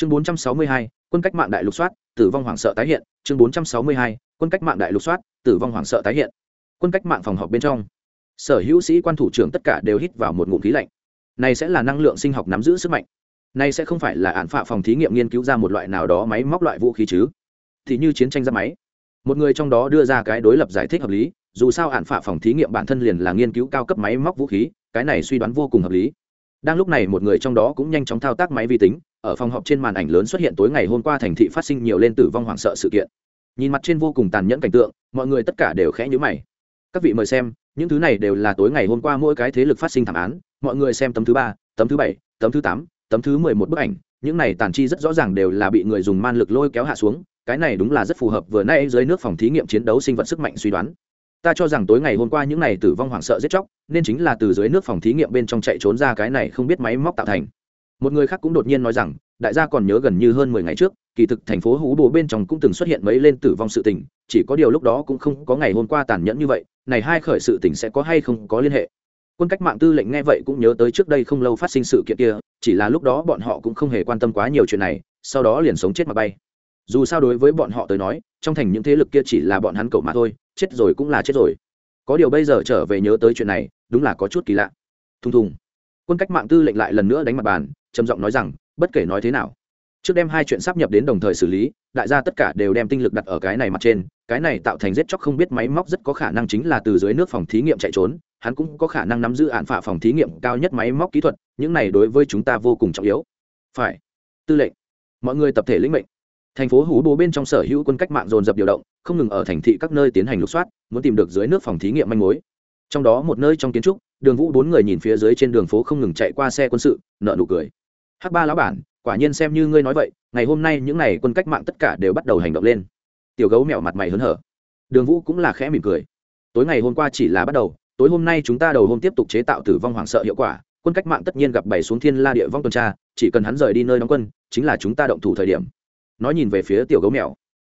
chương 462, quân cách mạng đại lục soát tử vong hoảng sợ tái hiện. Chương 462, quân cách mạng đại lục soát tử vong hoảng sợ tái hiện. Quân cách mạng phòng họp bên trong sở hữu sĩ quan thủ trưởng tất cả đều hít vào một ngụm khí lạnh. Này sẽ là năng lượng sinh học nắm giữ sức mạnh. Này sẽ không phải là án phạ phòng thí nghiệm nghiên cứu ra một loại nào đó máy móc loại vũ khí chứ? Thì như chiến tranh ra máy. Một người trong đó đưa ra cái đối lập giải thích hợp lý dù sao án phạ phòng thí nghiệm bản thân liền là nghiên cứu cao cấp máy móc vũ khí cái này suy đoán vô cùng hợp lý đang lúc này một người trong đó cũng nhanh chóng thao tác máy vi tính, ở phòng họp trên màn ảnh lớn xuất hiện tối ngày hôm qua thành thị phát sinh nhiều lên tử vong hoảng sợ sự kiện. Nhìn mặt trên vô cùng tàn nhẫn cảnh tượng, mọi người tất cả đều khẽ nhữ mày. Các vị mời xem, những thứ này đều là tối ngày hôm qua mỗi cái thế lực phát sinh thảm án, mọi người xem tấm thứ ba, tấm thứ bảy, tấm thứ tám, tấm thứ mười một bức ảnh, những này tàn chi rất rõ ràng đều là bị người dùng man lực lôi kéo hạ xuống, cái này đúng là rất phù hợp vừa nay dưới nước phòng thí nghiệm chiến đấu sinh vật sức mạnh suy đoán ta cho rằng tối ngày hôm qua những này tử vong hoảng sợ giết chóc, nên chính là từ dưới nước phòng thí nghiệm bên trong chạy trốn ra cái này không biết máy móc tạo thành. Một người khác cũng đột nhiên nói rằng, đại gia còn nhớ gần như hơn mười ngày trước, kỳ thực thành phố hú bồ bên trong cũng từng xuất hiện mấy lên tử vong sự tình, chỉ có điều lúc đó cũng không có ngày hôm qua tàn nhẫn như vậy, này hai khởi sự tình sẽ có hay không có liên hệ. Quân cách mạng tư lệnh nghe vậy cũng nhớ tới trước đây không lâu phát sinh sự kiện kia, chỉ là lúc đó bọn họ cũng không hề quan tâm quá nhiều chuyện này, sau đó liền sống chết mà bay dù sao đối với bọn họ tới nói, trong thành những thế lực kia chỉ là bọn hắn cậu mà thôi, chết rồi cũng là chết rồi. Có điều bây giờ trở về nhớ tới chuyện này, đúng là có chút kỳ lạ. Thùng thùng. Quân cách mạng tư lệnh lại lần nữa đánh mặt bàn, trầm giọng nói rằng, bất kể nói thế nào, trước đem hai chuyện sắp nhập đến đồng thời xử lý, đại gia tất cả đều đem tinh lực đặt ở cái này mặt trên, cái này tạo thành giết chóc không biết máy móc rất có khả năng chính là từ dưới nước phòng thí nghiệm chạy trốn, hắn cũng có khả năng nắm giữ hạn phạ phòng thí nghiệm cao nhất máy móc kỹ thuật, những này đối với chúng ta vô cùng trọng yếu. Phải. Tư lệnh, mọi người tập thể lĩnh mệnh thành phố hú bố bên trong sở hữu quân cách mạng dồn dập điều động, không ngừng ở thành thị các nơi tiến hành lục soát, muốn tìm được dưới nước phòng thí nghiệm manh mối. Trong đó một nơi trong kiến trúc, đường vũ bốn người nhìn phía dưới trên đường phố không ngừng chạy qua xe quân sự nợ nụ cười. Hắc ba lão bản, quả nhiên xem như ngươi nói vậy, ngày hôm nay những n à y quân cách mạng tất cả đều bắt đầu hành động lên. Tiểu gấu mẹo mặt mày hớn hở. Đường vũ cũng là khẽ mỉm cười. Tối ngày hôm qua chỉ là bắt đầu, tối hôm nay chúng ta đầu hôm tiếp tục chế tạo tử vong hoảng sợ hiệu quả, quân cách mạng tất nhiên gặp bảy xuống thiên la địa vong tuần tra, chỉ cần hắn rời đi nơi đóng quân, chính là chúng ta động thủ thời điểm nói nhìn về phía tiểu gấu mèo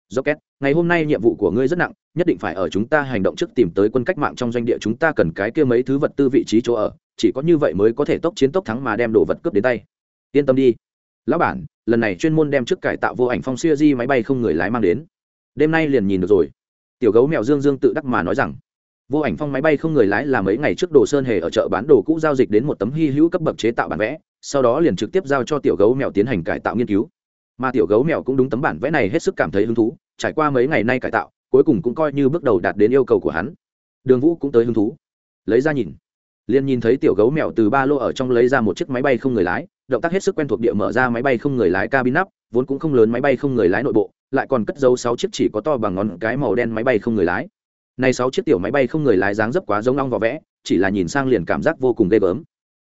Rocket, ngày hôm nay nhiệm vụ của ngươi rất nặng, nhất định phải ở chúng ta hành động trước tìm tới quân cách mạng trong doanh địa chúng ta cần cái kia mấy thứ vật tư vị trí chỗ ở, chỉ có như vậy mới có thể tốc chiến tốc thắng mà đem đồ vật cướp đến tay. Yên tâm đi. Lão bản, lần này chuyên môn đem trước cải tạo vô ảnh phong siêu di máy bay không người lái mang đến. Đêm nay liền nhìn được rồi. Tiểu gấu mèo Dương Dương tự đắc mà nói rằng, vô ảnh phong máy bay không người lái là mấy ngày trước đồ sơn hề ở chợ bán đồ cũ giao dịch đến một tấm hy hữu cấp bậc chế tạo bản vẽ, sau đó liền trực tiếp giao cho tiểu gấu mèo tiến hành cải tạo nghiên cứu mà tiểu gấu mèo cũng đúng tấm bản vẽ này hết sức cảm thấy hứng thú, trải qua mấy ngày nay cải tạo, cuối cùng cũng coi như bước đầu đạt đến yêu cầu của hắn. Đường vũ cũng tới hứng thú. Lấy ra nhìn. Liền nhìn thấy tiểu gấu mèo từ ba lô ở trong lấy ra một chiếc máy bay không người lái, động tác hết sức quen thuộc địa mở ra máy bay không người lái cabin nắp vốn cũng không lớn máy bay không người lái nội bộ, lại còn cất dấu sáu chiếc chỉ có to bằng ngón cái màu đen máy bay không người lái. Này sáu chiếc tiểu máy bay không người lái dáng dấp quá giống ong vỏ vẽ, chỉ là nhìn sang liền cảm giác vô cùng ghê gớm.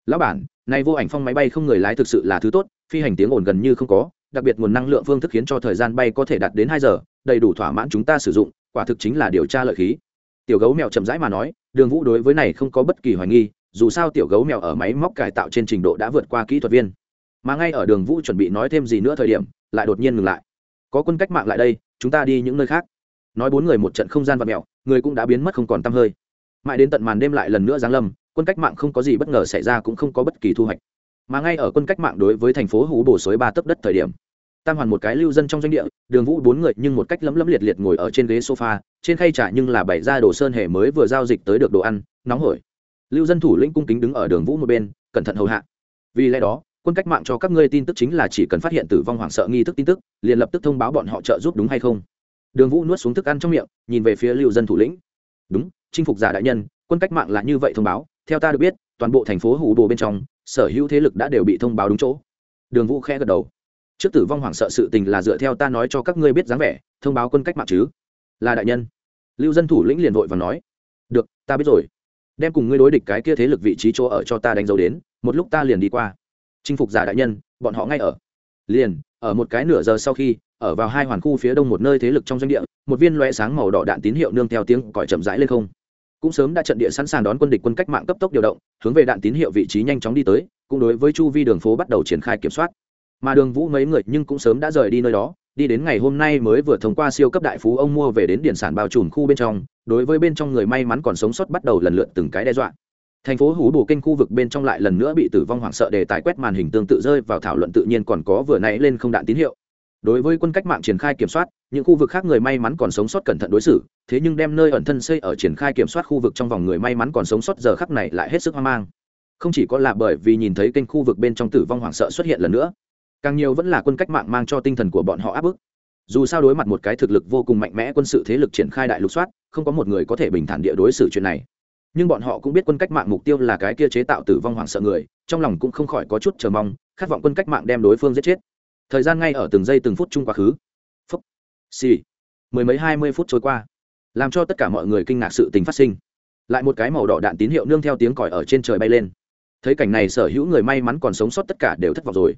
Lão bản, này vô ảnh phong máy bay không người lái thực sự là thứ tốt, phi hành tiếng ồn gần như không có đặc biệt nguồn năng lượng phương thức khiến cho thời gian bay có thể đạt đến hai giờ, đầy đủ thỏa mãn chúng ta sử dụng, quả thực chính là điều tra lợi khí. Tiểu gấu mèo chậm rãi mà nói, đường vũ đối với này không có bất kỳ hoài nghi, dù sao tiểu gấu mèo ở máy móc cải tạo trên trình độ đã vượt qua kỹ thuật viên. Mà ngay ở đường vũ chuẩn bị nói thêm gì nữa thời điểm, lại đột nhiên ngừng lại. Có quân cách mạng lại đây, chúng ta đi những nơi khác. Nói bốn người một trận không gian và mèo, người cũng đã biến mất không còn t hơi. Mãi đến tận màn đêm lại lần nữa giáng lâm, quân cách mạng không có gì bất ngờ xảy ra cũng không có bất kỳ thu hoạch. Mà ngay ở quân cách mạng đối với thành phố hú bổ xối ba tấc đất thời điểm tam hoàn một cái lưu dân trong doanh địa, đường vũ bốn người nhưng một cách lấm lấm liệt liệt ngồi ở trên ghế sofa, trên khay trả nhưng là bày ra đồ sơn hề mới vừa giao dịch tới được đồ ăn, nóng hổi. Lưu dân thủ lĩnh cung kính đứng ở đường vũ một bên, cẩn thận hầu hạ. Vì lẽ đó, quân cách mạng cho các ngươi tin tức chính là chỉ cần phát hiện tử vong hoảng sợ nghi thức tin tức, liền lập tức thông báo bọn họ trợ giúp đúng hay không. Đường vũ nuốt xuống thức ăn trong miệng, nhìn về phía lưu dân thủ lĩnh. Đúng, chinh phục giả đại nhân, quân cách mạng là như vậy thông báo, theo ta được biết, toàn bộ thành phố hủ bồ bên trong, sở hữu thế lực đã đều bị thông báo đúng chỗ. Đường vũ khẽ gật đầu trước tử vong hoảng sợ sự tình là dựa theo ta nói cho các ngươi biết dáng vẻ, thông báo quân cách mạng chứ? Là đại nhân. Lưu dân thủ lĩnh liền vội và nói. Được, ta biết rồi. Đem cùng ngươi đối địch cái kia thế lực vị trí chỗ ở cho ta đánh dấu đến, một lúc ta liền đi qua. Chinh phục giả đại nhân, bọn họ ngay ở. Liền, ở một cái nửa giờ sau khi, ở vào hai hoàn khu phía đông một nơi thế lực trong doanh địa, một viên loe sáng màu đỏ đạn tín hiệu nương theo tiếng còi chậm rãi lên không. Cũng sớm đã trận địa sẵn sàng đón quân địch quân cách mạng cấp tốc điều động, hướng về đạn tín hiệu vị trí nhanh chóng đi tới, cũng đối với chu vi đường phố bắt đầu triển khai kiểm soát mà đường vũ mấy người nhưng cũng sớm đã rời đi nơi đó, đi đến ngày hôm nay mới vừa thông qua siêu cấp đại phú ông mua về đến điển sản bao trùm khu bên trong, đối với bên trong người may mắn còn sống sót bắt đầu lần lượt từng cái đe dọa. Thành phố hú bù kênh khu vực bên trong lại lần nữa bị tử vong hoảng sợ để tài quét màn hình tương tự rơi vào thảo luận tự nhiên còn có vừa nãy lên không đạn tín hiệu. Đối với quân cách mạng triển khai kiểm soát, những khu vực khác người may mắn còn sống sót cẩn thận đối xử, thế nhưng đem nơi ẩn thân xây ở triển khai kiểm soát khu vực trong vòng người may mắn còn sống sót giờ khắc này lại hết sức hoang mang. Không chỉ có là bởi vì nhìn thấy kênh khu vực bên trong tử vong hoảng sợ xuất hiện lần nữa càng nhiều vẫn là quân cách mạng mang cho tinh thần của bọn họ áp bức. Dù sao đối mặt một cái thực lực vô cùng mạnh mẽ quân sự thế lực triển khai đại lục soát, không có một người có thể bình thản địa đối xử chuyện này. Nhưng bọn họ cũng biết quân cách mạng mục tiêu là cái kia chế tạo tử vong hoảng sợ người, trong lòng cũng không khỏi có chút chờ mong, khát vọng quân cách mạng đem đối phương giết chết. Thời gian ngay ở từng giây từng phút chung quá khứ. Phúc. Xì. Mười mấy hai mươi phút trôi qua. Làm cho tất cả mọi người kinh ngạc sự tình phát sinh. Lại một cái màu đỏ đạn tín hiệu nương theo tiếng còi ở trên trời bay lên. Thấy cảnh này sở hữu người may mắn còn sống sót tất cả đều thất vọng rồi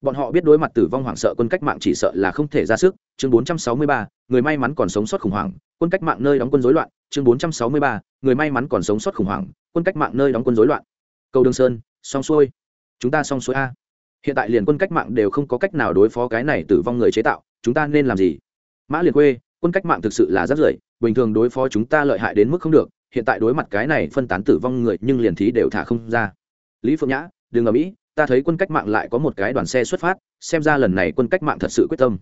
bọn họ biết đối mặt tử vong hoảng sợ quân cách mạng chỉ sợ là không thể ra sức. Chương 463, người may mắn còn sống sót khủng hoảng quân cách mạng nơi đóng quân rối loạn. Chương 463, người may mắn còn sống sót khủng hoảng quân cách mạng nơi đóng quân rối loạn. Cầu đường sơn xong xuôi. Chúng ta xong xuôi a. Hiện tại liền quân cách mạng đều không có cách nào đối phó cái này tử vong người chế tạo. Chúng ta nên làm gì? Mã liệt quê quân cách mạng thực sự là rất rưởi bình thường đối phó chúng ta lợi hại đến mức không được. Hiện tại đối mặt cái này phân tán tử vong người nhưng liền thí đều thả không ra. Lý phượng nhã đừng ở mỹ ta thấy quân cách mạng lại có một cái đoàn xe xuất phát, xem ra lần này quân cách mạng thật sự quyết tâm.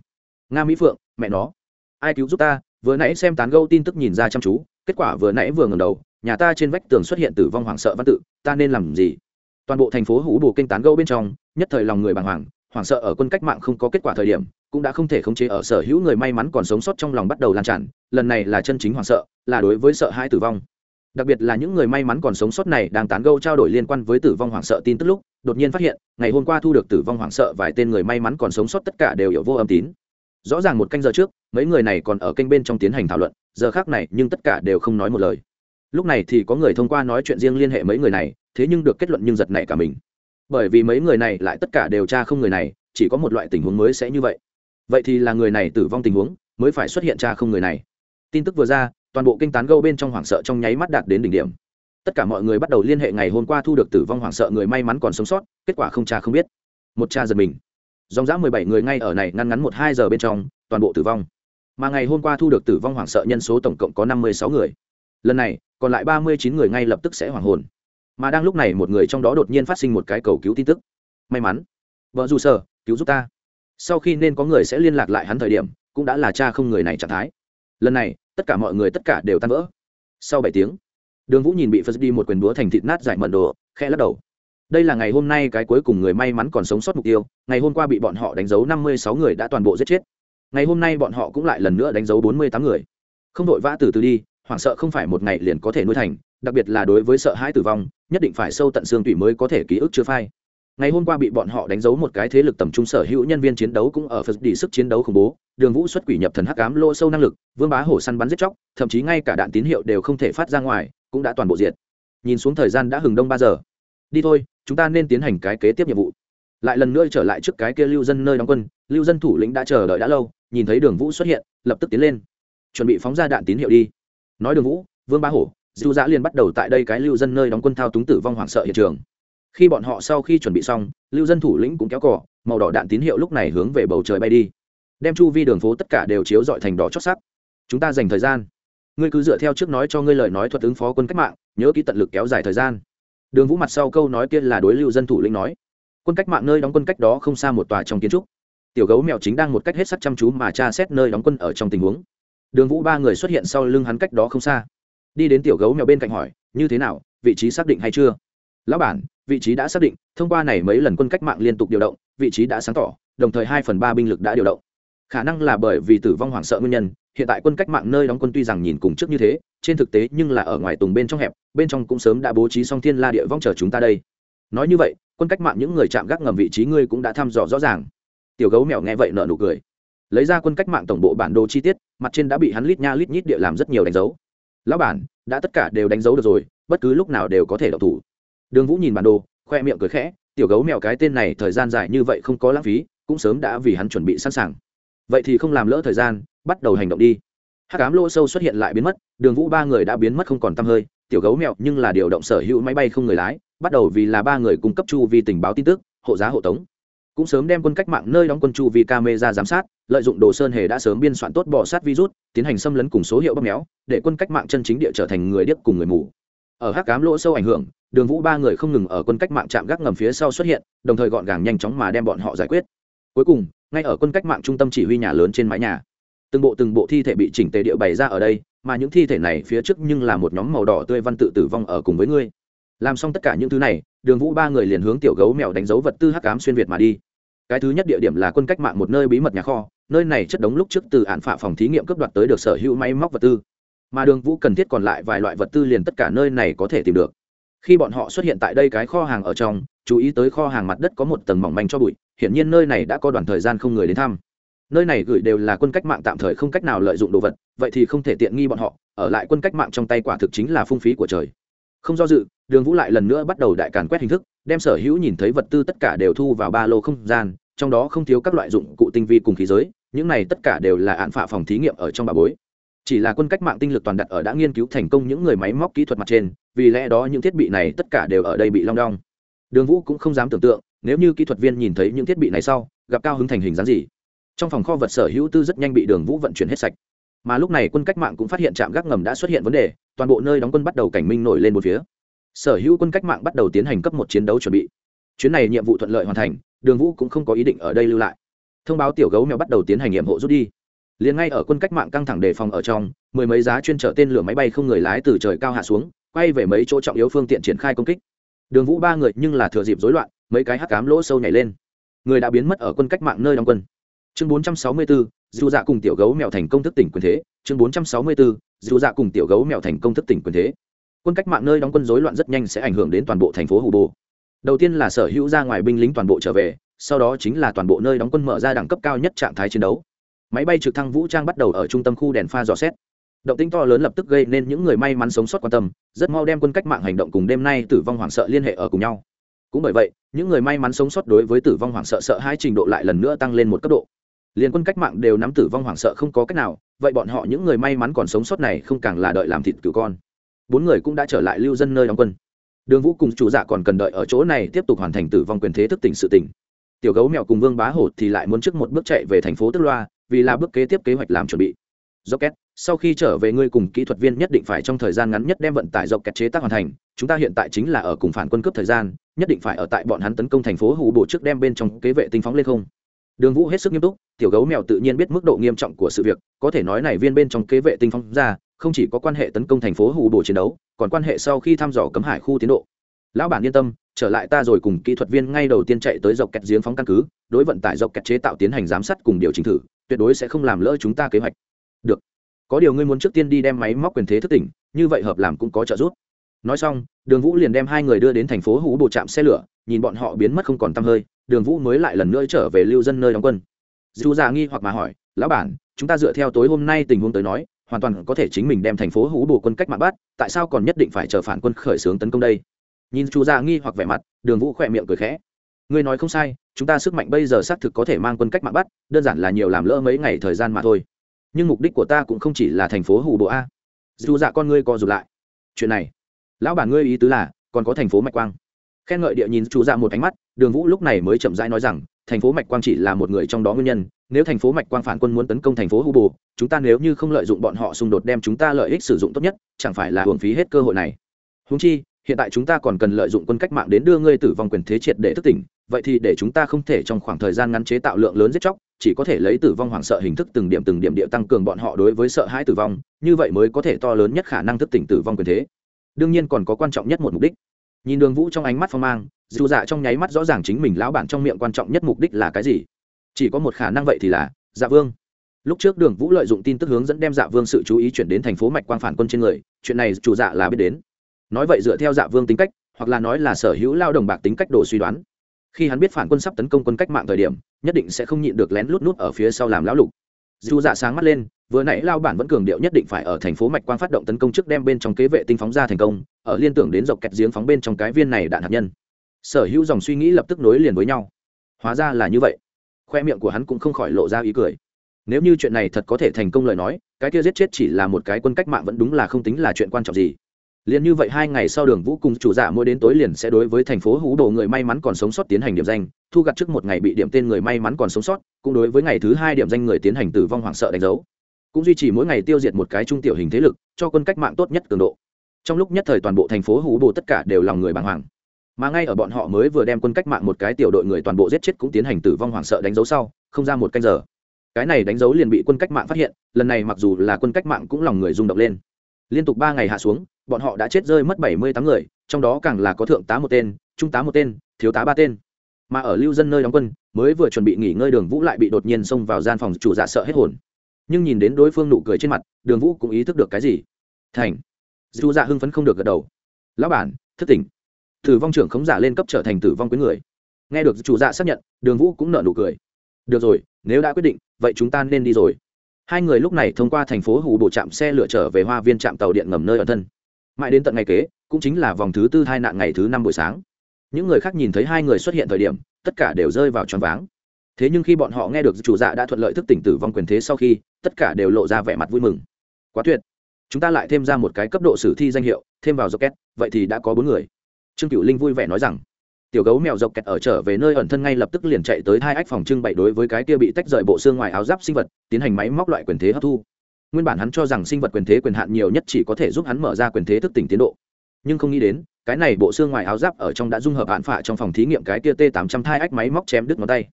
Nga mỹ phượng, mẹ nó. Ai cứu giúp ta? Vừa nãy xem tán gâu tin tức nhìn ra chăm chú, kết quả vừa nãy vừa ngầm đầu, nhà ta trên vách tường xuất hiện tử vong hoảng sợ văn tự, ta nên làm gì? Toàn bộ thành phố hủ bù kinh tán gâu bên trong, nhất thời lòng người bàng hoàng, hoảng sợ ở quân cách mạng không có kết quả thời điểm, cũng đã không thể khống chế ở sở hữu người may mắn còn sống sót trong lòng bắt đầu lan tràn, lần này là chân chính hoảng sợ, là đối với sợ hãi tử vong đặc biệt là những người may mắn còn sống sót này đang tán gâu trao đổi liên quan với tử vong hoảng sợ tin tức lúc, đột nhiên phát hiện, ngày hôm qua thu được tử vong hoảng sợ vài tên người may mắn còn sống sót tất cả đều hiểu vô âm tín. Rõ ràng một canh giờ trước, mấy người này còn ở kênh bên trong tiến hành thảo luận, giờ khác này nhưng tất cả đều không nói một lời. Lúc này thì có người thông qua nói chuyện riêng liên hệ mấy người này, thế nhưng được kết luận nhưng giật nảy cả mình. Bởi vì mấy người này lại tất cả đều tra không người này, chỉ có một loại tình huống mới sẽ như vậy. Vậy thì là người này tử vong tình huống, mới phải xuất hiện tra không người này. Tin tức vừa ra toàn bộ kinh tán gâu bên trong hoảng sợ trong nháy mắt đạt đến đỉnh điểm. Tất cả mọi người bắt đầu liên hệ ngày hôm qua thu được tử vong hoảng sợ người may mắn còn sống sót, kết quả không cha không biết. Một cha giật mình. Dòng dã mười bảy người ngay ở này ngăn ngắn một hai giờ bên trong, toàn bộ tử vong. Mà ngày hôm qua thu được tử vong hoảng sợ nhân số tổng cộng có năm mươi sáu người. Lần này, còn lại ba mươi chín người ngay lập tức sẽ hoảng hồn. Mà đang lúc này một người trong đó đột nhiên phát sinh một cái cầu cứu tin tức. May mắn. Vợ dù sở cứu giúp ta. Sau khi nên có người sẽ liên lạc lại hắn thời điểm, cũng đã là cha không người này trạng thái. Lần này tất cả mọi người tất cả đều tan vỡ. Sau bảy tiếng, đường vũ nhìn bị phật đi một quyền búa thành thịt nát giải mận đồ khe lắc đầu. Đây là ngày hôm nay cái cuối cùng người may mắn còn sống sót mục tiêu, ngày hôm qua bị bọn họ đánh dấu năm mươi sáu người đã toàn bộ giết chết. Ngày hôm nay bọn họ cũng lại lần nữa đánh dấu bốn mươi tám người. Không đội vã từ từ đi, hoảng sợ không phải một ngày liền có thể nuôi thành, đặc biệt là đối với sợ hãi tử vong, nhất định phải sâu tận xương tủy mới có thể ký ức chưa phai ngày hôm qua bị bọn họ đánh dấu một cái thế lực tầm trung sở hữu nhân viên chiến đấu cũng ở phật đi sức chiến đấu khủng bố, đường vũ xuất quỷ nhập thần hắc ám lô sâu năng lực, vương bá hổ săn bắn giết chóc, thậm chí ngay cả đạn tín hiệu đều không thể phát ra ngoài, cũng đã toàn bộ diệt. Nhìn xuống thời gian đã hừng đông ba giờ. Đi thôi, chúng ta nên tiến hành cái kế tiếp nhiệm vụ. Lại lần nữa trở lại trước cái kia lưu dân nơi đóng quân, lưu dân thủ lĩnh đã chờ đợi đã lâu, nhìn thấy đường vũ xuất hiện, lập tức tiến lên. Chuẩn bị phóng ra đạn tín hiệu đi. Nói đường vũ, vương bá hổ, dư giã liền bắt đầu tại đây cái lưu dân nơi đóng quân thao túng tử vong hoảng sợ hiện trường khi bọn họ sau khi chuẩn bị xong, lưu dân thủ lĩnh cũng kéo cỏ màu đỏ đạn tín hiệu lúc này hướng về bầu trời bay đi. Đem chu vi đường phố tất cả đều chiếu dọi thành đỏ chót sắc. Chúng ta dành thời gian. Ngươi cứ dựa theo trước nói cho ngươi lời nói thuật ứng phó quân cách mạng, nhớ ký tận lực kéo dài thời gian. Đường vũ mặt sau câu nói kia là đối lưu dân thủ lĩnh nói. Quân cách mạng nơi đóng quân cách đó không xa một tòa trong kiến trúc. Tiểu gấu mèo chính đang một cách hết sắc chăm chú mà tra xét nơi đóng quân ở trong tình huống. Đường vũ ba người xuất hiện sau lưng hắn cách đó không xa. Đi đến tiểu gấu mèo bên cạnh hỏi, như thế nào? Vị trí xác định hay chưa? Lão bản, vị trí đã xác định, thông qua này mấy lần quân cách mạng liên tục điều động, vị trí đã sáng tỏ, đồng thời hai phần ba binh lực đã điều động. Khả năng là bởi vì tử vong hoảng sợ nguyên nhân, hiện tại quân cách mạng nơi đóng quân tuy rằng nhìn cùng trước như thế, trên thực tế nhưng là ở ngoài tùng bên trong hẹp, bên trong cũng sớm đã bố trí xong thiên la địa vong chờ chúng ta đây. Nói như vậy, quân cách mạng những người chạm gác ngầm vị trí ngươi cũng đã thăm dò rõ ràng. Tiểu gấu mèo nghe vậy nợ nụ cười. Lấy ra quân cách mạng tổng bộ bản đồ chi tiết, mặt trên đã bị hắn lít nha lít nhít địa làm rất nhiều đánh dấu. Lão bản, đã tất cả đều đánh dấu được rồi, bất cứ lúc nào đều có thể đọc thủ đường vũ nhìn bản đồ, khoe miệng cười khẽ, tiểu gấu mèo cái tên này thời gian dài như vậy không có lãng phí, cũng sớm đã vì hắn chuẩn bị sẵn sàng. Vậy thì không làm lỡ thời gian, bắt đầu hành động đi. Hắc ám lỗ sâu xuất hiện lại biến mất, đường vũ ba người đã biến mất không còn t hơi, tiểu gấu mèo nhưng là điều động sở hữu máy bay không người lái, bắt đầu vì là ba người cung cấp chu vi tình báo tin tức, hộ giá hộ tống. Cũng sớm đem quân cách mạng nơi đóng quân chu vi camera giám sát, lợi dụng đồ sơn hề đã sớm biên soạn tốt bỏ sát virus, tiến hành xâm lấn cùng số hiệu bóp méo, để quân cách mạng chân chính địa trở thành người điếc cùng người mù ở hắc cám lỗ sâu ảnh hưởng, đường vũ ba người không ngừng ở quân cách mạng chạm gác ngầm phía sau xuất hiện, đồng thời gọn gàng nhanh chóng mà đem bọn họ giải quyết. Cuối cùng, ngay ở quân cách mạng trung tâm chỉ huy nhà lớn trên mái nhà, từng bộ từng bộ thi thể bị chỉnh tề địa bày ra ở đây, mà những thi thể này phía trước nhưng là một nhóm màu đỏ tươi văn tự tử vong ở cùng với ngươi. Làm xong tất cả những thứ này, đường vũ ba người liền hướng tiểu gấu mèo đánh dấu vật tư hắc cám xuyên việt mà đi. Cái thứ nhất địa điểm là quân cách mạng một nơi bí mật nhà kho, nơi này chất đống lúc trước từ án phạ phòng thí nghiệm cướp đoạt tới được sở hữu máy móc vật tư mà đường vũ cần thiết còn lại vài loại vật tư liền tất cả nơi này có thể tìm được. Khi bọn họ xuất hiện tại đây cái kho hàng ở trong, chú ý tới kho hàng mặt đất có một tầng mỏng manh cho bụi, hiển nhiên nơi này đã có đoạn thời gian không người đến thăm. Nơi này gửi đều là quân cách mạng tạm thời không cách nào lợi dụng đồ vật, vậy thì không thể tiện nghi bọn họ, ở lại quân cách mạng trong tay quả thực chính là phung phí của trời. Không do dự, đường vũ lại lần nữa bắt đầu đại càn quét hình thức, đem sở hữu nhìn thấy vật tư tất cả đều thu vào ba lô không gian, trong đó không thiếu các loại dụng cụ tinh vi cùng khí giới, những này tất cả đều là án phạ phòng thí nghiệm ở trong bà bối chỉ là quân cách mạng tinh lực toàn đặt ở đã nghiên cứu thành công những người máy móc kỹ thuật mặt trên, vì lẽ đó những thiết bị này tất cả đều ở đây bị long đong. Đường vũ cũng không dám tưởng tượng, nếu như kỹ thuật viên nhìn thấy những thiết bị này sau, gặp cao hứng thành hình dáng gì. Trong phòng kho vật sở hữu tư rất nhanh bị đường vũ vận chuyển hết sạch. Mà lúc này quân cách mạng cũng phát hiện trạm gác ngầm đã xuất hiện vấn đề, toàn bộ nơi đóng quân bắt đầu cảnh minh nổi lên một phía. Sở hữu quân cách mạng bắt đầu tiến hành cấp một chiến đấu chuẩn bị. Chuyến này nhiệm vụ thuận lợi hoàn thành, đường vũ cũng không có ý định ở đây lưu lại. Thông báo tiểu gấu mèo bắt đầu tiến hành nhiệm hộ rút đi liền ngay ở quân cách mạng căng thẳng đề phòng ở trong, mười mấy giá chuyên trở tên lửa máy bay không người lái từ trời cao hạ xuống, quay về mấy chỗ trọng yếu phương tiện triển khai công kích. Đường vũ ba người nhưng là thừa dịp rối loạn, mấy cái hắc cám lỗ sâu nhảy lên. Người đã biến mất ở quân cách mạng nơi đóng quân. Chương bốn trăm sáu mươi bốn dù dạ cùng tiểu gấu mèo thành công thức tỉnh quyền thế. Chương bốn trăm sáu mươi bốn dù dạ cùng tiểu gấu mèo thành công thức tỉnh quyền thế. Quân cách mạng nơi đóng quân rối loạn rất nhanh sẽ ảnh hưởng đến toàn bộ thành phố hủ bồ. Đầu tiên là sở hữu ra ngoài binh lính toàn bộ trở về, sau đó chính là toàn bộ nơi đóng quân mở ra đẳng cấp cao nhất trạng thái chiến đấu máy bay trực thăng vũ trang bắt đầu ở trung tâm khu đèn pha dò xét. Động tĩnh to lớn lập tức gây nên những người may mắn sống sót quan tâm, rất mau đem quân cách mạng hành động cùng đêm nay tử vong hoảng sợ liên hệ ở cùng nhau. Cũng bởi vậy, những người may mắn sống sót đối với tử vong hoảng sợ sợ hai trình độ lại lần nữa tăng lên một cấp độ. Liền quân cách mạng đều nắm tử vong hoảng sợ không có cách nào, vậy bọn họ những người may mắn còn sống sót này không càng là đợi làm thịt cứu con. Bốn người cũng đã trở lại lưu dân nơi đóng quân. Đường vũ cùng chủ dạ còn cần đợi ở chỗ này tiếp tục hoàn thành tử vong quyền thế thức tỉnh sự tỉnh. Tiểu gấu mèo cùng vương bá hổ thì lại muốn trước một bước chạy về thành phố tức loa vì là bước kế tiếp kế hoạch làm chuẩn bị. Rocket, sau khi trở về ngươi cùng kỹ thuật viên nhất định phải trong thời gian ngắn nhất đem vận tải dọc kẹt chế tác hoàn thành chúng ta hiện tại chính là ở cùng phản quân cướp thời gian nhất định phải ở tại bọn hắn tấn công thành phố hủ bộ trước đem bên trong kế vệ tinh phóng lên không. Đường vũ hết sức nghiêm túc tiểu gấu mèo tự nhiên biết mức độ nghiêm trọng của sự việc có thể nói này viên bên trong kế vệ tinh phóng ra không chỉ có quan hệ tấn công thành phố hủ bộ chiến đấu còn quan hệ sau khi thăm dò cấm hải khu tiến độ. Lão bản yên tâm trở lại ta rồi cùng kỹ thuật viên ngay đầu tiên chạy tới dọc kẹt giếng phóng căn cứ, đối vận tải dọc kẹt chế tạo tiến hành giám sát cùng điều chỉnh thử, tuyệt đối sẽ không làm lỡ chúng ta kế hoạch. Được. Có điều ngươi muốn trước tiên đi đem máy móc quyền thế thức tỉnh, như vậy hợp làm cũng có trợ giúp. Nói xong, đường vũ liền đem hai người đưa đến thành phố hủ bộ trạm xe lửa, nhìn bọn họ biến mất không còn t hơi, đường vũ mới lại lần nữa trở về lưu dân nơi đóng quân. Dù già nghi hoặc mà hỏi, lão bản, chúng ta dựa theo tối hôm nay tình huống tới nói, hoàn toàn có thể chính mình đem thành phố hủ bộ quân cách mạng bắt, tại sao còn nhất định phải chờ phản quân khởi xướng tấn công đây? Nhìn chú già dạ nghi hoặc vẻ mặt, đường vũ khỏe miệng cười khẽ. Ngươi nói không sai, chúng ta sức mạnh bây giờ xác thực có thể mang quân cách mạng bắt, đơn giản là nhiều làm lỡ mấy ngày thời gian mà thôi. Nhưng mục đích của ta cũng không chỉ là thành phố Hù bộ a. Dù dạ con ngươi co rụt lại. Chuyện này, lão bản ngươi ý tứ là, còn có thành phố mạch quang. Khen ngợi địa nhìn chú dạ một ánh mắt, đường vũ lúc này mới chậm rãi nói rằng, thành phố mạch quang chỉ là một người trong đó nguyên nhân, nếu thành phố mạch quang phản quân muốn tấn công thành phố Hù bồ chúng ta nếu như không lợi dụng bọn họ xung đột đem chúng ta lợi ích sử dụng tốt nhất, chẳng phải là hưởng phí hết cơ hội này. Húng chi hiện tại chúng ta còn cần lợi dụng quân cách mạng đến đưa ngươi tử vong quyền thế triệt để thức tỉnh, vậy thì để chúng ta không thể trong khoảng thời gian ngắn chế tạo lượng lớn giết chóc, chỉ có thể lấy tử vong hoảng sợ hình thức từng điểm từng điểm địa tăng cường bọn họ đối với sợ hãi tử vong, như vậy mới có thể to lớn nhất khả năng thức tỉnh tử vong quyền thế. Đương nhiên còn có quan trọng nhất một mục đích. Nhìn đường vũ trong ánh mắt phong mang, dù dạ trong nháy mắt rõ ràng chính mình lão bản trong miệng quan trọng nhất mục đích là cái gì. Chỉ có một khả năng vậy thì là dạ vương. Lúc trước đường vũ lợi dụng tin tức hướng dẫn đem dạ vương sự chú ý chuyển đến thành phố mạch quang phản quân trên người, chuyện này chủ dạ là biết đến nói vậy dựa theo dạ vương tính cách, hoặc là nói là sở hữu lao đồng bạc tính cách đồ suy đoán. Khi hắn biết phản quân sắp tấn công quân cách mạng thời điểm, nhất định sẽ không nhịn được lén lút nút ở phía sau làm lão lục. Dù dạ sáng mắt lên, vừa nãy lao bản vẫn cường điệu nhất định phải ở thành phố mạch quang phát động tấn công trước đem bên trong kế vệ tinh phóng ra thành công, ở liên tưởng đến dọc kẹt giếng phóng bên trong cái viên này đạn hạt nhân. Sở hữu dòng suy nghĩ lập tức nối liền với nhau. Hóa ra là như vậy. Khoe miệng của hắn cũng không khỏi lộ ra ý cười. Nếu như chuyện này thật có thể thành công lời nói, cái kia giết chết chỉ là một cái quân cách mạng vẫn đúng là không tính là chuyện quan trọng gì liền như vậy hai ngày sau đường vũ cùng chủ giả mỗi đến tối liền sẽ đối với thành phố hú đồ người may mắn còn sống sót tiến hành điểm danh, thu gặt trước một ngày bị điểm tên người may mắn còn sống sót, cũng đối với ngày thứ hai điểm danh người tiến hành tử vong hoảng sợ đánh dấu. Cũng duy trì mỗi ngày tiêu diệt một cái trung tiểu hình thế lực, cho quân cách mạng tốt nhất cường độ. Trong lúc nhất thời toàn bộ thành phố hú đồ tất cả đều lòng người bàng hoàng. Mà ngay ở bọn họ mới vừa đem quân cách mạng một cái tiểu đội người toàn bộ giết chết cũng tiến hành tử vong hoảng sợ đánh dấu sau, không ra một canh giờ. Cái này đánh dấu liền bị quân cách mạng phát hiện, lần này mặc dù là quân cách mạng cũng lòng người rung động lên. Liên tục ba ngày hạ xuống bọn họ đã chết rơi mất bảy mươi tám người, trong đó càng là có thượng tá một tên, trung tá một tên, thiếu tá ba tên. Mà ở lưu dân nơi đóng quân, mới vừa chuẩn bị nghỉ ngơi đường vũ lại bị đột nhiên xông vào gian phòng, chủ dạ sợ hết hồn. Nhưng nhìn đến đối phương nụ cười trên mặt, đường vũ cũng ý thức được cái gì. Thành. Dù dạ hưng phấn không được gật đầu. Lão bản, thức tỉnh. Tử vong trưởng khống giả lên cấp trở thành tử vong quý người. Nghe được chủ dạ xác nhận, đường vũ cũng nợ nụ cười. Được rồi, nếu đã quyết định, vậy chúng ta nên đi rồi. Hai người lúc này thông qua thành phố hủ bộ trạm xe lựa trở về hoa viên trạm tàu điện ngầm nơi ở thân mãi đến tận ngày kế, cũng chính là vòng thứ tư hai nạn ngày thứ năm buổi sáng. Những người khác nhìn thấy hai người xuất hiện thời điểm, tất cả đều rơi vào tròn váng. Thế nhưng khi bọn họ nghe được chủ dạ đã thuận lợi thức tỉnh tử vong quyền thế sau khi, tất cả đều lộ ra vẻ mặt vui mừng. Quá tuyệt. Chúng ta lại thêm ra một cái cấp độ sử thi danh hiệu, thêm vào dọc két, vậy thì đã có bốn người. Trương cửu linh vui vẻ nói rằng, tiểu gấu mèo dọc kẹt ở trở về nơi ẩn thân ngay lập tức liền chạy tới hai ách phòng trưng bày đối với cái kia bị tách rời bộ xương ngoài áo giáp sinh vật, tiến hành máy móc loại quyền thế hấp thu nguyên bản hắn cho rằng sinh vật quyền thế quyền hạn nhiều nhất chỉ có thể giúp hắn mở ra quyền thế thức tỉnh tiến độ. Nhưng không nghĩ đến, cái này bộ xương ngoài áo giáp ở trong đã dung hợp hạn phạ trong phòng thí nghiệm cái kia t 800 thai ách máy móc chém đứt ngón tay.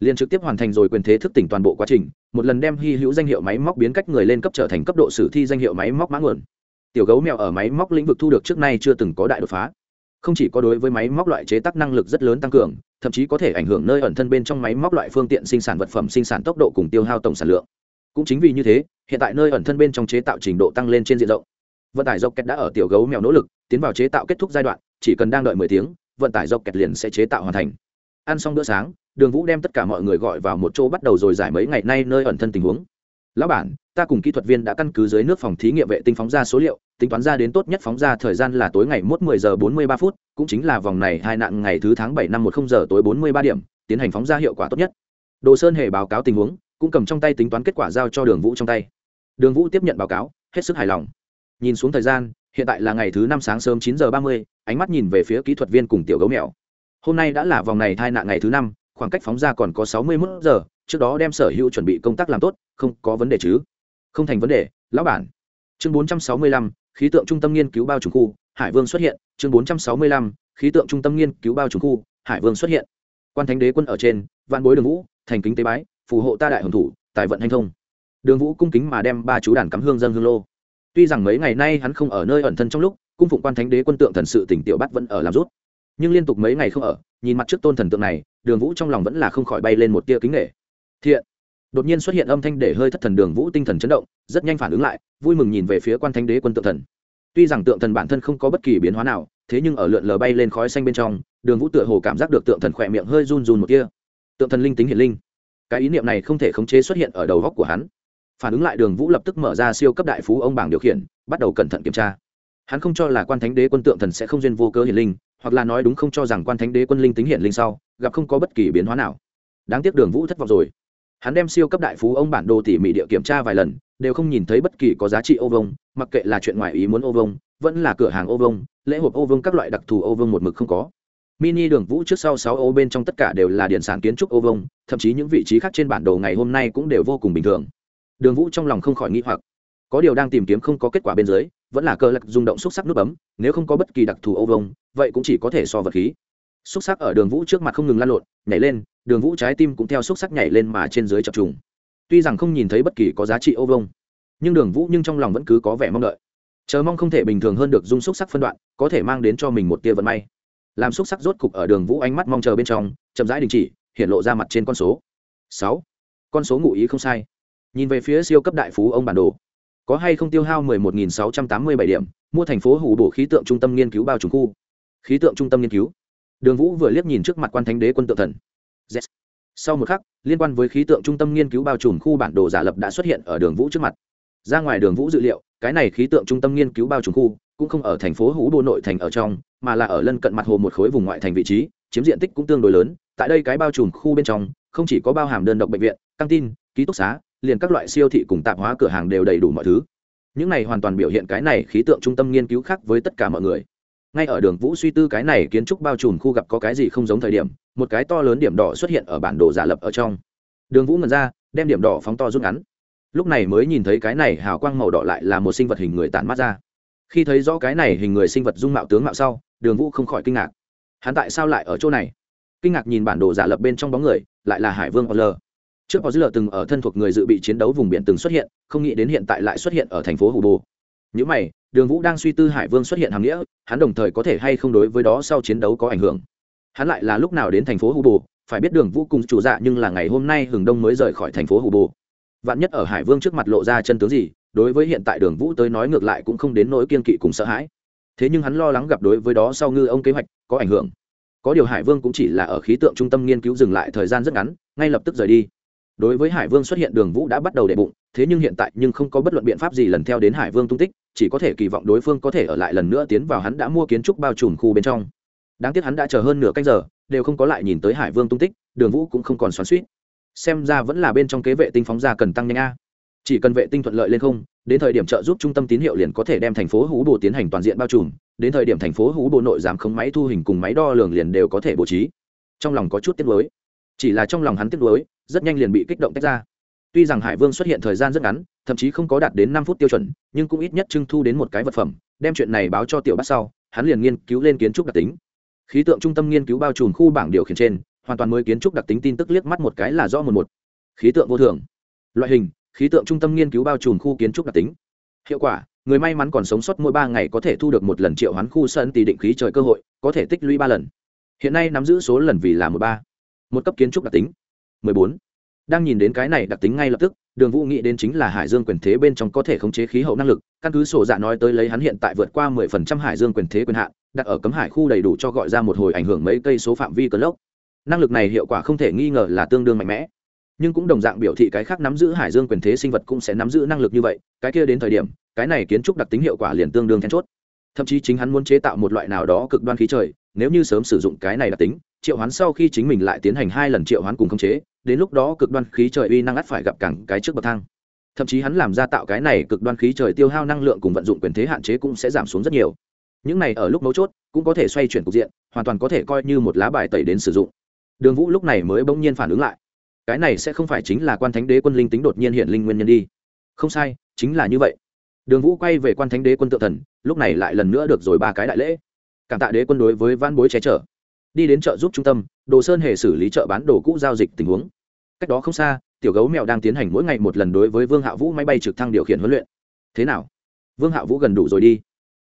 Liền trực tiếp hoàn thành rồi quyền thế thức tỉnh toàn bộ quá trình, một lần đem hy hữu danh hiệu máy móc biến cách người lên cấp trở thành cấp độ sử thi danh hiệu máy móc mã nguồn. Tiểu gấu mèo ở máy móc lĩnh vực thu được trước nay chưa từng có đại đột phá. Không chỉ có đối với máy móc loại chế tác năng lực rất lớn tăng cường, thậm chí có thể ảnh hưởng nơi ẩn thân bên trong máy móc loại phương tiện sinh sản vật phẩm sinh sản tốc độ cùng tiêu hao tổng sản lượng cũng chính vì như thế, hiện tại nơi ẩn thân bên trong chế tạo trình độ tăng lên trên diện rộng. Vận tải dọc kẹt đã ở tiểu gấu mèo nỗ lực, tiến vào chế tạo kết thúc giai đoạn, chỉ cần đang đợi mười tiếng, vận tải dọc kẹt liền sẽ chế tạo hoàn thành. Ăn xong bữa sáng, đường vũ đem tất cả mọi người gọi vào một chỗ bắt đầu rồi giải mấy ngày nay nơi ẩn thân tình huống. Lão bản, ta cùng kỹ thuật viên đã căn cứ dưới nước phòng thí nghiệm vệ tinh phóng ra số liệu, tính toán ra đến tốt nhất phóng ra thời gian là tối ngày mốt 10 giờ 43 phút, cũng chính là vòng này hai nạn ngày thứ tháng bảy năm 10 giờ tối 43 điểm, tiến hành phóng ra hiệu quả tốt nhất. Đồ sơn hề báo cáo tình huống cũng cầm trong tay tính toán kết quả giao cho đường vũ trong tay đường vũ tiếp nhận báo cáo hết sức hài lòng nhìn xuống thời gian hiện tại là ngày thứ năm sáng sớm 9 giờ 30, ánh mắt nhìn về phía kỹ thuật viên cùng tiểu gấu mèo. hôm nay đã là vòng này hai nạn ngày thứ năm khoảng cách phóng ra còn có 61 giờ trước đó đem sở hữu chuẩn bị công tác làm tốt không có vấn đề chứ? không thành vấn đề lão bản. chương 465, khí tượng trung tâm nghiên cứu bao trùng khu hải vương xuất hiện. chương 465, khí tượng trung tâm nghiên cứu bao trùng khu hải vương xuất hiện. quan thánh đế quân ở trên vạn bối đường vũ thành kính tế bái phù hộ ta đại hồng thủ, tài vận hành thông. Đường vũ cung kính mà đem ba chú đàn cắm hương dân hương lô. Tuy rằng mấy ngày nay hắn không ở nơi ẩn thân trong lúc, cung phụng quan thánh đế quân tượng thần sự tỉnh tiểu bắt vẫn ở làm rút. Nhưng liên tục mấy ngày không ở, nhìn mặt trước tôn thần tượng này, đường vũ trong lòng vẫn là không khỏi bay lên một tia kính nghệ thiện! Đột nhiên xuất hiện âm thanh để hơi thất thần đường vũ tinh thần chấn động, rất nhanh phản ứng lại, vui mừng nhìn về phía quan thánh đế quân tượng thần. Tuy rằng tượng thần bản thân không có bất kỳ biến hóa nào, thế nhưng ở lượn lờ bay lên khói xanh bên trong, đường vũ tựa hồ cảm giác được tượng thần khỏe miệng hơi run run một kia tượng thần linh tính hiển linh cái ý niệm này không thể khống chế xuất hiện ở đầu góc của hắn. Phản ứng lại đường vũ lập tức mở ra siêu cấp đại phú ông bảng điều khiển, bắt đầu cẩn thận kiểm tra. Hắn không cho là quan thánh đế quân tượng thần sẽ không duyên vô cơ hiển linh, hoặc là nói đúng không cho rằng quan thánh đế quân linh tính hiển linh sau, gặp không có bất kỳ biến hóa nào. Đáng tiếc đường vũ thất vọng rồi. Hắn đem siêu cấp đại phú ông bản đồ tỉ mỉ địa kiểm tra vài lần, đều không nhìn thấy bất kỳ có giá trị ô vông mặc kệ là chuyện ngoài ý muốn ô vông vẫn là cửa hàng ô vông lễ hộp ô vông các loại đặc thù ô vông một mực không có mini đường vũ trước sau sáu ô bên trong tất cả đều là điện sản kiến trúc ô vông thậm chí những vị trí khác trên bản đồ ngày hôm nay cũng đều vô cùng bình thường. Đường vũ trong lòng không khỏi nghĩ hoặc. Có điều đang tìm kiếm không có kết quả bên dưới, vẫn là cơ lạc rung động xúc sắc nút bấm, nếu không có bất kỳ đặc thù ô vông vậy cũng chỉ có thể so vật khí. Xúc sắc ở đường vũ trước mặt không ngừng lan lộn, nhảy lên, đường vũ trái tim cũng theo xúc sắc nhảy lên mà trên dưới chập trùng. Tuy rằng không nhìn thấy bất kỳ có giá trị ô vông nhưng đường vũ nhưng trong lòng vẫn cứ có vẻ mong đợi. Chờ mong không thể bình thường hơn được dung xúc sắc phân đoạn, có thể mang đến cho mình một tia vận may làm xúc sắc rốt cục ở đường vũ ánh mắt mong chờ bên trong, chậm rãi đình chỉ, hiện lộ ra mặt trên con số. Sáu. Con số ngụ ý không sai. Nhìn về phía siêu cấp đại phú ông bản đồ, có hay không tiêu hao 11.687 điểm, mua thành phố hủ bổ khí tượng trung tâm nghiên cứu bao trùm khu. Khí tượng trung tâm nghiên cứu. Đường vũ vừa liếc nhìn trước mặt quan thánh đế quân tượng thần. Yes. sau một khắc, liên quan với khí tượng trung tâm nghiên cứu bao trùm khu bản đồ giả lập đã xuất hiện ở đường vũ trước mặt. Ra ngoài đường vũ dự liệu cái này khí tượng trung tâm nghiên cứu bao trùm khu, cũng không ở thành phố hú đô nội thành ở trong, mà là ở lân cận mặt hồ một khối vùng ngoại thành vị trí, chiếm diện tích cũng tương đối lớn. Tại đây cái bao trùm khu bên trong, không chỉ có bao hàm đơn độc bệnh viện, căng tin, ký túc xá, liền các loại siêu thị cùng tạp hóa cửa hàng đều đầy đủ mọi thứ. Những này hoàn toàn biểu hiện cái này khí tượng trung tâm nghiên cứu khác với tất cả mọi người. Ngay ở đường vũ suy tư cái này kiến trúc bao trùm khu gặp có cái gì không giống thời điểm, một cái to lớn điểm đỏ xuất hiện ở bản đồ giả lập ở trong. Đường vũ ngần ra, đem điểm đỏ phóng to rút ngắn lúc này mới nhìn thấy cái này hào quang màu đỏ lại là một sinh vật hình người tản mát ra. Khi thấy rõ cái này hình người sinh vật dung mạo tướng mạo sau, đường vũ không khỏi kinh ngạc. Hắn tại sao lại ở chỗ này? Kinh ngạc nhìn bản đồ giả lập bên trong bóng người, lại là hải vương Orler. trước có dư lờ từng ở thân thuộc người dự bị chiến đấu vùng biển từng xuất hiện, không nghĩ đến hiện tại lại xuất hiện ở thành phố hù bồ những mày, đường vũ đang suy tư hải vương xuất hiện hàm nghĩa, hắn đồng thời có thể hay không đối với đó sau chiến đấu có ảnh hưởng. Hắn lại là lúc nào đến thành phố hù bồ phải biết đường vũ cùng chủ dạ nhưng là ngày hôm nay hừng đông mới rời khỏi thành phố hù bồ vạn nhất ở hải vương trước mặt lộ ra chân tướng gì, đối với hiện tại đường vũ tới nói ngược lại cũng không đến nỗi kiên kỵ cùng sợ hãi. Thế nhưng hắn lo lắng gặp đối với đó sau ngư ông kế hoạch, có ảnh hưởng. Có điều hải vương cũng chỉ là ở khí tượng trung tâm nghiên cứu dừng lại thời gian rất ngắn, ngay lập tức rời đi. Đối với hải vương xuất hiện đường vũ đã bắt đầu đệ bụng, thế nhưng hiện tại nhưng không có bất luận biện pháp gì lần theo đến hải vương tung tích, chỉ có thể kỳ vọng đối phương có thể ở lại lần nữa tiến vào hắn đã mua kiến trúc bao trùm khu bên trong. Đáng tiếc hắn đã chờ hơn nửa canh giờ, đều không có lại nhìn tới hải vương tung tích, đường vũ cũng không còn xoắn suýt xem ra vẫn là bên trong kế vệ tinh phóng ra cần tăng nhanh a. Chỉ cần vệ tinh thuận lợi lên không, đến thời điểm trợ giúp trung tâm tín hiệu liền có thể đem thành phố hú bồ tiến hành toàn diện bao trùm, đến thời điểm thành phố hú bồ nội giám không máy thu hình cùng máy đo lường liền đều có thể bố trí. Trong lòng có chút tiếc nuối. Chỉ là trong lòng hắn tiếc nuối, rất nhanh liền bị kích động tách ra. Tuy rằng hải vương xuất hiện thời gian rất ngắn, thậm chí không có đạt đến năm phút tiêu chuẩn, nhưng cũng ít nhất trưng thu đến một cái vật phẩm, đem chuyện này báo cho tiểu bát sau, hắn liền nghiên cứu lên kiến trúc đặc tính. Khí tượng trung tâm nghiên cứu bao trùm khu bảng điều khiển trên hoàn toàn mới kiến trúc đặc tính tin tức liếc mắt một cái là rõ một một. Khí tượng vô thường. Loại hình, khí tượng trung tâm nghiên cứu bao trùm khu kiến trúc đặc tính. Hiệu quả, người may mắn còn sống sót mỗi ba ngày có thể thu được một lần triệu hoán khu sân tỷ định khí trời cơ hội, có thể tích lũy ba lần. Hiện nay nắm giữ số lần vì là một ba. Một cấp kiến trúc đặc tính. mười bốn. Đang nhìn đến cái này đặc tính ngay lập tức, đường vũ nghĩ đến chính là hải dương quyền thế bên trong có thể khống chế khí hậu năng lực, căn cứ sổ dạ nói tới lấy hắn hiện tại vượt qua mười phần trăm hải dương quyền thế quyền hạn, đặt ở cấm hải khu đầy đủ cho gọi ra một hồi ảnh hưởng mấy cây số phạm vi cơn lốc năng lực này hiệu quả không thể nghi ngờ là tương đương mạnh mẽ. Nhưng cũng đồng dạng biểu thị cái khác nắm giữ hải dương quyền thế sinh vật cũng sẽ nắm giữ năng lực như vậy, cái kia đến thời điểm, cái này kiến trúc đặc tính hiệu quả liền tương đương then chốt. Thậm chí chính hắn muốn chế tạo một loại nào đó cực đoan khí trời, nếu như sớm sử dụng cái này đặc tính, triệu hoán sau khi chính mình lại tiến hành hai lần triệu hoán cùng khống chế, đến lúc đó cực đoan khí trời uy năng ắt phải gặp cẳng cái trước bậc thang. Thậm chí hắn làm ra tạo cái này cực đoan khí trời tiêu hao năng lượng cùng vận dụng quyền thế hạn chế cũng sẽ giảm xuống rất nhiều. Những này ở lúc mấu chốt, cũng có thể xoay chuyển cục diện, hoàn toàn có thể coi như một lá bài tẩy đến sử dụng đường vũ lúc này mới bỗng nhiên phản ứng lại. Cái này sẽ không phải chính là quan thánh đế quân linh tính đột nhiên hiện linh nguyên nhân đi. Không sai, chính là như vậy. Đường vũ quay về quan thánh đế quân tự thần, lúc này lại lần nữa được rồi ba cái đại lễ. Cảm tạ đế quân đối với van bối che chở. Đi đến chợ giúp trung tâm, đồ sơn hề xử lý chợ bán đồ cũ giao dịch tình huống. Cách đó không xa, tiểu gấu mèo đang tiến hành mỗi ngày một lần đối với vương hạ vũ máy bay trực thăng điều khiển huấn luyện. Thế nào? Vương hạ vũ gần đủ rồi đi.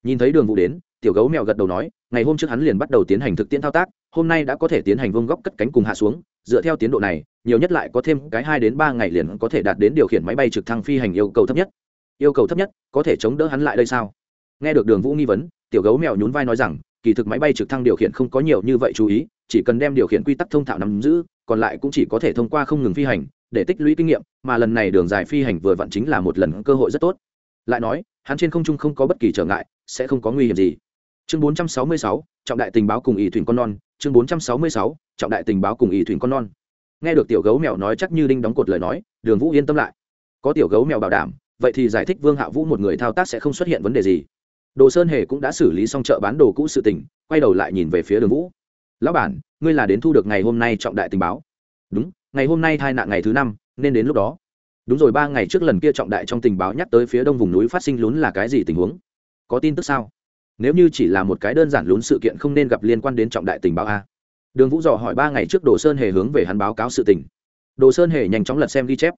Nhìn thấy đường vũ đến tiểu gấu mèo gật đầu nói, ngày hôm trước hắn liền bắt đầu tiến hành thực tiễn thao tác, hôm nay đã có thể tiến hành vương góc cất cánh cùng hạ xuống, dựa theo tiến độ này, nhiều nhất lại có thêm cái hai đến ba ngày liền có thể đạt đến điều khiển máy bay trực thăng phi hành yêu cầu thấp nhất. Yêu cầu thấp nhất, có thể chống đỡ hắn lại đây sao? Nghe được đường vũ nghi vấn, tiểu gấu mèo nhún vai nói rằng, kỳ thực máy bay trực thăng điều khiển không có nhiều như vậy chú ý, chỉ cần đem điều khiển quy tắc thông thạo nắm giữ, còn lại cũng chỉ có thể thông qua không ngừng phi hành, để tích lũy kinh nghiệm, mà lần này đường dài phi hành vừa vặn chính là một lần cơ hội rất tốt. Lại nói, hắn trên không trung không có bất kỳ trở ngại, sẽ không có nguy hiểm gì chương 466, trọng đại tình báo cùng ỷ thuyền con non. Chương 466, trọng đại tình báo cùng ỷ thuyền con non. Nghe được tiểu gấu mèo nói chắc như đinh đóng cột lời nói đường vũ yên tâm lại. Có tiểu gấu mèo bảo đảm vậy thì giải thích vương hạ vũ một người thao tác sẽ không xuất hiện vấn đề gì. Đồ sơn hề cũng đã xử lý xong chợ bán đồ cũ sự tình quay đầu lại nhìn về phía đường vũ. Lão bản ngươi là đến thu được ngày hôm nay trọng đại tình báo. Đúng ngày hôm nay thai nạn ngày thứ năm nên đến lúc đó. Đúng rồi ba ngày trước lần kia trọng đại trong tình báo nhắc tới phía đông vùng núi phát sinh lún là cái gì tình huống? Có tin tức sao? Nếu như chỉ là một cái đơn giản lún sự kiện không nên gặp liên quan đến trọng đại tình báo a. Đường vũ dò hỏi ba ngày trước đồ sơn hề hướng về hắn báo cáo sự tình. Đồ sơn hề nhanh chóng lật xem ghi chép.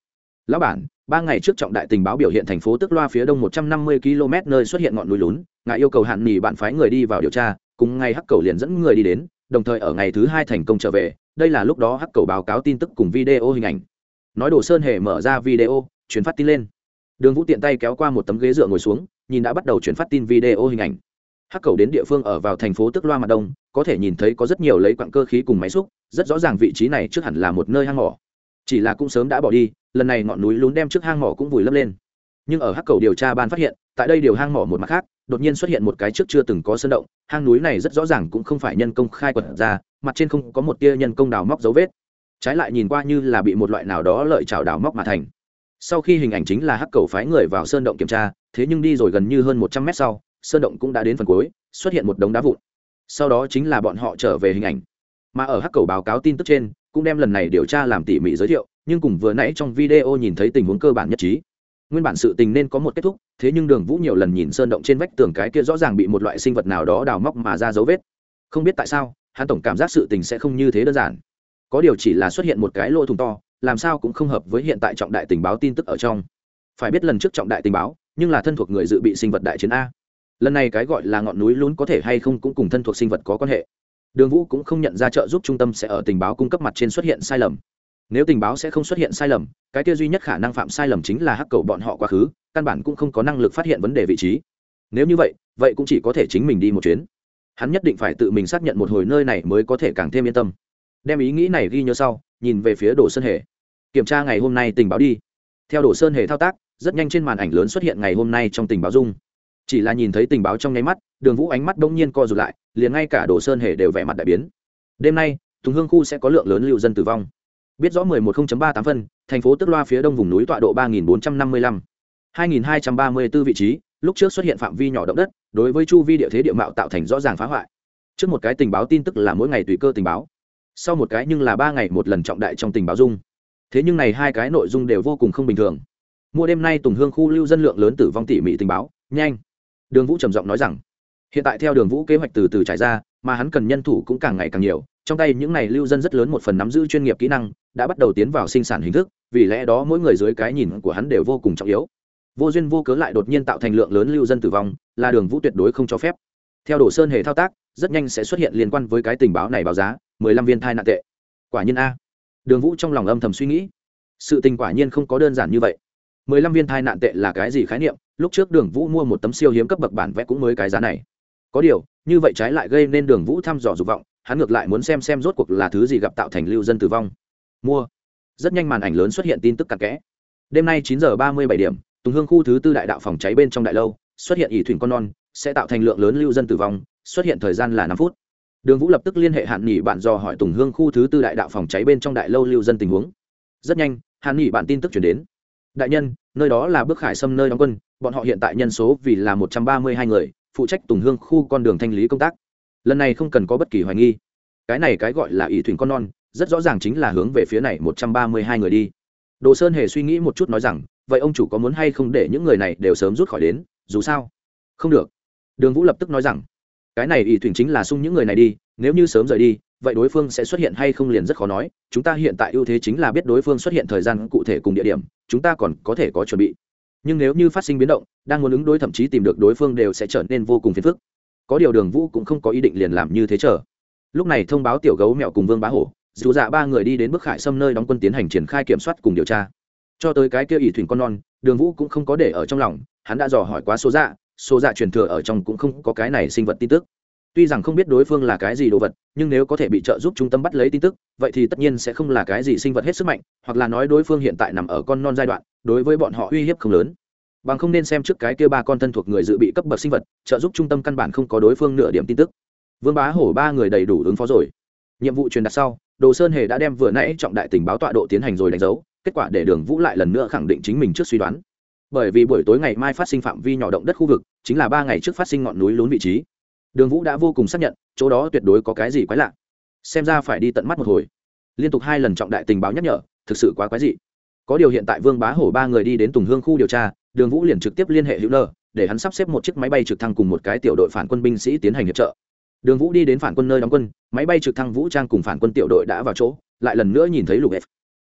Lão bản, ba ngày trước trọng đại tình báo biểu hiện thành phố tức loa phía đông một trăm năm mươi km nơi xuất hiện ngọn núi lún, ngài yêu cầu hạn nghỉ bạn phái người đi vào điều tra, cùng ngày hắc cầu liền dẫn người đi đến, đồng thời ở ngày thứ hai thành công trở về, đây là lúc đó hắc cầu báo cáo tin tức cùng video hình ảnh. Nói đồ sơn hề mở ra video chuyển phát tin lên. Đường vũ tiện tay kéo qua một tấm ghế dựa ngồi xuống, nhìn đã bắt đầu chuyển phát tin video hình ảnh hắc cầu đến địa phương ở vào thành phố tức loa mặt đông, có thể nhìn thấy có rất nhiều lấy quặng cơ khí cùng máy xúc, rất rõ ràng vị trí này trước hẳn là một nơi hang mỏ. Chỉ là cũng sớm đã bỏ đi, lần này ngọn núi lún đem trước hang mỏ cũng vùi lấp lên. Nhưng ở hắc cầu điều tra ban phát hiện, tại đây điều hang mỏ một mặt khác, đột nhiên xuất hiện một cái trước chưa từng có sơn động, hang núi này rất rõ ràng cũng không phải nhân công khai quật ra, mặt trên không có một tia nhân công đào móc dấu vết. Trái lại nhìn qua như là bị một loại nào đó lợi chảo đào móc mà thành. Sau khi hình ảnh chính là hắc cầu phái người vào sơn động kiểm tra, thế nhưng đi rồi gần như hơn một trăm mét sau sơn động cũng đã đến phần cuối, xuất hiện một đống đá vụn. Sau đó chính là bọn họ trở về hình ảnh. Mà ở hắc cầu báo cáo tin tức trên, cũng đem lần này điều tra làm tỉ mỉ giới thiệu, nhưng cùng vừa nãy trong video nhìn thấy tình huống cơ bản nhất trí. Nguyên bản sự tình nên có một kết thúc, thế nhưng đường vũ nhiều lần nhìn sơn động trên vách tường cái kia rõ ràng bị một loại sinh vật nào đó đào móc mà ra dấu vết. Không biết tại sao, hắn tổng cảm giác sự tình sẽ không như thế đơn giản. Có điều chỉ là xuất hiện một cái lỗ thủng to, làm sao cũng không hợp với hiện tại trọng đại tình báo tin tức ở trong. Phải biết lần trước trọng đại tình báo, nhưng là thân thuộc người dự bị sinh vật đại chiến a lần này cái gọi là ngọn núi lún có thể hay không cũng cùng thân thuộc sinh vật có quan hệ. Đường vũ cũng không nhận ra trợ giúp trung tâm sẽ ở tình báo cung cấp mặt trên xuất hiện sai lầm. Nếu tình báo sẽ không xuất hiện sai lầm, cái kia duy nhất khả năng phạm sai lầm chính là hắc cầu bọn họ quá khứ, căn bản cũng không có năng lực phát hiện vấn đề vị trí. Nếu như vậy vậy cũng chỉ có thể chính mình đi một chuyến. Hắn nhất định phải tự mình xác nhận một hồi nơi này mới có thể càng thêm yên tâm. Đem ý nghĩ này ghi nhớ sau, nhìn về phía đồ sơn hề. Kiểm tra ngày hôm nay tình báo đi. Theo đồ sơn hề thao tác, rất nhanh trên màn ảnh lớn xuất hiện ngày hôm nay trong tình báo dung chỉ là nhìn thấy tình báo trong nháy mắt, đường vũ ánh mắt đông nhiên co rụt lại, liền ngay cả đồ sơn hề đều vẻ mặt đại biến. Đêm nay, tùng hương khu sẽ có lượng lớn lưu dân tử vong. Biết rõ 11.38 phân, thành phố tức loa phía đông vùng núi tọa độ 3.455 2.234 vị trí, lúc trước xuất hiện phạm vi nhỏ động đất, đối với chu vi địa thế địa mạo tạo thành rõ ràng phá hoại. Trước một cái tình báo tin tức là mỗi ngày tùy cơ tình báo. Sau một cái nhưng là ba ngày một lần trọng đại trong tình báo dung. Thế nhưng này hai cái nội dung đều vô cùng không bình thường. Mua đêm nay tùng hương khu lưu dân lượng lớn tử vong tỉ mỉ tình báo, nhanh đường vũ trầm giọng nói rằng, hiện tại theo đường vũ kế hoạch từ từ trải ra, mà hắn cần nhân thủ cũng càng ngày càng nhiều, trong tay những này lưu dân rất lớn một phần nắm giữ chuyên nghiệp kỹ năng, đã bắt đầu tiến vào sinh sản hình thức, vì lẽ đó mỗi người dưới cái nhìn của hắn đều vô cùng trọng yếu. Vô duyên vô cớ lại đột nhiên tạo thành lượng lớn lưu dân tử vong, là đường vũ tuyệt đối không cho phép. Theo đồ sơn hề thao tác, rất nhanh sẽ xuất hiện liên quan với cái tình báo này báo giá, mười lăm viên thai nạn tệ. Quả nhiên a. Đường vũ trong lòng âm thầm suy nghĩ. Sự tình quả nhiên không có đơn giản như vậy. mười lăm viên thai nạn tệ là cái gì khái niệm? Lúc trước đường vũ mua một tấm siêu hiếm cấp bậc bản vẽ cũng mới cái giá này. Có điều, như vậy trái lại gây nên đường vũ thăm dò dục vọng, hắn ngược lại muốn xem xem rốt cuộc là thứ gì gặp tạo thành lưu dân tử vong. Mua. Rất nhanh màn ảnh lớn xuất hiện tin tức cặn kẽ. Đêm nay chín giờ ba mươi bảy điểm, tùng hương khu thứ tư đại đạo phòng cháy bên trong đại lâu, xuất hiện ỷ thủy con non, sẽ tạo thành lượng lớn lưu dân tử vong, xuất hiện thời gian là năm phút. Đường vũ lập tức liên hệ hạn nghỉ bạn dò hỏi tùng hương khu thứ tư đại đạo phòng cháy bên trong đại lâu lưu dân tình huống. Rất nhanh hạn nghỉ bạn tin tức chuyển đến. Đại nhân, nơi đó là bước khải xâm nơi đóng quân bọn họ hiện tại nhân số vì là một trăm ba mươi hai người, phụ trách tùng hương khu con đường thanh lý công tác. Lần này không cần có bất kỳ hoài nghi. Cái này cái gọi là ỷ thuyền con non, rất rõ ràng chính là hướng về phía này một trăm ba mươi hai người đi. Đồ sơn hề suy nghĩ một chút nói rằng, vậy ông chủ có muốn hay không để những người này đều sớm rút khỏi đến, dù sao? Không được. Đường vũ lập tức nói rằng, cái này ỷ thuyền chính là sung những người này đi, nếu như sớm rời đi, vậy đối phương sẽ xuất hiện hay không liền rất khó nói, chúng ta hiện tại ưu thế chính là biết đối phương xuất hiện thời gian cụ thể cùng địa điểm, chúng ta còn có thể có chuẩn bị nhưng nếu như phát sinh biến động, đang muốn ứng đối thậm chí tìm được đối phương đều sẽ trở nên vô cùng phiền phức. Có điều đường vũ cũng không có ý định liền làm như thế chờ. Lúc này thông báo tiểu gấu mẹo cùng vương bá hổ, dù dạ ba người đi đến bức khải xâm nơi đóng quân tiến hành triển khai kiểm soát cùng điều tra. Cho tới cái kia ỷ thuyền con non, đường vũ cũng không có để ở trong lòng, hắn đã dò hỏi quá số dạ số dạ truyền thừa ở trong cũng không có cái này sinh vật tin tức tuy rằng không biết đối phương là cái gì đồ vật, nhưng nếu có thể bị trợ giúp trung tâm bắt lấy tin tức, vậy thì tất nhiên sẽ không là cái gì sinh vật hết sức mạnh, hoặc là nói đối phương hiện tại nằm ở con non giai đoạn, đối với bọn họ uy hiếp không lớn. Bằng không nên xem trước cái kia ba con thân thuộc người dự bị cấp bậc sinh vật, trợ giúp trung tâm căn bản không có đối phương nửa điểm tin tức. Vương bá hổ ba người đầy đủ ứng phó rồi. Nhiệm vụ truyền đặt sau, đồ sơn hề đã đem vừa nãy trọng đại tình báo tọa độ tiến hành rồi đánh dấu, kết quả để đường vũ lại lần nữa khẳng định chính mình trước suy đoán. Bởi vì buổi tối ngày mai phát sinh phạm vi nhỏ động đất khu vực, chính là ba ngày trước phát sinh ngọn núi lún vị trí đường vũ đã vô cùng xác nhận, chỗ đó tuyệt đối có cái gì quái lạ. Xem ra phải đi tận mắt một hồi. Liên tục hai lần trọng đại tình báo nhắc nhở, thực sự quá quái dị. Có điều hiện tại vương bá hổ ba người đi đến tùng hương khu điều tra, đường vũ liền trực tiếp liên hệ hữu nơ, để hắn sắp xếp một chiếc máy bay trực thăng cùng một cái tiểu đội phản quân binh sĩ tiến hành hiệp trợ. Đường vũ đi đến phản quân nơi đóng quân, máy bay trực thăng vũ trang cùng phản quân tiểu đội đã vào chỗ, lại lần nữa nhìn thấy lục hẹp.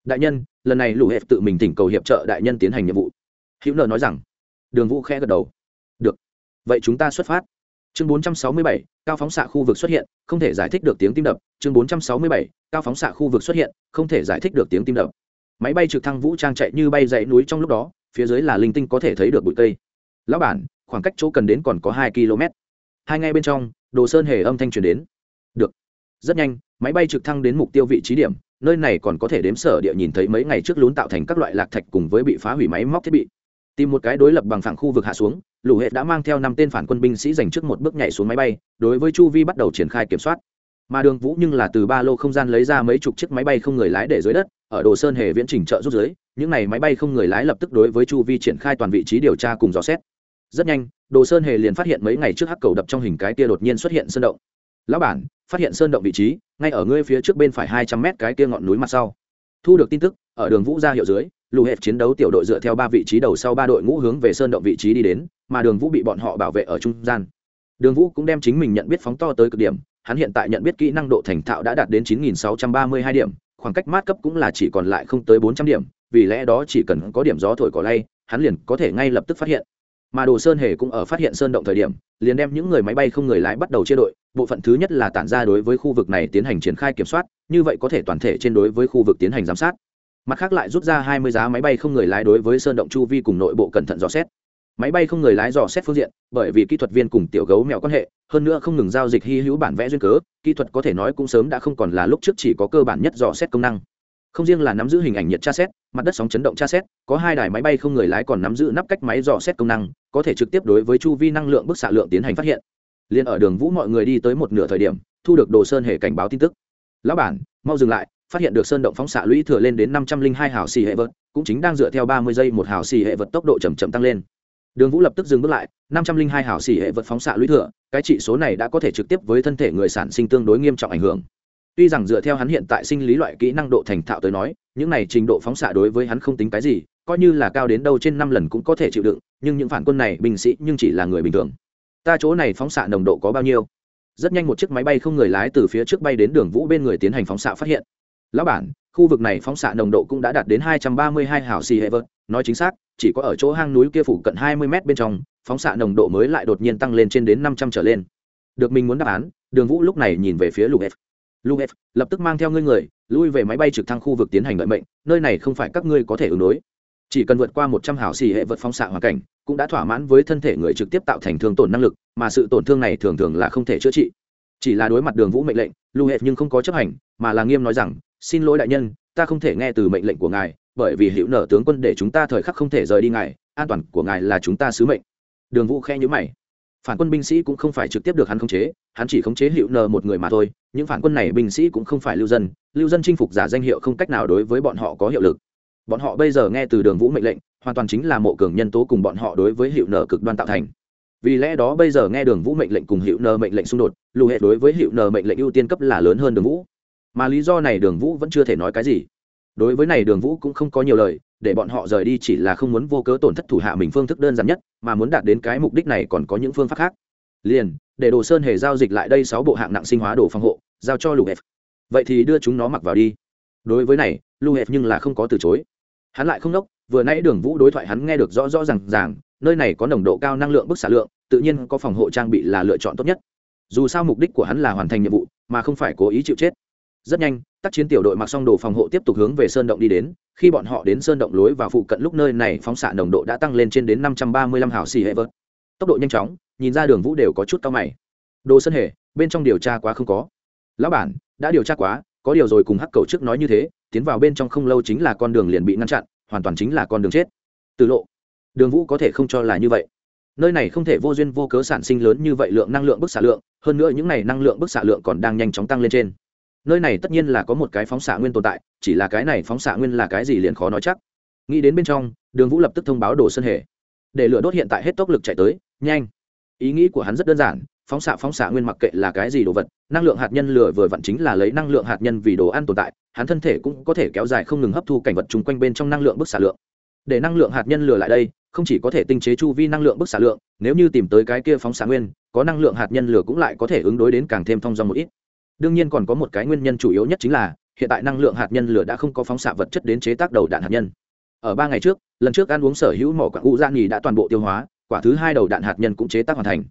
Đại nhân, lần này lục hẹp tự mình tỉnh cầu hiệp trợ đại nhân tiến hành nhiệm vụ. Hữu nơ nói rằng. Đường vũ khẽ gật đầu. Được. Vậy chúng ta xuất phát chương 467, cao phóng xạ khu vực xuất hiện không thể giải thích được tiếng tim đập. Chương 467, cao phóng xạ khu vực xuất hiện không thể giải thích được tiếng tim đập. Máy bay trực thăng vũ trang chạy như bay dãy núi trong lúc đó phía dưới là linh tinh có thể thấy được bụi cây. Lão bản khoảng cách chỗ cần đến còn có hai km. Hai ngay bên trong đồ sơn hề âm thanh truyền đến. Được. Rất nhanh máy bay trực thăng đến mục tiêu vị trí điểm nơi này còn có thể đếm sở địa nhìn thấy mấy ngày trước lún tạo thành các loại lạc thạch cùng với bị phá hủy máy móc thiết bị tìm một cái đối lập bằng phẳng khu vực hạ xuống, lũ hệ đã mang theo năm tên phản quân binh sĩ dành trước một bước nhảy xuống máy bay, đối với chu vi bắt đầu triển khai kiểm soát. Mà đường vũ nhưng là từ ba lô không gian lấy ra mấy chục chiếc máy bay không người lái để dưới đất, ở đồ sơn hề viễn trình trợ rút dưới, những n à y máy bay không người lái lập tức đối với chu vi triển khai toàn vị trí điều tra cùng dò xét. Rất nhanh, đồ sơn hề liền phát hiện mấy ngày trước hắc cầu đập trong hình cái kia đột nhiên xuất hiện sơn động. Lão bản, phát hiện sơn động vị trí, ngay ở ngươi phía trước bên phải hai trăm mét cái kia ngọn núi mặt sau. Thu được tin tức, ở đường vũ ra hiệu dưới lù hệt chiến đấu tiểu đội dựa theo ba vị trí đầu sau ba đội ngũ hướng về sơn động vị trí đi đến, mà đường vũ bị bọn họ bảo vệ ở trung gian. Đường vũ cũng đem chính mình nhận biết phóng to tới cực điểm, hắn hiện tại nhận biết kỹ năng độ thành thạo đã đạt đến 9.632 điểm, khoảng cách mát cấp cũng là chỉ còn lại không tới 400 điểm, vì lẽ đó chỉ cần có điểm gió thổi cỏ lay, hắn liền có thể ngay lập tức phát hiện. Mà đồ sơn hề cũng ở phát hiện sơn động thời điểm, liền đem những người máy bay không người lái bắt đầu chia đội, bộ phận thứ nhất là tản ra đối với khu vực này tiến hành triển khai kiểm soát, như vậy có thể toàn thể trên đối với khu vực tiến hành giám sát mặt khác lại rút ra hai mươi giá máy bay không người lái đối với sơn động chu vi cùng nội bộ cẩn thận dò xét. Máy bay không người lái dò xét phương diện, bởi vì kỹ thuật viên cùng tiểu gấu mèo quan hệ, hơn nữa không ngừng giao dịch hy hữu bản vẽ duyên cớ, kỹ thuật có thể nói cũng sớm đã không còn là lúc trước chỉ có cơ bản nhất dò xét công năng. Không riêng là nắm giữ hình ảnh nhiệt tra xét, mặt đất sóng chấn động tra xét, có hai đài máy bay không người lái còn nắm giữ nắp cách máy dò xét công năng, có thể trực tiếp đối với chu vi năng lượng bức xạ lượng tiến hành phát hiện. Liền ở đường vũ mọi người đi tới một nửa thời điểm, thu được đồ sơn hệ cảnh báo tin tức. Lão bản, mau dừng lại phát hiện được sơn động phóng xạ lũy thừa lên đến năm trăm linh hai hào xì hệ vật, cũng chính đang dựa theo ba mươi giây một hào xì hệ vật tốc độ chầm chậm tăng lên. Đường vũ lập tức dừng bước lại, năm trăm linh hai hào xì hệ vật phóng xạ lũy thừa, cái trị số này đã có thể trực tiếp với thân thể người sản sinh tương đối nghiêm trọng ảnh hưởng. Tuy rằng dựa theo hắn hiện tại sinh lý loại kỹ năng độ thành thạo tới nói, những này trình độ phóng xạ đối với hắn không tính cái gì, coi như là cao đến đâu trên năm lần cũng có thể chịu đựng, nhưng những phản quân này, binh sĩ nhưng chỉ là người bình thường. Ta chỗ này phóng xạ nồng độ có bao nhiêu? Rất nhanh một chiếc máy bay không người lái từ phía trước bay đến đường vũ bên người tiến hành phóng xạ phát hiện lão bản, khu vực này phóng xạ nồng độ cũng đã đạt đến hai trăm ba mươi hai hào xì hệ vợt. Nói chính xác, chỉ có ở chỗ hang núi kia phủ cận hai mươi m bên trong, phóng xạ nồng độ mới lại đột nhiên tăng lên trên đến năm trăm trở lên. Được mình muốn đáp án, đường vũ lúc này nhìn về phía lục f lục f lập tức mang theo ngươi người, lui về máy bay trực thăng khu vực tiến hành lợi mệnh, nơi này không phải các ngươi có thể ứng đối. Chỉ cần vượt qua một trăm hào xì hệ vật phóng xạ hoàn cảnh, cũng đã thỏa mãn với thân thể người trực tiếp tạo thành thương tổn năng lực, mà sự tổn thương này thường thường là không thể chữa trị. Chỉ là đối mặt đường vũ mệnh lệnh lưu hệ nhưng không có chấp hành, mà là nghiêm nói rằng xin lỗi đại nhân, ta không thể nghe từ mệnh lệnh của ngài, bởi vì hữu nở tướng quân để chúng ta thời khắc không thể rời đi ngài, an toàn của ngài là chúng ta sứ mệnh. Đường vũ khe nhữ mày. Phản quân binh sĩ cũng không phải trực tiếp được hắn khống chế, hắn chỉ khống chế hữu nờ một người mà thôi, những phản quân này binh sĩ cũng không phải lưu dân lưu dân chinh phục giả danh hiệu không cách nào đối với bọn họ có hiệu lực. Bọn họ bây giờ nghe từ đường vũ mệnh lệnh, hoàn toàn chính là mộ cường nhân tố cùng bọn họ đối với hiệu nờ cực đoan tạo thành. Vì lẽ đó bây giờ nghe đường vũ mệnh lệnh cùng hiệu nờ mệnh lệnh xung đột, lù hệ đối với hiệu nờ mệnh lệnh ưu tiên cấp là lớn hơn đường vũ mà lý do này đường vũ vẫn chưa thể nói cái gì. Đối với này đường vũ cũng không có nhiều lời, để bọn họ rời đi chỉ là không muốn vô cớ tổn thất thủ hạ mình phương thức đơn giản nhất, mà muốn đạt đến cái mục đích này còn có những phương pháp khác. Liền, để đồ sơn hề giao dịch lại đây sáu bộ hạng nặng sinh hóa đồ phòng hộ, giao cho lục hẹp vậy thì đưa chúng nó mặc vào đi. Đối với này, lục hẹp nhưng là không có từ chối. Hắn lại không đốc, vừa nãy đường vũ đối thoại hắn nghe được rõ rõ r à n g ràng, nơi này có nồng độ cao năng lượng bức xạ lượng, tự nhiên có phòng hộ trang bị là lựa chọn tốt nhất. Dù sao mục đích của hắn là hoàn thành nhiệm vụ, mà không phải cố ý chịu chết rất nhanh, tác chiến tiểu đội mặc xong đồ phòng hộ tiếp tục hướng về sơn động đi đến. Khi bọn họ đến sơn động lối và phụ cận lúc nơi này, phóng xạ nồng độ đã tăng lên trên đến năm trăm ba mươi lăm hào xì hệ vớt tốc độ nhanh chóng, nhìn ra đường vũ đều có chút cao mày. Đồ sơn hề bên trong điều tra quá không có. Lão bản, đã điều tra quá, có điều rồi cùng hắc cầu trước nói như thế, tiến vào bên trong không lâu chính là con đường liền bị ngăn chặn, hoàn toàn chính là con đường chết. Từ lộ, đường vũ có thể không cho là như vậy. Nơi này không thể vô duyên vô cớ sản sinh lớn như vậy lượng năng lượng bức xạ lượng, hơn nữa những này năng lượng bức xạ lượng còn đang nhanh chóng tăng lên trên nơi này tất nhiên là có một cái phóng xạ nguyên tồn tại, chỉ là cái này phóng xạ nguyên là cái gì liền khó nói chắc. Nghĩ đến bên trong, đường vũ lập tức thông báo đồ sơn hề để lửa đốt hiện tại hết tốc lực chạy tới, nhanh. Ý nghĩ của hắn rất đơn giản, phóng xạ phóng xạ nguyên mặc kệ là cái gì đồ vật, năng lượng hạt nhân lửa vừa vặn chính là lấy năng lượng hạt nhân vì đồ ăn tồn tại, hắn thân thể cũng có thể kéo dài không ngừng hấp thu cảnh vật chung quanh bên trong năng lượng bức xạ lượng. Để năng lượng hạt nhân lửa lại đây, không chỉ có thể tinh chế chu vi năng lượng bức xạ lượng, nếu như tìm tới cái kia phóng xạ nguyên, có năng lượng hạt nhân lửa cũng lại có thể ứng đối đến càng thêm thông do một ít đương nhiên còn có một cái nguyên nhân chủ yếu nhất chính là, hiện tại năng lượng hạt nhân lửa đã không có phóng xạ vật chất đến chế tác đầu đạn hạt nhân. Ở ba ngày trước, lần trước ăn uống sở hữu mỏ quặng u gian nhì đã toàn bộ tiêu hóa, quả thứ hai đầu đạn hạt nhân cũng chế tác hoàn thành.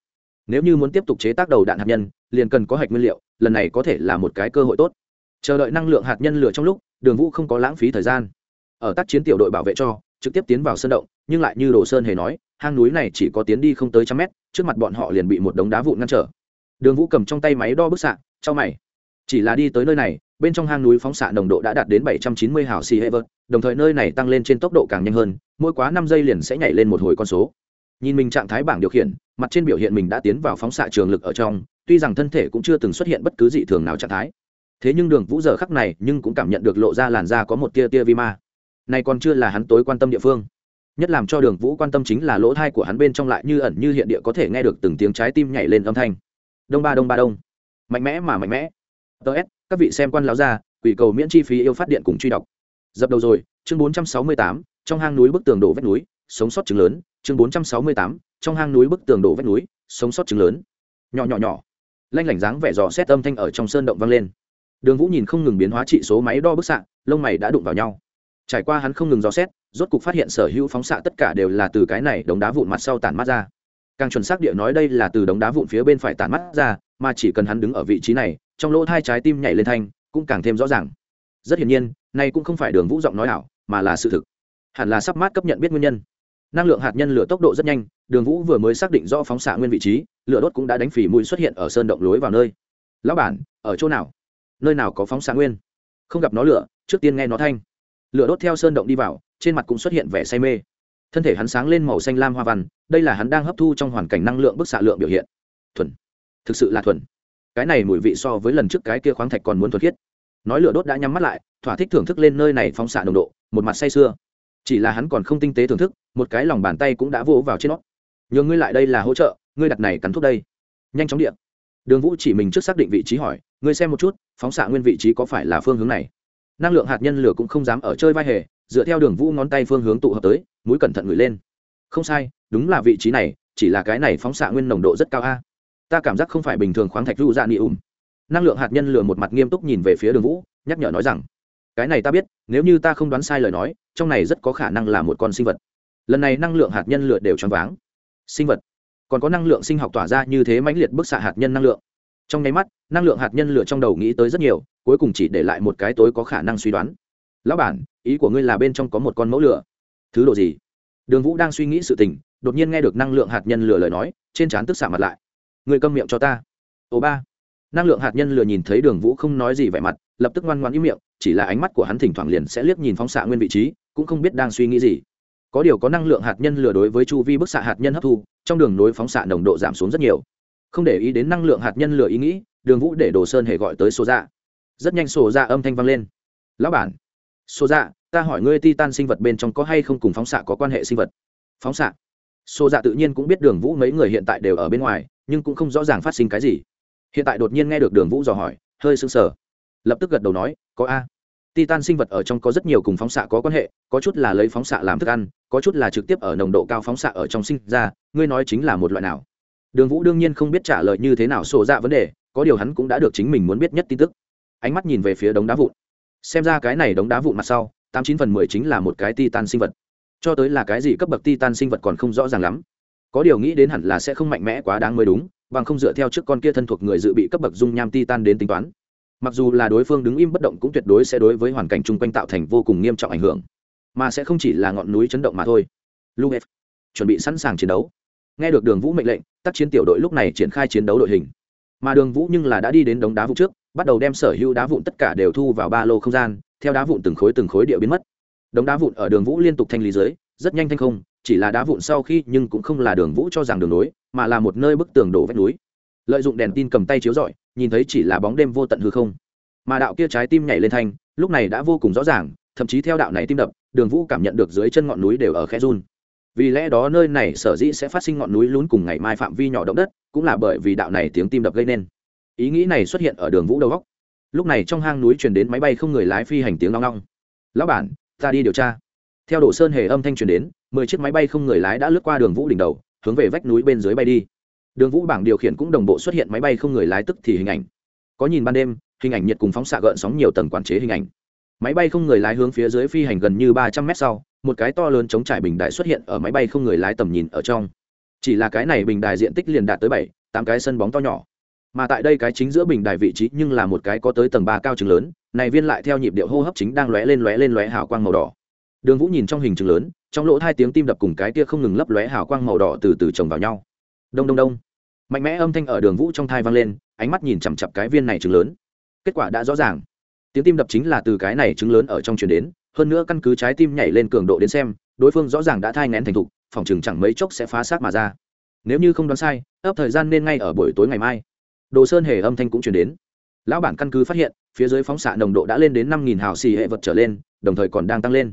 Nếu như muốn tiếp tục chế tác đầu đạn hạt nhân, liền cần có hạch nguyên liệu, lần này có thể là một cái cơ hội tốt. Chờ đợi năng lượng hạt nhân lửa trong lúc, đường vũ không có lãng phí thời gian. Ở tác chiến tiểu đội bảo vệ cho, trực tiếp tiến vào sơn động, nhưng lại như đồ sơn hề nói, hang núi này chỉ có tiến đi không tới trăm mét, trước mặt bọn họ liền bị một đống đá vụn ngăn trở. Đường vũ cầm trong tay máy đo bức xạ cho mày. Chỉ là đi tới nơi này, bên trong hang núi phóng xạ nồng độ đã đạt đến 790 hào xì hệ đồng thời nơi này tăng lên trên tốc độ càng nhanh hơn, mỗi quá năm giây liền sẽ nhảy lên một hồi con số. Nhìn mình trạng thái bảng điều khiển, mặt trên biểu hiện mình đã tiến vào phóng xạ trường lực ở trong, tuy rằng thân thể cũng chưa từng xuất hiện bất cứ dị thường nào trạng thái. Thế nhưng đường vũ giờ khắc này nhưng cũng cảm nhận được lộ ra làn da có một tia tia vi ma. Này còn chưa là hắn tối quan tâm địa phương. Nhất làm cho đường vũ quan tâm chính là lỗ thai của hắn bên trong lại như ẩn như hiện địa có thể nghe được từng tiếng trái tim nhảy lên âm thanh. Đông ba đông ba đông mạnh mẽ mà mạnh mẽ. Ts các vị xem quan láo ra, quỷ cầu miễn chi phí yêu phát điện cùng truy đọc. Dập đầu rồi, chương bốn trăm sáu mươi tám, trong hang núi bức tường đổ vách núi, sống sót trứng lớn. Chương bốn trăm sáu mươi tám, trong hang núi bức tường đổ vách núi, sống sót trứng lớn. Nhỏ nhỏ nhỏ. Lanh lảnh dáng vẻ dò xét âm thanh ở trong sơn động vang lên. Đường vũ nhìn không ngừng biến hóa trị số máy đo bức xạ, lông mày đã đụng vào nhau. Trải qua hắn không ngừng dò xét, rốt cục phát hiện sở hữu phóng xạ tất cả đều là từ cái này đống đá vụn mặt sau tản mắt ra. Càng chuẩn xác địa nói đây là từ đống đá vụn phía bên phải tản mắt ra mà chỉ cần hắn đứng ở vị trí này, trong lỗ thai trái tim nhảy lên thanh, cũng càng thêm rõ ràng. Rất hiển nhiên, này cũng không phải đường vũ giọng nói ảo, mà là sự thực. Hẳn là sắp mát cấp nhận biết nguyên nhân. Năng lượng hạt nhân lửa tốc độ rất nhanh, đường vũ vừa mới xác định rõ phóng xạ nguyên vị trí, lửa đốt cũng đã đánh phỉ mũi xuất hiện ở sơn động lối vào nơi. Lão bản, ở chỗ nào? Nơi nào có phóng xạ nguyên? Không gặp nó lửa, trước tiên nghe nó thanh. Lửa đốt theo sơn động đi vào, trên mặt cũng xuất hiện vẻ say mê. Thân thể hắn sáng lên màu xanh lam hoa văn, đây là hắn đang hấp thu trong hoàn cảnh năng lượng bức xạ lượng biểu hiện. Thuần thực sự là thuần. Cái này mùi vị so với lần trước cái kia khoáng thạch còn muốn thuần khiết. Nói lửa đốt đã nhắm mắt lại, thỏa thích thưởng thức lên nơi này phóng xạ nồng độ, một mặt say sưa. Chỉ là hắn còn không tinh tế thưởng thức, một cái lòng bàn tay cũng đã vỗ vào trên nó. Nhường ngươi lại đây là hỗ trợ, ngươi đặt này cắn thuốc đây. Nhanh chóng điện. Đường vũ chỉ mình trước xác định vị trí hỏi, ngươi xem một chút, phóng xạ nguyên vị trí có phải là phương hướng này? Năng lượng hạt nhân lửa cũng không dám ở chơi vai hề, dựa theo đường vũ ngón tay phương hướng tụ hợp tới, mũi cẩn thận ngửi lên. Không sai, đúng là vị trí này, chỉ là cái này phóng xạ nguyên nồng độ rất cao a ta cảm giác không phải bình thường khoáng thạch ru dạ nị ùm. Năng lượng hạt nhân lửa một mặt nghiêm túc nhìn về phía đường vũ, nhắc nhở nói rằng, cái này ta biết, nếu như ta không đoán sai lời nói, trong này rất có khả năng là một con sinh vật. Lần này năng lượng hạt nhân lửa đều choáng váng. Sinh vật? Còn có năng lượng sinh học tỏa ra như thế mãnh liệt bức xạ hạt nhân năng lượng. Trong nháy mắt, năng lượng hạt nhân lửa trong đầu nghĩ tới rất nhiều, cuối cùng chỉ để lại một cái tối có khả năng suy đoán. Lão bản, ý của ngươi là bên trong có một con mẫu lửa. Thứ độ gì? Đường vũ đang suy nghĩ sự tình, đột nhiên nghe được năng lượng hạt nhân lửa lời nói, trên trán tức xạ mặt lại người câm miệng cho ta. Ồ ba. Năng lượng hạt nhân lừa nhìn thấy đường vũ không nói gì vẻ mặt, lập tức ngoan ngoan im miệng, chỉ là ánh mắt của hắn thỉnh thoảng liền sẽ liếc nhìn phóng xạ nguyên vị trí, cũng không biết đang suy nghĩ gì. Có điều có năng lượng hạt nhân lừa đối với chu vi bức xạ hạt nhân hấp thu, trong đường nối phóng xạ nồng độ giảm xuống rất nhiều. Không để ý đến năng lượng hạt nhân lừa ý nghĩ, đường vũ để đồ sơn hề gọi tới số dạ. Rất nhanh sổ dạ âm thanh vang lên. Lão bản. Số dạ ta hỏi ngươi ti tan sinh vật bên trong có hay không cùng phóng xạ có quan hệ sinh vật? Phóng xạ. Số dạ tự nhiên cũng biết đường vũ mấy người hiện tại đều ở bên ngoài nhưng cũng không rõ ràng phát sinh cái gì. Hiện tại đột nhiên nghe được đường vũ dò hỏi, hơi sưng sờ. Lập tức gật đầu nói, có a. Titan sinh vật ở trong có rất nhiều cùng phóng xạ có quan hệ, có chút là lấy phóng xạ làm thức ăn, có chút là trực tiếp ở nồng độ cao phóng xạ ở trong sinh ra, ngươi nói chính là một loại nào? Đường vũ đương nhiên không biết trả lời như thế nào sổ ra vấn đề, có điều hắn cũng đã được chính mình muốn biết nhất tin tức. Ánh mắt nhìn về phía đống đá vụn. Xem ra cái này đống đá vụn mặt sau, tám chín phần mười chính là một cái titan sinh vật. Cho tới là cái gì cấp bậc titan sinh vật còn không rõ ràng lắm có điều nghĩ đến hẳn là sẽ không mạnh mẽ quá đáng mới đúng, bằng không dựa theo trước con kia thân thuộc người dự bị cấp bậc dung nham titan đến tính toán. Mặc dù là đối phương đứng im bất động cũng tuyệt đối sẽ đối với hoàn cảnh chung quanh tạo thành vô cùng nghiêm trọng ảnh hưởng, mà sẽ không chỉ là ngọn núi chấn động mà thôi. Luef chuẩn bị sẵn sàng chiến đấu. Nghe được đường vũ mệnh lệnh, tác chiến tiểu đội lúc này triển khai chiến đấu đội hình. Mà đường vũ nhưng là đã đi đến đống đá vụ trước, bắt đầu đem sở hữu đá vụn tất cả đều thu vào ba lô không gian, theo đá vụn từng khối từng khối địa biến mất. Đống đá vụn ở đường vũ liên tục thanh lý dưới, rất nhanh thanh không chỉ là đá vụn sau khi nhưng cũng không là đường vũ cho rằng đường nối, mà là một nơi bức tường đổ vách núi. Lợi dụng đèn tin cầm tay chiếu rọi, nhìn thấy chỉ là bóng đêm vô tận hư không. Mà đạo kia trái tim nhảy lên thanh, lúc này đã vô cùng rõ ràng, thậm chí theo đạo này tim đập, đường vũ cảm nhận được dưới chân ngọn núi đều ở khe run. Vì lẽ đó nơi này sở dĩ sẽ phát sinh ngọn núi lún cùng ngày mai phạm vi nhỏ động đất, cũng là bởi vì đạo này tiếng tim đập gây nên. Ý nghĩ này xuất hiện ở đường vũ đầu góc. Lúc này trong hang núi truyền đến máy bay không người lái phi hành tiếng long long. Lão bản, ta đi điều tra. Theo đồ sơn hề âm thanh truyền đến mười chiếc máy bay không người lái đã lướt qua đường vũ đỉnh đầu, hướng về vách núi bên dưới bay đi. Đường vũ bảng điều khiển cũng đồng bộ xuất hiện máy bay không người lái tức thì hình ảnh. Có nhìn ban đêm, hình ảnh nhiệt cùng phóng xạ gợn sóng nhiều tầng quản chế hình ảnh. Máy bay không người lái hướng phía dưới phi hành gần như ba trăm mét sau, một cái to lớn chống trải bình đài xuất hiện ở máy bay không người lái tầm nhìn ở trong. Chỉ là cái này bình đài diện tích liền đạt tới bảy, tám cái sân bóng to nhỏ. Mà tại đây cái chính giữa bình đài vị trí nhưng là một cái có tới tầng ba cao trứng lớn, này viên lại theo nhịp điệu hô hấp chính đang lóe lên lóe lên lóe hào quang màu đỏ. Đường vũ nhìn trong hình trứng lớn trong lỗ hai tiếng tim đập cùng cái kia không ngừng lấp lóe hào quang màu đỏ từ từ chồng vào nhau. Đông đông đông. Mạnh mẽ âm thanh ở đường vũ trong thai vang lên, ánh mắt nhìn chằm chặp cái viên này trứng lớn. Kết quả đã rõ ràng. Tiếng tim đập chính là từ cái này trứng lớn ở trong chuyển đến, hơn nữa căn cứ trái tim nhảy lên cường độ đến xem, đối phương rõ ràng đã thai ngén thành thục, phòng chừng chẳng mấy chốc sẽ phá xác mà ra. Nếu như không đoán sai, ấp thời gian nên ngay ở buổi tối ngày mai. Đồ sơn hề âm thanh cũng chuyển đến. Lão bản căn cứ phát hiện, phía dưới phóng xạ nồng độ đã lên đến năm nghìn hào xì hệ vật trở lên, đồng thời còn đang tăng lên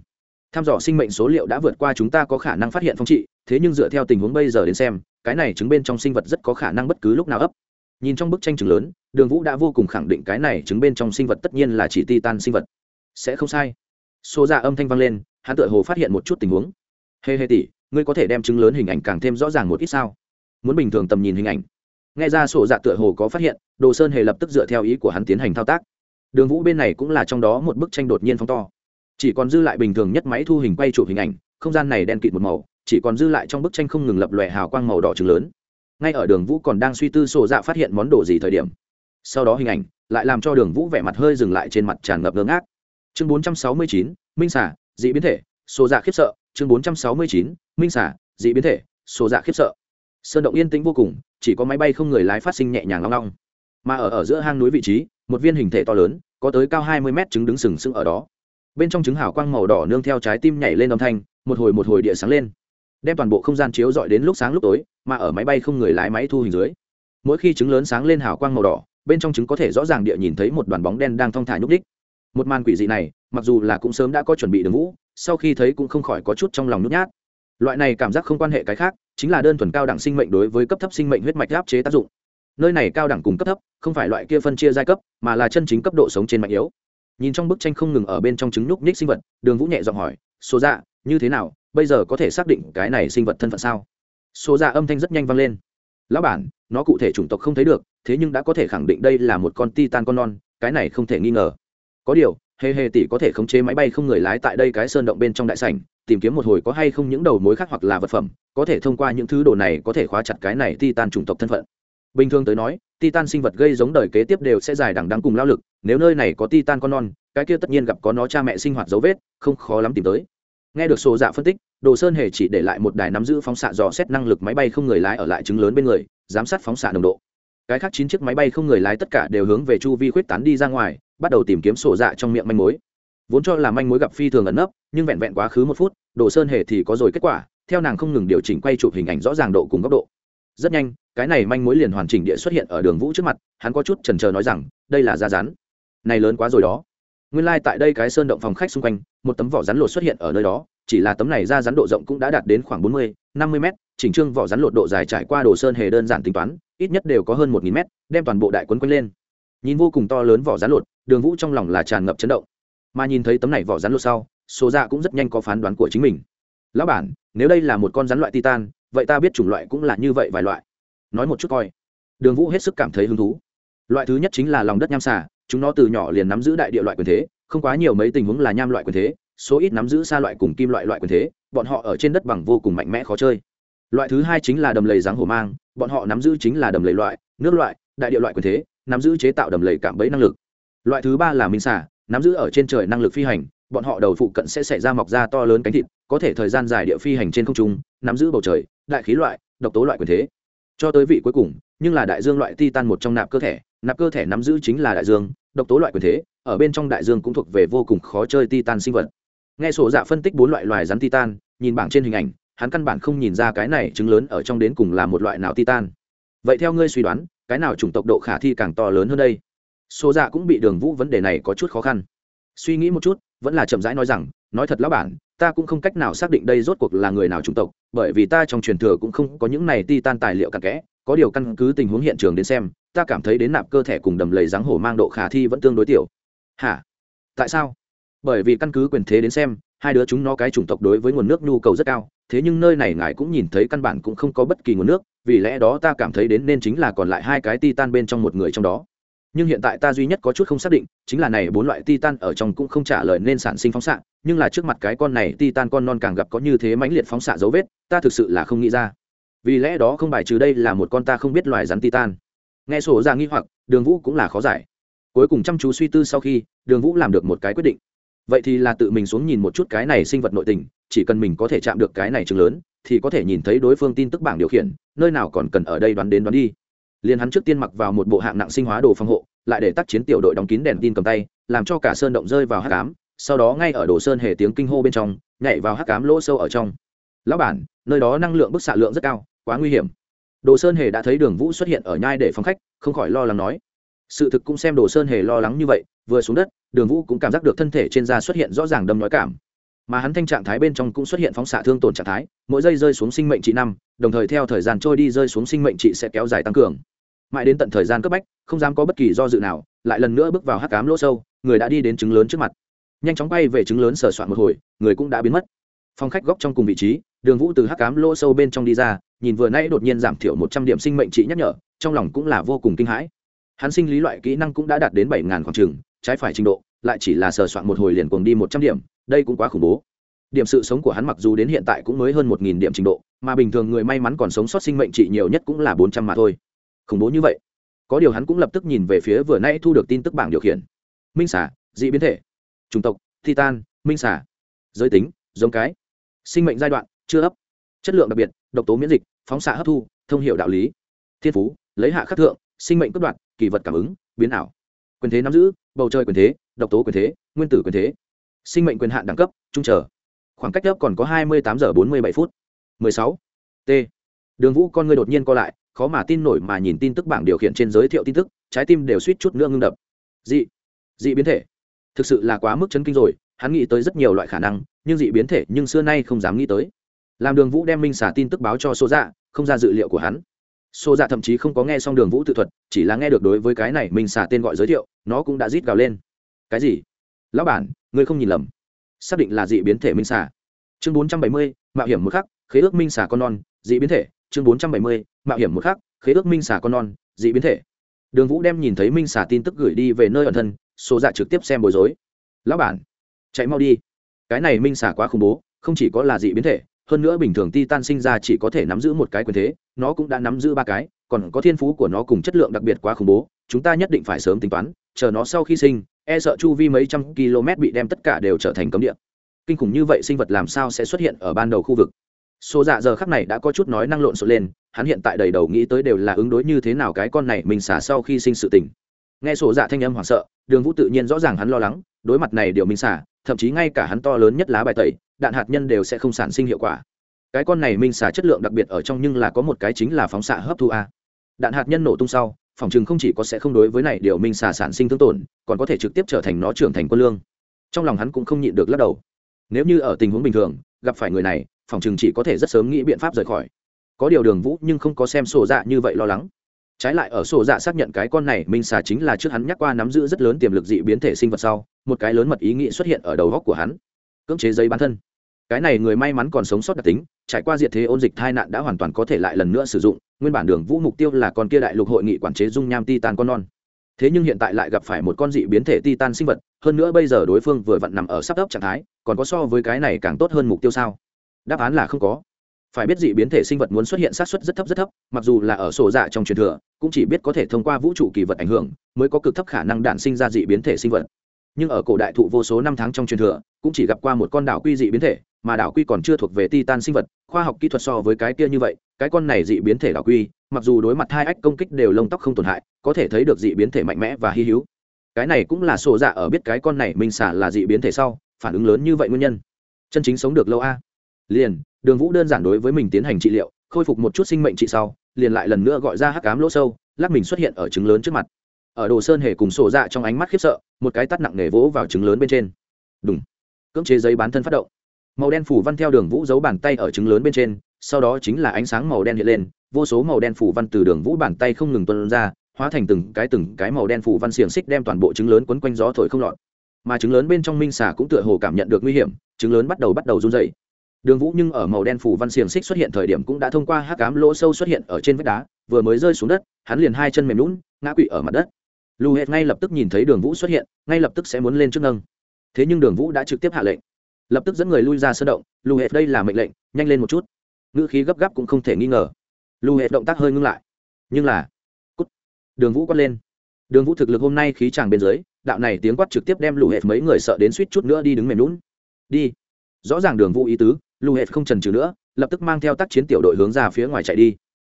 tham dò sinh mệnh số liệu đã vượt qua chúng ta có khả năng phát hiện phong trị, thế nhưng dựa theo tình huống bây giờ đến xem, cái này chứng bên trong sinh vật rất có khả năng bất cứ lúc nào ấp. Nhìn trong bức tranh chứng lớn, đường vũ đã vô cùng khẳng định cái này chứng bên trong sinh vật tất nhiên là chỉ ti tan sinh vật. Sẽ không sai. Số ra dạ âm thanh vang lên, hắn tựa hồ phát hiện một chút tình huống. Hê hê tỷ, ngươi có thể đem chứng lớn hình ảnh càng thêm rõ ràng một ít sao? Muốn bình thường tầm nhìn hình ảnh. Nghe ra sổ dạ tựa hồ có phát hiện, đồ sơn hề lập tức dựa theo ý của hắn tiến hành thao tác. Đường vũ bên này cũng là trong đó một bức tranh đột nhiên phóng to chỉ còn dư lại bình thường nhất máy thu hình quay chụp hình ảnh, không gian này đen kịt một màu, chỉ còn dư lại trong bức tranh không ngừng lập lòe hào quang màu đỏ trứng lớn. Ngay ở đường vũ còn đang suy tư sổ dạ phát hiện món đồ gì thời điểm. Sau đó hình ảnh lại làm cho đường vũ vẻ mặt hơi dừng lại trên mặt tràn ngập ngơ ngác. Chương bốn trăm sáu mươi chín, minh xả dị biến thể, sổ dạ khiếp sợ. Chương bốn trăm sáu mươi chín, minh xả dị biến thể, sổ dạ khiếp sợ. Sơn động yên tĩnh vô cùng, chỉ có máy bay không người lái phát sinh nhẹ nhàng long long. Mà ở ở giữa hang núi vị trí, một viên hình thể to lớn, có tới cao hai mươi mét trứng đứng sừng sững ở đó bên trong trứng hào quang màu đỏ nương theo trái tim nhảy lên âm thanh, một hồi một hồi địa sáng lên. Đem toàn bộ không gian chiếu dọi đến lúc sáng lúc tối, mà ở máy bay không người lái máy thu hình dưới. Mỗi khi trứng lớn sáng lên hào quang màu đỏ, bên trong trứng có thể rõ ràng địa nhìn thấy một đoàn bóng đen đang thong thả nhúc đích một màn quỷ dị này, mặc dù là cũng sớm đã có chuẩn bị đường vũ, sau khi thấy cũng không khỏi có chút trong lòng nhút nhát. Loại này cảm giác không quan hệ cái khác, chính là đơn thuần cao đẳng sinh mệnh đối với cấp thấp sinh mệnh huyết mạch áp chế tác dụng. Nơi này cao đẳng cùng cấp thấp, không phải loại kia phân chia giai cấp, mà là chân chính cấp độ sống trên mạnh yếu nhìn trong bức tranh không ngừng ở bên trong trứng nhúc nhích sinh vật, đường vũ nhẹ giọng hỏi số dạ như thế nào? Bây giờ có thể xác định cái này sinh vật thân phận sao? Số dạ âm thanh rất nhanh vang lên. Lão bản, nó cụ thể chủng tộc không thấy được, thế nhưng đã có thể khẳng định đây là một con titan con non, cái này không thể nghi ngờ. Có điều, hề hề tỷ có thể khống chế máy bay không người lái tại đây cái sơn động bên trong đại sảnh, tìm kiếm một hồi có hay không những đầu mối khác hoặc là vật phẩm, có thể thông qua những thứ đồ này có thể khóa chặt cái này titan chủng tộc thân phận. Bình thường tới nói titan sinh vật gây giống đời kế tiếp đều sẽ dài đằng đắng cùng lao lực, nếu nơi này có titan con non, cái kia tất nhiên gặp có nó cha mẹ sinh hoạt dấu vết, không khó lắm tìm tới. Nghe được sổ dạ phân tích, đồ sơn hề chỉ để lại một đài nắm giữ phóng xạ dò xét năng lực máy bay không người lái ở lại chứng lớn bên người, giám sát phóng xạ nồng độ. Cái khác chín chiếc máy bay không người lái tất cả đều hướng về chu vi khuyết tán đi ra ngoài, bắt đầu tìm kiếm sổ dạ trong miệng manh mối. Vốn cho là manh mối gặp phi thường ẩn nấp, nhưng vẹn vẹn quá khứ một phút, đồ sơn hề thì có rồi kết quả, theo nàng không ngừng điều chỉnh quay chụp hình ảnh rõ ràng độ cùng góc độ. Rất nhanh cái này manh mối liền hoàn chỉnh địa xuất hiện ở đường vũ trước mặt, hắn có chút trần trờ nói rằng, đây là da rắn này lớn quá rồi đó. Nguyên lai、like、tại đây cái sơn động phòng khách xung quanh, một tấm vỏ rắn lột xuất hiện ở nơi đó, chỉ là tấm này da rắn độ rộng cũng đã đạt đến khoảng bốn mươi, năm mươi m chỉnh trương vỏ rắn lột độ dài trải qua đồ sơn hề đơn giản tính toán, ít nhất đều có hơn một nghìn mét, đem toàn bộ đại quấn quanh lên. Nhìn vô cùng to lớn vỏ rắn lột, đường vũ trong lòng là tràn ngập chấn động. Mà nhìn thấy tấm này vỏ rắn lột sau số dạ cũng rất nhanh có phán đoán của chính mình. Lão bản, nếu đây là một con rắn loại titan, vậy ta biết chủng loại cũng là như vậy vài loại nói một chút coi. Đường vũ hết sức cảm thấy hứng thú. Loại thứ nhất chính là lòng đất nham xà, chúng nó từ nhỏ liền nắm giữ đại địa loại quyền thế, không quá nhiều mấy tình huống là nham loại quyền thế, số ít nắm giữ xa loại cùng kim loại loại quyền thế, bọn họ ở trên đất bằng vô cùng mạnh mẽ khó chơi. Loại thứ hai chính là đầm lầy dáng hổ mang, bọn họ nắm giữ chính là đầm lầy loại, nước loại, đại địa loại quyền thế, nắm giữ chế tạo đầm lầy cảm bẫy năng lực. Loại thứ ba là minh xả nắm giữ ở trên trời năng lực phi hành, bọn họ đầu phụ cận sẽ xảy ra mọc ra to lớn cánh thịt, có thể thời gian dài địa phi hành trên không trung, nắm giữ bầu trời, đại khí loại, độc tố loại quyền thế cho tới vị cuối cùng, nhưng là đại dương loại titan một trong nạp cơ thể, nạp cơ thể nắm giữ chính là đại dương, độc tố loại quyền thế, ở bên trong đại dương cũng thuộc về vô cùng khó chơi titan sinh vật. Nghe sổ dạ phân tích bốn loại loài rắn titan, nhìn bảng trên hình ảnh, hắn căn bản không nhìn ra cái này trứng lớn ở trong đến cùng là một loại nào titan. Vậy theo ngươi suy đoán, cái nào chủng tộc độ khả thi càng to lớn hơn đây? Số dạ cũng bị đường vũ vấn đề này có chút khó khăn. Suy nghĩ một chút, vẫn là chậm rãi nói rằng, nói thật lão bản ta cũng không cách nào xác định đây rốt cuộc là người nào chủng tộc, bởi vì ta trong truyền thừa cũng không có những này ti tan tài liệu cặn kẽ, có điều căn cứ tình huống hiện trường đến xem, ta cảm thấy đến nạp cơ thể cùng đầm lầy dáng hổ mang độ khả thi vẫn tương đối tiểu. Hả? Tại sao? Bởi vì căn cứ quyền thế đến xem, hai đứa chúng nó cái chủng tộc đối với nguồn nước nhu cầu rất cao, thế nhưng nơi này ngài cũng nhìn thấy căn bản cũng không có bất kỳ nguồn nước, vì lẽ đó ta cảm thấy đến nên chính là còn lại hai cái titan bên trong một người trong đó nhưng hiện tại ta duy nhất có chút không xác định, chính là này bốn loại titan ở trong cũng không trả lời nên sản sinh phóng xạ, nhưng là trước mặt cái con này titan con non càng gặp có như thế mãnh liệt phóng xạ dấu vết, ta thực sự là không nghĩ ra. Vì lẽ đó không bài trừ đây là một con ta không biết loài rắn titan. Nghe sổ ra nghi hoặc, đường vũ cũng là khó giải. Cuối cùng chăm chú suy tư sau khi, đường vũ làm được một cái quyết định. Vậy thì là tự mình xuống nhìn một chút cái này sinh vật nội tình, chỉ cần mình có thể chạm được cái này chừng lớn, thì có thể nhìn thấy đối phương tin tức bảng điều khiển, nơi nào còn cần ở đây đoán đến đoán đi liền hắn trước tiên mặc vào một bộ hạng nặng sinh hóa đồ phòng hộ, lại để tác chiến tiểu đội đóng kín đèn tin cầm tay, làm cho cả sơn động rơi vào hắc cám sau đó ngay ở đồ sơn hề tiếng kinh hô bên trong, nhảy vào hắc cám lỗ sâu ở trong. Lão bản, nơi đó năng lượng bức xạ lượng rất cao, quá nguy hiểm. Đồ sơn hề đã thấy đường vũ xuất hiện ở nhai để phòng khách, không khỏi lo lắng nói. Sự thực cũng xem đồ sơn hề lo lắng như vậy, vừa xuống đất, đường vũ cũng cảm giác được thân thể trên da xuất hiện rõ ràng đâm nói cảm. Mà hắn thanh trạng thái bên trong cũng xuất hiện phóng xạ thương tổn trạng thái, mỗi giây rơi xuống sinh mệnh trị năm đồng thời theo thời gian trôi đi rơi xuống sinh mệnh trị sẽ kéo dài tăng cường. Mãi đến tận thời gian cấp bách, không dám có bất kỳ do dự nào, lại lần nữa bước vào hắc cám lỗ sâu, người đã đi đến trứng lớn trước mặt. Nhanh chóng bay về trứng lớn sờ soạn một hồi, người cũng đã biến mất. Phong khách góc trong cùng vị trí, đường vũ từ hắc cám lỗ sâu bên trong đi ra, nhìn vừa nãy đột nhiên giảm thiểu một trăm điểm sinh mệnh trị nhắc nhở, trong lòng cũng là vô cùng kinh hãi. Hắn sinh lý loại kỹ năng cũng đã đạt đến bảy ngàn khoảng trường trái phải trình độ, lại chỉ là sờ soạn một hồi liền cuồng đi một trăm điểm, đây cũng quá khủng bố điểm sự sống của hắn mặc dù đến hiện tại cũng mới hơn một nghìn điểm trình độ, mà bình thường người may mắn còn sống sót sinh mệnh trị nhiều nhất cũng là bốn trăm mà thôi. Khủng bố như vậy. Có điều hắn cũng lập tức nhìn về phía vừa nãy thu được tin tức bảng điều khiển. Minh xả dị biến thể. Chủng tộc, titan, minh xả giới tính, giống cái. Sinh mệnh giai đoạn, chưa ấp. Chất lượng đặc biệt, độc tố miễn dịch, phóng xạ hấp thu, thông hiệu đạo lý. Thiên phú, lấy hạ khắc thượng, sinh mệnh cất đoạn, kỳ vật cảm ứng, biến ảo. Quyền thế nắm giữ, bầu trời quyền thế, độc tố quyền thế, nguyên tử quyền thế. Sinh mệnh quyền hạn đẳng cấp, trung trở khoảng cách lớp còn có hai mươi tám giờ bốn mươi bảy phút. 16. t. Đường vũ con người đột nhiên co lại, khó mà tin nổi mà nhìn tin tức bảng điều khiển trên giới thiệu tin tức, trái tim đều suýt chút nữa ngưng đập. Dị. Dị biến thể. Thực sự là quá mức chấn kinh rồi, hắn nghĩ tới rất nhiều loại khả năng, nhưng dị biến thể nhưng xưa nay không dám nghĩ tới. Làm đường vũ đem minh xả tin tức báo cho số dạ không ra dự liệu của hắn. Số dạ thậm chí không có nghe xong đường vũ tự thuật, chỉ là nghe được đối với cái này minh xả tên gọi giới thiệu, nó cũng đã rít gào lên. Cái gì? Lão bản, ngươi không nhìn lầm xác định là dị biến thể minh xả chương bốn trăm bảy mươi, mạo hiểm một khắc, khế ước minh xả con non, dị biến thể. Chương bốn trăm bảy mươi, mạo hiểm một khắc, khế ước minh xả con non, dị biến thể. Đường vũ đem nhìn thấy minh xả tin tức gửi đi về nơi ẩn thân, số dạ trực tiếp xem bối rối. Lão bản, chạy mau đi. Cái này minh xả quá khủng bố, không chỉ có là dị biến thể, hơn nữa bình thường ti tan sinh ra chỉ có thể nắm giữ một cái quyền thế, nó cũng đã nắm giữ ba cái, còn có thiên phú của nó cùng chất lượng đặc biệt quá khủng bố, chúng ta nhất định phải sớm tính toán chờ nó sau khi sinh e sợ chu vi mấy trăm km bị đem tất cả đều trở thành cấm địa. Kinh khủng như vậy sinh vật làm sao sẽ xuất hiện ở ban đầu khu vực? Số dạ giờ khắc này đã có chút nói năng lộn xộn lên, hắn hiện tại đầy đầu nghĩ tới đều là ứng đối như thế nào cái con này mình xả sau khi sinh sự tình. Nghe sổ dạ thanh âm hoảng sợ, đường vũ tự nhiên rõ ràng hắn lo lắng, đối mặt này điều mình xả, thậm chí ngay cả hắn to lớn nhất lá bài tẩy, đạn hạt nhân đều sẽ không sản sinh hiệu quả. Cái con này minh xả chất lượng đặc biệt ở trong nhưng là có một cái chính là phóng xạ hấp thu a. Đạn hạt nhân nổ tung sau phòng chừng không chỉ có sẽ không đối với này điều minh xà sản sinh thương tổn, còn có thể trực tiếp trở thành nó trưởng thành quân lương. Trong lòng hắn cũng không nhịn được lắc đầu. Nếu như ở tình huống bình thường, gặp phải người này, phòng chừng chỉ có thể rất sớm nghĩ biện pháp rời khỏi. Có điều đường vũ nhưng không có xem sổ dạ như vậy lo lắng. Trái lại ở sổ dạ xác nhận cái con này minh xà chính là trước hắn nhắc qua nắm giữ rất lớn tiềm lực dị biến thể sinh vật sau, một cái lớn mật ý nghĩ xuất hiện ở đầu góc của hắn. Cưỡng chế giấy bán thân cái này người may mắn còn sống sót đặc tính, trải qua diệt thế ôn dịch tai nạn đã hoàn toàn có thể lại lần nữa sử dụng, nguyên bản đường vũ mục tiêu là con kia đại lục hội nghị quản chế dung nham titan con non. Thế nhưng hiện tại lại gặp phải một con dị biến thể titan sinh vật, hơn nữa bây giờ đối phương vừa vặn nằm ở sắp ấp trạng thái, còn có so với cái này càng tốt hơn mục tiêu sao? Đáp án là không có. Phải biết dị biến thể sinh vật muốn xuất hiện sát xuất rất thấp rất thấp, mặc dù là ở sổ dạ trong truyền thừa, cũng chỉ biết có thể thông qua vũ trụ kỳ vật ảnh hưởng, mới có cực thấp khả năng đạn sinh ra dị biến thể sinh vật. Nhưng ở cổ đại thụ vô số năm tháng trong truyền thừa, cũng chỉ gặp qua một con đảo quy dị biến thể mà đảo quy còn chưa thuộc về titan sinh vật, khoa học kỹ thuật so với cái kia như vậy, cái con này dị biến thể đảo quy, mặc dù đối mặt hai ách công kích đều lông tóc không tổn hại, có thể thấy được dị biến thể mạnh mẽ và hy hữu. Cái này cũng là sổ dạ ở biết cái con này minh xả là dị biến thể sau, phản ứng lớn như vậy nguyên nhân. Chân chính sống được lâu a. Liền, đường vũ đơn giản đối với mình tiến hành trị liệu, khôi phục một chút sinh mệnh trị sau, liền lại lần nữa gọi ra hắc cám lỗ sâu, lắc mình xuất hiện ở trứng lớn trước mặt. Ở đồ sơn hề cùng sổ dạ trong ánh mắt khiếp sợ, một cái tắt nặng nề vỗ vào trứng lớn bên trên. Đúng cưỡng chế giấy bán thân phát động màu đen phủ văn theo đường vũ giấu bàn tay ở trứng lớn bên trên, sau đó chính là ánh sáng màu đen hiện lên, vô số màu đen phủ văn từ đường vũ bàn tay không ngừng tuân ra, hóa thành từng cái từng cái màu đen phủ văn xiềng xích đem toàn bộ trứng lớn quấn quanh gió thổi không lọt. Mà trứng lớn bên trong minh xà cũng tựa hồ cảm nhận được nguy hiểm, trứng lớn bắt đầu bắt đầu run dày đường vũ nhưng ở màu đen phủ văn xiềng xích xuất hiện thời điểm cũng đã thông qua hát cám lỗ sâu xuất hiện ở trên vách đá, vừa mới rơi xuống đất, hắn liền hai chân mềm lún ngã quỵ ở mặt đất. Lù hệt ngay lập tức nhìn thấy đường vũ xuất hiện, ngay lập tức sẽ muốn lên trước nâng. Thế nhưng đường vũ đã trực tiếp hạ lệnh lập tức dẫn người lui ra sơn động, lù hệt đây là mệnh lệnh, nhanh lên một chút. Ngữ khí gấp gáp cũng không thể nghi ngờ. Lù hệt động tác hơi ngưng lại. Nhưng là, cút. Đường vũ quát lên. Đường vũ thực lực hôm nay khí tràng bên dưới, đạo này tiếng quát trực tiếp đem lù hệt mấy người sợ đến suýt chút nữa đi đứng mềm lún đi. Rõ ràng đường vũ ý tứ, lù hệt không trần trừ nữa, lập tức mang theo tác chiến tiểu đội hướng ra phía ngoài chạy đi.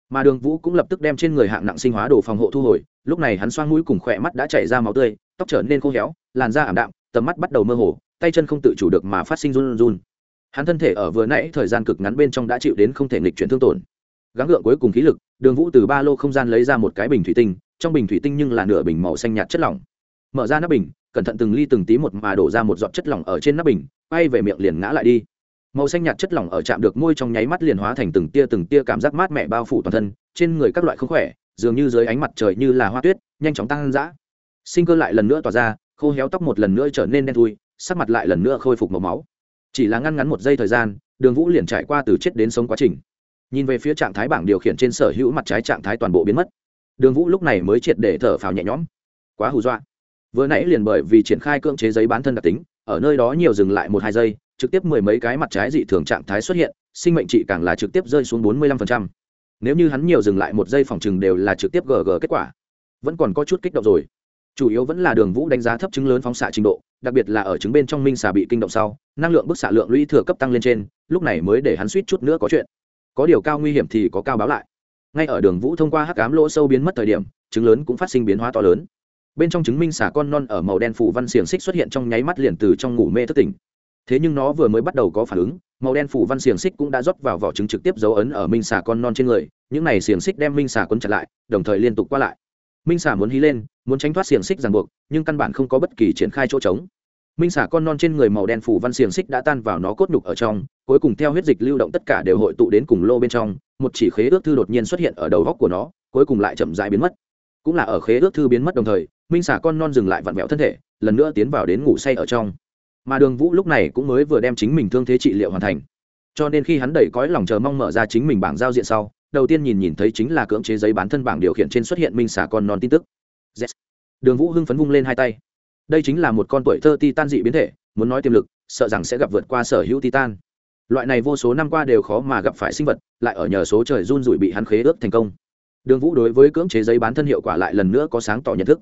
Mà đường vũ cũng lập tức đem trên người hạng nặng sinh hóa đồ phòng hộ thu hồi, lúc này hắn xoang mũi cùng khỏe mắt đã chảy ra máu tươi, tóc trở nên khô héo, làn da ảm đạm, tầm mắt bắt đầu mơ hồ tay chân không tự chủ được mà phát sinh run run. Hắn thân thể ở vừa nãy thời gian cực ngắn bên trong đã chịu đến không thể nghịch chuyển thương tổn. Gắng gượng cuối cùng khí lực, đường vũ từ ba lô không gian lấy ra một cái bình thủy tinh, trong bình thủy tinh nhưng là nửa bình màu xanh nhạt chất lỏng. Mở ra nắp bình, cẩn thận từng ly từng tí một mà đổ ra một giọt chất lỏng ở trên nắp bình bay về miệng liền ngã lại đi. Màu xanh nhạt chất lỏng ở chạm được môi trong nháy mắt liền hóa thành từng tia từng tia cảm giác mát mẻ bao phủ toàn thân, trên người các loại không khỏe, dường như dưới ánh mặt trời như là hoa tuyết, nhanh chóng tăng dã. Sinh cơ lại lần nữa tỏa ra, khô héo tóc một lần nữa trở nên đen thui sắc mặt lại lần nữa khôi phục màu máu. Chỉ là ngăn ngắn một giây thời gian, đường vũ liền trải qua từ chết đến sống quá trình. Nhìn về phía trạng thái bảng điều khiển trên sở hữu mặt trái trạng thái toàn bộ biến mất. Đường vũ lúc này mới triệt để thở phào nhẹ nhõm. Quá hù dọa. Vừa nãy liền bởi vì triển khai cưỡng chế giấy bán thân đặc tính, ở nơi đó nhiều dừng lại một hai giây, trực tiếp mười mấy cái mặt trái dị thường trạng thái xuất hiện, sinh mệnh trị càng là trực tiếp rơi xuống bốn mươi lăm phần trăm. Nếu như hắn nhiều dừng lại một giây phòng chừng đều là trực tiếp gg kết quả. Vẫn còn có chút kích động rồi. Chủ yếu vẫn là đường vũ đánh giá thấp chứng lớn phóng xạ trình độ đặc biệt là ở chứng bên trong minh xà bị kinh động sau, năng lượng bức xạ lượng lũy thừa cấp tăng lên trên, lúc này mới để hắn suýt chút nữa có chuyện. Có điều cao nguy hiểm thì có cao báo lại. Ngay ở đường vũ thông qua hắc cám lỗ sâu biến mất thời điểm chứng lớn cũng phát sinh biến hóa to lớn. Bên trong chứng minh xà con non ở màu đen phủ văn xiềng xích xuất hiện trong nháy mắt liền từ trong ngủ mê thất tỉnh. Thế nhưng nó vừa mới bắt đầu có phản ứng, màu đen phủ văn xiềng xích cũng đã rót vào vỏ trứng trực tiếp dấu ấn ở minh xà con non trên người, những này xiềng xích đem minh xà quấn chặt lại, đồng thời liên tục qua lại minh xà muốn hí lên, muốn tránh thoát xiềng xích ràng buộc, nhưng căn bản không có bất kỳ triển khai chỗ trống. Minh xà con non trên người màu đen phủ văn xiềng xích đã tan vào nó cốt nhục ở trong, cuối cùng theo huyết dịch lưu động tất cả đều hội tụ đến cùng lô bên trong, một chỉ khế ước thư đột nhiên xuất hiện ở đầu góc của nó, cuối cùng lại chậm dãi biến mất. Cũng là ở khế ước thư biến mất đồng thời, minh xà con non dừng lại vặn vẹo thân thể, lần nữa tiến vào đến ngủ say ở trong. Mà đường vũ lúc này cũng mới vừa đem chính mình thương thế trị liệu hoàn thành. Cho nên khi hắn đẩy cõi lòng chờ mong mở ra chính mình bảng giao diện sau đầu tiên nhìn nhìn thấy chính là cưỡng chế giấy bán thân bảng điều khiển trên xuất hiện minh xả con non tin tức. Yes. đường vũ hưng phấn vung lên hai tay. Đây chính là một con tuổi thơ titan dị biến thể, muốn nói tiềm lực, sợ rằng sẽ gặp vượt qua sở hữu titan. Loại này vô số năm qua đều khó mà gặp phải sinh vật, lại ở nhờ số trời run rủi bị hắn khế ước thành công. Đường vũ đối với cưỡng chế giấy bán thân hiệu quả lại lần nữa có sáng tỏ nhận thức.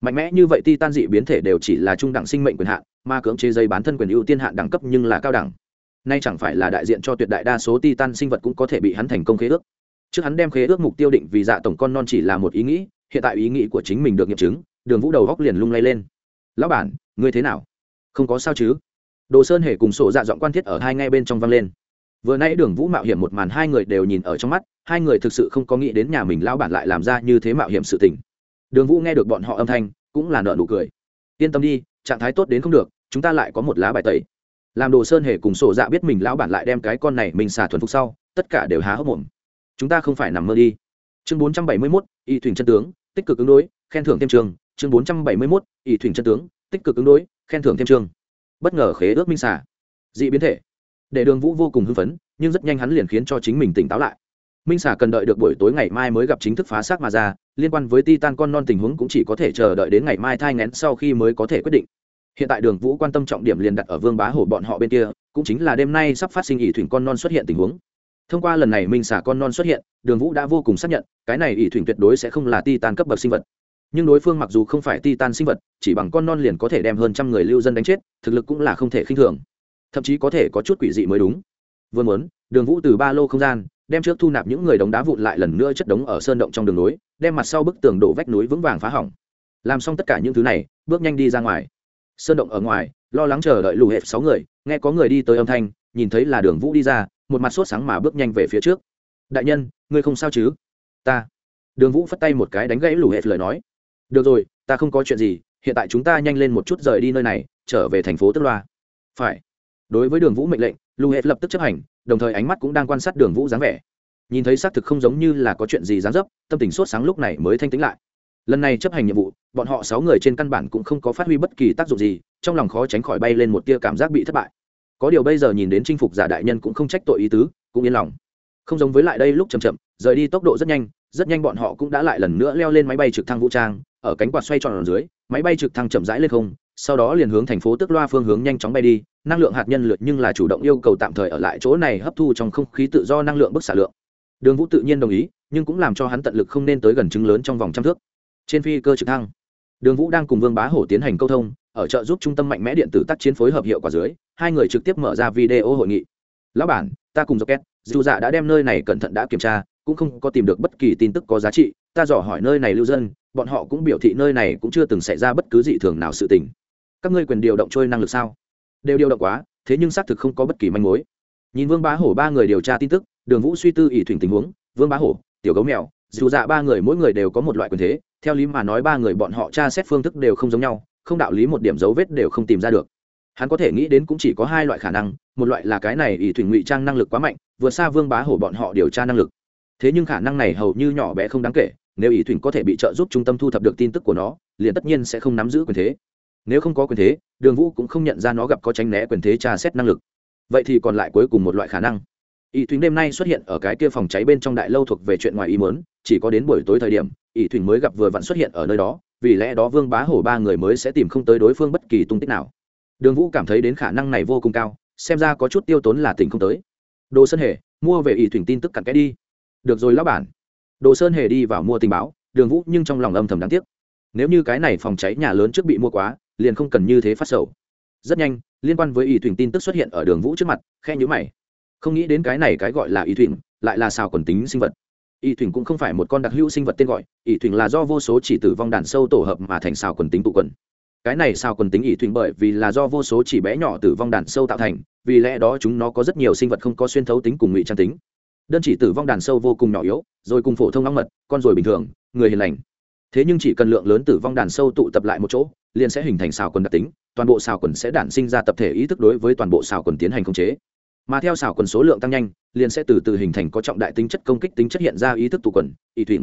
Mạnh mẽ như vậy titan dị biến thể đều chỉ là trung đẳng sinh mệnh quyền hạn, mà cưỡng chế giấy bán thân quyền ưu tiên hạn đẳng cấp nhưng là cao đẳng. Nay chẳng phải là đại diện cho tuyệt đại đa số titan sinh vật cũng có thể bị hắn thành công khế ước trước hắn đem khế ước mục tiêu định vì dạ tổng con non chỉ là một ý nghĩ, hiện tại ý nghĩ của chính mình được nghiệm chứng, đường vũ đầu góc liền lung lay lên. Lão bản, ngươi thế nào? Không có sao chứ? Đồ sơn hề cùng sổ dạ dọn quan thiết ở hai ngay bên trong vang lên. Vừa nãy đường vũ mạo hiểm một màn hai người đều nhìn ở trong mắt, hai người thực sự không có nghĩ đến nhà mình lão bản lại làm ra như thế mạo hiểm sự tình. Đường vũ nghe được bọn họ âm thanh, cũng là nợ nụ cười. Yên tâm đi, trạng thái tốt đến không được, chúng ta lại có một lá bài tẩy. Làm đồ sơn hề cùng sổ dạ biết mình lão bản lại đem cái con này mình xả thuần phục sau, tất cả đều há hốc mồm chúng ta không phải nằm mơ đi. Chương bốn trăm bảy mươi mốt, y thuyền chân tướng, tích cực ứng đối, khen thưởng thêm trường. Chương bốn trăm bảy mươi mốt, y thuyền chân tướng, tích cực ứng đối, khen thưởng thêm trường. Bất ngờ khế ước minh xả dị biến thể. Để đường vũ vô cùng hưng phấn, nhưng rất nhanh hắn liền khiến cho chính mình tỉnh táo lại. Minh xả cần đợi được buổi tối ngày mai mới gặp chính thức phá xác mà ra, liên quan với titan con non tình huống cũng chỉ có thể chờ đợi đến ngày mai thai ngén sau khi mới có thể quyết định. Hiện tại đường vũ quan tâm trọng điểm liền đặt ở vương bá hổ bọn họ bên kia, cũng chính là đêm nay sắp phát sinh ỷ thuyền con non xuất hiện tình huống thông qua lần này minh xả con non xuất hiện, đường vũ đã vô cùng xác nhận, cái này ỷ thủy tuyệt đối sẽ không là titan cấp bậc sinh vật. Nhưng đối phương mặc dù không phải titan sinh vật, chỉ bằng con non liền có thể đem hơn trăm người lưu dân đánh chết, thực lực cũng là không thể khinh thường. Thậm chí có thể có chút quỷ dị mới đúng. Vừa muốn, đường vũ từ ba lô không gian, đem trước thu nạp những người đống đá vụn lại lần nữa chất đống ở sơn động trong đường núi đem mặt sau bức tường đổ vách núi vững vàng phá hỏng. Làm xong tất cả những thứ này, bước nhanh đi ra ngoài. Sơn động ở ngoài, lo lắng chờ đợi lù hẹp sáu người, nghe có người đi tới âm thanh, nhìn thấy là đường vũ đi ra một mặt sốt sáng mà bước nhanh về phía trước. Đại nhân, ngươi không sao chứ? Ta. Đường vũ phất tay một cái đánh gãy lù hệt lời nói. Được rồi, ta không có chuyện gì, hiện tại chúng ta nhanh lên một chút rời đi nơi này, trở về thành phố tức loa. Phải. Đối với đường vũ mệnh lệnh lù hệt lập tức chấp hành, đồng thời ánh mắt cũng đang quan sát đường vũ dáng vẻ. Nhìn thấy xác thực không giống như là có chuyện gì dáng dấp, tâm tình sốt sáng lúc này mới thanh tĩnh lại. Lần này chấp hành nhiệm vụ, bọn họ sáu người trên căn bản cũng không có phát huy bất kỳ tác dụng gì, trong lòng khó tránh khỏi bay lên một tia cảm giác bị thất bại có điều bây giờ nhìn đến chinh phục giả đại nhân cũng không trách tội ý tứ, cũng yên lòng. Không giống với lại đây lúc chậm chậm, rời đi tốc độ rất nhanh rất nhanh bọn họ cũng đã lại lần nữa leo lên máy bay trực thăng vũ trang, ở cánh quạt xoay tròn ở dưới, máy bay trực thăng chậm rãi lên không, sau đó liền hướng thành phố tức loa phương hướng nhanh chóng bay đi, năng lượng hạt nhân lượt nhưng là chủ động yêu cầu tạm thời ở lại chỗ này hấp thu trong không khí tự do năng lượng bức xạ lượng. Đường vũ tự nhiên đồng ý, nhưng cũng làm cho hắn tận lực không nên tới gần chứng lớn trong vòng trăm thước. Trên phi cơ trực thăng, đường vũ đang cùng vương bá hổ tiến hành câu thông ở trợ giúp trung tâm mạnh mẽ điện tử tác chiến phối hợp hiệu quả dưới, hai người trực tiếp mở ra video hội nghị. Lão bản, ta cùng rocket, dù dạ đã đem nơi này cẩn thận đã kiểm tra, cũng không có tìm được bất kỳ tin tức có giá trị, ta dò hỏi nơi này lưu dân, bọn họ cũng biểu thị nơi này cũng chưa từng xảy ra bất cứ dị thường nào sự tình. Các ngươi quyền điều động trôi năng lực sao? Đều điều động quá, thế nhưng xác thực không có bất kỳ manh mối. Nhìn vương bá hổ ba người điều tra tin tức, đường vũ suy tư ỷ thủy tình huống, vương bá hổ, tiểu gấu mèo, dù dạ ba người mỗi người đều có một loại quyền thế, theo lý mà nói ba người bọn họ tra xét phương thức đều không giống nhau không đạo lý một điểm dấu vết đều không tìm ra được. Hắn có thể nghĩ đến cũng chỉ có hai loại khả năng, một loại là cái này ỷ thủy ngụy trang năng lực quá mạnh vượt xa vương bá hổ bọn họ điều tra năng lực. Thế nhưng khả năng này hầu như nhỏ bé không đáng kể, nếu ỷ thủy có thể bị trợ giúp trung tâm thu thập được tin tức của nó, liền tất nhiên sẽ không nắm giữ quyền thế. Nếu không có quyền thế, đường vũ cũng không nhận ra nó gặp có tránh né quyền thế tra xét năng lực. Vậy thì còn lại cuối cùng một loại khả năng. Ỷ thủy đêm nay xuất hiện ở cái kia phòng cháy bên trong đại lâu thuộc về chuyện ngoài ý muốn, chỉ có đến buổi tối thời điểm, ỷ thủy mới gặp vừa vặn xuất hiện ở nơi đó vì lẽ đó vương bá hổ ba người mới sẽ tìm không tới đối phương bất kỳ tung tích nào. Đường vũ cảm thấy đến khả năng này vô cùng cao, xem ra có chút tiêu tốn là tình không tới. Đồ sơn hề, mua về ỷ thủy tin tức cặn kẽ đi. Được rồi lão bản. Đồ sơn hề đi vào mua tình báo, đường vũ nhưng trong lòng âm thầm đáng tiếc. Nếu như cái này phòng cháy nhà lớn trước bị mua quá, liền không cần như thế phát sầu. Rất nhanh, liên quan với ỷ thủy tin tức xuất hiện ở đường vũ trước mặt khe nhữ mày. Không nghĩ đến cái này cái gọi là ỷ thủy lại là xào quần tính sinh vật ỷ thủy cũng không phải một con đặc hữu sinh vật tên gọi ỷ thủy là do vô số chỉ tử vong đàn sâu tổ hợp mà thành xào quần tính tụ quần. Cái này xào quần tính ỷ thủy bởi vì là do vô số chỉ bé nhỏ tử vong đàn sâu tạo thành, vì lẽ đó chúng nó có rất nhiều sinh vật không có xuyên thấu tính cùng ngụy trang tính. Đơn chỉ tử vong đàn sâu vô cùng nhỏ yếu, rồi cùng phổ thông long mật, con rồi bình thường, người hiền lành. Thế nhưng chỉ cần lượng lớn tử vong đàn sâu tụ tập lại một chỗ, liền sẽ hình thành xào quần đặc tính, toàn bộ xào quần sẽ đản sinh ra tập thể ý thức đối với toàn bộ xào quần tiến hành khống chế mà theo xảo quần số lượng tăng nhanh, liền sẽ từ từ hình thành có trọng đại tính chất công kích tính chất hiện ra ý thức tụ quần, ỷ thủy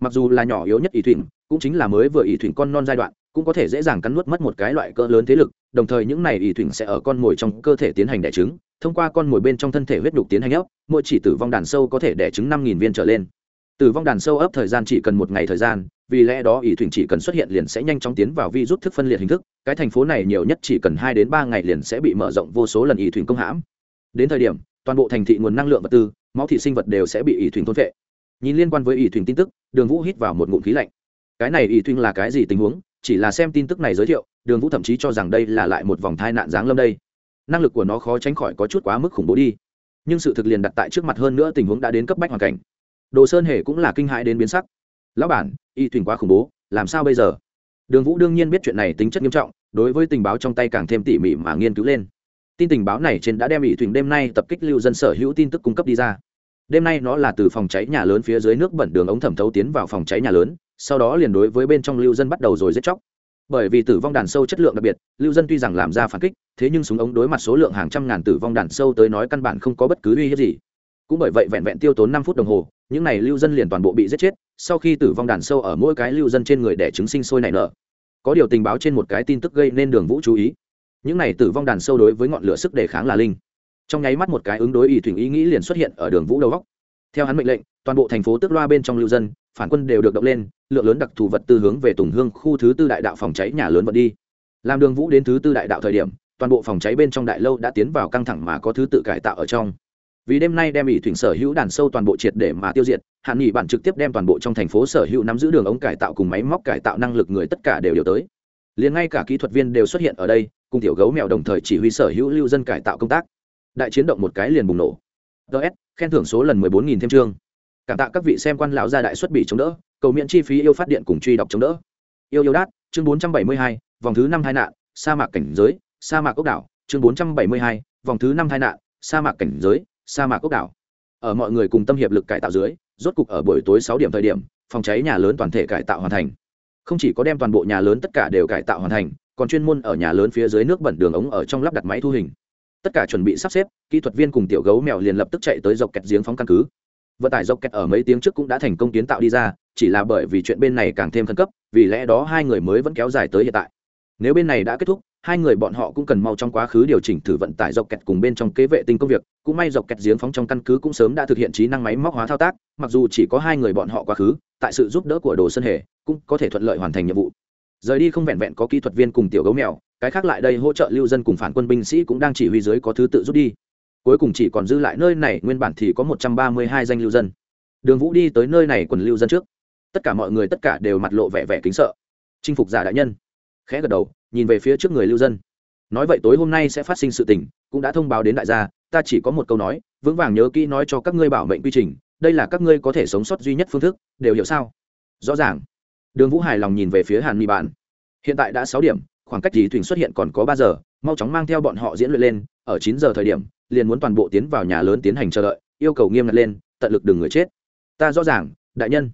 mặc dù là nhỏ yếu nhất ỷ thủy cũng chính là mới vừa ỷ thủy con non giai đoạn, cũng có thể dễ dàng cắn nuốt mất một cái loại cỡ lớn thế lực, đồng thời những này ỷ thủy sẽ ở con mồi trong cơ thể tiến hành đẻ trứng, thông qua con mồi bên trong thân thể huyết nhục tiến hành ấp, mỗi chỉ tử vong đàn sâu có thể đẻ trứng năm viên trở lên. Tử vong đàn sâu ấp thời gian chỉ cần một ngày thời gian, vì lẽ đó ỷ thủy chỉ cần xuất hiện liền sẽ nhanh chóng tiến vào vi rút thức phân liệt hình thức, cái thành phố này nhiều nhất chỉ cần hai đến ba ngày liền sẽ bị mở rộng vô số lần ỷ thủy công hãm đến thời điểm, toàn bộ thành thị nguồn năng lượng vật tư, máu thị sinh vật đều sẽ bị ỷ thuyền thôn vệ. Nhìn liên quan với ỷ thuyền tin tức, đường vũ hít vào một ngụm khí lạnh. Cái này ỷ thuyền là cái gì tình huống? Chỉ là xem tin tức này giới thiệu, đường vũ thậm chí cho rằng đây là lại một vòng thai nạn giáng lâm đây. Năng lực của nó khó tránh khỏi có chút quá mức khủng bố đi. Nhưng sự thực liền đặt tại trước mặt hơn nữa tình huống đã đến cấp bách hoàn cảnh. Đồ sơn hề cũng là kinh hãi đến biến sắc. Lão bản y thuyền quá khủng bố, làm sao bây giờ? Đường vũ đương nhiên biết chuyện này tính chất nghiêm trọng, đối với tình báo trong tay càng thêm tỉ mỉ mà nghiên cứu lên tin tình báo này trên đã đem ỵ thuyền đêm nay tập kích lưu dân sở hữu tin tức cung cấp đi ra. Đêm nay nó là từ phòng cháy nhà lớn phía dưới nước bẩn đường ống thẩm thấu tiến vào phòng cháy nhà lớn, sau đó liền đối với bên trong lưu dân bắt đầu rồi giết chóc. Bởi vì tử vong đàn sâu chất lượng đặc biệt, lưu dân tuy rằng làm ra phản kích, thế nhưng súng ống đối mặt số lượng hàng trăm ngàn tử vong đàn sâu tới nói căn bản không có bất cứ uy hiếp gì. Cũng bởi vậy vẹn vẹn tiêu tốn năm phút đồng hồ, những n à y lưu dân liền toàn bộ bị giết chết, sau khi tử vong đàn sâu ở mỗi cái lưu dân trên người đẻ trứng sinh sôi nảy nở. Có điều tình báo trên một cái tin tức gây nên đường vũ chú ý những này tử vong đàn sâu đối với ngọn lửa sức đề kháng là linh. Trong nháy mắt một cái ứng đối ý thủy ý nghĩ liền xuất hiện ở đường vũ đầu góc. Theo hắn mệnh lệnh, toàn bộ thành phố tước loa bên trong lưu dân, phản quân đều được động lên, lượng lớn đặc thù vật tư hướng về tùng hương khu thứ tư đại đạo phòng cháy nhà lớn vận đi. Làm đường vũ đến thứ tư đại đạo thời điểm, toàn bộ phòng cháy bên trong đại lâu đã tiến vào căng thẳng mà có thứ tự cải tạo ở trong. Vì đêm nay đem ỷ thủy sở hữu đàn sâu toàn bộ triệt để mà tiêu diệt hạn nghị bản trực tiếp đem toàn bộ trong thành phố sở hữu nắm giữ đường ống cải tạo cùng máy móc cải tạo năng lực người tất cả đều đều tới. Liền ngay cả kỹ thuật viên đều xuất hiện ở đây cùng tiểu gấu mèo đồng thời chỉ huy sở hữu lưu dân cải tạo công tác. Đại chiến động một cái liền bùng nổ. Ts khen thưởng số lần mười bốn nghìn thêm chương cảm tạ các vị xem quan lão gia đại xuất bị chống đỡ, cầu miễn chi phí yêu phát điện cùng truy đọc chống đỡ. Yêu yêu đát, chương bốn trăm bảy mươi hai, vòng thứ năm hai nạn, sa mạc cảnh giới, sa mạc ốc đảo. Chương bốn trăm bảy mươi hai, vòng thứ năm hai nạn, sa mạc cảnh giới, sa mạc ốc đảo. Ở mọi người cùng tâm hiệp lực cải tạo dưới, rốt cục ở buổi tối sáu điểm thời điểm, phòng cháy nhà lớn toàn thể cải tạo hoàn thành không chỉ có đem toàn bộ nhà lớn tất cả đều cải tạo hoàn thành, còn chuyên môn ở nhà lớn phía dưới nước bẩn đường ống ở trong lắp đặt máy thu hình. Tất cả chuẩn bị sắp xếp, kỹ thuật viên cùng tiểu gấu mèo liền lập tức chạy tới dọc kẹt giếng phóng căn cứ. Vận tải dọc kẹt ở mấy tiếng trước cũng đã thành công kiến tạo đi ra, chỉ là bởi vì chuyện bên này càng thêm khẩn cấp, vì lẽ đó hai người mới vẫn kéo dài tới hiện tại. Nếu bên này đã kết thúc hai người bọn họ cũng cần mau trong quá khứ điều chỉnh thử vận tải dọc kẹt cùng bên trong kế vệ tinh công việc, cũng may dọc kẹt giếng phóng trong căn cứ cũng sớm đã thực hiện trí năng máy móc hóa thao tác, mặc dù chỉ có hai người bọn họ quá khứ, tại sự giúp đỡ của đồ sơn hề cũng có thể thuận lợi hoàn thành nhiệm vụ. Rời đi không vẹn vẹn có kỹ thuật viên cùng tiểu gấu mèo, cái khác lại đây hỗ trợ lưu dân cùng phản quân binh sĩ cũng đang chỉ huy dưới có thứ tự rút đi. Cuối cùng chỉ còn dư lại nơi này, nguyên bản thì có một trăm ba mươi hai danh lưu dân. Đường vũ đi tới nơi này quần lưu dân trước. Tất cả mọi người, tất cả đều mặt lộ vẻ vẻ kính sợ. Chinh phục giả đại nhân. Khẽ gật đầu nhìn về phía trước người lưu dân. Nói vậy tối hôm nay sẽ phát sinh sự tình, cũng đã thông báo đến đại gia, ta chỉ có một câu nói, vững vàng nhớ kỹ nói cho các ngươi bảo mệnh quy trình, đây là các ngươi có thể sống sót duy nhất phương thức, đều hiểu sao? Rõ ràng. Đường vũ hài lòng nhìn về phía hàn mỹ bản hiện tại đã sáu điểm, khoảng cách dì thuyền xuất hiện còn có ba giờ, mau chóng mang theo bọn họ diễn luyện lên, ở chín giờ thời điểm, liền muốn toàn bộ tiến vào nhà lớn tiến hành chờ đợi, yêu cầu nghiêm ngặt lên, tận lực đừng người chết. Ta rõ ràng, đại nhân.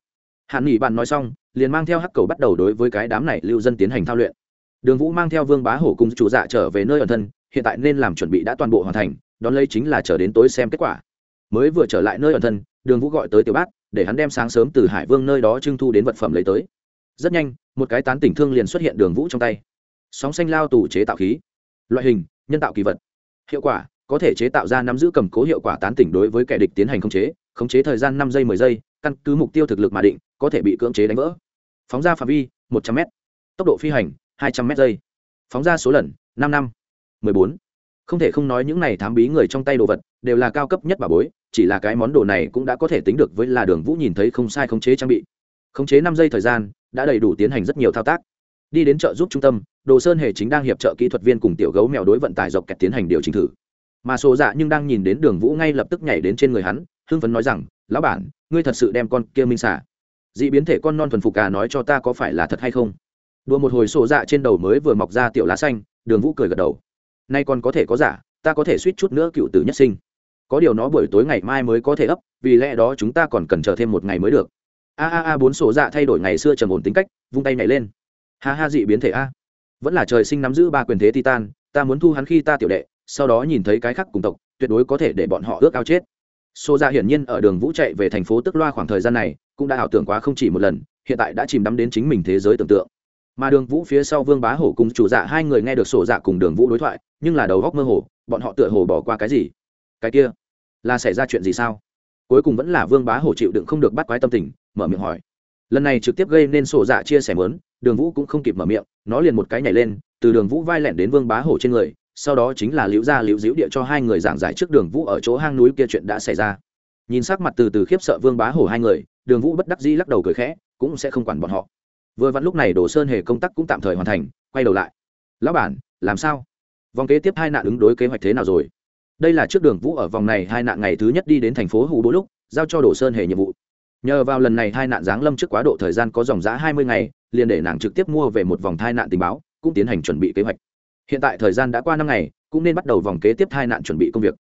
Hàn mỹ bạn nói xong, liền mang theo hắc cầu bắt đầu đối với cái đám này lưu dân tiến hành thao luyện đường vũ mang theo vương bá hổ cùng chủ dạ trở về nơi ẩn thân, hiện tại nên làm chuẩn bị đã toàn bộ hoàn thành, đón lấy chính là chờ đến tối xem kết quả. Mới vừa trở lại nơi ẩn thân, đường vũ gọi tới tiểu bát, để hắn đem sáng sớm từ hải vương nơi đó trưng thu đến vật phẩm lấy tới. Rất nhanh, một cái tán tỉnh thương liền xuất hiện đường vũ trong tay. Sóng xanh lao tù chế tạo khí. Loại hình, nhân tạo kỳ vật. Hiệu quả, có thể chế tạo ra nắm giữ cầm cố hiệu quả tán tỉnh đối với kẻ địch tiến hành khống chế khống chế thời gian năm giây, mười giây, căn cứ mục tiêu thực lực mà định, có thể bị cưỡng chế đánh vỡ. Phóng ra phạm vi, một trăm m tốc độ phi hành hai trăm m giây phóng ra số lần, năm năm, mười bốn. Không thể không nói những này thám bí người trong tay đồ vật đều là cao cấp nhất bà bối, chỉ là cái món đồ này cũng đã có thể tính được với là đường vũ nhìn thấy không sai khống chế trang bị. Khống chế năm giây thời gian, đã đầy đủ tiến hành rất nhiều thao tác. Đi đến chợ giúp trung tâm, đồ sơn hề chính đang hiệp trợ kỹ thuật viên cùng tiểu gấu mèo đối vận tải dọc kẹt tiến hành điều chỉnh thử. Mà sổ dạ nhưng đang nhìn đến đường vũ ngay lập tức nhảy đến trên người hắn, hưng phấn nói rằng, lão bản, ngươi thật sự đem con kia minh xả. Dị biến thể con non thuần phục cả nói cho ta có phải là thật hay không? Đùa một hồi sổ dạ trên đầu mới vừa mọc ra tiểu lá xanh, đường vũ cười gật đầu. Nay còn có thể có giả, ta có thể suýt chút nữa cựu tử nhất sinh. Có điều nó buổi tối ngày mai mới có thể ấp, vì lẽ đó chúng ta còn cần chờ thêm một ngày mới được. A a a, bốn sổ dạ thay đổi ngày xưa trầm ổn tính cách, vung tay nhảy lên. Ha ha dị biến thể a. Vẫn là trời sinh nắm giữ ba quyền thế titan, ta muốn thu hắn khi ta tiểu đệ, sau đó nhìn thấy cái khác cùng tộc, tuyệt đối có thể để bọn họ ước ao chết. Xô dạ hiển nhiên ở đường vũ chạy về thành phố tức loa khoảng thời gian này, cũng đã ảo tưởng quá không chỉ một lần, hiện tại đã chìm đắm đến chính mình thế giới tưởng tượng mà đường vũ phía sau vương bá hổ cùng chủ dạ hai người nghe được sổ dạ cùng đường vũ đối thoại, nhưng là đầu góc mơ hồ, bọn họ tựa hồ bỏ qua cái gì? Cái kia, là xảy ra chuyện gì sao? Cuối cùng vẫn là vương bá hổ chịu đựng không được bắt quái tâm tình, mở miệng hỏi. Lần này trực tiếp gây nên sổ dạ chia sẻ mớn đường vũ cũng không kịp mở miệng, nó liền một cái nhảy lên, từ đường vũ vai lẹn đến vương bá hổ trên người, sau đó chính là liễu gia liễu diễu địa cho hai người giảng giải trước đường vũ ở chỗ hang núi kia chuyện đã xảy ra. Nhìn sắc mặt từ từ khiếp sợ vương bá hổ hai người, đường vũ bất đắc dĩ lắc đầu cười khẽ, cũng sẽ không quản bọn họ vừa vặn lúc này đồ sơn hề công tác cũng tạm thời hoàn thành, quay đầu lại. Lão bản, làm sao? Vòng kế tiếp hai nạn ứng đối kế hoạch thế nào rồi? Đây là trước đường vũ ở vòng này hai nạn ngày thứ nhất đi đến thành phố hù bố lúc, giao cho đồ sơn hề nhiệm vụ. Nhờ vào lần này hai nạn giáng lâm trước quá độ thời gian có dòng giã hai mươi ngày, liền để nàng trực tiếp mua về một vòng thai nạn tình báo, cũng tiến hành chuẩn bị kế hoạch. Hiện tại thời gian đã qua năm ngày, cũng nên bắt đầu vòng kế tiếp thai nạn chuẩn bị công việc.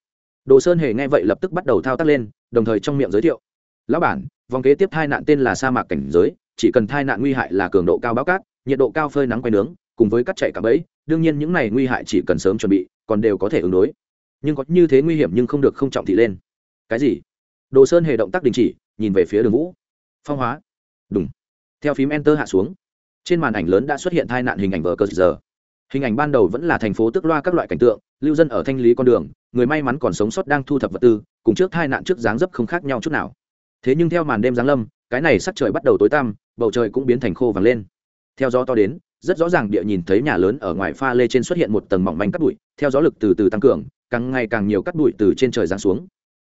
Đồ sơn hề nghe vậy lập tức bắt đầu thao tác lên, đồng thời trong miệng giới thiệu, lão bản, vòng kế tiếp thai nạn tên là sa mạc cảnh giới chỉ cần thai nạn nguy hại là cường độ cao báo cát, nhiệt độ cao phơi nắng quay nướng, cùng với cắt chạy cả bẫy, đương nhiên những này nguy hại chỉ cần sớm chuẩn bị, còn đều có thể ứng đối. Nhưng có như thế nguy hiểm nhưng không được không trọng thị lên. Cái gì? Đồ sơn hề động tác đình chỉ, nhìn về phía đường vũ. Phong hóa. Đúng theo phím enter hạ xuống. Trên màn ảnh lớn đã xuất hiện tai nạn hình ảnh vờ cơ giờ. Hình ảnh ban đầu vẫn là thành phố tức loa các loại cảnh tượng, lưu dân ở thanh lý con đường, người may mắn còn sống sót đang thu thập vật tư, cùng trước tai nạn trước dáng dấp không khác nhau chút nào. Thế nhưng theo màn đêm giáng lâm, cái này sắc trời bắt đầu tối tăm bầu trời cũng biến thành khô vàng lên. Theo gió to đến, rất rõ ràng địa nhìn thấy nhà lớn ở ngoài pha lê trên xuất hiện một tầng mỏng manh cắt bụi, theo gió lực từ từ tăng cường, càng ngày càng nhiều cắt bụi từ trên trời giáng xuống.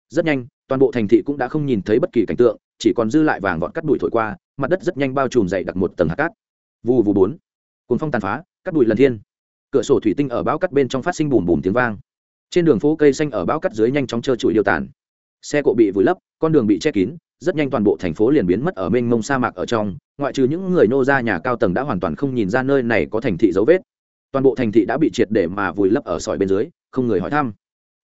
Rất nhanh, toàn bộ thành thị cũng đã không nhìn thấy bất kỳ cảnh tượng, chỉ còn dư lại vàng vọt cắt bụi thổi qua, mặt đất rất nhanh bao trùm dày đặc một tầng hạt cát. Vù vù bốn. Cuốn phong tàn phá cắt bụi lần thiên. Cửa sổ thủy tinh ở bão cắt bên trong phát sinh bùm bùm tiếng vang. Trên đường phố cây xanh ở bão cắt dưới nhanh chóng trơ trụi điều tàn xe cộ bị vùi lấp, con đường bị che kín, rất nhanh toàn bộ thành phố liền biến mất ở mênh mông sa mạc ở trong, ngoại trừ những người nô ra nhà cao tầng đã hoàn toàn không nhìn ra nơi này có thành thị dấu vết. Toàn bộ thành thị đã bị triệt để mà vùi lấp ở sỏi bên dưới, không người hỏi thăm.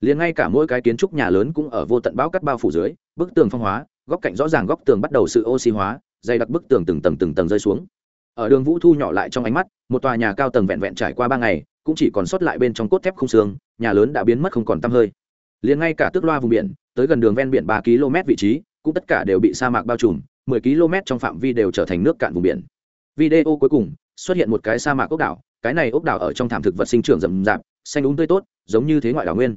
Liền ngay cả mỗi cái kiến trúc nhà lớn cũng ở vô tận bão cắt bao phủ dưới, bức tường phong hóa, góc cạnh rõ ràng góc tường bắt đầu sự oxy hóa, dày đặc bức tường từng tầng từng tầng rơi xuống. Ở đường vũ thu nhỏ lại trong ánh mắt, một tòa nhà cao tầng vẹn vẹn trải qua ba ngày, cũng chỉ còn sót lại bên trong cốt thép không xương, nhà lớn đã biến mất không còn tăm hơi. Liền ngay cả tước loa vùng biển tới gần đường ven biển ba km vị trí cũng tất cả đều bị sa mạc bao trùm 10 km trong phạm vi đều trở thành nước cạn vùng biển. Video cuối cùng xuất hiện một cái sa mạc ốc đảo cái này ốc đảo ở trong thảm thực vật sinh trưởng rậm rạp xanh úng tươi tốt giống như thế ngoại đảo nguyên.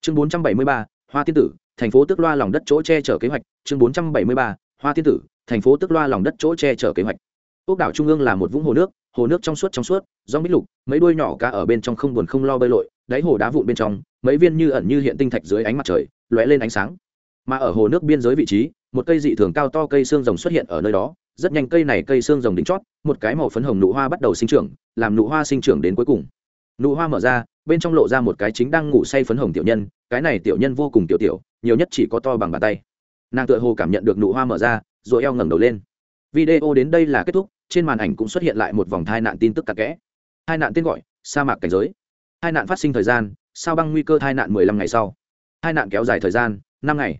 Chương 473, hoa tiên tử thành phố tức loa lòng đất chỗ che chở kế hoạch. Chương 473, hoa tiên tử thành phố tức loa lòng đất chỗ che chở kế hoạch. Ốc đảo trung ương là một vũng hồ nước hồ nước trong suốt trong suốt do bích lục mấy đuôi nhỏ cá ở bên trong không buồn không lo bơi lội đáy hồ đá vụn bên trong mấy viên như ẩn như hiện tinh thạch dưới ánh mặt trời lóe lên ánh sáng. Mà ở hồ nước biên giới vị trí, một cây dị thường cao to cây xương rồng xuất hiện ở nơi đó. Rất nhanh cây này cây xương rồng đỉnh chót, một cái màu phấn hồng nụ hoa bắt đầu sinh trưởng, làm nụ hoa sinh trưởng đến cuối cùng. Nụ hoa mở ra, bên trong lộ ra một cái chính đang ngủ say phấn hồng tiểu nhân, cái này tiểu nhân vô cùng tiểu tiểu, nhiều nhất chỉ có to bằng bàn tay. Nàng tựa hồ cảm nhận được nụ hoa mở ra, rồi eo ngẩng đầu lên. Video đến đây là kết thúc, trên màn ảnh cũng xuất hiện lại một vòng thai nạn tin tức cặn kẽ. Hai nạn tên gọi, sa mạc cảnh giới. Hai nạn phát sinh thời gian, sao băng nguy cơ thai nạn mười lăm ngày sau? Hai nạn kéo dài thời gian, năm ngày.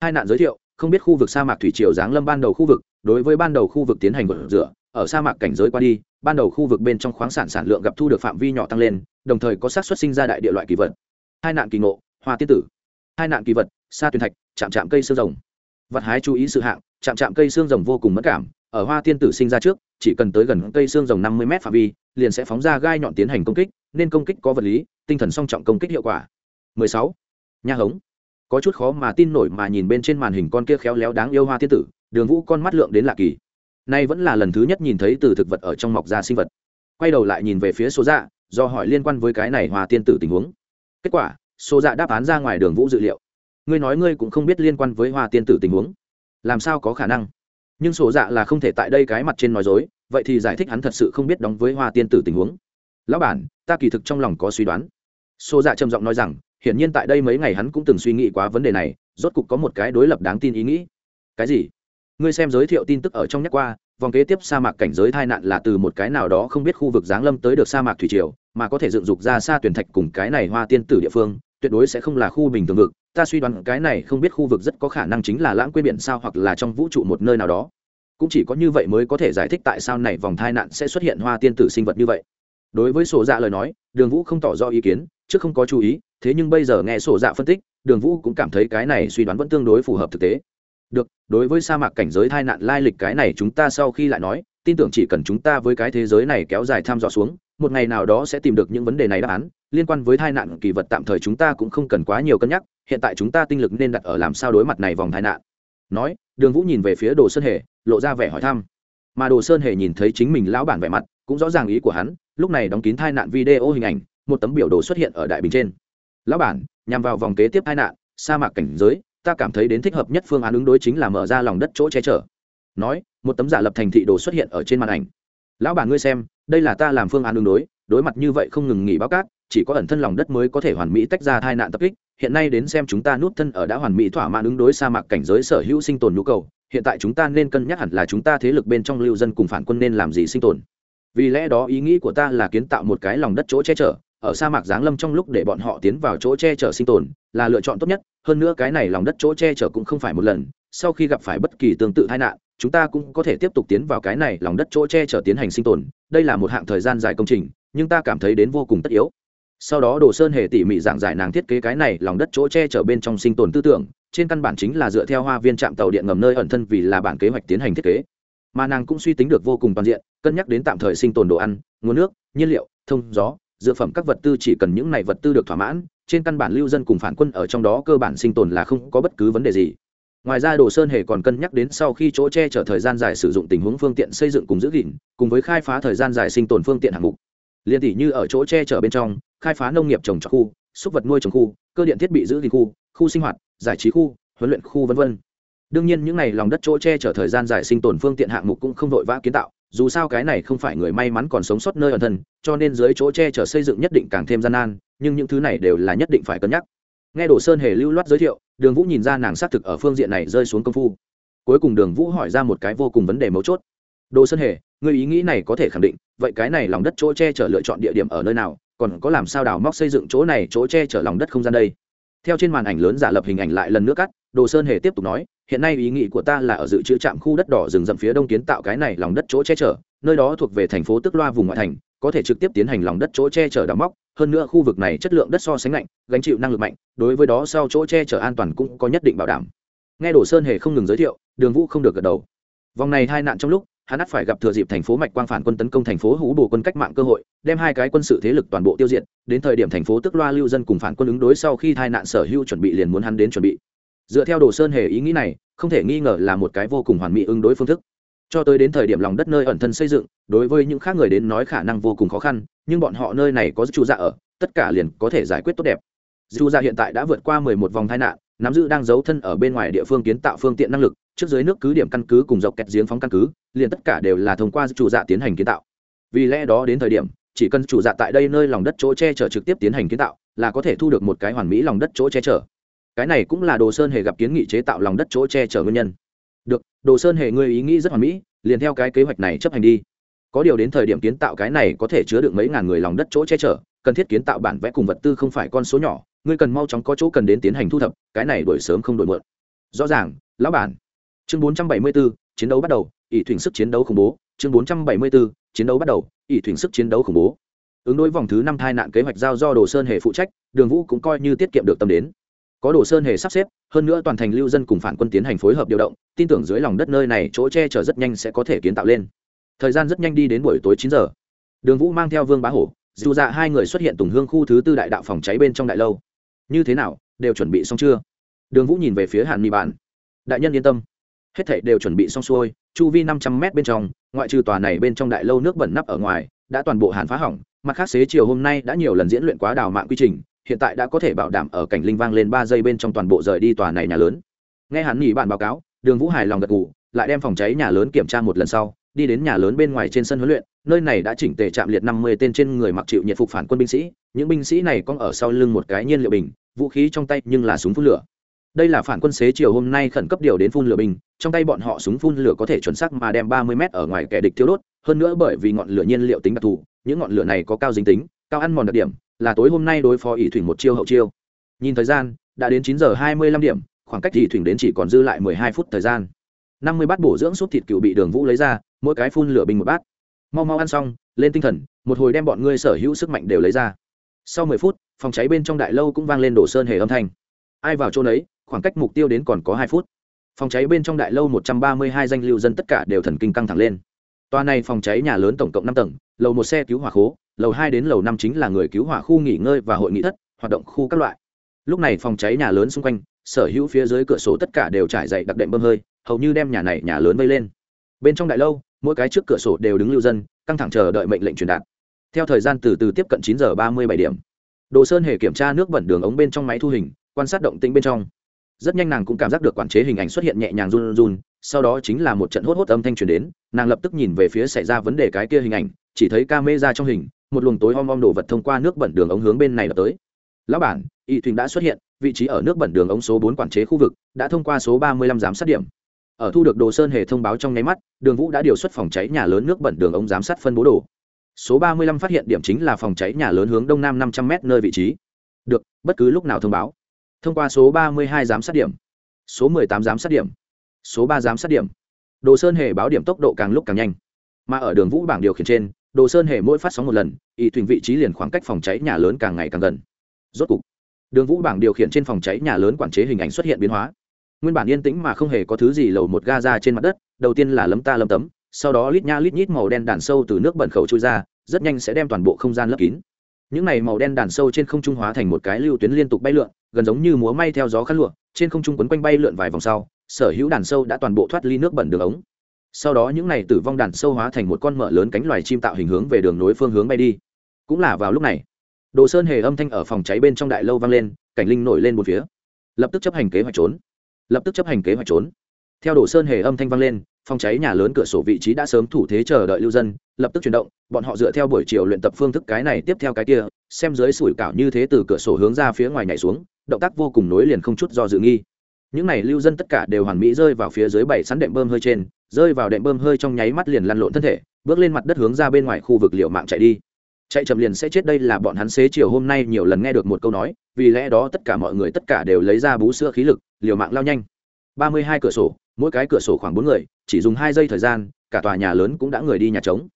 Hai nạn giới thiệu, không biết khu vực sa mạc thủy triều giáng lâm ban đầu khu vực, đối với ban đầu khu vực tiến hành gột rửa, ở sa mạc cảnh giới qua đi, ban đầu khu vực bên trong khoáng sản sản lượng gặp thu được phạm vi nhỏ tăng lên, đồng thời có xác suất sinh ra đại địa loại kỳ vật. Hai nạn kỳ ngộ, hoa tiết tử. Hai nạn kỳ vật, sa tuyền thạch, chạm chạm cây xương rồng. Vật hái chú ý sự hạng, chạm chạm cây xương rồng vô cùng mất cảm, ở hoa tiên tử sinh ra trước, chỉ cần tới gần cây xương rồng năm mươi m phạm vi, liền sẽ phóng ra gai nhọn tiến hành công kích, nên công kích có vật lý, tinh thần song trọng công kích hiệu quả. 16 nha hống. Có chút khó mà tin nổi mà nhìn bên trên màn hình con kia khéo léo đáng yêu hoa tiên tử, đường vũ con mắt lượng đến lạ kỳ. Nay vẫn là lần thứ nhất nhìn thấy từ thực vật ở trong mọc ra sinh vật. Quay đầu lại nhìn về phía số dạ do hỏi liên quan với cái này hoa tiên tử tình huống. Kết quả số dạ đáp án ra ngoài đường vũ dự liệu. Ngươi nói ngươi cũng không biết liên quan với hoa tiên tử tình huống. Làm sao có khả năng? Nhưng số dạ là không thể tại đây cái mặt trên nói dối, vậy thì giải thích hắn thật sự không biết đóng với hoa tiên tử tình huống. Lão bản, ta kỳ thực trong lòng có suy đoán. Số dạ trầm giọng nói rằng hiển nhiên tại đây mấy ngày hắn cũng từng suy nghĩ quá vấn đề này, rốt cục có một cái đối lập đáng tin ý nghĩ. Cái gì? Ngươi xem giới thiệu tin tức ở trong nhắc qua, vòng kế tiếp sa mạc cảnh giới tai nạn là từ một cái nào đó không biết khu vực giáng lâm tới được sa mạc thủy triều, mà có thể dựng dục ra xa tuyển thạch cùng cái này hoa tiên tử địa phương, tuyệt đối sẽ không là khu bình thường vực. Ta suy đoán cái này không biết khu vực rất có khả năng chính là lãng quên biển sao hoặc là trong vũ trụ một nơi nào đó. Cũng chỉ có như vậy mới có thể giải thích tại sao này vòng tai nạn sẽ xuất hiện hoa tiên tử sinh vật như vậy. Đối với sổ dạ lời nói, đường vũ không tỏ rõ ý kiến, trước không có chú ý thế nhưng bây giờ nghe sổ dạ phân tích, đường vũ cũng cảm thấy cái này suy đoán vẫn tương đối phù hợp thực tế. Được, đối với sa mạc cảnh giới tai nạn lai lịch cái này chúng ta sau khi lại nói, tin tưởng chỉ cần chúng ta với cái thế giới này kéo dài tham dò xuống, một ngày nào đó sẽ tìm được những vấn đề này đáp án. Liên quan với tai nạn kỳ vật tạm thời chúng ta cũng không cần quá nhiều cân nhắc, hiện tại chúng ta tinh lực nên đặt ở làm sao đối mặt này vòng tai nạn. Nói, đường vũ nhìn về phía đồ sơn hề, lộ ra vẻ hỏi thăm. Mà đồ sơn hề nhìn thấy chính mình lão bản vẻ mặt, cũng rõ ràng ý của hắn, lúc này đóng kín tai nạn video hình ảnh, một tấm biểu đồ xuất hiện ở đại bình trên lão bản, nhằm vào vòng kế tiếp tai nạn, sa mạc cảnh giới, ta cảm thấy đến thích hợp nhất phương án ứng đối chính là mở ra lòng đất chỗ che chở. Nói, một tấm giả lập thành thị đồ xuất hiện ở trên màn ảnh. Lão bản ngươi xem, đây là ta làm phương án ứng đối đối mặt như vậy không ngừng nghỉ báo cát, chỉ có ẩn thân lòng đất mới có thể hoàn mỹ tách ra tai nạn tập kích. Hiện nay đến xem chúng ta nút thân ở đã hoàn mỹ thỏa mãn ứng đối sa mạc cảnh giới sở hữu sinh tồn nhu cầu, hiện tại chúng ta nên cân nhắc hẳn là chúng ta thế lực bên trong lưu dân cùng phản quân nên làm gì sinh tồn. Vì lẽ đó ý nghĩ của ta là kiến tạo một cái lòng đất chỗ che chở ở sa mạc giáng lâm trong lúc để bọn họ tiến vào chỗ che chở sinh tồn là lựa chọn tốt nhất. Hơn nữa cái này lòng đất chỗ che chở cũng không phải một lần. Sau khi gặp phải bất kỳ tương tự tai nạn, chúng ta cũng có thể tiếp tục tiến vào cái này lòng đất chỗ che chở tiến hành sinh tồn. Đây là một hạng thời gian dài công trình, nhưng ta cảm thấy đến vô cùng tất yếu. Sau đó đồ sơn hề tỉ mỉ giảng giải nàng thiết kế cái này lòng đất chỗ che chở bên trong sinh tồn tư tưởng. Trên căn bản chính là dựa theo hoa viên trạm tàu điện ngầm nơi ẩn thân vì là bản kế hoạch tiến hành thiết kế. Mà nàng cũng suy tính được vô cùng toàn diện, cân nhắc đến tạm thời sinh tồn đồ ăn, nguồn nước, nhiên liệu, thông gió dược phẩm các vật tư chỉ cần những này vật tư được thỏa mãn, trên căn bản lưu dân cùng phản quân ở trong đó cơ bản sinh tồn là không có bất cứ vấn đề gì. Ngoài ra đồ sơn hề còn cân nhắc đến sau khi chỗ che chở thời gian dài sử dụng tình huống phương tiện xây dựng cùng giữ gìn, cùng với khai phá thời gian dài sinh tồn phương tiện hạng mục. Liên tỷ như ở chỗ che chở bên trong, khai phá nông nghiệp trồng trọt khu súc vật nuôi trồng khu, cơ điện thiết bị giữ gìn khu khu sinh hoạt, giải trí khu, huấn luyện khu v v đương nhiên những n à y lòng đất chỗ che chở thời gian dài sinh tồn phương tiện hạng mục cũng không vội vã kiến tạo dù sao cái này không phải người may mắn còn sống sót nơi ẩn thân, cho nên dưới chỗ che chở xây dựng nhất định càng thêm gian nan, nhưng những thứ này đều là nhất định phải cân nhắc. Nghe đồ sơn hề lưu loát giới thiệu, đường vũ nhìn ra nàng xác thực ở phương diện này rơi xuống công phu. Cuối cùng đường vũ hỏi ra một cái vô cùng vấn đề mấu chốt. Đồ sơn hề người ý nghĩ này có thể khẳng định, vậy cái này lòng đất chỗ che chở lựa chọn địa điểm ở nơi nào, còn có làm sao đào móc xây dựng chỗ này chỗ che chở lòng đất không gian đây? Theo trên màn ảnh lớn giả lập hình ảnh lại lần nữa cắt, đồ sơn hề tiếp tục nói, hiện nay ý nghĩ của ta là ở dự trữ trạm khu đất đỏ rừng rậm phía đông kiến tạo cái này lòng đất chỗ che chở, nơi đó thuộc về thành phố tức loa vùng ngoại thành, có thể trực tiếp tiến hành lòng đất chỗ che chở đào móc, hơn nữa khu vực này chất lượng đất so sánh lạnh, gánh chịu năng lực mạnh, đối với đó sau chỗ che chở an toàn cũng có nhất định bảo đảm. Nghe đồ sơn hề không ngừng giới thiệu, đường vũ không được gật đầu. Vòng này hai nạn trong lúc hắn ắt phải gặp thừa dịp thành phố mạch quang phản quân tấn công thành phố hú bồ quân cách mạng cơ hội, đem hai cái quân sự thế lực toàn bộ tiêu diệt, đến thời điểm thành phố tức loa lưu dân cùng phản quân ứng đối sau khi tai nạn sở hữu chuẩn bị liền muốn hắn đến chuẩn bị. Dựa theo đồ sơn hề ý nghĩ này, không thể nghi ngờ là một cái vô cùng hoàn mỹ ứng đối phương thức. Cho tới đến thời điểm lòng đất nơi ẩn thân xây dựng, đối với những khác người đến nói khả năng vô cùng khó khăn, nhưng bọn họ nơi này có chủ dạ ở, tất cả liền có thể giải quyết tốt đẹp. Dù dạ hiện tại đã vượt qua mười một vòng tai nạn, nắm giữ đang giấu thân ở bên ngoài địa phương kiến tạo phương tiện năng lực trước dưới nước cứ điểm căn cứ cùng dọc kẹt giếng phóng căn cứ, liền tất cả đều là thông qua chủ dạ tiến hành kiến tạo. Vì lẽ đó đến thời điểm, chỉ cần chủ dạ tại đây nơi lòng đất chỗ che chở trực tiếp tiến hành kiến tạo, là có thể thu được một cái hoàn mỹ lòng đất chỗ che chở. Cái này cũng là đồ sơn hề gặp kiến nghị chế tạo lòng đất chỗ che chở nguyên nhân. Được, đồ sơn hề ngươi ý nghĩ rất hoàn mỹ, liền theo cái kế hoạch này chấp hành đi. Có điều đến thời điểm kiến tạo cái này có thể chứa được mấy ngàn người lòng đất chỗ che chở, cần thiết kiến tạo bản vẽ cùng vật tư không phải con số nhỏ, ngươi cần mau chóng có chỗ cần đến tiến hành thu thập, cái này đổi sớm không đổi muộn. Rõ ràng, lão bản chương 474, chiến đấu bắt đầu ỷ thuyền sức chiến đấu khủng bố. Chương 474, chiến đấu bắt đầu ỷ thuyền sức chiến đấu khủng bố. Ứng đối vòng thứ năm thai nạn kế hoạch giao do đồ sơn hề phụ trách đường vũ cũng coi như tiết kiệm được tâm đến. Có đồ sơn hề sắp xếp hơn nữa toàn thành lưu dân cùng phản quân tiến hành phối hợp điều động tin tưởng dưới lòng đất nơi này chỗ che chở rất nhanh sẽ có thể kiến tạo lên. Thời gian rất nhanh đi đến buổi tối chín giờ. Đường vũ mang theo vương bá hổ dù dạ hai người xuất hiện tùng hương khu thứ tư đại đạo phòng cháy bên trong đại lâu. Như thế nào đều chuẩn bị xong chưa? Đường vũ nhìn về phía hàn mỹ bản. Đại nhân yên tâm hết thảy đều chuẩn bị xong xuôi, chu vi năm trăm mét bên trong, ngoại trừ tòa này bên trong đại lâu nước bẩn nắp ở ngoài, đã toàn bộ hàn phá hỏng, mặt khác xế chiều hôm nay đã nhiều lần diễn luyện quá đào mạng quy trình, hiện tại đã có thể bảo đảm ở cảnh linh vang lên ba giây bên trong toàn bộ rời đi tòa này nhà lớn. Nghe hắn nghỉ bạn báo cáo, đường vũ hài lòng gật gù, lại đem phòng cháy nhà lớn kiểm tra một lần sau, đi đến nhà lớn bên ngoài trên sân huấn luyện, nơi này đã chỉnh tề chạm liệt năm mươi tên trên người mặc chịu nhiệt phục phản quân binh sĩ, những binh sĩ này có ở sau lưng một cái nhiên liệu bình, vũ khí trong tay nhưng là súng phun lửa đây là phản quân xế chiều hôm nay khẩn cấp điều đến phun lửa bình, trong tay bọn họ súng phun lửa có thể chuẩn xác mà đem ba mươi m ở ngoài kẻ địch thiếu đốt, hơn nữa bởi vì ngọn lửa nhiên liệu tính đặc thù, những ngọn lửa này có cao dính tính, cao ăn mòn đặc điểm, là tối hôm nay đối phó ỷ thủy một chiêu hậu chiêu. Nhìn thời gian, đã đến chín giờ hai mươi lăm điểm, khoảng cách ỷ thủy đến chỉ còn dư lại mười hai phút thời gian. năm mươi bát bổ dưỡng súp thịt cựu bị đường vũ lấy ra, mỗi cái phun lửa bình một bát. Mau mau ăn xong, lên tinh thần, một hồi đem bọn ngươi sở hữu sức mạnh đều lấy ra. Sau mười phút, phòng cháy bên trong đại lâu cũng vang lên đổ sơn hề âm thanh. Ai vào chỗ nấy khoảng cách mục tiêu đến còn có hai phút. Phòng cháy bên trong đại lâu một trăm ba mươi hai danh lưu dân tất cả đều thần kinh căng thẳng lên. Tòa này phòng cháy nhà lớn tổng cộng năm tầng, lầu một xe cứu hỏa khố, lầu hai đến lầu năm chính là người cứu hỏa khu nghỉ ngơi và hội nghị thất, hoạt động khu các loại. Lúc này phòng cháy nhà lớn xung quanh, sở hữu phía dưới cửa sổ tất cả đều trải dậy đặc đệm bơm hơi, hầu như đem nhà này nhà lớn vây lên. Bên trong đại lâu, mỗi cái trước cửa sổ đều đứng lưu dân, căng thẳng chờ đợi mệnh lệnh truyền đạt. Theo thời gian từ từ tiếp cận chín giờ ba mươi bảy điểm. Đồ sơn hề kiểm tra nước bẩn đường ống bên trong máy thu hình, quan sát động tĩnh bên trong rất nhanh nàng cũng cảm giác được quản chế hình ảnh xuất hiện nhẹ nhàng run run, sau đó chính là một trận hốt hốt âm thanh truyền đến, nàng lập tức nhìn về phía xảy ra vấn đề cái kia hình ảnh, chỉ thấy ca mê ra trong hình, một luồng tối om om đồ vật thông qua nước bẩn đường ống hướng bên này là tới. Lão bản, y thuyền đã xuất hiện, vị trí ở nước bẩn đường ống số bốn quản chế khu vực, đã thông qua số ba mươi lăm giám sát điểm. Ở thu được đồ sơn hề thông báo trong nháy mắt, đường vũ đã điều xuất phòng cháy nhà lớn nước bẩn đường ống giám sát phân bố đồ. Số ba mươi lăm phát hiện điểm chính là phòng cháy nhà lớn hướng đông nam năm trăm m nơi vị trí. Được, bất cứ lúc nào thông báo thông qua số ba mươi hai giám sát điểm, số mười tám giám sát điểm, số ba giám sát điểm. Đồ sơn hề báo điểm tốc độ càng lúc càng nhanh. Mà ở đường vũ bảng điều khiển trên, đồ sơn hề mỗi phát sóng một lần, y thuyền vị trí liền khoảng cách phòng cháy nhà lớn càng ngày càng gần. Rốt cục, đường vũ bảng điều khiển trên phòng cháy nhà lớn quản chế hình ảnh xuất hiện biến hóa. Nguyên bản yên tĩnh mà không hề có thứ gì lầu một ga ra trên mặt đất, đầu tiên là lấm ta lấm tấm, sau đó lít nha lít nhít màu đen đàn sâu từ nước bẩn khẩu trôi ra, rất nhanh sẽ đem toàn bộ không gian lấp kín. Những này màu đen đàn sâu trên không trung hóa thành một cái lưu tuyến liên tục bay lượn gần giống như múa may theo gió khăn lụa, trên không trung quấn quanh bay lượn vài vòng sau, sở hữu đàn sâu đã toàn bộ thoát ly nước bẩn đường ống. Sau đó những này tử vong đàn sâu hóa thành một con mở lớn cánh loài chim tạo hình hướng về đường nối phương hướng bay đi. Cũng là vào lúc này, đồ sơn hề âm thanh ở phòng cháy bên trong đại lâu vang lên, cảnh linh nổi lên một phía. Lập tức chấp hành kế hoạch trốn. Lập tức chấp hành kế hoạch trốn. Theo đồ sơn hề âm thanh vang lên, phòng cháy nhà lớn cửa sổ vị trí đã sớm thủ thế chờ đợi lưu dân, lập tức chuyển động, bọn họ dựa theo buổi chiều luyện tập phương thức cái này tiếp theo cái kia xem dưới sủi cảo như thế từ cửa sổ hướng ra phía ngoài nhảy xuống, động tác vô cùng nối liền không chút do dự nghi. Những này lưu dân tất cả đều hoàn mỹ rơi vào phía dưới bảy sắn đệm bơm hơi trên, rơi vào đệm bơm hơi trong nháy mắt liền lăn lộn thân thể, bước lên mặt đất hướng ra bên ngoài khu vực liệu mạng chạy đi. Chạy chậm liền sẽ chết đây là bọn hắn xế chiều hôm nay nhiều lần nghe được một câu nói, vì lẽ đó tất cả mọi người tất cả đều lấy ra bú sữa khí lực, liều mạng lao nhanh. Ba mươi hai cửa sổ, mỗi cái cửa sổ khoảng bốn người, chỉ dùng hai giây thời gian, cả tòa nhà lớn cũng đã người đi nhà trống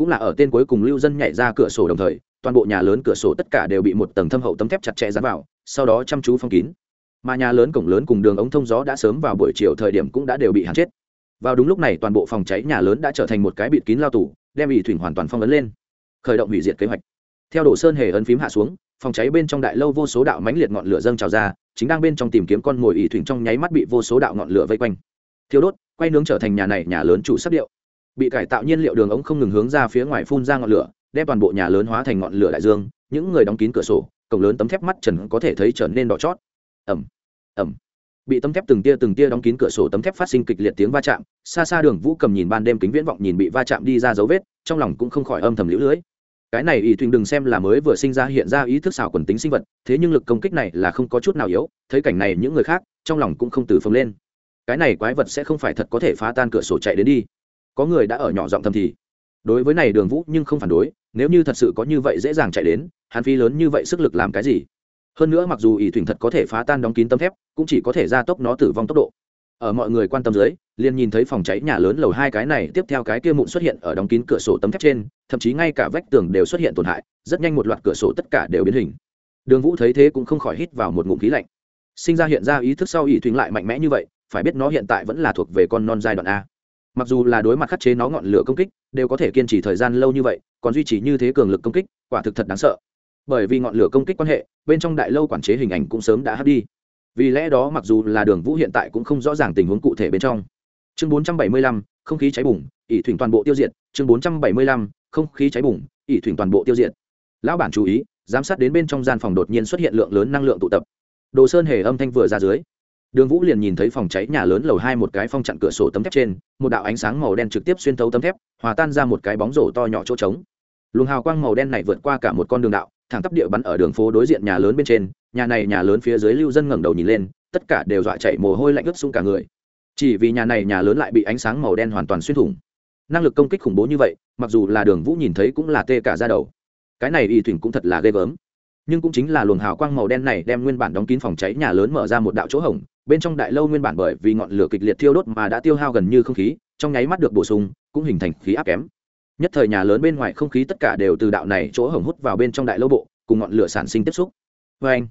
cũng là ở tên cuối cùng lưu dân nhảy ra cửa sổ đồng thời, toàn bộ nhà lớn cửa sổ tất cả đều bị một tầng thâm hậu tấm thép chặt chẽ dán vào, sau đó chăm chú phong kín. Mà nhà lớn cổng lớn cùng đường ống thông gió đã sớm vào buổi chiều thời điểm cũng đã đều bị hạn chết. Vào đúng lúc này toàn bộ phòng cháy nhà lớn đã trở thành một cái bịt kín lao tủ đem ỷ thủy hoàn toàn phong ấn lên. Khởi động hủy diệt kế hoạch. Theo đổ sơn hề ấn phím hạ xuống, phòng cháy bên trong đại lâu vô số đạo mãnh liệt ngọn lửa dâng trào ra, chính đang bên trong tìm kiếm con mồi ỷ thủy trong nháy mắt bị vô số đạo ngọn lửa vây quanh. Thiêu đốt, quay nướng trở thành nhà này nhà lớn chủ sắc điệu bị cải tạo nhiên liệu đường ống không ngừng hướng ra phía ngoài phun ra ngọn lửa, đem toàn bộ nhà lớn hóa thành ngọn lửa đại dương. Những người đóng kín cửa sổ, cổng lớn tấm thép mắt trần có thể thấy trở nên đỏ chót. Ẩm ẩm bị tấm thép từng tia từng tia đóng kín cửa sổ tấm thép phát sinh kịch liệt tiếng va chạm. Xa xa đường vũ cầm nhìn ban đêm kính viễn vọng nhìn bị va chạm đi ra dấu vết, trong lòng cũng không khỏi âm thầm lũ lưới. Cái này ỷ thuyền đừng xem là mới vừa sinh ra hiện ra ý thức xảo quần tính sinh vật, thế nhưng lực công kích này là không có chút nào yếu, thấy cảnh này những người khác, trong lòng cũng không từ phồng lên. Cái này quái vật sẽ không phải thật có thể phá tan cửa sổ chạy đến đi có người đã ở nhỏ giọng thầm thì. Đối với này đường vũ nhưng không phản đối, nếu như thật sự có như vậy dễ dàng chạy đến hàn phi lớn như vậy sức lực làm cái gì? Hơn nữa mặc dù ỷ thuyền thật có thể phá tan đóng kín tấm thép, cũng chỉ có thể gia tốc nó tử vong tốc độ. Ở mọi người quan tâm dưới, liền nhìn thấy phòng cháy nhà lớn lầu hai cái này, tiếp theo cái kia mụn xuất hiện ở đóng kín cửa sổ tấm thép trên, thậm chí ngay cả vách tường đều xuất hiện tổn hại, rất nhanh một loạt cửa sổ tất cả đều biến hình. Đường vũ thấy thế cũng không khỏi hít vào một ngụm khí lạnh. Sinh ra hiện ra ý thức sau ỷ thủy lại mạnh mẽ như vậy, phải biết nó hiện tại vẫn là thuộc về con non giai đoạn a mặc dù là đối mặt khắc chế nó ngọn lửa công kích đều có thể kiên trì thời gian lâu như vậy còn duy trì như thế cường lực công kích quả thực thật đáng sợ. Bởi vì ngọn lửa công kích quan hệ bên trong đại lâu quản chế hình ảnh cũng sớm đã hấp đi. Vì lẽ đó mặc dù là đường vũ hiện tại cũng không rõ ràng tình huống cụ thể bên trong. Chương 475, không khí cháy bùng ỷ thủy toàn bộ tiêu diệt. Chương 475, không khí cháy bùng ỷ thủy toàn bộ tiêu diệt. Lão bản chú ý giám sát đến bên trong gian phòng đột nhiên xuất hiện lượng lớn năng lượng tụ tập. Đồ sơn hề âm thanh vừa ra dưới đường vũ liền nhìn thấy phòng cháy nhà lớn lầu hai một cái phong chặn cửa sổ tấm thép trên, một đạo ánh sáng màu đen trực tiếp xuyên thấu tấm thép, hòa tan ra một cái bóng rổ to nhỏ chỗ trống. Luồng hào quang màu đen này vượt qua cả một con đường đạo, thẳng tắp địa bắn ở đường phố đối diện nhà lớn bên trên, nhà này nhà lớn phía dưới lưu dân ngẩng đầu nhìn lên, tất cả đều dọa chạy mồ hôi lạnh ướt xuống cả người. Chỉ vì nhà này nhà lớn lại bị ánh sáng màu đen hoàn toàn xuyên thủng. Năng lực công kích khủng bố như vậy, mặc dù là đường vũ nhìn thấy cũng là tê cả ra đầu. Cái này y thủy cũng thật là ghê gớm. Nhưng cũng chính là luồng hào quang màu đen này đem nguyên bản đóng kín phòng cháy nhà lớn mở ra một đạo chỗ hổng bên trong đại lâu nguyên bản bởi vì ngọn lửa kịch liệt thiêu đốt mà đã tiêu hao gần như không khí, trong nháy mắt được bổ sung, cũng hình thành khí áp kém. Nhất thời nhà lớn bên ngoài không khí tất cả đều từ đạo này chỗ hổng hút vào bên trong đại lâu bộ, cùng ngọn lửa sản sinh tiếp xúc. Vê anh,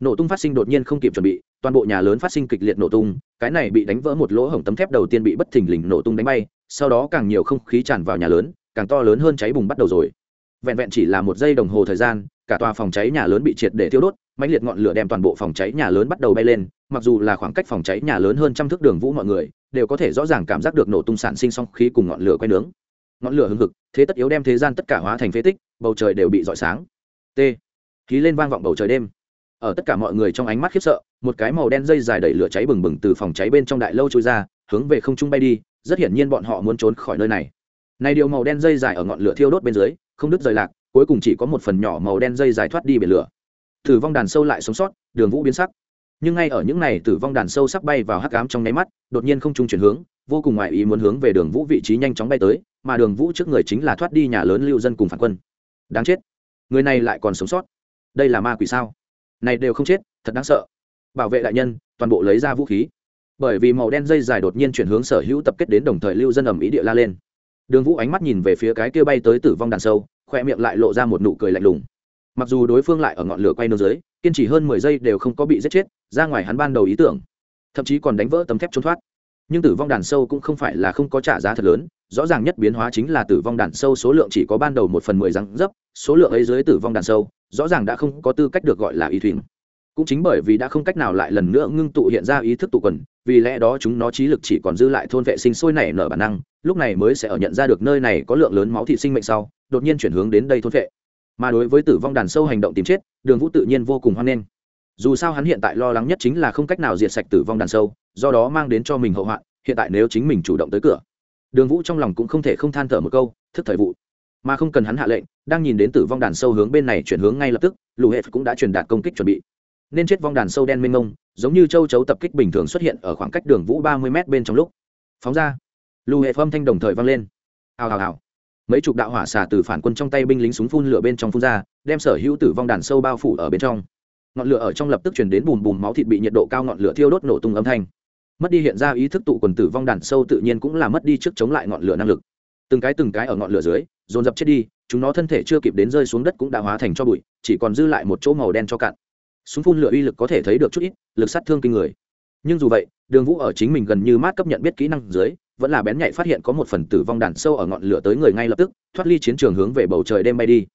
nổ tung phát sinh đột nhiên không kịp chuẩn bị, toàn bộ nhà lớn phát sinh kịch liệt nổ tung, cái này bị đánh vỡ một lỗ hổng tấm thép đầu tiên bị bất thình lình nổ tung đánh bay, sau đó càng nhiều không khí tràn vào nhà lớn, càng to lớn hơn cháy bùng bắt đầu rồi. Vẹn vẹn chỉ là một giây đồng hồ thời gian, cả tòa phòng cháy nhà lớn bị triệt để thiêu đốt mãnh liệt ngọn lửa đem toàn bộ phòng cháy nhà lớn bắt đầu bay lên, mặc dù là khoảng cách phòng cháy nhà lớn hơn trăm thước đường vũ mọi người, đều có thể rõ ràng cảm giác được nổ tung sản sinh song khí cùng ngọn lửa quay nướng. Ngọn lửa hưng hực, thế tất yếu đem thế gian tất cả hóa thành phế tích, bầu trời đều bị rọi sáng. T. Khí lên vang vọng bầu trời đêm. Ở tất cả mọi người trong ánh mắt khiếp sợ, một cái màu đen dây dài đẩy lửa cháy bừng bừng từ phòng cháy bên trong đại lâu trôi ra, hướng về không trung bay đi, rất hiển nhiên bọn họ muốn trốn khỏi nơi này. Này điều màu đen dây dài ở ngọn lửa thiêu đốt bên dưới, không đứt rời lạc, cuối cùng chỉ có một phần nhỏ màu đen dây dài thoát đi biển lửa tử vong đàn sâu lại sống sót, đường vũ biến sắc. Nhưng ngay ở những này tử vong đàn sâu sắp bay vào hắc cám trong nháy mắt, đột nhiên không trung chuyển hướng, vô cùng ngoại ý muốn hướng về đường vũ vị trí nhanh chóng bay tới, mà đường vũ trước người chính là thoát đi nhà lớn lưu dân cùng phản quân. Đáng chết. Người này lại còn sống sót. Đây là ma quỷ sao? Này đều không chết, thật đáng sợ. Bảo vệ đại nhân, toàn bộ lấy ra vũ khí. Bởi vì màu đen dây dài đột nhiên chuyển hướng sở hữu tập kết đến đồng thời lưu dân ẩm ý địa la lên. Đường vũ ánh mắt nhìn về phía cái kia bay tới tử vong đàn sâu, khoe miệng lại lộ ra một nụ cười lạnh lùng mặc dù đối phương lại ở ngọn lửa quay nương dưới, kiên trì hơn mười giây đều không có bị giết chết, ra ngoài hắn ban đầu ý tưởng, thậm chí còn đánh vỡ tấm thép trốn thoát. Nhưng tử vong đàn sâu cũng không phải là không có trả giá thật lớn, rõ ràng nhất biến hóa chính là tử vong đàn sâu số lượng chỉ có ban đầu một phần mười răng dấp, số lượng ấy dưới tử vong đàn sâu, rõ ràng đã không có tư cách được gọi là ý thuyền. Cũng chính bởi vì đã không cách nào lại lần nữa ngưng tụ hiện ra ý thức tụ quần, vì lẽ đó chúng nó trí lực chỉ còn dư lại thôn vệ sinh sôi nảy nở bản năng, lúc này mới sẽ ở nhận ra được nơi này có lượng lớn máu thị sinh mệnh sau, đột nhiên chuyển hướng đến đây thôn vệ mà đối với tử vong đàn sâu hành động tìm chết, đường vũ tự nhiên vô cùng hoan nghênh. Dù sao hắn hiện tại lo lắng nhất chính là không cách nào diệt sạch tử vong đàn sâu, do đó mang đến cho mình hậu hoạn, hiện tại nếu chính mình chủ động tới cửa. Đường vũ trong lòng cũng không thể không than thở một câu, thức thời vụ. Mà không cần hắn hạ lệnh, đang nhìn đến tử vong đàn sâu hướng bên này chuyển hướng ngay lập tức, lù hệ cũng đã truyền đạt công kích chuẩn bị. Nên chết vong đàn sâu đen mênh mông, giống như châu chấu tập kích bình thường xuất hiện ở khoảng cách đường vũ ba mươi m bên trong lúc. Phóng ra. Lù hệ âm thanh đồng thời vang lên. Hào hào hào mấy chục đạo hỏa xả từ phản quân trong tay binh lính súng phun lửa bên trong phun ra, đem sở hữu tử vong đàn sâu bao phủ ở bên trong. Ngọn lửa ở trong lập tức chuyển đến bùm bùm máu thịt bị nhiệt độ cao ngọn lửa thiêu đốt nổ tung âm thanh. Mất đi hiện ra ý thức tụ quần tử vong đàn sâu tự nhiên cũng là mất đi trước chống lại ngọn lửa năng lực. Từng cái từng cái ở ngọn lửa dưới, dồn dập chết đi, chúng nó thân thể chưa kịp đến rơi xuống đất cũng đã hóa thành cho bụi, chỉ còn dư lại một chỗ màu đen cho cạn. Súng phun lửa uy lực có thể thấy được chút ít, lực sát thương kinh người. Nhưng dù vậy, đường vũ ở chính mình gần như mát cấp nhận biết kỹ năng dưới vẫn là bén nhạy phát hiện có một phần tử vong đàn sâu ở ngọn lửa tới người ngay lập tức, thoát ly chiến trường hướng về bầu trời đêm bay đi.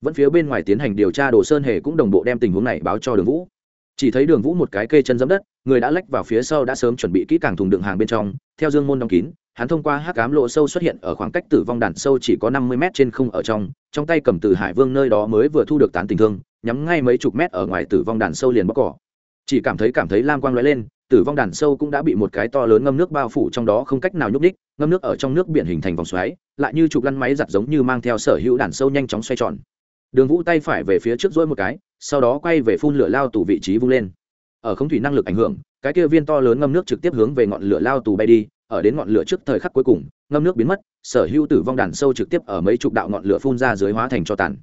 Vẫn phía bên ngoài tiến hành điều tra đồ sơn hề cũng đồng bộ đem tình huống này báo cho đường vũ. Chỉ thấy đường vũ một cái cây chân dẫm đất, người đã lách vào phía sau đã sớm chuẩn bị kỹ càng thùng đựng hàng bên trong, theo dương môn đóng kín, hắn thông qua hắc cám lộ sâu xuất hiện ở khoảng cách tử vong đàn sâu chỉ có năm mươi m trên không ở trong trong tay cầm từ hải vương nơi đó mới vừa thu được tán tình thương, nhắm ngay mấy chục mét ở ngoài tử vong đàn sâu liền bóc cỏ. Chỉ cảm thấy cảm thấy lam quang lóe lên tử vong đàn sâu cũng đã bị một cái to lớn ngâm nước bao phủ trong đó không cách nào nhúc đích ngâm nước ở trong nước biển hình thành vòng xoáy, lại như chụp lăn máy giặt giống như mang theo sở hữu đàn sâu nhanh chóng xoay tròn. Đường vũ tay phải về phía trước dỗi một cái, sau đó quay về phun lửa lao tù vị trí vung lên. Ở không thủy năng lực ảnh hưởng, cái kia viên to lớn ngâm nước trực tiếp hướng về ngọn lửa lao tù bay đi, ở đến ngọn lửa trước thời khắc cuối cùng, ngâm nước biến mất, sở hữu tử vong đàn sâu trực tiếp ở mấy chục đạo ngọn lửa phun ra dưới hóa thành cho tàn.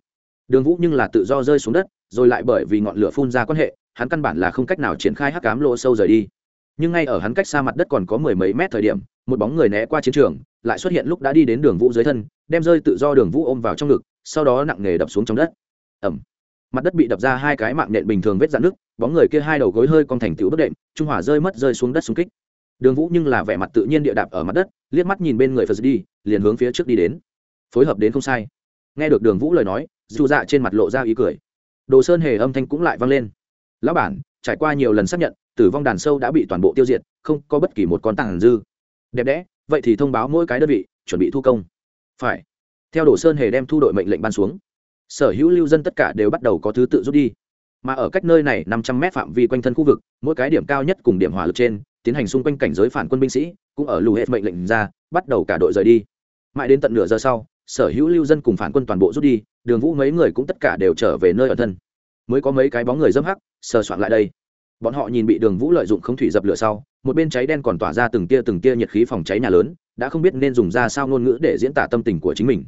Đường vũ nhưng là tự do rơi xuống đất, rồi lại bởi vì ngọn lửa phun ra quan hệ, hắn căn bản là không cách nào triển khai hắc cám lỗ sâu rời đi nhưng ngay ở hắn cách xa mặt đất còn có mười mấy mét thời điểm, một bóng người né qua chiến trường, lại xuất hiện lúc đã đi đến đường vũ dưới thân, đem rơi tự do đường vũ ôm vào trong ngực, sau đó nặng nề đập xuống trong đất. Ẩm mặt đất bị đập ra hai cái mạng nện bình thường vết dạn nước bóng người kia hai đầu gối hơi cong thành tựu bất đệm, trung hỏa rơi mất rơi xuống đất xung kích. Đường vũ nhưng là vẻ mặt tự nhiên địa đạp ở mặt đất, liếc mắt nhìn bên người phật đi, liền hướng phía trước đi đến. Phối hợp đến không sai. Nghe được đường vũ lời nói, dù dạ trên mặt lộ ra ý cười. Đồ sơn hề âm thanh cũng lại vang lên. Lão bản, trải qua nhiều lần xác nhận tử vong đàn sâu đã bị toàn bộ tiêu diệt, không có bất kỳ một con tàng dư. Đẹp đẽ, vậy thì thông báo mỗi cái đơn vị, chuẩn bị thu công. Phải. Theo đồ sơn hề đem thu đội mệnh lệnh ban xuống, sở hữu lưu dân tất cả đều bắt đầu có thứ tự rút đi. Mà ở cách nơi này năm trăm mét phạm vi quanh thân khu vực, mỗi cái điểm cao nhất cùng điểm hỏa lực trên, tiến hành xung quanh cảnh giới phản quân binh sĩ, cũng ở lù hệ mệnh lệnh ra, bắt đầu cả đội rời đi. Mãi đến tận nửa giờ sau, sở hữu lưu dân cùng phản quân toàn bộ rút đi, đường vũ mấy người cũng tất cả đều trở về nơi ở thân. Mới có mấy cái bóng người dâm hắc, sờ soạn lại đây bọn họ nhìn bị đường vũ lợi dụng không thủy dập lửa sau, một bên cháy đen còn tỏa ra từng tia từng tia nhiệt khí phòng cháy nhà lớn, đã không biết nên dùng ra sao ngôn ngữ để diễn tả tâm tình của chính mình.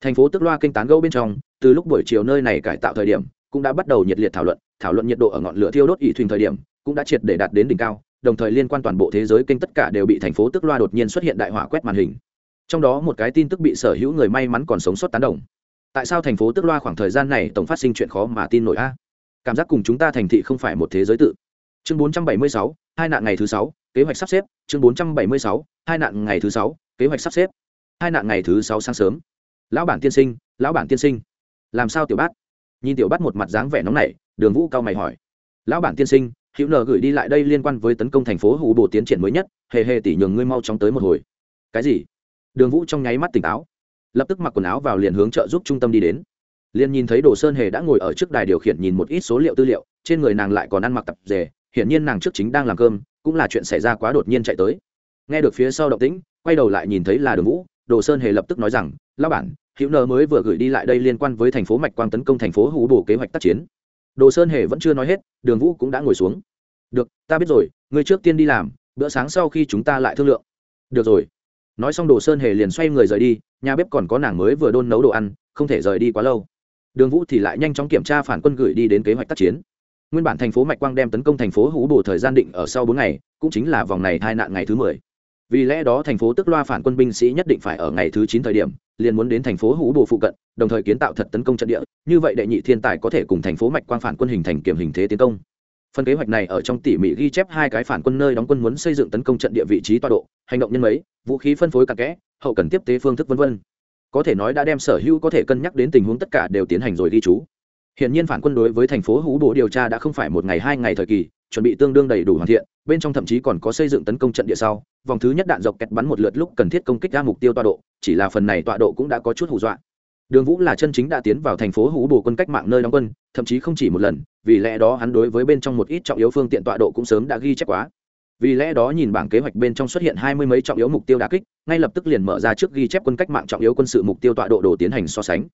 Thành phố tức loa kênh tán gẫu bên trong, từ lúc buổi chiều nơi này cải tạo thời điểm, cũng đã bắt đầu nhiệt liệt thảo luận thảo luận nhiệt độ ở ngọn lửa thiêu đốt ỷ thuyền thời điểm, cũng đã triệt để đạt đến đỉnh cao, đồng thời liên quan toàn bộ thế giới kênh tất cả đều bị thành phố tức loa đột nhiên xuất hiện đại hỏa quét màn hình. Trong đó một cái tin tức bị sở hữu người may mắn còn sống sót tán đồng. Tại sao thành phố tức loa khoảng thời gian này tổng phát sinh chuyện khó mà tin nổi a? Cảm giác cùng chúng ta thành thị không phải một thế giới tự chương 476, hai nạn ngày thứ sáu kế hoạch sắp xếp. Chương 476, hai nạn ngày thứ sáu kế hoạch sắp xếp. Hai nạn ngày thứ sáu sáng sớm. Lão bản tiên sinh lão bản tiên sinh. Làm sao tiểu bát? Nhìn tiểu bát một mặt dáng vẻ nóng nảy đường vũ cao mày hỏi. Lão bản tiên sinh hữu nờ gửi đi lại đây liên quan với tấn công thành phố hủ bộ tiến triển mới nhất. Hề hề tỷ nhường ngươi mau chóng tới một hồi. Cái gì? Đường vũ trong nháy mắt tỉnh táo. Lập tức mặc quần áo vào liền hướng trợ giúp trung tâm đi đến. Liền nhìn thấy đồ sơn hề đã ngồi ở trước đài điều khiển nhìn một ít số liệu tư liệu trên người nàng lại còn ăn mặc tập dề hiển nhiên nàng trước chính đang làm cơm, cũng là chuyện xảy ra quá đột nhiên chạy tới. Nghe được phía sau động tĩnh, quay đầu lại nhìn thấy là đường vũ, đồ sơn hề lập tức nói rằng lao bản, hữu nờ mới vừa gửi đi lại đây liên quan với thành phố mạch quang tấn công thành phố hú bồ kế hoạch tác chiến. Đồ sơn hề vẫn chưa nói hết, đường vũ cũng đã ngồi xuống. Được, ta biết rồi người trước tiên đi làm, bữa sáng sau khi chúng ta lại thương lượng. Được rồi. Nói xong đồ sơn hề liền xoay người rời đi, nhà bếp còn có nàng mới vừa đôn nấu đồ ăn, không thể rời đi quá lâu. Đường vũ thì lại nhanh chóng kiểm tra phản quân gửi đi đến kế hoạch tác chiến nguyên bản thành phố mạch quang đem tấn công thành phố hú bồ thời gian định ở sau bốn ngày, cũng chính là vòng này hai nạn ngày thứ mười. Vì lẽ đó thành phố tức loa phản quân binh sĩ nhất định phải ở ngày thứ chín thời điểm, liền muốn đến thành phố hú bồ phụ cận, đồng thời kiến tạo thật tấn công trận địa, như vậy đệ nhị thiên tài có thể cùng thành phố mạch quang phản quân hình thành kiểm hình thế tiến công. Phần kế hoạch này ở trong tỉ mỉ ghi chép hai cái phản quân nơi đóng quân muốn xây dựng tấn công trận địa vị trí toa độ, hành động nhân mấy, vũ khí phân phối cặn kẽ, hậu cần tiếp tế phương thức v v có thể nói đã đem sở hữu có thể cân nhắc đến tình huống tất cả đều tiến hành rồi ghi chú hiện nhiên phản quân đối với thành phố hú Bộ điều tra đã không phải một ngày hai ngày thời kỳ, chuẩn bị tương đương đầy đủ hoàn thiện, bên trong thậm chí còn có xây dựng tấn công trận địa sau, vòng thứ nhất đạn dọc kẹt bắn một lượt lúc cần thiết công kích ra mục tiêu tọa độ, chỉ là phần này tọa độ cũng đã có chút hù dọa. Đường vũ là chân chính đã tiến vào thành phố hú Bộ quân cách mạng nơi đóng quân, thậm chí không chỉ một lần, vì lẽ đó hắn đối với bên trong một ít trọng yếu phương tiện tọa độ cũng sớm đã ghi chép quá. Vì lẽ đó nhìn bảng kế hoạch bên trong xuất hiện hai mươi mấy trọng yếu mục tiêu đã kích, ngay lập tức liền mở ra trước ghi chép quân cách mạng trọng yếu quân sự mục tiêu tọa độ đồ tiến hành so sánh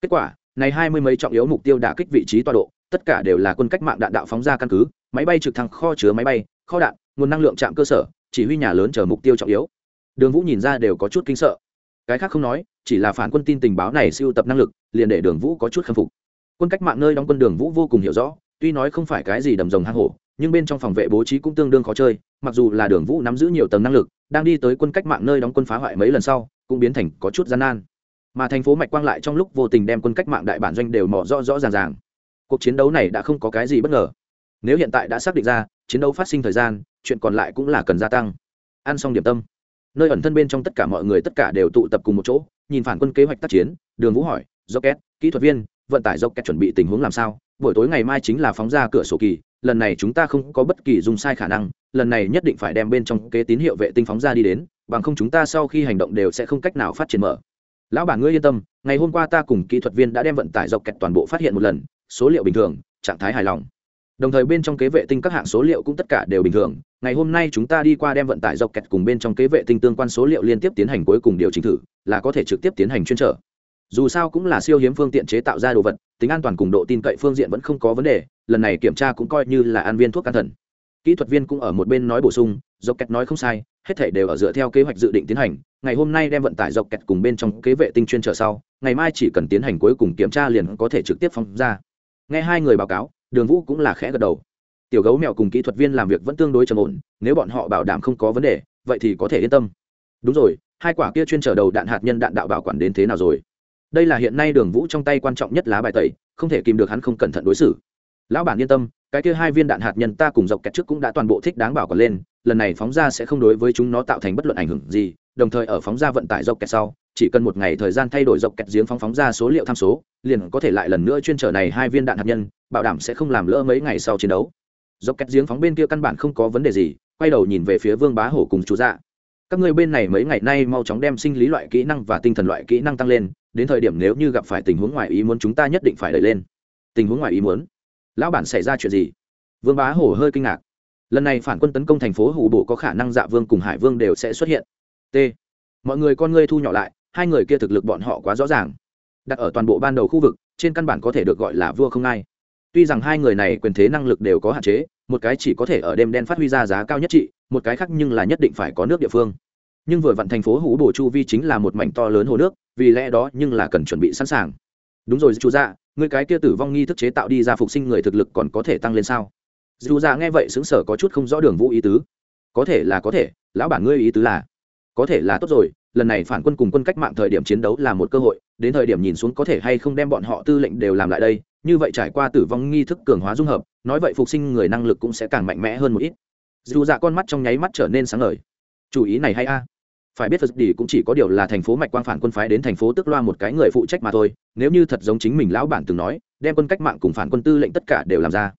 kết quả, này hai mươi mấy trọng yếu mục tiêu đã kích vị trí tọa độ, tất cả đều là quân cách mạng đạn đạo phóng ra căn cứ, máy bay trực thăng kho chứa máy bay, kho đạn, nguồn năng lượng trạm cơ sở, chỉ huy nhà lớn chờ mục tiêu trọng yếu. Đường vũ nhìn ra đều có chút kinh sợ. Cái khác không nói, chỉ là phản quân tin tình báo này siêu tập năng lực, liền để đường vũ có chút khâm phục. Quân cách mạng nơi đóng quân đường vũ vô cùng hiểu rõ, tuy nói không phải cái gì đầm rồng hang hổ, nhưng bên trong phòng vệ bố trí cũng tương đương khó chơi, mặc dù là đường vũ nắm giữ nhiều tầng năng lực, đang đi tới quân cách mạng nơi đóng quân phá hoại mấy lần sau, cũng biến thành có chút gian nan mà thành phố mạch quang lại trong lúc vô tình đem quân cách mạng đại bản doanh đều mò rõ rõ ràng ràng. Cuộc chiến đấu này đã không có cái gì bất ngờ. Nếu hiện tại đã xác định ra, chiến đấu phát sinh thời gian, chuyện còn lại cũng là cần gia tăng. Ăn xong điểm tâm. Nơi ẩn thân bên trong tất cả mọi người tất cả đều tụ tập cùng một chỗ, nhìn phản quân kế hoạch tác chiến, đường vũ hỏi do két kỹ thuật viên, vận tải do két chuẩn bị tình huống làm sao? Buổi tối ngày mai chính là phóng ra cửa sổ kỳ, lần này chúng ta không có bất kỳ dùng sai khả năng, lần này nhất định phải đem bên trong kế tín hiệu vệ tinh phóng ra đi đến, bằng không chúng ta sau khi hành động đều sẽ không cách nào phát triển mở lão bản ngươi yên tâm, ngày hôm qua ta cùng kỹ thuật viên đã đem vận tải dọc kẹt toàn bộ phát hiện một lần, số liệu bình thường, trạng thái hài lòng. Đồng thời bên trong kế vệ tinh các hạng số liệu cũng tất cả đều bình thường. Ngày hôm nay chúng ta đi qua đem vận tải dọc kẹt cùng bên trong kế vệ tinh tương quan số liệu liên tiếp tiến hành cuối cùng điều chỉnh thử, là có thể trực tiếp tiến hành chuyên trở. Dù sao cũng là siêu hiếm phương tiện chế tạo ra đồ vật, tính an toàn cùng độ tin cậy phương diện vẫn không có vấn đề, lần này kiểm tra cũng coi như là an viên thuốc can thần. Kỹ thuật viên cũng ở một bên nói bổ sung, dọc kẹt nói không sai, hết thể đều ở dựa theo kế hoạch dự định tiến hành ngày hôm nay đem vận tải dọc kẹt cùng bên trong kế vệ tinh chuyên trở sau, ngày mai chỉ cần tiến hành cuối cùng kiểm tra liền có thể trực tiếp phóng ra. Nghe hai người báo cáo, đường vũ cũng là khẽ gật đầu. Tiểu gấu mèo cùng kỹ thuật viên làm việc vẫn tương đối trầm ổn, nếu bọn họ bảo đảm không có vấn đề, vậy thì có thể yên tâm. Đúng rồi, hai quả kia chuyên trở đầu đạn hạt nhân đạn đạo bảo quản đến thế nào rồi? Đây là hiện nay đường vũ trong tay quan trọng nhất lá bài tẩy, không thể kìm được hắn không cẩn thận đối xử. Lão bản yên tâm, cái kia hai viên đạn hạt nhân ta cùng dọc kẹt trước cũng đã toàn bộ thích đáng bảo còn lên, lần này phóng ra sẽ không đối với chúng nó tạo thành bất luận ảnh hưởng gì đồng thời ở phóng ra vận tải dọc kẹt sau, chỉ cần một ngày thời gian thay đổi dọc kẹt giếng phóng phóng ra số liệu tham số, liền có thể lại lần nữa chuyên trở này hai viên đạn hạt nhân, bảo đảm sẽ không làm lỡ mấy ngày sau chiến đấu. Dọc kẹt giếng phóng bên kia căn bản không có vấn đề gì, quay đầu nhìn về phía vương bá hổ cùng chú dạ. Các ngươi bên này mấy ngày nay mau chóng đem sinh lý loại kỹ năng và tinh thần loại kỹ năng tăng lên, đến thời điểm nếu như gặp phải tình huống ngoài ý muốn chúng ta nhất định phải đẩy lên. Tình huống ngoài ý muốn? Lão bản xảy ra chuyện gì? Vương bá hổ hơi kinh ngạc. Lần này phản quân tấn công thành phố hủ bộ có khả năng dạ vương cùng hải vương đều sẽ xuất hiện t. Mọi người con ngươi thu nhỏ lại, hai người kia thực lực bọn họ quá rõ ràng. Đặt ở toàn bộ ban đầu khu vực, trên căn bản có thể được gọi là vua không ai. Tuy rằng hai người này quyền thế năng lực đều có hạn chế, một cái chỉ có thể ở đêm đen phát huy ra giá cao nhất trị, một cái khác nhưng là nhất định phải có nước địa phương. Nhưng vừa vặn thành phố hủ bổ chu vi chính là một mảnh to lớn hồ nước, vì lẽ đó nhưng là cần chuẩn bị sẵn sàng. Đúng rồi chú dạ người cái kia tử vong nghi thức chế tạo đi ra phục sinh người thực lực còn có thể tăng lên sao? Dù dạ nghe vậy xứng sở có chút không rõ đường vũ ý tứ. Có thể là có thể, lão bản ngươi ý tứ là? Có thể là tốt rồi, lần này phản quân cùng quân cách mạng thời điểm chiến đấu là một cơ hội, đến thời điểm nhìn xuống có thể hay không đem bọn họ tư lệnh đều làm lại đây, như vậy trải qua tử vong nghi thức cường hóa dung hợp, nói vậy phục sinh người năng lực cũng sẽ càng mạnh mẽ hơn một ít. Dù dạ con mắt trong nháy mắt trở nên sáng ngời. Chủ ý này hay a. Phải biết phật đi cũng chỉ có điều là thành phố mạch quang phản quân phái đến thành phố tức loa một cái người phụ trách mà thôi, nếu như thật giống chính mình lão bản từng nói, đem quân cách mạng cùng phản quân tư lệnh tất cả đều làm ra.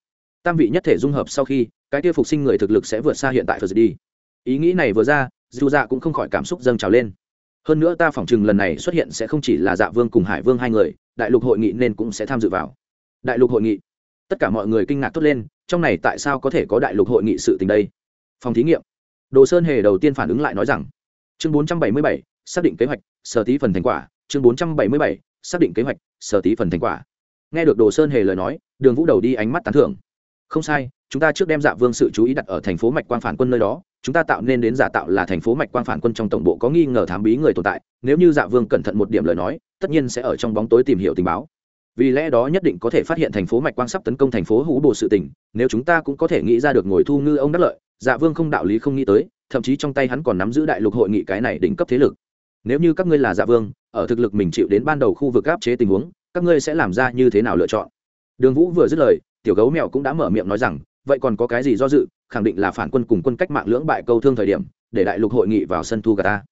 Tam vị nhất thể dung hợp sau khi, cái kia phục sinh người thực lực sẽ vượt xa hiện tại phật đi ý nghĩ này vừa ra dù dạ cũng không khỏi cảm xúc dâng trào lên. Hơn nữa ta phỏng chừng lần này xuất hiện sẽ không chỉ là dạ vương cùng hải vương hai người đại lục hội nghị nên cũng sẽ tham dự vào. Đại lục hội nghị. Tất cả mọi người kinh ngạc thốt lên trong này tại sao có thể có đại lục hội nghị sự tình đây? Phòng thí nghiệm. Đồ sơn hề đầu tiên phản ứng lại nói rằng chương 477, xác định kế hoạch sở tí phần thành quả chương 477, xác định kế hoạch sở tí phần thành quả. Nghe được đồ sơn hề lời nói đường vũ đầu đi ánh mắt tán thưởng. Không sai chúng ta trước đem dạ vương sự chú ý đặt ở thành phố mạch quang phản quân nơi đó, chúng ta tạo nên đến giả tạo là thành phố mạch quang phản quân trong tổng bộ có nghi ngờ thám bí người tồn tại, nếu như dạ vương cẩn thận một điểm lời nói, tất nhiên sẽ ở trong bóng tối tìm hiểu tình báo. Vì lẽ đó nhất định có thể phát hiện thành phố mạch quang sắp tấn công thành phố hú bồ sự tình, nếu chúng ta cũng có thể nghĩ ra được ngồi thu ngư ông đắc lợi dạ vương không đạo lý không nghĩ tới, thậm chí trong tay hắn còn nắm giữ đại lục hội nghị cái này đỉnh cấp thế lực. Nếu như các ngươi là dạ vương, ở thực lực mình chịu đến ban đầu khu vực áp chế tình huống, các ngươi sẽ làm ra như thế nào lựa chọn? Đường vũ vừa dứt lời, tiểu gấu mèo cũng đã mở miệng nói rằng vậy còn có cái gì do dự, khẳng định là phản quân cùng quân cách mạng lưỡng bại câu thương thời điểm, để đại lục hội nghị vào sân thu gạt ta.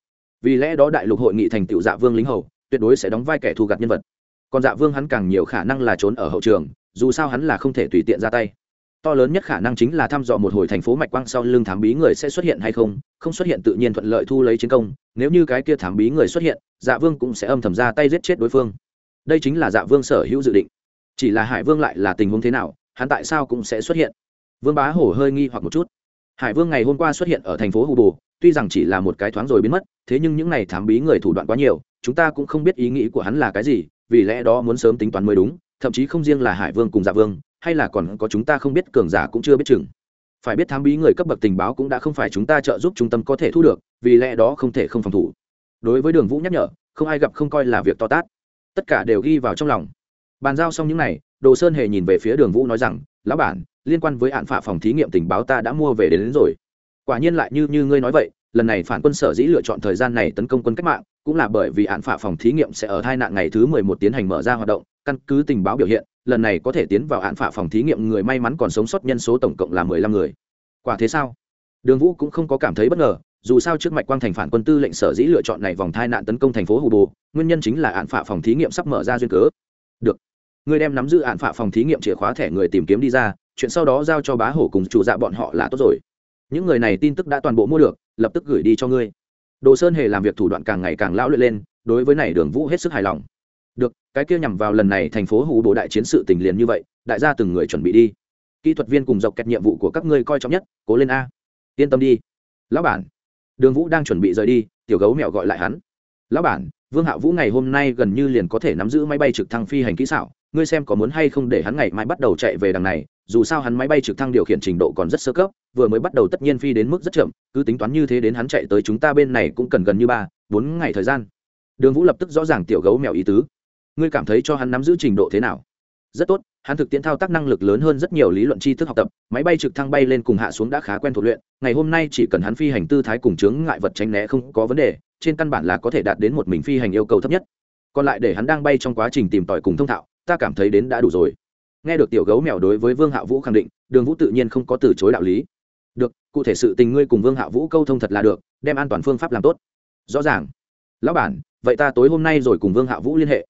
Vì lẽ đó đại lục hội nghị thành tựu dạ vương lính hầu, tuyệt đối sẽ đóng vai kẻ thu gạt nhân vật. Còn dạ vương hắn càng nhiều khả năng là trốn ở hậu trường, dù sao hắn là không thể tùy tiện ra tay. To lớn nhất khả năng chính là thăm dò một hồi thành phố mạch quang sau lưng thám bí người sẽ xuất hiện hay không không xuất hiện tự nhiên thuận lợi thu lấy chiến công, nếu như cái kia thám bí người xuất hiện dạ vương cũng sẽ âm thầm ra tay giết chết đối phương. Đây chính là dạ vương sở hữu dự định. Chỉ là hải vương lại là tình huống thế nào, hắn tại sao cũng sẽ xuất hiện? Vương bá hổ hơi nghi hoặc một chút. Hải vương ngày hôm qua xuất hiện ở thành phố hù bồ tuy rằng chỉ là một cái thoáng rồi biến mất, thế nhưng những n à y thám bí người thủ đoạn quá nhiều, chúng ta cũng không biết ý nghĩ của hắn là cái gì, vì lẽ đó muốn sớm tính toán mới đúng, thậm chí không riêng là hải vương cùng dạ vương, hay là còn có chúng ta không biết, cường giả cũng chưa biết chừng. Phải biết thám bí người cấp bậc tình báo cũng đã không phải chúng ta trợ giúp trung tâm có thể thu được, vì lẽ đó không thể không phòng thủ. Đối với đường vũ nhắc nhở, không ai gặp không coi là việc to tát. Tất cả đều ghi vào trong lòng. Bàn giao xong những n à y đồ sơn hề nhìn về phía đường vũ nói rằng, lão bản liên quan với hạn phạ phòng thí nghiệm tình báo ta đã mua về đến, đến rồi. Quả nhiên lại như như ngươi nói vậy lần này phản quân sở dĩ lựa chọn thời gian này tấn công quân cách mạng cũng là bởi vì hạn phạ phòng thí nghiệm sẽ ở hai nạn ngày thứ mười một tiến hành mở ra hoạt động căn cứ tình báo biểu hiện lần này có thể tiến vào hạn phạ phòng thí nghiệm người may mắn còn sống sót nhân số tổng cộng là mười lăm người. Quả thế sao? Đường vũ cũng không có cảm thấy bất ngờ dù sao trước mạch quang thành phản quân tư lệnh sở dĩ lựa chọn này vòng thai nạn tấn công thành phố hù bồ nguyên nhân chính là hạn phạ phòng thí nghiệm sắp mở ra duyên cớ. Được. Người đem nắm giữ hạn phạ phòng thí nghiệm chìa khóa thẻ người tìm kiếm đi ra chuyện sau đó giao cho bá hổ cùng chủ dạ bọn họ là tốt rồi. Những người này tin tức đã toàn bộ mua được, lập tức gửi đi cho ngươi. Đồ sơn hề làm việc thủ đoạn càng ngày càng lão luyện lên, đối với này đường vũ hết sức hài lòng. Được, cái kia nhằm vào lần này thành phố hủ bộ đại chiến sự tình liền như vậy, đại gia từng người chuẩn bị đi. Kỹ thuật viên cùng dọc kẹt nhiệm vụ của các ngươi coi trọng nhất, cố lên a. Yên tâm đi. Lão bản. Đường vũ đang chuẩn bị rời đi, tiểu gấu mèo gọi lại hắn. Lão bản, vương hạ vũ ngày hôm nay gần như liền có thể nắm giữ máy bay trực thăng phi hành kỹ xảo ngươi xem có muốn hay không để hắn ngày mai bắt đầu chạy về đằng này, dù sao hắn máy bay trực thăng điều khiển trình độ còn rất sơ cấp, vừa mới bắt đầu tất nhiên phi đến mức rất chậm, cứ tính toán như thế đến hắn chạy tới chúng ta bên này cũng cần gần như ba, bốn ngày thời gian. Đường vũ lập tức rõ ràng tiểu gấu mèo ý tứ. Ngươi cảm thấy cho hắn nắm giữ trình độ thế nào? Rất tốt, hắn thực tiễn thao tác năng lực lớn hơn rất nhiều lý luận tri thức học tập, máy bay trực thăng bay lên cùng hạ xuống đã khá quen thuộc luyện, ngày hôm nay chỉ cần hắn phi hành tư thái cùng chướng ngại vật tránh né không có vấn đề, trên căn bản là có thể đạt đến một mình phi hành yêu cầu thấp nhất. Còn lại để hắn đang bay trong quá trình tìm tòi cùng thông thạo ta cảm thấy đến đã đủ rồi. Nghe được tiểu gấu mèo đối với vương hạ vũ khẳng định, đường vũ tự nhiên không có từ chối đạo lý. Được, cụ thể sự tình ngươi cùng vương hạ vũ câu thông thật là được, đem an toàn phương pháp làm tốt. Rõ ràng. Lão bản, vậy ta tối hôm nay rồi cùng vương hạ vũ liên hệ.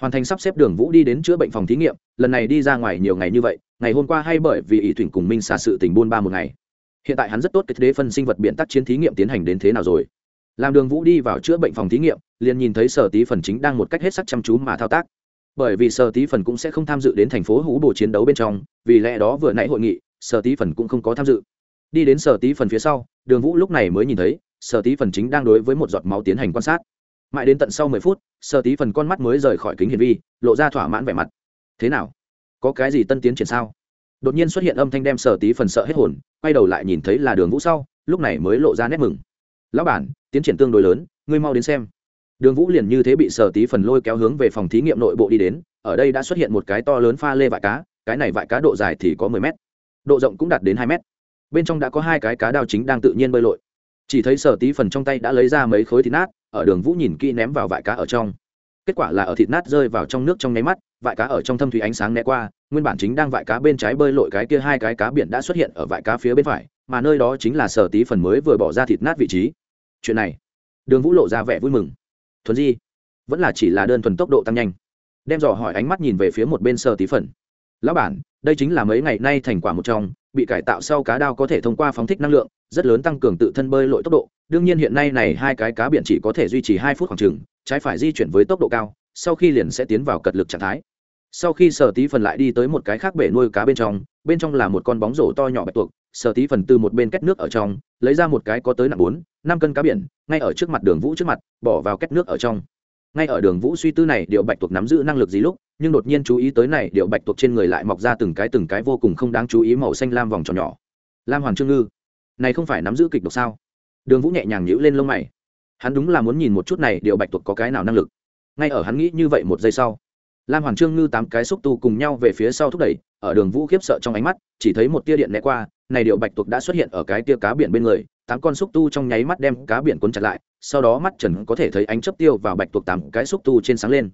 Hoàn thành sắp xếp đường vũ đi đến chữa bệnh phòng thí nghiệm, lần này đi ra ngoài nhiều ngày như vậy, ngày hôm qua hay bởi vì ỷ thủy cùng minh xả sự tình buôn ba một ngày. Hiện tại hắn rất tốt cái đế phân sinh vật biện tắc chiến thí nghiệm tiến hành đến thế nào rồi. Làm đường vũ đi vào chữa bệnh phòng thí nghiệm, liền nhìn thấy sở tí phần chính đang một cách hết sắc chăm chú mà thao tác bởi vì sở tí phần cũng sẽ không tham dự đến thành phố hú bồ chiến đấu bên trong, vì lẽ đó vừa nãy hội nghị, sở tí phần cũng không có tham dự. Đi đến sở tí phần phía sau, đường vũ lúc này mới nhìn thấy, sở tí phần chính đang đối với một giọt máu tiến hành quan sát. Mãi đến tận sau mười phút, sở tí phần con mắt mới rời khỏi kính hiển vi, lộ ra thỏa mãn vẻ mặt. Thế nào? Có cái gì tân tiến triển sao? Đột nhiên xuất hiện âm thanh đem sở tí phần sợ hết hồn, quay đầu lại nhìn thấy là đường vũ sau, lúc này mới lộ ra nét mừng. Lão bản, tiến triển tương đối lớn, ngươi mau đến xem đường vũ liền như thế bị sở tí phần lôi kéo hướng về phòng thí nghiệm nội bộ đi đến, ở đây đã xuất hiện một cái to lớn pha lê vại cá, cái này vại cá độ dài thì có mười mét, độ rộng cũng đạt đến hai mét. Bên trong đã có hai cái cá đao chính đang tự nhiên bơi lội. Chỉ thấy sở tí phần trong tay đã lấy ra mấy khối thịt nát, ở đường vũ nhìn kỹ ném vào vại cá ở trong. Kết quả là ở thịt nát rơi vào trong nước trong nháy mắt vại cá ở trong thâm thủy ánh sáng né qua, nguyên bản chính đang vại cá bên trái bơi lội cái kia hai cái cá biển đã xuất hiện ở vại cá phía bên phải, mà nơi đó chính là sở tí phần mới vừa bỏ ra thịt nát vị trí. Chuyện này, đường vũ lộ ra vẻ vui mừng thuần di vẫn là chỉ là đơn thuần tốc độ tăng nhanh đem dò hỏi ánh mắt nhìn về phía một bên sở tí phần lão bản đây chính là mấy ngày nay thành quả một trong bị cải tạo sau cá đao có thể thông qua phóng thích năng lượng rất lớn tăng cường tự thân bơi lội tốc độ đương nhiên hiện nay này hai cái cá biển chỉ có thể duy trì hai phút khoảng trừng trái phải di chuyển với tốc độ cao sau khi liền sẽ tiến vào cật lực trạng thái sau khi sở tí phần lại đi tới một cái khác bể nuôi cá bên trong bên trong là một con bóng rổ to nhỏ bạch tuộc sở tí phần từ một bên cách nước ở trong lấy ra một cái có tới nặng bốn năm cân cá biển, ngay ở trước mặt đường vũ trước mặt, bỏ vào két nước ở trong. Ngay ở đường vũ suy tư này, điệu bạch tuộc nắm giữ năng lực gì lúc, nhưng đột nhiên chú ý tới này, điệu bạch tuộc trên người lại mọc ra từng cái từng cái vô cùng không đáng chú ý màu xanh lam vòng tròn nhỏ. Lam hoàng trương ngư, này không phải nắm giữ kịch độc sao? Đường vũ nhẹ nhàng nhữ lên lông mày. Hắn đúng là muốn nhìn một chút này, điệu bạch tuộc có cái nào năng lực. Ngay ở hắn nghĩ như vậy một giây sau, lam hoàng trương ngư tám cái xúc tu cùng nhau về phía sau thúc đẩy, ở đường vũ khiếp sợ trong ánh mắt, chỉ thấy một tia điện né qua, này điệu bạch tuộc đã xuất hiện ở cái tia cá biển bên người tám con xúc tu trong nháy mắt đem cá biển cuốn chặt lại, sau đó mắt trần có thể thấy ánh chớp tiêu vào bạch tuộc tám cái xúc tu trên sáng lên.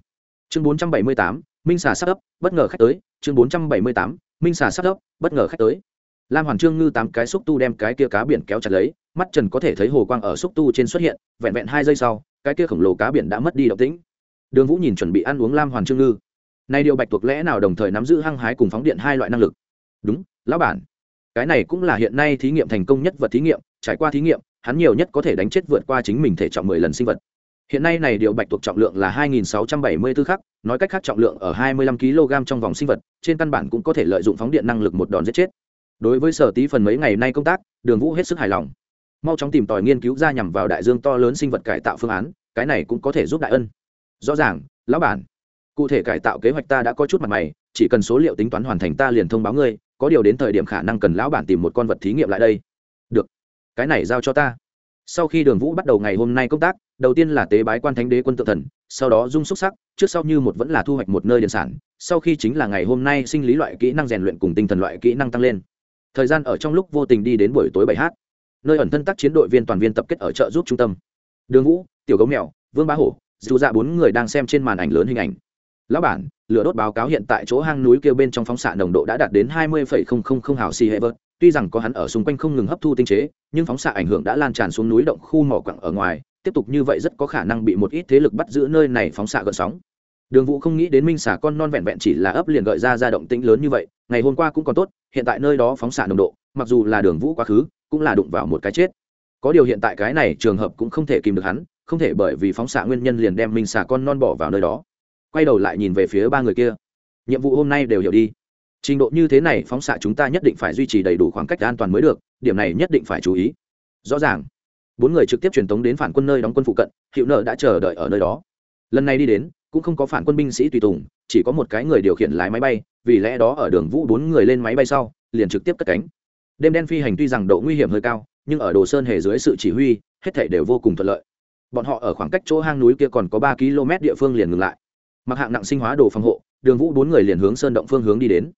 Chương bốn trăm bảy mươi tám, minh xà sắp ấp, bất ngờ khách tới. Chương bốn trăm bảy mươi tám, minh xà sắp ấp, bất ngờ khách tới. Lam hoàn trương ngư tám cái xúc tu đem cái kia cá biển kéo chặt lấy, mắt trần có thể thấy hồ quang ở xúc tu trên xuất hiện, vẹn vẹn hai giây sau, cái kia khổng lồ cá biển đã mất đi động tĩnh. Đường vũ nhìn chuẩn bị ăn uống lam hoàn trương ngư. Này điều bạch tuộc lẽ nào đồng thời nắm giữ hăng hái cùng phóng điện hai loại năng lực? Đúng, lão bản. Cái này cũng là hiện nay thí nghiệm thành công nhất vật thí nghiệm trải qua thí nghiệm, hắn nhiều nhất có thể đánh chết vượt qua chính mình thể trọng mười lần sinh vật. Hiện nay này điều bạch tuộc trọng lượng là 2.674 khắc, nói cách khác trọng lượng ở 25 kg trong vòng sinh vật, trên căn bản cũng có thể lợi dụng phóng điện năng lực một đòn giết chết. Đối với sở tí phần mấy ngày nay công tác, đường vũ hết sức hài lòng. Mau chóng tìm tòi nghiên cứu ra nhằm vào đại dương to lớn sinh vật cải tạo phương án, cái này cũng có thể giúp đại ân. Rõ ràng, lão bản, cụ thể cải tạo kế hoạch ta đã có chút mặt mày, chỉ cần số liệu tính toán hoàn thành ta liền thông báo ngươi, có điều đến thời điểm khả năng cần lão bản tìm một con vật thí nghiệm lại đây cái này giao cho ta. Sau khi đường vũ bắt đầu ngày hôm nay công tác, đầu tiên là tế bái quan thánh đế quân tự thần, sau đó dung xúc sắc, trước sau như một vẫn là thu hoạch một nơi điện sản, sau khi chính là ngày hôm nay sinh lý loại kỹ năng rèn luyện cùng tinh thần loại kỹ năng tăng lên. Thời gian ở trong lúc vô tình đi đến buổi tối bảy h nơi ẩn thân tác chiến đội viên toàn viên tập kết ở chợ giúp trung tâm. Đường vũ, tiểu gấu mèo, vương bá hổ, dù dạ bốn người đang xem trên màn ảnh lớn hình ảnh. Lão bản, lửa đốt báo cáo hiện tại chỗ hang núi kêu bên trong phóng xạ nồng độ đã đạt đến hai mươi hào xì hệ vợt tuy rằng có hắn ở xung quanh không ngừng hấp thu tinh chế, nhưng phóng xạ ảnh hưởng đã lan tràn xuống núi động khu mỏ quặng ở ngoài, tiếp tục như vậy rất có khả năng bị một ít thế lực bắt giữ nơi này phóng xạ gợn sóng. Đường vũ không nghĩ đến minh xả con non vẹn vẹn chỉ là ấp liền gợi ra ra động tĩnh lớn như vậy, ngày hôm qua cũng còn tốt, hiện tại nơi đó phóng xạ nồng độ, mặc dù là đường vũ quá khứ, cũng là đụng vào một cái chết. Có điều hiện tại cái này trường hợp cũng không thể kìm được hắn, không thể bởi vì phóng xạ nguyên nhân liền đem minh xả con non bỏ vào nơi đó. Quay đầu lại nhìn về phía ba người kia. Nhiệm vụ hôm nay đều hiểu đi trình độ như thế này phóng xạ chúng ta nhất định phải duy trì đầy đủ khoảng cách an toàn mới được, điểm này nhất định phải chú ý. Rõ ràng, bốn người trực tiếp truyền tống đến phản quân nơi đóng quân phụ cận, hiệu nợ đã chờ đợi ở nơi đó. Lần này đi đến, cũng không có phản quân binh sĩ tùy tùng, chỉ có một cái người điều khiển lái máy bay, vì lẽ đó ở đường vũ bốn người lên máy bay sau, liền trực tiếp cất cánh. Đêm đen phi hành tuy rằng độ nguy hiểm hơi cao, nhưng ở đồ sơn hề dưới sự chỉ huy, hết thể đều vô cùng thuận lợi. Bọn họ ở khoảng cách chỗ hang núi kia còn có ba km địa phương liền ngừng lại. Mặc hạng nặng sinh hóa đồ phòng hộ, đường vũ bốn người liền hướng sơn động phương hướng đi đến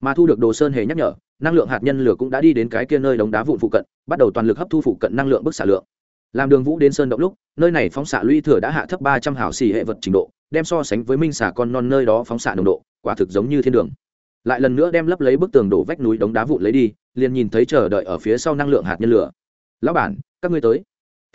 mà thu được đồ sơn hề nhắc nhở, năng lượng hạt nhân lửa cũng đã đi đến cái kia nơi đống đá vụn phụ cận, bắt đầu toàn lực hấp thu phụ cận năng lượng bức xạ lượng. Làm đường vũ đến sơn động lúc, nơi này phóng xạ lũy thừa đã hạ thấp ba trăm hảo xì hệ vật trình độ, đem so sánh với minh xà con non nơi đó phóng xạ nồng độ, quả thực giống như thiên đường. Lại lần nữa đem lấp lấy bức tường đổ vách núi đống đá vụn lấy đi, liền nhìn thấy chờ đợi ở phía sau năng lượng hạt nhân lửa. Lão bản, các ngươi tới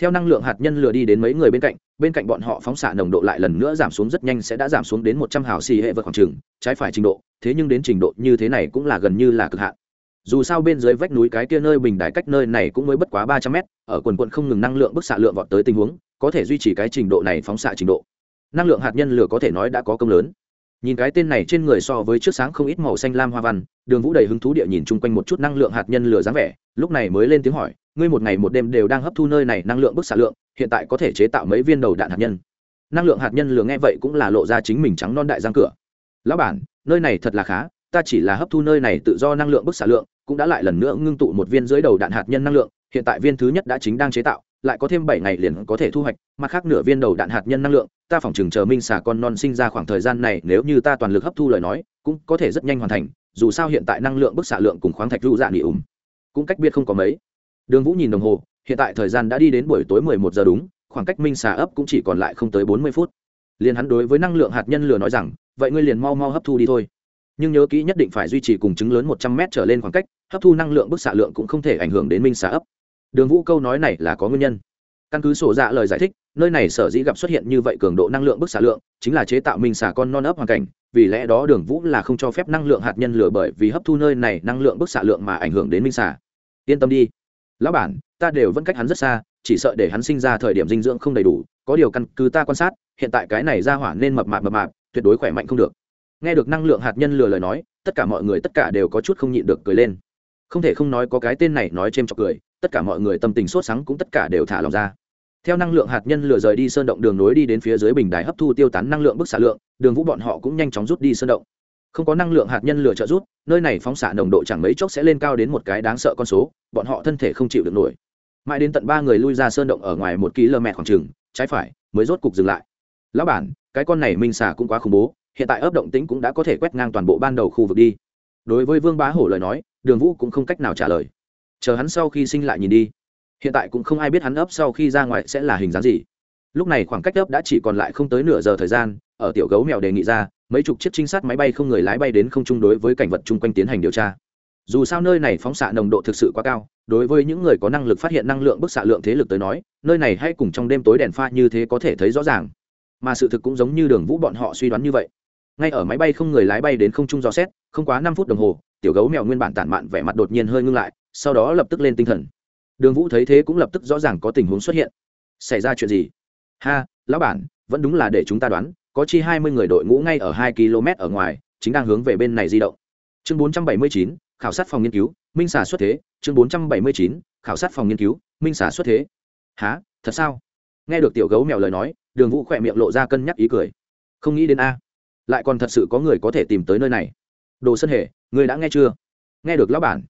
theo năng lượng hạt nhân lửa đi đến mấy người bên cạnh bên cạnh bọn họ phóng xạ nồng độ lại lần nữa giảm xuống rất nhanh sẽ đã giảm xuống đến một trăm hào xì hệ vật khoảng trừng trái phải trình độ, thế nhưng đến trình độ như thế này cũng là gần như là cực hạn. Dù sao bên dưới vách núi cái kia nơi bình đài cách nơi này cũng mới bất quá ba trăm mét, ở quần quận không ngừng năng lượng bức xạ lượng vọt tới tình huống, có thể duy trì cái trình độ này phóng xạ trình độ. Năng lượng hạt nhân lửa có thể nói đã có công lớn. Nhìn cái tên này trên người so với trước sáng không ít màu xanh lam hoa văn, đường vũ đầy hứng thú địa nhìn chung quanh một chút năng lượng hạt nhân lửa dáng vẻ, lúc này mới lên tiếng hỏi ngươi một ngày một đêm đều đang hấp thu nơi này năng lượng bức xạ lượng, hiện tại có thể chế tạo mấy viên đầu đạn hạt nhân. Năng lượng hạt nhân lừa nghe vậy cũng là lộ ra chính mình trắng non đại giang cửa. Lão bản, nơi này thật là khá, ta chỉ là hấp thu nơi này tự do năng lượng bức xạ lượng, cũng đã lại lần nữa ngưng tụ một viên dưới đầu đạn hạt nhân năng lượng, hiện tại viên thứ nhất đã chính đang chế tạo, lại có thêm bảy ngày liền có thể thu hoạch, mặt khác nửa viên đầu đạn hạt nhân năng lượng, ta phỏng chừng chờ minh xà con non sinh ra khoảng thời gian này, nếu như ta toàn lực hấp thu lời nói, cũng có thể rất nhanh hoàn thành, dù sao hiện tại năng lượng bức xạ lượng cùng khoáng thạch lưu dạ nghỉ ủng cũng cách biệt không có mấy đường vũ nhìn đồng hồ, hiện tại thời gian đã đi đến buổi tối mười một giờ đúng, khoảng cách minh xà ấp cũng chỉ còn lại không tới bốn mươi phút. Liền hắn đối với năng lượng hạt nhân lửa nói rằng, vậy ngươi liền mau mau hấp thu đi thôi. Nhưng nhớ kỹ nhất định phải duy trì cùng chứng lớn một trăm m trở lên khoảng cách, hấp thu năng lượng bức xạ lượng cũng không thể ảnh hưởng đến minh xà ấp. Đường vũ câu nói này là có nguyên nhân. Căn cứ sổ dạ lời giải thích, nơi này sở dĩ gặp xuất hiện như vậy cường độ năng lượng bức xạ lượng, chính là chế tạo minh xà con non ấp hoàn cảnh, vì lẽ đó đường vũ là không cho phép năng lượng hạt nhân lửa bởi vì hấp thu nơi này năng lượng bức xạ lượng mà ảnh hưởng đến minh xà. Yên tâm đi lão bản, ta đều vẫn cách hắn rất xa, chỉ sợ để hắn sinh ra thời điểm dinh dưỡng không đầy đủ, có điều căn cứ ta quan sát, hiện tại cái này ra hỏa nên mập mạp mập mạp, tuyệt đối khỏe mạnh không được. Nghe được năng lượng hạt nhân lừa lời nói, tất cả mọi người tất cả đều có chút không nhịn được cười lên. Không thể không nói có cái tên này nói c h chọc cười, tất cả mọi người tâm tình sốt sắng cũng tất cả đều thả lòng ra. Theo năng lượng hạt nhân lừa rời đi sơn động đường nối đi đến phía dưới bình đài hấp thu tiêu tán năng lượng bức xạ lượng, đường vũ bọn họ cũng nhanh chóng rút đi sơn động không có năng lượng hạt nhân lửa trợ rút nơi này phóng xạ nồng độ chẳng mấy chốc sẽ lên cao đến một cái đáng sợ con số, bọn họ thân thể không chịu được nổi. Mãi đến tận ba người lui ra sơn động ở ngoài một km khoảng trừng trái phải, mới rốt cục dừng lại. Lão bản, cái con này minh xà cũng quá khủng bố, hiện tại ấp động tĩnh cũng đã có thể quét ngang toàn bộ ban đầu khu vực đi. Đối với vương bá hổ lời nói, đường vũ cũng không cách nào trả lời. Chờ hắn sau khi sinh lại nhìn đi. Hiện tại cũng không ai biết hắn ấp sau khi ra ngoài sẽ là hình dáng gì. Lúc này khoảng cách ấp đã chỉ còn lại không tới nửa giờ thời gian ở tiểu gấu mèo đề nghị ra, mấy chục chiếc trinh sát máy bay không người lái bay đến không chung đối với cảnh vật chung quanh tiến hành điều tra. Dù sao nơi này phóng xạ nồng độ thực sự quá cao, đối với những người có năng lực phát hiện năng lượng bức xạ lượng thế lực tới nói, nơi này hay cùng trong đêm tối đèn pha như thế có thể thấy rõ ràng. Mà sự thực cũng giống như đường vũ bọn họ suy đoán như vậy. Ngay ở máy bay không người lái bay đến không trung dò xét, không quá năm phút đồng hồ, tiểu gấu mèo nguyên bản tản mạn vẻ mặt đột nhiên hơi ngưng lại, sau đó lập tức lên tinh thần. Đường vũ thấy thế cũng lập tức rõ ràng có tình huống xuất hiện. Xảy ra chuyện gì? Ha, lão bản, vẫn đúng là để chúng ta đoán có chi hai mươi người đội ngũ ngay ở hai km ở ngoài, chính đang hướng về bên này di động. Chương bốn trăm bảy mươi chín, khảo sát phòng nghiên cứu, minh xả xuất thế. Chương bốn trăm bảy mươi chín, khảo sát phòng nghiên cứu, minh xả xuất thế. Há thật sao? Nghe được tiểu gấu mèo lời nói, đường vũ khỏe miệng lộ ra cân nhắc ý cười. Không nghĩ đến a. Lại còn thật sự có người có thể tìm tới nơi này. Đồ sơn hề, người đã nghe chưa? Nghe được lão bản.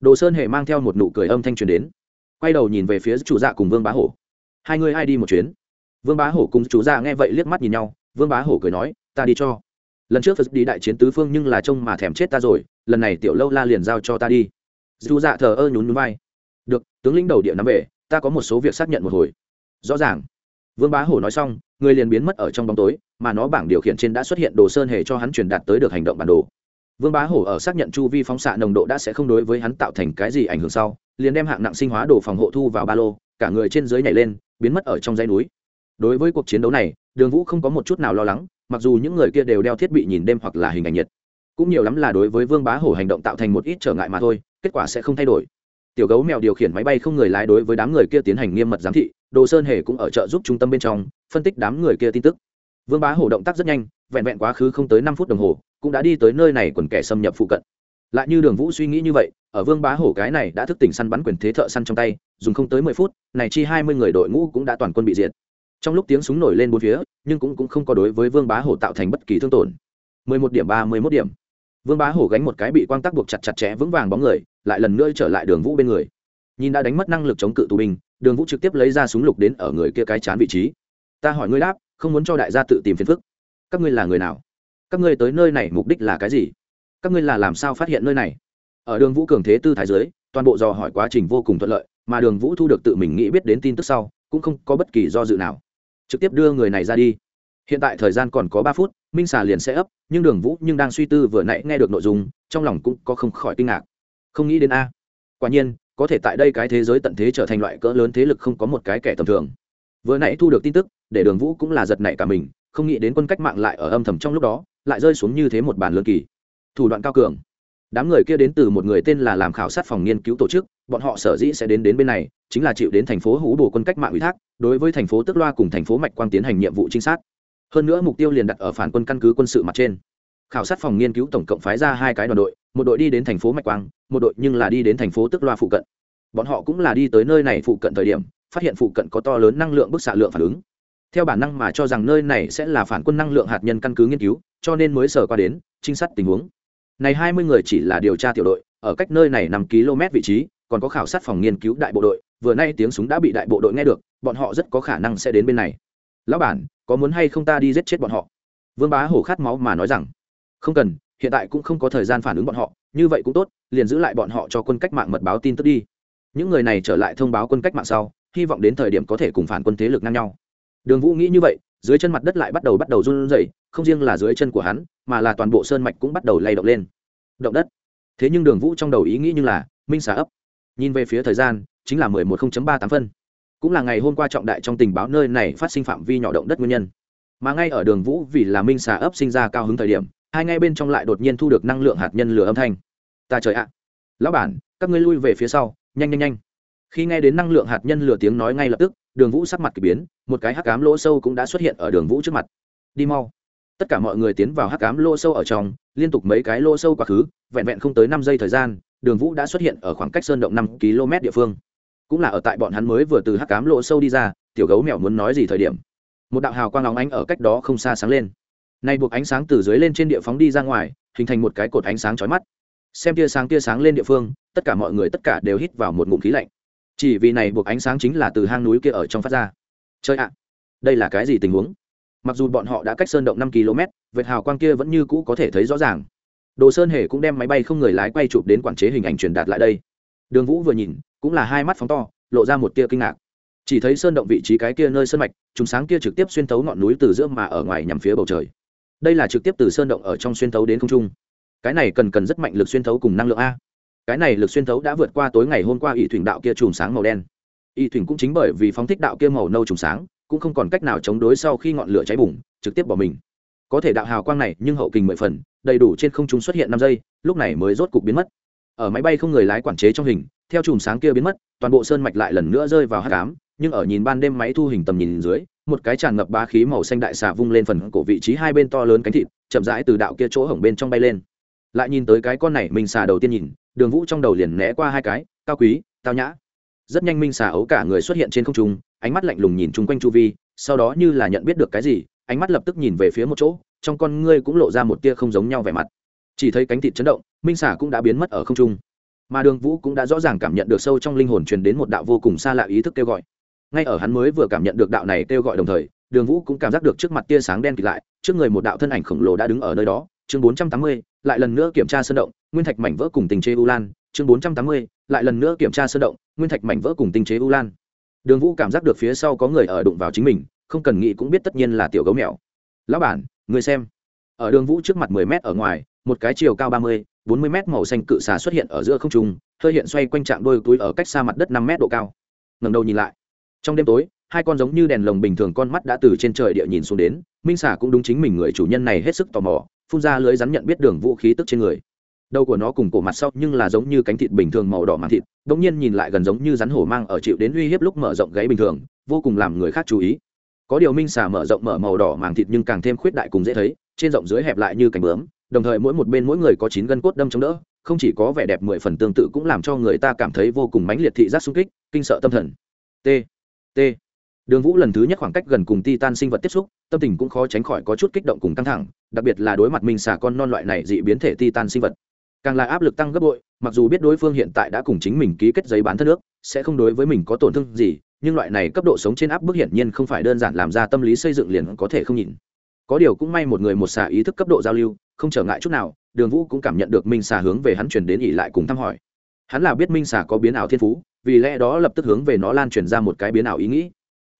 Đồ sơn hề mang theo một nụ cười âm thanh truyền đến. Quay đầu nhìn về phía chủ dạ cùng vương bá hổ. Hai người ai đi một chuyến? Vương bá hổ cùng chủ dạ nghe vậy liếc mắt nhìn nhau vương bá hổ cười nói, ta đi cho. Lần trước phật đi đại chiến tứ phương nhưng là trông mà thèm chết ta rồi, lần này tiểu lâu la liền giao cho ta đi. Dù dạ thờ ơ nhún nhún vai. Được, tướng lĩnh đầu địa nắm về, ta có một số việc xác nhận một hồi. Rõ ràng. Vương bá hổ nói xong, người liền biến mất ở trong bóng tối, mà nó bảng điều khiển trên đã xuất hiện đồ sơn hề cho hắn truyền đạt tới được hành động bản đồ. Vương bá hổ ở xác nhận chu vi phóng xạ nồng độ đã sẽ không đối với hắn tạo thành cái gì ảnh hưởng sau, liền đem hạng nặng sinh hóa đồ phòng hộ thu vào ba lô, cả người trên dưới nhảy lên, biến mất ở trong dãy núi. Đối với cuộc chiến đấu này đường vũ không có một chút nào lo lắng, mặc dù những người kia đều đeo thiết bị nhìn đêm hoặc là hình ảnh nhiệt. Cũng nhiều lắm là đối với vương bá hổ hành động tạo thành một ít trở ngại mà thôi, kết quả sẽ không thay đổi. Tiểu gấu mèo điều khiển máy bay không người lái đối với đám người kia tiến hành nghiêm mật giám thị, đồ sơn hề cũng ở trợ giúp trung tâm bên trong, phân tích đám người kia tin tức. Vương bá hổ động tác rất nhanh, vẹn vẹn quá khứ không tới năm phút đồng hồ, cũng đã đi tới nơi này quần kẻ xâm nhập phụ cận. Lại như đường vũ suy nghĩ như vậy, ở vương bá hổ cái này đã thức tỉnh săn bắn quyền thế thợ săn trong tay, dùng không tới mười phút, này chi hai mươi người đội ngũ cũng đã toàn quân bị diệt trong lúc tiếng súng nổi lên bốn phía nhưng cũng, cũng không có đối với vương bá hổ tạo thành bất kỳ thương tổn. Mười một điểm ba mươi mốt điểm. Vương bá hổ gánh một cái bị quang tắc buộc chặt chặt chẽ vững vàng bóng người lại lần nữa trở lại đường vũ bên người. Nhìn đã đánh mất năng lực chống cự tù binh đường vũ trực tiếp lấy ra súng lục đến ở người kia cái chán vị trí. Ta hỏi ngươi đáp không muốn cho đại gia tự tìm phiền phức. Các ngươi là người nào? Các ngươi tới nơi này mục đích là cái gì? Các ngươi là làm sao phát hiện nơi này? Ở đường vũ cường thế tư thái dưới, toàn bộ dò hỏi quá trình vô cùng thuận lợi mà đường vũ thu được tự mình nghĩ biết đến tin tức sau cũng không có bất kỳ do dự nào trực tiếp đưa người này ra đi. Hiện tại thời gian còn có ba phút, minh xà liền sẽ ấp, nhưng đường vũ nhưng đang suy tư vừa nãy nghe được nội dung, trong lòng cũng có không khỏi kinh ngạc. Không nghĩ đến a. Quả nhiên, có thể tại đây cái thế giới tận thế trở thành loại cỡ lớn thế lực không có một cái kẻ tầm thường. Vừa nãy thu được tin tức, để đường vũ cũng là giật nảy cả mình, không nghĩ đến quân cách mạng lại ở âm thầm trong lúc đó, lại rơi xuống như thế một bàn lương kỳ. Thủ đoạn cao cường đám người kia đến từ một người tên là làm khảo sát phòng nghiên cứu tổ chức, bọn họ sở dĩ sẽ đến đến bên này, chính là chịu đến thành phố hú bồ quân cách mạng ủy thác, đối với thành phố tức loa cùng thành phố mạch quang tiến hành nhiệm vụ trinh sát. Hơn nữa mục tiêu liền đặt ở phản quân căn cứ quân sự mặt trên. Khảo sát phòng nghiên cứu tổng cộng phái ra hai cái đoàn đội, một đội đi đến thành phố mạch quang, một đội nhưng là đi đến thành phố tức loa phụ cận. Bọn họ cũng là đi tới nơi này phụ cận thời điểm, phát hiện phụ cận có to lớn năng lượng bức xạ lượng phản ứng. Theo bản năng mà cho rằng nơi này sẽ là phản quân năng lượng hạt nhân căn cứ nghiên cứu, cho nên mới sở qua đến, trinh sát tình huống này hai mươi người chỉ là điều tra tiểu đội, ở cách nơi này năm km vị trí, còn có khảo sát phòng nghiên cứu đại bộ đội, vừa nay tiếng súng đã bị đại bộ đội nghe được, bọn họ rất có khả năng sẽ đến bên này. Lão bản, có muốn hay không ta đi giết chết bọn họ? Vương bá hổ khát máu mà nói rằng, không cần, hiện tại cũng không có thời gian phản ứng bọn họ, như vậy cũng tốt, liền giữ lại bọn họ cho quân cách mạng mật báo tin tức đi. Những người này trở lại thông báo quân cách mạng sau, hy vọng đến thời điểm có thể cùng phản quân thế lực ngang nhau. Đường vũ nghĩ như vậy dưới chân mặt đất lại bắt đầu bắt đầu run rẩy, không riêng là dưới chân của hắn, mà là toàn bộ sơn mạch cũng bắt đầu lay động lên. Động đất. Thế nhưng đường vũ trong đầu ý nghĩ như là, minh xà ấp. Nhìn về phía thời gian, chính là mười một ba tám phân. Cũng là ngày hôm qua trọng đại trong tình báo nơi này phát sinh phạm vi nhỏ động đất nguyên nhân. Mà ngay ở đường vũ vì là minh xà ấp sinh ra cao hứng thời điểm, hai ngay bên trong lại đột nhiên thu được năng lượng hạt nhân lửa âm thanh. Ta trời ạ. Lão bản, các ngươi lui về phía sau, nhanh nhanh nhanh. Khi nghe đến năng lượng hạt nhân lửa tiếng nói ngay lập tức đường vũ sắc mặt k ỳ biến, một cái hắc cám lỗ sâu cũng đã xuất hiện ở đường vũ trước mặt. Đi mau. Tất cả mọi người tiến vào hắc cám lỗ sâu ở trong, liên tục mấy cái lỗ sâu quá khứ, vẹn vẹn không tới năm giây thời gian, đường vũ đã xuất hiện ở khoảng cách sơn động năm km địa phương. Cũng là ở tại bọn hắn mới vừa từ hắc cám lỗ sâu đi ra, tiểu gấu mèo muốn nói gì thời điểm. Một đạo hào quang lóng ánh ở cách đó không xa sáng lên. Nay buộc ánh sáng từ dưới lên trên địa phóng đi ra ngoài, hình thành một cái cột ánh sáng chói mắt. Xem tia sáng tia sáng lên địa phương, tất cả mọi người tất cả đều hít vào một ngụm khí lạnh chỉ vì này buộc ánh sáng chính là từ hang núi kia ở trong phát ra. Chơi ạ, đây là cái gì tình huống? Mặc dù bọn họ đã cách sơn động năm km, vệt hào quang kia vẫn như cũ có thể thấy rõ ràng. Đồ sơn hề cũng đem máy bay không người lái quay chụp đến quản chế hình ảnh truyền đạt lại đây. Đường vũ vừa nhìn, cũng là hai mắt phóng to, lộ ra một tia kinh ngạc. Chỉ thấy sơn động vị trí cái kia nơi sơn mạch chúng sáng kia trực tiếp xuyên thấu ngọn núi từ giữa mà ở ngoài nhằm phía bầu trời. Đây là trực tiếp từ sơn động ở trong xuyên thấu đến không trung. Cái này cần cần rất mạnh lực xuyên thấu cùng năng lượng a cái này lực xuyên thấu đã vượt qua tối ngày hôm qua ỷ thủy đạo kia chùm sáng màu đen. Ỷ thủy cũng chính bởi vì phóng thích đạo kia màu nâu chùm sáng, cũng không còn cách nào chống đối sau khi ngọn lửa cháy bùng, trực tiếp bỏ mình. Có thể đạo hào quang này, nhưng hậu kình mười phần, đầy đủ trên không trung xuất hiện năm giây, lúc này mới rốt cục biến mất. Ở máy bay không người lái quản chế trong hình, theo chùm sáng kia biến mất, toàn bộ sơn mạch lại lần nữa rơi vào hát cám nhưng ở nhìn ban đêm máy thu hình tầm nhìn dưới, một cái tràn ngập ba khí màu xanh đại xà vung lên phần cổ vị trí hai bên to lớn cánh thịt, chậm rãi từ đạo kia chỗ hổng bên trong bay lên. Lại nhìn tới cái con này mình xà đầu tiên nhìn đường vũ trong đầu liền né qua hai cái, cao quý, tao nhã. Rất nhanh minh xà ấu cả người xuất hiện trên không trung, ánh mắt lạnh lùng nhìn chung quanh chu vi, sau đó như là nhận biết được cái gì, ánh mắt lập tức nhìn về phía một chỗ, trong con ngươi cũng lộ ra một tia không giống nhau vẻ mặt. Chỉ thấy cánh thịt chấn động, minh xà cũng đã biến mất ở không trung. Mà đường vũ cũng đã rõ ràng cảm nhận được sâu trong linh hồn truyền đến một đạo vô cùng xa lạ ý thức kêu gọi. Ngay ở hắn mới vừa cảm nhận được đạo này kêu gọi đồng thời, đường vũ cũng cảm giác được trước mặt tia sáng đen kịt lại, trước người một đạo thân ảnh khổng lồ đã đứng ở nơi đó. Chương bốn trăm tám mươi, lại lần nữa kiểm tra sơn động nguyên thạch mảnh vỡ cùng tình chế u lan, chương bốn trăm tám mươi, lại lần nữa kiểm tra sơ động, nguyên thạch mảnh vỡ cùng tình chế u lan. Đường vũ cảm giác được phía sau có người ở đụng vào chính mình, không cần nghĩ cũng biết tất nhiên là tiểu gấu mèo. Lão bản, người xem. Ở đường vũ trước mặt mười mét ở ngoài, một cái chiều cao ba mươi, bốn mươi mét màu xanh cự xà xuất hiện ở giữa không trung, hơi hiện xoay quanh trạng đôi túi ở cách xa mặt đất năm mét độ cao. Ngầm đầu nhìn lại. Trong đêm tối, hai con giống như đèn lồng bình thường con mắt đã từ trên trời địa nhìn xuống đến, minh xà cũng đúng chính mình người chủ nhân này hết sức tò mò, phun ra lưới rắn nhận biết đường vũ khí tức trên người đầu của nó cùng cổ mặt sau nhưng là giống như cánh thịt bình thường màu đỏ màng thịt đ ỗ n g nhiên nhìn lại gần giống như rắn hổ mang ở chịu đến uy hiếp lúc mở rộng gáy bình thường, vô cùng làm người khác chú ý. Có điều minh xà mở rộng mở màu đỏ màng thịt nhưng càng thêm khuyết đại cùng dễ thấy, trên rộng dưới hẹp lại như cánh bướm, đồng thời mỗi một bên mỗi người có chín gân cốt đâm chống đỡ, không chỉ có vẻ đẹp mười phần tương tự cũng làm cho người ta cảm thấy vô cùng mãnh liệt thị giác sung kích, kinh sợ tâm thần. T t. Đường vũ lần thứ nhất khoảng cách gần cùng titan sinh vật tiếp xúc, tâm tình cũng khó tránh khỏi có chút kích động cùng căng thẳng, đặc biệt là đối mặt minh xà con non loại này dị biến thể titan sinh vật càng là áp lực tăng gấp bội, mặc dù biết đối phương hiện tại đã cùng chính mình ký kết giấy bán thân nước sẽ không đối với mình có tổn thương gì, nhưng loại này cấp độ sống trên áp bức hiển nhiên không phải đơn giản làm ra tâm lý xây dựng liền có thể không nhìn có điều cũng may một người một xà ý thức cấp độ giao lưu, không trở ngại chút nào, đường vũ cũng cảm nhận được minh xà hướng về hắn chuyển đến ỉ lại cùng thăm hỏi. Hắn là biết minh xà có biến ảo thiên phú, vì lẽ đó lập tức hướng về nó lan truyền ra một cái biến ảo ý nghĩ.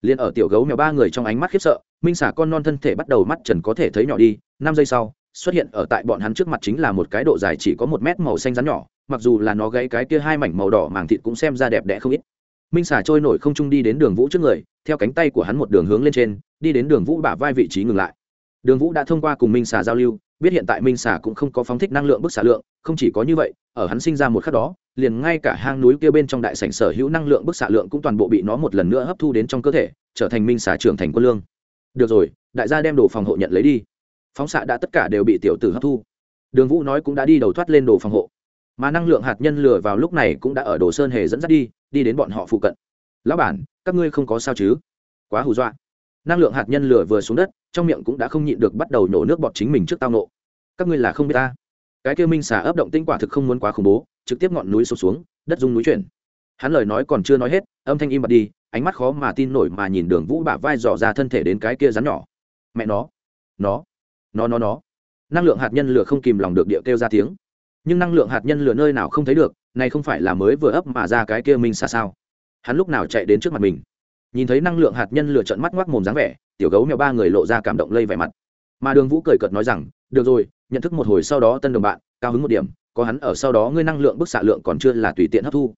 Liền ở tiểu gấu mèo ba người trong ánh mắt khiếp sợ, minh xà con non thân thể bắt đầu mắt trần có thể thấy nhỏ đi, năm giây sau xuất hiện ở tại bọn hắn trước mặt chính là một cái độ dài chỉ có một mét màu xanh rắn nhỏ, mặc dù là nó gãy cái kia hai mảnh màu đỏ màng thịt cũng xem ra đẹp đẽ không ít. Minh xà trôi nổi không trung đi đến đường vũ trước người, theo cánh tay của hắn một đường hướng lên trên, đi đến đường vũ bả vai vị trí ngừng lại. Đường vũ đã thông qua cùng minh xà giao lưu, biết hiện tại minh xà cũng không có phóng thích năng lượng bức xạ lượng, không chỉ có như vậy, ở hắn sinh ra một khắc đó, liền ngay cả hang núi kia bên trong đại sảnh sở hữu năng lượng bức xạ lượng cũng toàn bộ bị nó một lần nữa hấp thu đến trong cơ thể, trở thành minh xà trưởng thành quân lương. Được rồi, đại gia đem đồ phòng hộ nhận lấy đi phóng xạ đã tất cả đều bị tiểu tử hấp thu. Đường vũ nói cũng đã đi đầu thoát lên đồ phòng hộ. Mà năng lượng hạt nhân lửa vào lúc này cũng đã ở đồ sơn hề dẫn dắt đi đi đến bọn họ phụ cận. Lão bản, các ngươi không có sao chứ? Quá hù dọa. Năng lượng hạt nhân lửa vừa xuống đất, trong miệng cũng đã không nhịn được bắt đầu nổ nước bọt chính mình trước tao nộ. Các ngươi là không biết ta. Cái kêu minh xả ấp động tinh quả thực không muốn quá khủng bố, trực tiếp ngọn núi sụp xuống, đất rung núi chuyển. Hắn lời nói còn chưa nói hết, âm thanh im bặt đi, ánh mắt khó mà tin nổi mà nhìn đường vũ bả vai dò ra thân thể đến cái kia rắn nhỏ. Mẹ nó nó nó nó nó. Năng lượng hạt nhân lửa không kìm lòng được địa kêu ra tiếng. Nhưng năng lượng hạt nhân lửa nơi nào không thấy được, này không phải là mới vừa ấp mà ra cái kia minh xa sao? Hắn lúc nào chạy đến trước mặt mình? Nhìn thấy năng lượng hạt nhân lửa trận mắt ngoác mồm dáng vẻ, tiểu gấu mèo ba người lộ ra cảm động lây vẻ mặt. Mà đường vũ cười cợt nói rằng, được rồi, nhận thức một hồi sau đó tân đồng bạn, cao hứng một điểm, có hắn ở sau đó ngươi năng lượng bức xạ lượng còn chưa là tùy tiện hấp thu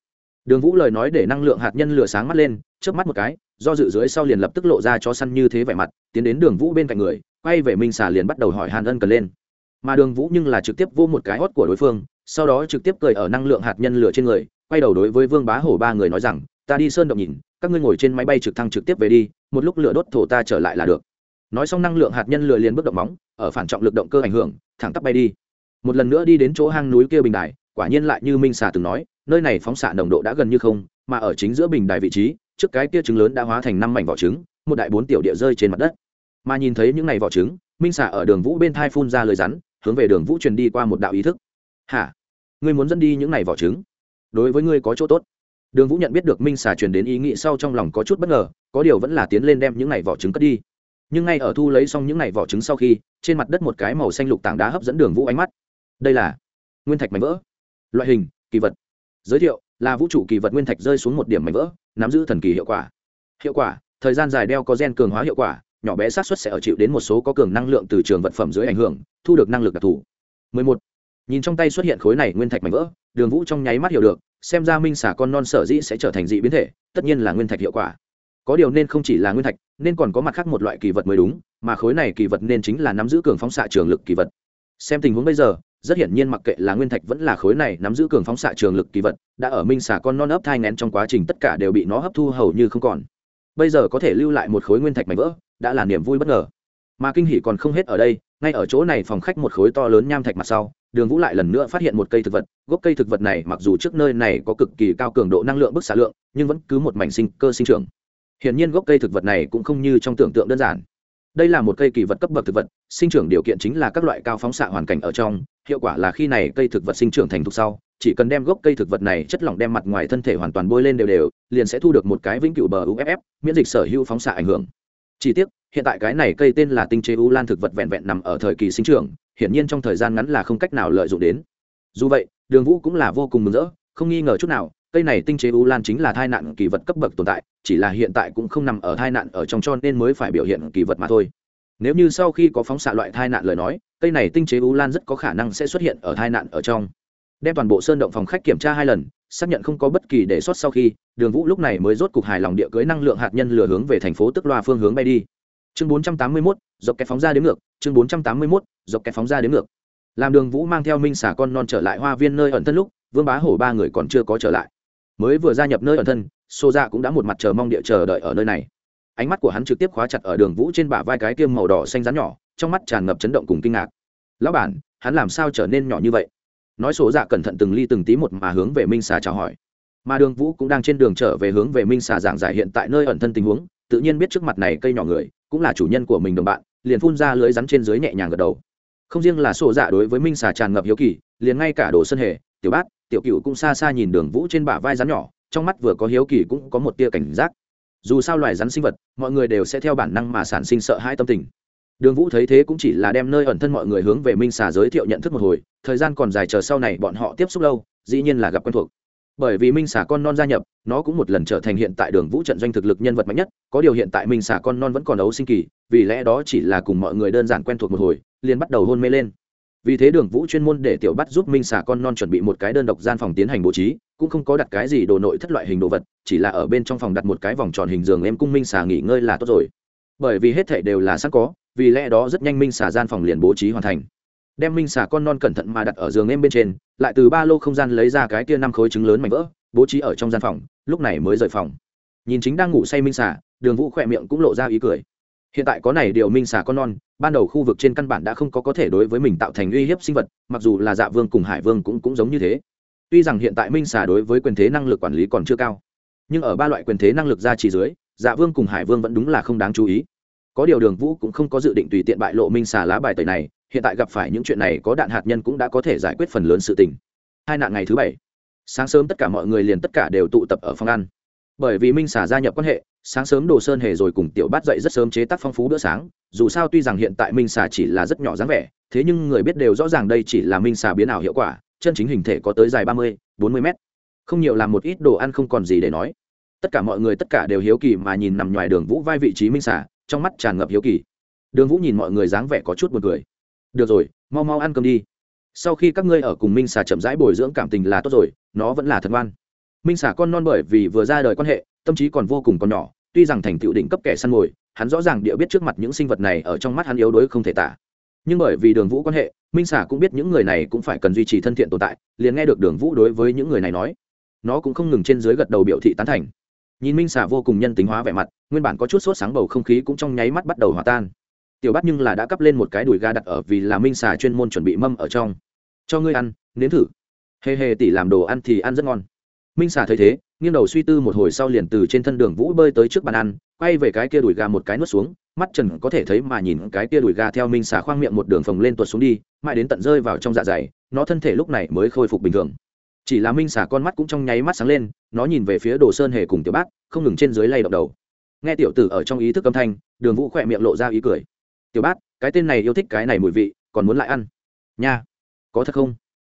đường vũ lời nói để năng lượng hạt nhân lửa sáng mắt lên trước mắt một cái, do dự dưới sau liền lập tức lộ ra cho săn như thế vẻ mặt, tiến đến đường vũ bên cạnh người, quay về minh xà liền bắt đầu hỏi hàn ân cần lên. Mà đường vũ nhưng là trực tiếp vô một cái hót của đối phương, sau đó trực tiếp cười ở năng lượng hạt nhân lửa trên người, quay đầu đối với vương bá hổ ba người nói rằng, ta đi sơn động nhìn, các ngươi ngồi trên máy bay trực thăng trực tiếp về đi, một lúc lửa đốt thổ ta trở lại là được. Nói xong năng lượng hạt nhân lửa liền bước động móng, ở phản trọng lực động cơ ảnh hưởng, thẳng tắp bay đi. Một lần nữa đi đến chỗ hang núi kia bình đài, quả nhiên lại như minh xà từng nói nơi này phóng xạ nồng độ đã gần như không, mà ở chính giữa bình đài vị trí, trước cái kia trứng lớn đã hóa thành năm mảnh vỏ trứng, một đại bốn tiểu địa rơi trên mặt đất. Mà nhìn thấy những này vỏ trứng, minh xà ở đường vũ bên thai phun ra lời rắn, hướng về đường vũ truyền đi qua một đạo ý thức. Hả? Ngươi muốn dẫn đi những này vỏ trứng? Đối với ngươi có chỗ tốt. Đường vũ nhận biết được minh xà truyền đến ý nghĩ sau trong lòng có chút bất ngờ, có điều vẫn là tiến lên đem những này vỏ trứng cất đi. Nhưng ngay ở thu lấy xong những này vỏ trứng sau khi, trên mặt đất một cái màu xanh lục tảng đá hấp dẫn đường vũ ánh mắt. Đây là nguyên thạch mảnh vỡ. Loại hình, kỳ vật giới thiệu, là vũ trụ kỳ vật nguyên thạch rơi xuống một điểm mảnh vỡ, nắm giữ thần kỳ hiệu quả. Hiệu quả, thời gian dài đeo có gen cường hóa hiệu quả, nhỏ bé xác suất sẽ ở chịu đến một số có cường năng lượng từ trường vật phẩm dưới ảnh hưởng, thu được năng lực đặc thù. 11. nhìn trong tay xuất hiện khối này nguyên thạch mảnh vỡ, đường vũ trong nháy mắt hiểu được, xem ra minh xả con non sở dĩ sẽ trở thành dị biến thể, tất nhiên là nguyên thạch hiệu quả. Có điều nên không chỉ là nguyên thạch, nên còn có mặt khác một loại kỳ vật mới đúng, mà khối này kỳ vật nên chính là nắm giữ cường phóng xạ trường lực kỳ vật. Xem tình huống bây giờ rất hiển nhiên mặc kệ là nguyên thạch vẫn là khối này, nắm giữ cường phóng xạ trường lực kỳ vật, đã ở minh xà con non ấp thai ngén trong quá trình tất cả đều bị nó hấp thu hầu như không còn. Bây giờ có thể lưu lại một khối nguyên thạch mảnh vỡ, đã là niềm vui bất ngờ. Mà kinh hỷ còn không hết ở đây, ngay ở chỗ này phòng khách một khối to lớn nham thạch mặt sau, đường vũ lại lần nữa phát hiện một cây thực vật, gốc cây thực vật này mặc dù trước nơi này có cực kỳ cao cường độ năng lượng bức xạ lượng, nhưng vẫn cứ một mảnh sinh cơ sinh trưởng. Hiển nhiên gốc cây thực vật này cũng không như trong tưởng tượng đơn giản đây là một cây kỳ vật cấp bậc thực vật, sinh trưởng điều kiện chính là các loại cao phóng xạ hoàn cảnh ở trong, hiệu quả là khi này cây thực vật sinh trưởng thành thục sau, chỉ cần đem gốc cây thực vật này chất lỏng đem mặt ngoài thân thể hoàn toàn bôi lên đều đều, liền sẽ thu được một cái vĩnh cửu bờ uff miễn dịch sở hữu phóng xạ ảnh hưởng. Chỉ tiếc, hiện tại cái này cây tên là tinh chế u lan thực vật vẹn vẹn nằm ở thời kỳ sinh trưởng, hiển nhiên trong thời gian ngắn là không cách nào lợi dụng đến. Dù vậy, đường vũ cũng là vô cùng mừng rỡ, không nghi ngờ chút nào cây này tinh chế u lan chính là thai nạn kỳ vật cấp bậc tồn tại chỉ là hiện tại cũng không nằm ở thai nạn ở trong cho nên mới phải biểu hiện kỳ vật mà thôi. Nếu như sau khi có phóng xạ loại thai nạn lời nói cây này tinh chế u lan rất có khả năng sẽ xuất hiện ở thai nạn ở trong. Đem toàn bộ sơn động phòng khách kiểm tra hai lần xác nhận không có bất kỳ đề xuất sau khi đường vũ lúc này mới rốt cục hài lòng địa cưới năng lượng hạt nhân lừa hướng về thành phố tức loa phương hướng bay đi. Chương 481, dọc kẹt phóng ra đến ngược. Chương 481, dọc kẹt phóng ra đến ngược. Làm đường vũ mang theo minh xả con non trở lại hoa viên nơi ẩn thân lúc vương bá hổ ba người còn chưa có trở lại mới vừa gia nhập nơi ẩn thân xô dạ cũng đã một mặt chờ mong địa chờ đợi ở nơi này. Ánh mắt của hắn trực tiếp khóa chặt ở đường vũ trên bả vai cái kiêm màu đỏ xanh rắn nhỏ, trong mắt tràn ngập chấn động cùng kinh ngạc. Lão bản, hắn làm sao trở nên nhỏ như vậy? Nói số dạ cẩn thận từng ly từng tí một mà hướng về minh xà chào hỏi. Mà đường vũ cũng đang trên đường trở về hướng về minh xà giảng giải hiện tại nơi ẩn thân tình huống, tự nhiên biết trước mặt này cây nhỏ người, cũng là chủ nhân của mình đồng bạn, liền phun ra lưới rắn trên dưới nhẹ nhàng gật đầu. Không riêng là sổ dạ đối với minh xà tràn ngập hiếu kỳ, liền ngay cả đồ sân hề tiểu bát, tiểu cựu cũng xa xa nhìn đường vũ trên bả vai rắn nhỏ, trong mắt vừa có hiếu kỳ cũng có một tia cảnh giác. Dù sao loài rắn sinh vật, mọi người đều sẽ theo bản năng mà sản sinh sợ hãi tâm tình. Đường vũ thấy thế cũng chỉ là đem nơi ẩn thân mọi người hướng về minh xà giới thiệu nhận thức một hồi, thời gian còn dài chờ sau này bọn họ tiếp xúc lâu, dĩ nhiên là gặp quen thuộc. Bởi vì minh xà con non gia nhập, nó cũng một lần trở thành hiện tại đường vũ trận doanh thực lực nhân vật mạnh nhất, có điều hiện tại minh xà con non vẫn còn ấu sinh kỳ, vì lẽ đó chỉ là cùng mọi người đơn giản quen thuộc một hồi, liền bắt đầu hôn mê lên vì thế đường vũ chuyên môn để tiểu bắt giúp minh xà con non chuẩn bị một cái đơn độc gian phòng tiến hành bố trí, cũng không có đặt cái gì đồ nội thất loại hình đồ vật, chỉ là ở bên trong phòng đặt một cái vòng tròn hình giường em cung minh xà nghỉ ngơi là tốt rồi. Bởi vì hết thảy đều là sẵn có, vì lẽ đó rất nhanh minh xà gian phòng liền bố trí hoàn thành. Đem minh xà con non cẩn thận mà đặt ở giường em bên trên, lại từ ba lô không gian lấy ra cái kia năm khối trứng lớn mảnh vỡ, bố trí ở trong gian phòng, lúc này mới rời phòng. Nhìn chính đang ngủ say minh xà, đường vũ khỏe miệng cũng lộ ra ý cười. Hiện tại có này điều minh xà con non ban đầu khu vực trên căn bản đã không có có thể đối với mình tạo thành uy hiếp sinh vật, mặc dù là dạ vương cùng hải vương cũng cũng giống như thế. Tuy rằng hiện tại minh xà đối với quyền thế năng lực quản lý còn chưa cao, nhưng ở ba loại quyền thế năng lực ra chỉ dưới dạ vương cùng hải vương vẫn đúng là không đáng chú ý. Có điều đường vũ cũng không có dự định tùy tiện bại lộ minh xà lá bài tẩy này, hiện tại gặp phải những chuyện này có đạn hạt nhân cũng đã có thể giải quyết phần lớn sự tình. Hai nạn ngày thứ bảy. Sáng sớm tất cả mọi người liền tất cả đều tụ tập ở phòng ăn. Bởi vì minh xà gia nhập quan hệ sáng sớm đồ sơn hề rồi cùng tiểu bát dậy rất sớm chế tác phong phú bữa sáng. Dù sao tuy rằng hiện tại minh xà chỉ là rất nhỏ dáng vẻ, thế nhưng người biết đều rõ ràng đây chỉ là minh xà biến ảo hiệu quả, chân chính hình thể có tới dài ba mươi, bốn mươi mét. Không nhiều làm một ít đồ ăn không còn gì để nói. Tất cả mọi người tất cả đều hiếu kỳ mà nhìn nằm ngoài đường vũ vai vị trí minh xà, trong mắt tràn ngập hiếu kỳ. Đường vũ nhìn mọi người dáng vẻ có chút buồn cười. Được rồi, mau mau ăn cơm đi. Sau khi các ngươi ở cùng minh xà chậm rãi bồi dưỡng cảm tình là tốt rồi, nó vẫn là thật ngoan. Minh xà con non bởi vì vừa ra đời quan hệ, tâm trí còn vô cùng còn nhỏ tuy rằng thành tựu đỉnh cấp kẻ săn mồi, hắn rõ ràng địa biết trước mặt những sinh vật này ở trong mắt hắn yếu đuối không thể tả. Nhưng bởi vì đường vũ quan hệ, minh xà cũng biết những người này cũng phải cần duy trì thân thiện tồn tại, liền nghe được đường vũ đối với những người này nói. Nó cũng không ngừng trên dưới gật đầu biểu thị tán thành. Nhìn minh xà vô cùng nhân tính hóa vẻ mặt, nguyên bản có chút sốt sáng bầu không khí cũng trong nháy mắt bắt đầu hòa tan. Tiểu bắt nhưng là đã cắp lên một cái đùi ga đặt ở vì là minh xà chuyên môn chuẩn bị mâm ở trong. Cho ngươi ăn, nếm thử. Hề hề tỉ làm đồ ăn thì ăn rất ngon minh xà thấy thế, nghiêng đầu suy tư một hồi sau liền từ trên thân đường vũ bơi tới trước bàn ăn, quay về cái kia đùi gà một cái nuốt xuống, mắt trần có thể thấy mà nhìn cái kia đùi gà theo minh xà khoang miệng một đường phồng lên tuột xuống đi, mãi đến tận rơi vào trong dạ dày, nó thân thể lúc này mới khôi phục bình thường. Chỉ là minh xà con mắt cũng trong nháy mắt sáng lên, nó nhìn về phía đồ sơn hề cùng tiểu bát không ngừng trên dưới lay động đầu. Nghe tiểu tử ở trong ý thức âm thanh, đường vũ khỏe miệng lộ ra ý cười. Tiểu bát cái tên này yêu thích cái này mùi vị, còn muốn lại ăn? Nha, có thật không?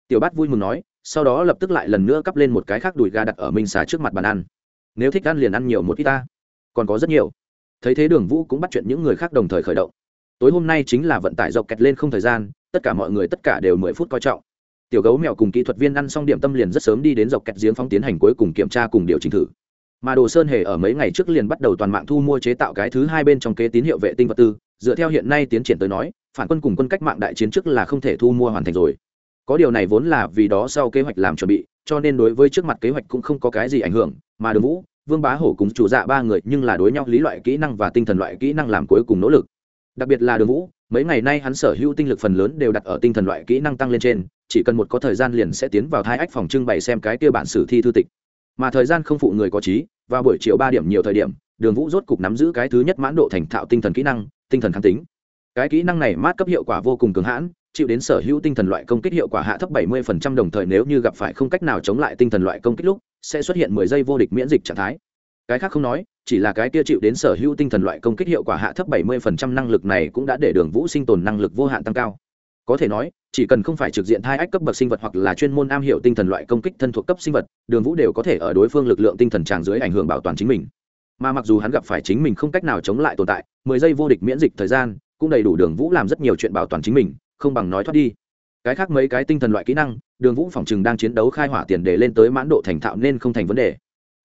Tiểu bát vui mừng nói sau đó lập tức lại lần nữa cắp lên một cái khác đùi gà đặt ở minh xà trước mặt bàn ăn. Nếu thích ăn liền ăn nhiều một ít ta. Còn có rất nhiều. Thấy thế đường vũ cũng bắt chuyện những người khác đồng thời khởi động. Tối hôm nay chính là vận tải dọc kẹt lên không thời gian, tất cả mọi người tất cả đều mười phút coi trọng. Tiểu gấu mèo cùng kỹ thuật viên ăn xong điểm tâm liền rất sớm đi đến dọc kẹt giếng phóng tiến hành cuối cùng kiểm tra cùng điều chỉnh thử. Mà đồ sơn hề ở mấy ngày trước liền bắt đầu toàn mạng thu mua chế tạo cái thứ hai bên trong kế tín hiệu vệ tinh vật tư. Dựa theo hiện nay tiến triển tới nói, phản quân cùng quân cách mạng đại chiến trước là không thể thu mua hoàn thành rồi có điều này vốn là vì đó sau kế hoạch làm chuẩn bị, cho nên đối với trước mặt kế hoạch cũng không có cái gì ảnh hưởng, mà đường vũ, vương bá hổ cùng chủ dạ ba người nhưng là đối nhau lý loại kỹ năng và tinh thần loại kỹ năng làm cuối cùng nỗ lực. Đặc biệt là đường vũ, mấy ngày nay hắn sở hữu tinh lực phần lớn đều đặt ở tinh thần loại kỹ năng tăng lên trên, chỉ cần một có thời gian liền sẽ tiến vào thai ách phòng trưng bày xem cái kia bản sử thi thư tịch. Mà thời gian không phụ người có trí, vào buổi chiều ba điểm nhiều thời điểm, đường vũ rốt cục nắm giữ cái thứ nhất mãn độ thành thạo tinh thần kỹ năng, tinh thần kháng tính. Cái kỹ năng này mát cấp hiệu quả vô cùng cường hãn chịu đến sở hữu tinh thần loại công kích hiệu quả hạ thấp 70% đồng thời nếu như gặp phải không cách nào chống lại tinh thần loại công kích lúc, sẽ xuất hiện 10 giây vô địch miễn dịch trạng thái. Cái khác không nói, chỉ là cái kia chịu đến sở hữu tinh thần loại công kích hiệu quả hạ thấp 70% năng lực này cũng đã để đường vũ sinh tồn năng lực vô hạn tăng cao. Có thể nói, chỉ cần không phải trực diện thai ách cấp bậc sinh vật hoặc là chuyên môn am hiểu tinh thần loại công kích thân thuộc cấp sinh vật, đường vũ đều có thể ở đối phương lực lượng tinh thần tràng dưới ảnh hưởng bảo toàn chính mình. Mà mặc dù hắn gặp phải chính mình không cách nào chống lại tồn tại, mười giây vô địch miễn dịch thời gian cũng đầy đủ đường vũ làm rất nhiều chuyện bảo toàn chính mình không bằng nói thoát đi. Cái khác mấy cái tinh thần loại kỹ năng, đường vũ phòng chừng đang chiến đấu khai hỏa tiền để lên tới mãn độ thành thạo nên không thành vấn đề.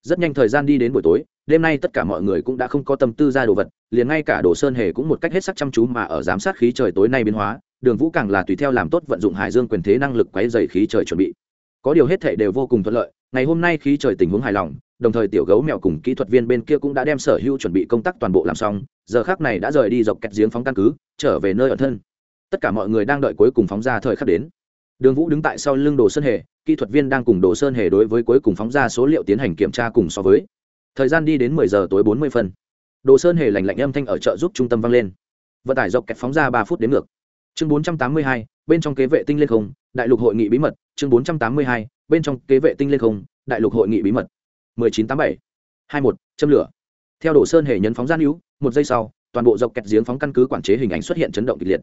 Rất nhanh thời gian đi đến buổi tối, đêm nay tất cả mọi người cũng đã không có tâm tư ra đồ vật, liền ngay cả đồ sơn hề cũng một cách hết sắc chăm chú mà ở giám sát khí trời tối nay biến hóa, đường vũ càng là tùy theo làm tốt vận dụng hải dương quyền thế năng lực quấy dày khí trời chuẩn bị. Có điều hết thể đều vô cùng thuận lợi, ngày hôm nay khí trời tình huống hài lòng, đồng thời tiểu gấu mèo cùng kỹ thuật viên bên kia cũng đã đem sở hữu chuẩn bị công tác toàn bộ làm xong, giờ khác này đã rời đi dọc kẹt giếng phóng căn cứ, trở về nơi ở thân tất cả mọi người đang đợi cuối cùng phóng ra thời khắc đến. Đường vũ đứng tại sau lưng đồ sơn hề, kỹ thuật viên đang cùng đồ sơn hề đối với cuối cùng phóng ra số liệu tiến hành kiểm tra cùng so với. Thời gian đi đến mười giờ tối bốn mươi phân. Đồ sơn hề lành lạnh âm thanh ở chợ giúp trung tâm vang lên. Vận tải dọc kẹt phóng ra ba phút đến ngược. Chương bốn trăm tám mươi hai, bên trong kế vệ tinh lên không, đại lục hội nghị bí mật. Chương bốn trăm tám mươi hai, bên trong kế vệ tinh lên không, đại lục hội nghị bí mật. Mười chín tám bảy, hai một, châm lửa. Theo đồ sơn hề nhấn phóng gian hữu một giây sau, toàn bộ dọc kẹt giếng phóng căn cứ quản chế hình ảnh xuất hiện chấn động kịch liệt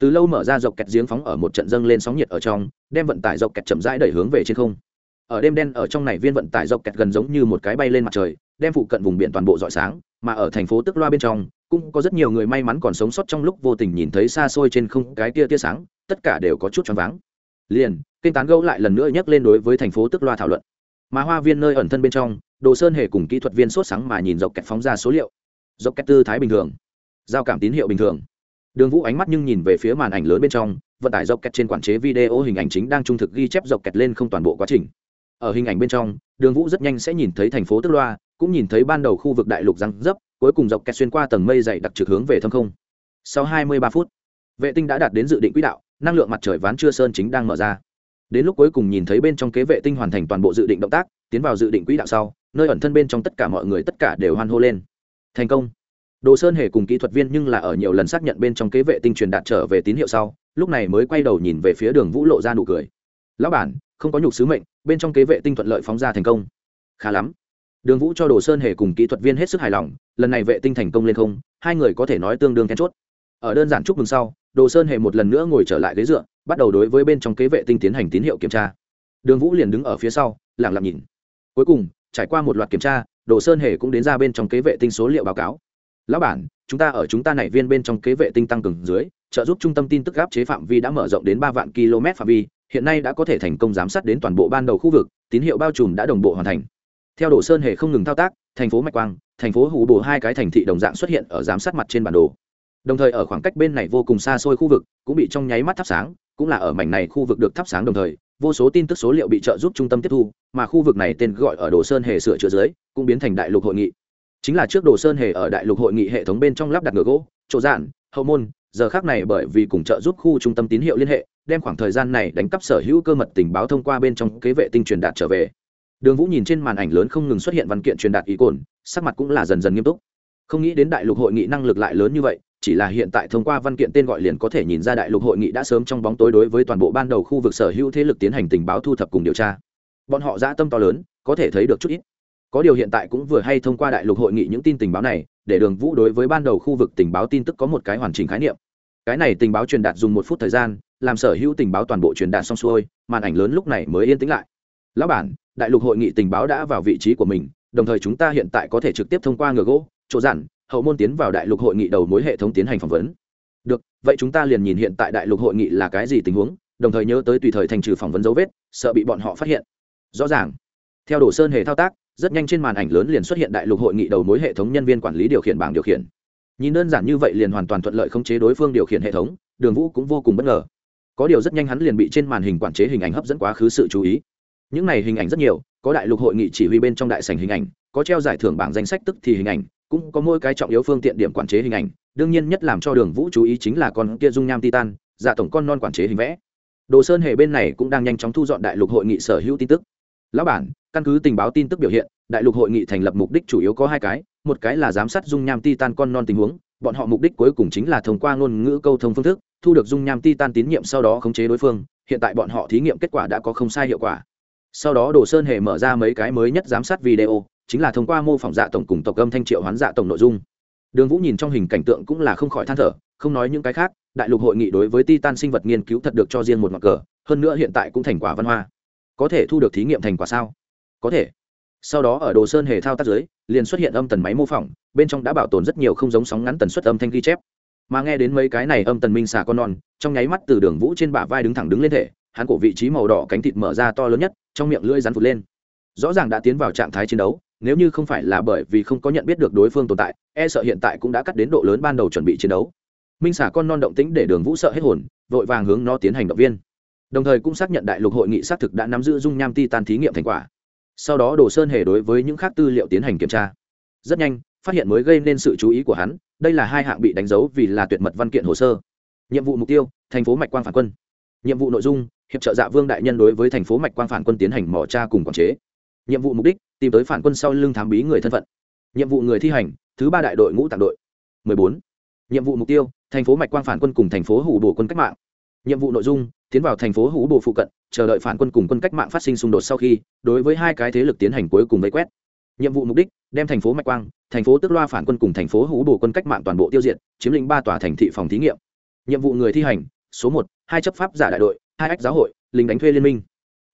từ lâu mở ra dọc kẹt giếng phóng ở một trận dâng lên sóng nhiệt ở trong, đem vận tải dọc kẹt chậm rãi đẩy hướng về trên không. Ở đêm đen ở trong này viên vận tải dọc kẹt gần giống như một cái bay lên mặt trời, đem phụ cận vùng biển toàn bộ rọi sáng, mà ở thành phố tức loa bên trong, cũng có rất nhiều người may mắn còn sống sót trong lúc vô tình nhìn thấy xa xôi trên không cái tia tia sáng, tất cả đều có chút choáng váng. Liền, kênh tán gẫu lại lần nữa nhắc lên đối với thành phố tức loa thảo luận. Mà hoa viên nơi ẩn thân bên trong, đồ sơn hề cùng kỹ thuật viên sốt sáng mà nhìn dọc kẹt phóng ra số liệu. Dọc kẹt tư thái bình thường, giao cảm tín hiệu bình thường đường vũ ánh mắt nhưng nhìn về phía màn ảnh lớn bên trong, vận tải dọc kẹt trên quản chế video hình ảnh chính đang trung thực ghi chép dọc kẹt lên không toàn bộ quá trình. Ở hình ảnh bên trong, đường vũ rất nhanh sẽ nhìn thấy thành phố tức loa, cũng nhìn thấy ban đầu khu vực đại lục răng dấp, cuối cùng dọc kẹt xuyên qua tầng mây dày đặc trực hướng về thâm không. Sau 23 phút, vệ tinh đã đạt đến dự định quỹ đạo, năng lượng mặt trời ván chưa sơn chính đang mở ra. Đến lúc cuối cùng nhìn thấy bên trong kế vệ tinh hoàn thành toàn bộ dự định động tác, tiến vào dự định quỹ đạo sau, nơi ẩn thân bên trong tất cả mọi người tất cả đều hoan hô lên. Thành công đồ sơn hề cùng kỹ thuật viên nhưng là ở nhiều lần xác nhận bên trong kế vệ tinh truyền đạt trở về tín hiệu sau, lúc này mới quay đầu nhìn về phía đường vũ lộ ra nụ cười. Lão bản, không có nhục sứ mệnh, bên trong kế vệ tinh thuận lợi phóng ra thành công. Khá lắm. Đường vũ cho đồ sơn hề cùng kỹ thuật viên hết sức hài lòng, lần này vệ tinh thành công lên không, hai người có thể nói tương đương then chốt. Ở đơn giản chúc mừng sau, đồ sơn hề một lần nữa ngồi trở lại ghế dựa, bắt đầu đối với bên trong kế vệ tinh tiến hành tín hiệu kiểm tra. Đường vũ liền đứng ở phía sau lẳng lặng nhìn. Cuối cùng, trải qua một loạt kiểm tra, đồ sơn hề cũng đến ra bên trong kế vệ tinh số liệu báo cáo lão bản, chúng ta ở chúng ta này viên bên trong kế vệ tinh tăng cường dưới, trợ giúp trung tâm tin tức gáp chế phạm vi đã mở rộng đến ba vạn km phạm vi, hiện nay đã có thể thành công giám sát đến toàn bộ ban đầu khu vực, tín hiệu bao trùm đã đồng bộ hoàn thành. Theo đồ sơn hề không ngừng thao tác, thành phố mạch quang, thành phố hủ bồ hai cái thành thị đồng dạng xuất hiện ở giám sát mặt trên bản đồ. Đồng thời ở khoảng cách bên này vô cùng xa xôi khu vực, cũng bị trong nháy mắt thắp sáng, cũng là ở mảnh này khu vực được thắp sáng đồng thời, vô số tin tức số liệu bị trợ giúp trung tâm tiếp thu, mà khu vực này tên gọi ở đồ sơn hề sửa chữa dưới, cũng biến thành đại lục hội nghị chính là trước đồ sơn hề ở đại lục hội nghị hệ thống bên trong lắp đặt ngựa gỗ, chỗ dạn, hậu môn, giờ khác này bởi vì cùng trợ giúp khu trung tâm tín hiệu liên hệ, đem khoảng thời gian này đánh cắp sở hữu cơ mật tình báo thông qua bên trong kế vệ tinh truyền đạt trở về. Đường vũ nhìn trên màn ảnh lớn không ngừng xuất hiện văn kiện truyền đạt ý cồn, sắc mặt cũng là dần dần nghiêm túc. Không nghĩ đến đại lục hội nghị năng lực lại lớn như vậy, chỉ là hiện tại thông qua văn kiện tên gọi liền có thể nhìn ra đại lục hội nghị đã sớm trong bóng tối đối với toàn bộ ban đầu khu vực sở hữu thế lực tiến hành tình báo thu thập cùng điều tra. Bọn họ dã tâm to lớn, có thể thấy được chút ít có điều hiện tại cũng vừa hay thông qua đại lục hội nghị những tin tình báo này, để đường vũ đối với ban đầu khu vực tình báo tin tức có một cái hoàn chỉnh khái niệm. Cái này tình báo truyền đạt dùng một phút thời gian, làm sở hữu tình báo toàn bộ truyền đạt xong xuôi, màn ảnh lớn lúc này mới yên tĩnh lại. Lão bản, đại lục hội nghị tình báo đã vào vị trí của mình, đồng thời chúng ta hiện tại có thể trực tiếp thông qua ngựa gỗ, chỗ giản hậu môn tiến vào đại lục hội nghị đầu mối hệ thống tiến hành phỏng vấn. Được, vậy chúng ta liền nhìn hiện tại đại lục hội nghị là cái gì tình huống, đồng thời nhớ tới tùy thời thành trừ phỏng vấn dấu vết, sợ bị bọn họ phát hiện. Rõ ràng. Theo đồ sơn hề thao tác rất nhanh trên màn ảnh lớn liền xuất hiện đại lục hội nghị đầu mối hệ thống nhân viên quản lý điều khiển bảng điều khiển. Nhìn đơn giản như vậy liền hoàn toàn thuận lợi khống chế đối phương điều khiển hệ thống, đường vũ cũng vô cùng bất ngờ. Có điều rất nhanh hắn liền bị trên màn hình quản chế hình ảnh hấp dẫn quá khứ sự chú ý. Những này hình ảnh rất nhiều, có đại lục hội nghị chỉ huy bên trong đại sảnh hình ảnh, có treo giải thưởng bảng danh sách tức thì hình ảnh, cũng có mỗi cái trọng yếu phương tiện điểm quản chế hình ảnh. Đương nhiên nhất làm cho đường vũ chú ý chính là con kia dung nham titan dạ tổng con non quản chế hình vẽ. Đồ sơn hề bên này cũng đang nhanh chóng thu dọn đại lục hội nghị sở hữu tin tức. Lão bản căn cứ tình báo tin tức biểu hiện, đại lục hội nghị thành lập mục đích chủ yếu có hai cái, một cái là giám sát dung nham titan con non tình huống, bọn họ mục đích cuối cùng chính là thông qua ngôn ngữ câu thông phương thức, thu được dung nham titan tín nhiệm sau đó khống chế đối phương, hiện tại bọn họ thí nghiệm kết quả đã có không sai hiệu quả. Sau đó đồ sơn hề mở ra mấy cái mới nhất giám sát video, chính là thông qua mô phỏng dạ tổng cùng tộc âm thanh triệu hoán dạ tổng nội dung. Đường vũ nhìn trong hình cảnh tượng cũng là không khỏi than thở, không nói những cái khác, đại lục hội nghị đối với titan sinh vật nghiên cứu thật được cho riêng một mặt cờ, hơn nữa hiện tại cũng thành quả văn hoa. Có thể thu được thí nghiệm thành quả sao? Có thể. Sau đó ở đồ sơn hề thao tác dưới, liền xuất hiện âm tần máy mô phỏng, bên trong đã bảo tồn rất nhiều không giống sóng ngắn tần suất âm thanh ghi chép. Mà nghe đến mấy cái này âm tần minh xà con non, trong nháy mắt từ đường vũ trên bả vai đứng thẳng đứng lên thể, hắn cổ vị trí màu đỏ cánh thịt mở ra to lớn nhất, trong miệng lưỡi rắn vụt lên. Rõ ràng đã tiến vào trạng thái chiến đấu, nếu như không phải là bởi vì không có nhận biết được đối phương tồn tại e sợ hiện tại cũng đã cắt đến độ lớn ban đầu chuẩn bị chiến đấu. Minh xả con non động tĩnh để đường vũ sợ hết hồn, vội vàng hướng nó tiến hành động viên. Đồng thời cũng xác nhận đại lục hội nghị xác thực đã nắm giữ dung nham ti tan thí nghiệm thành quả sau đó đồ sơn hề đối với những khác tư liệu tiến hành kiểm tra. Rất nhanh, phát hiện mới gây nên sự chú ý của hắn, đây là hai hạng bị đánh dấu vì là tuyệt mật văn kiện hồ sơ. Nhiệm vụ mục tiêu, thành phố mạch quang phản quân. Nhiệm vụ nội dung, hiệp trợ dạ vương đại nhân đối với thành phố mạch quang phản quân tiến hành mỏ tra cùng quản chế. Nhiệm vụ mục đích, tìm tới phản quân sau lưng thám bí người thân phận. Nhiệm vụ người thi hành, thứ ba đại đội ngũ tặng đội. 14. nhiệm vụ mục tiêu, thành phố mạch quang phản quân cùng thành phố hủ bổ quân cách mạng. Nhiệm vụ nội dung tiến vào thành phố hú bộ phụ cận, chờ đợi phản quân cùng quân cách mạng phát sinh xung đột sau khi, đối với hai cái thế lực tiến hành cuối cùng vây quét. Nhiệm vụ mục đích, đem thành phố mạch quang, thành phố tức loa phản quân cùng thành phố hú bộ quân cách mạng toàn bộ tiêu diệt, chiếm lĩnh ba tòa thành thị phòng thí nghiệm. Nhiệm vụ người thi hành, số một, hai chấp pháp giả đại đội, hai ách giáo hội, lính đánh thuê liên minh.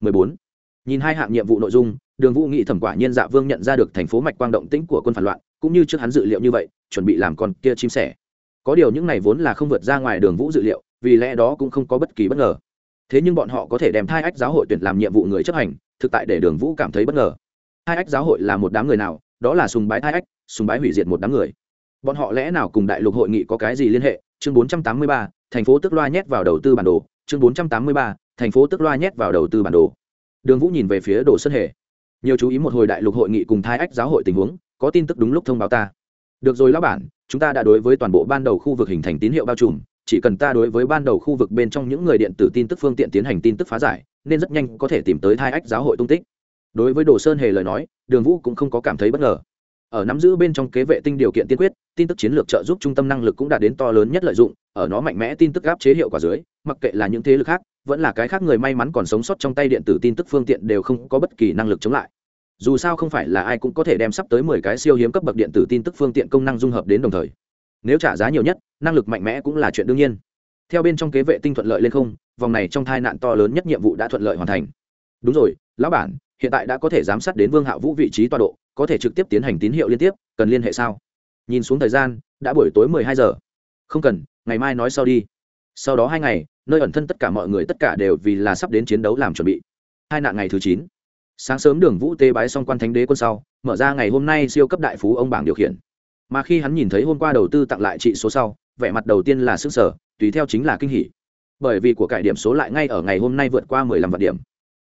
14. nhìn hai hạng nhiệm vụ nội dung, đường vũ nghị thẩm quả nhiên dạ vương nhận ra được thành phố mạch quang động tĩnh của quân phản loạn, cũng như trước hắn dự liệu như vậy, chuẩn bị làm con kia chim sẻ. Có điều những này vốn là không vượt ra ngoài đường vũ dự liệu, vì lẽ đó cũng không có bất kỳ bất ngờ thế nhưng bọn họ có thể đem thai ách giáo hội tuyển làm nhiệm vụ người chấp hành thực tại để đường vũ cảm thấy bất ngờ. Thai ách giáo hội là một đám người nào đó là sùng bái thai ách sùng bái hủy diệt một đám người. Bọn họ lẽ nào cùng đại lục hội nghị có cái gì liên hệ? Chương 483, thành phố tức loa nhét vào đầu tư bản đồ. Chương 483, thành phố tức loa nhét vào đầu tư bản đồ. Đường vũ nhìn về phía đồ sơn hề. Nhiều chú ý một hồi đại lục hội nghị cùng thai ách giáo hội tình huống có tin tức đúng lúc thông báo ta. Được rồi lão bản chúng ta đã đối với toàn bộ ban đầu khu vực hình thành tín hiệu bao trùm chỉ cần ta đối với ban đầu khu vực bên trong những người điện tử tin tức phương tiện tiến hành tin tức phá giải, nên rất nhanh có thể tìm tới thai ách giáo hội tung tích. Đối với đồ sơn hề lời nói, đường vũ cũng không có cảm thấy bất ngờ. Ở nắm giữ bên trong kế vệ tinh điều kiện tiên quyết, tin tức chiến lược trợ giúp trung tâm năng lực cũng đạt đến to lớn nhất lợi dụng, ở nó mạnh mẽ tin tức áp chế hiệu quả dưới, mặc kệ là những thế lực khác, vẫn là cái khác người may mắn còn sống sót trong tay điện tử tin tức phương tiện đều không có bất kỳ năng lực chống lại. Dù sao không phải là ai cũng có thể đem sắp tới mười cái siêu hiếm cấp bậc điện tử tin tức phương tiện công năng dung hợp đến đồng thời nếu trả giá nhiều nhất, năng lực mạnh mẽ cũng là chuyện đương nhiên. Theo bên trong kế vệ tinh thuận lợi lên không, vòng này trong thai nạn to lớn nhất nhiệm vụ đã thuận lợi hoàn thành. Đúng rồi, lão bản, hiện tại đã có thể giám sát đến vương hạ vũ vị trí tọa độ, có thể trực tiếp tiến hành tín hiệu liên tiếp, cần liên hệ sao? Nhìn xuống thời gian, đã buổi tối mười hai giờ. Không cần, ngày mai nói sau đi. Sau đó hai ngày, nơi ẩn thân tất cả mọi người tất cả đều vì là sắp đến chiến đấu làm chuẩn bị. Hai nạn ngày thứ chín. Sáng sớm đường vũ tê bái xong quan thánh đế quân sau, mở ra ngày hôm nay siêu cấp đại phú ông bảng điều khiển mà khi hắn nhìn thấy hôm qua đầu tư tặng lại trị số sau, vẻ mặt đầu tiên là sức sở tùy theo chính là kinh hỉ. Bởi vì của cải điểm số lại ngay ở ngày hôm nay vượt qua mười lăm vạn điểm.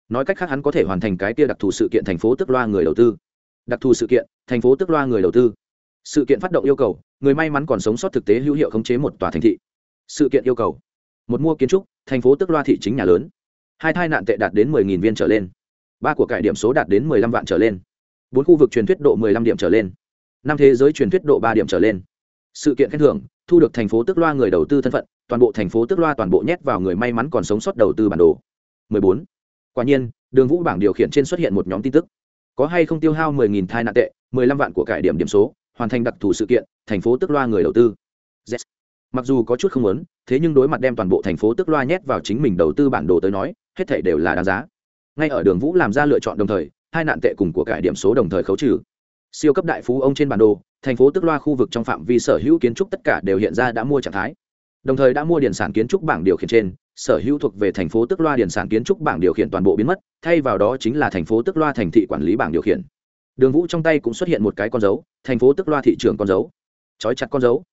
Nói cách khác hắn có thể hoàn thành cái kia đặc thù sự kiện thành phố tức loa người đầu tư. Đặc thù sự kiện, thành phố tức loa người đầu tư. Sự kiện phát động yêu cầu, người may mắn còn sống sót thực tế hữu hiệu khống chế một tòa thành thị. Sự kiện yêu cầu, một mua kiến trúc, thành phố tức loa thị chính nhà lớn. Hai thai nạn tệ đạt đến mười nghìn viên trở lên. Ba của cải điểm số đạt đến mười lăm vạn trở lên. Bốn khu vực truyền thuyết độ mười lăm điểm trở lên năm thế giới truyền thuyết độ ba điểm trở lên. Sự kiện khen thưởng, thu được thành phố tức loa người đầu tư thân phận, toàn bộ thành phố tức loa toàn bộ nhét vào người may mắn còn sống sót đầu tư bản đồ. 14. quả nhiên, đường vũ bảng điều khiển trên xuất hiện một nhóm tin tức. Có hay không tiêu hao 10.000 thai nạn tệ 15 vạn của cải điểm điểm số, hoàn thành đặc thù sự kiện, thành phố tức loa người đầu tư. Yes. mặc dù có chút không muốn, thế nhưng đối mặt đem toàn bộ thành phố tức loa nhét vào chính mình đầu tư bản đồ tới nói, hết thảy đều là đáng giá. Ngay ở đường vũ làm ra lựa chọn đồng thời, hai nạn tệ cùng của cải điểm số đồng thời khấu trừ siêu cấp đại phú ông trên bản đồ, thành phố tức loa khu vực trong phạm vi sở hữu kiến trúc tất cả đều hiện ra đã mua trạng thái. Đồng thời đã mua điển sản kiến trúc bảng điều khiển trên, sở hữu thuộc về thành phố tức loa điển sản kiến trúc bảng điều khiển toàn bộ biến mất, thay vào đó chính là thành phố tức loa thành thị quản lý bảng điều khiển. Đường vũ trong tay cũng xuất hiện một cái con dấu, thành phố tức loa thị trường con dấu. Trói chặt con dấu.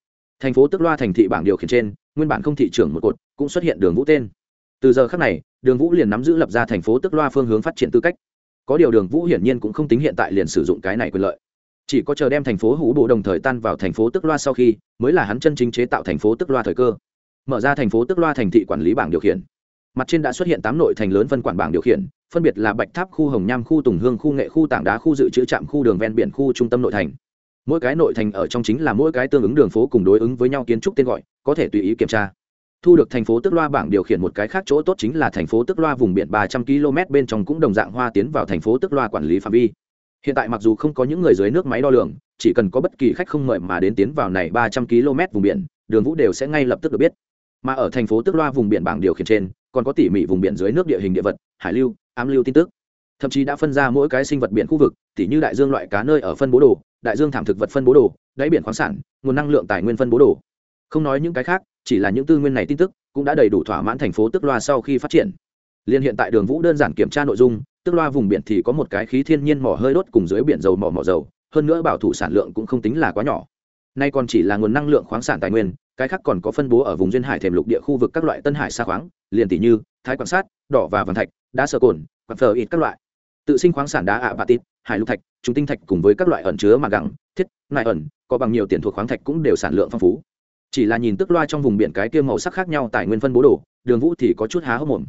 Thành phố tức loa thành thị bảng điều khiển trên, nguyên bản không thị trường một cột, cũng xuất hiện đường vũ tên. Từ giờ khác này, đường vũ liền nắm giữ lập ra thành phố tức loa phương hướng phát triển tư cách. Có điều đường vũ hiển nhiên cũng không tính hiện tại liền sử dụng cái này quyền lợi chỉ có chờ đem thành phố hủ bộ đồng thời tan vào thành phố tức loa sau khi, mới là hắn chân chính chế tạo thành phố tức loa thời cơ. Mở ra thành phố tức loa thành thị quản lý bảng điều khiển. Mặt trên đã xuất hiện tám nội thành lớn phân quản bảng điều khiển, phân biệt là bạch tháp khu hồng nham khu tùng hương khu nghệ khu tảng đá khu dự trữ trạm khu đường ven biển khu trung tâm nội thành. Mỗi cái nội thành ở trong chính là mỗi cái tương ứng đường phố cùng đối ứng với nhau kiến trúc tên gọi, có thể tùy ý kiểm tra. Thu được thành phố tức loa bảng điều khiển một cái khác chỗ tốt chính là thành phố tức loa vùng biển ba trăm km bên trong cũng đồng dạng hoa tiến vào thành phố tức loa quản lý phạm vi hiện tại mặc dù không có những người dưới nước máy đo lường, chỉ cần có bất kỳ khách không mời mà đến tiến vào này ba trăm km vùng biển, đường vũ đều sẽ ngay lập tức được biết. Mà ở thành phố tức loa vùng biển bảng điều khiển trên, còn có tỉ mỉ vùng biển dưới nước địa hình địa vật, hải lưu, ám lưu tin tức. Thậm chí đã phân ra mỗi cái sinh vật biển khu vực, tỉ như đại dương loại cá nơi ở phân bố đồ, đại dương thảm thực vật phân bố đồ, đáy biển khoáng sản, nguồn năng lượng tài nguyên phân bố đồ. Không nói những cái khác, chỉ là những tư nguyên này tin tức cũng đã đầy đủ thỏa mãn thành phố tức loa sau khi phát triển. Liên hiện tại đường vũ đơn giản kiểm tra nội dung tức loa vùng biển thì có một cái khí thiên nhiên mỏ hơi đốt cùng dưới biển dầu mỏ mỏ dầu, hơn nữa bảo thủ sản lượng cũng không tính là quá nhỏ. Nay còn chỉ là nguồn năng lượng khoáng sản tài nguyên, cái khác còn có phân bố ở vùng duyên hải thềm lục địa khu vực các loại tân hải xa khoáng, liền tỷ như thái quan sát, đỏ và vàng thạch, đá sơ cồn quặng phờ ít các loại. Tự sinh khoáng sản đá ạ bà tít hải lục thạch, trung tinh thạch cùng với các loại ẩn chứa mà gẳng, thiết, nại ẩn, có bằng nhiều tiền thuộc khoáng thạch cũng đều sản lượng phong phú. Chỉ là nhìn tức loa trong vùng biển cái kia màu sắc khác nhau tài nguyên phân bố đồ, đường vũ thì có chút há hốc mồm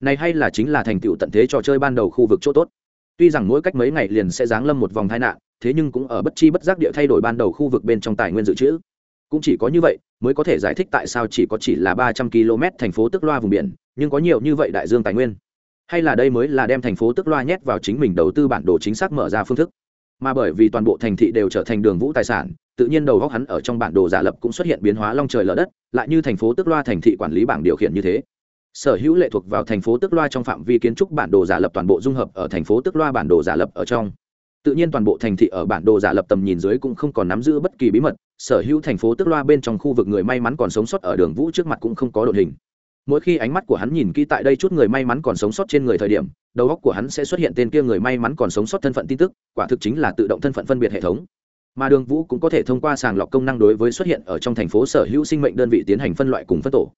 này hay là chính là thành tựu tận thế trò chơi ban đầu khu vực chỗ tốt. Tuy rằng mỗi cách mấy ngày liền sẽ giáng lâm một vòng tai nạn, thế nhưng cũng ở bất chi bất giác địa thay đổi ban đầu khu vực bên trong tài nguyên dự trữ. Cũng chỉ có như vậy, mới có thể giải thích tại sao chỉ có chỉ là ba trăm km thành phố tức loa vùng biển, nhưng có nhiều như vậy đại dương tài nguyên. Hay là đây mới là đem thành phố tức loa nhét vào chính mình đầu tư bản đồ chính xác mở ra phương thức. Mà bởi vì toàn bộ thành thị đều trở thành đường vũ tài sản, tự nhiên đầu góc hắn ở trong bản đồ giả lập cũng xuất hiện biến hóa long trời lở đất, lại như thành phố tức loa thành thị quản lý bảng điều khiển như thế sở hữu lệ thuộc vào thành phố tức loa trong phạm vi kiến trúc bản đồ giả lập toàn bộ dung hợp ở thành phố tức loa bản đồ giả lập ở trong. Tự nhiên toàn bộ thành thị ở bản đồ giả lập tầm nhìn dưới cũng không còn nắm giữ bất kỳ bí mật, sở hữu thành phố tức loa bên trong khu vực người may mắn còn sống sót ở đường vũ trước mặt cũng không có đội hình. Mỗi khi ánh mắt của hắn nhìn kỹ tại đây chút người may mắn còn sống sót trên người thời điểm, đầu óc của hắn sẽ xuất hiện tên kia người may mắn còn sống sót thân phận tin tức, quả thực chính là tự động thân phận phân biệt hệ thống. Mà đường vũ cũng có thể thông qua sàng lọc công năng đối với xuất hiện ở trong thành phố sở hữu sinh mệnh đơn vị tiến hành phân loại cùng phân tổ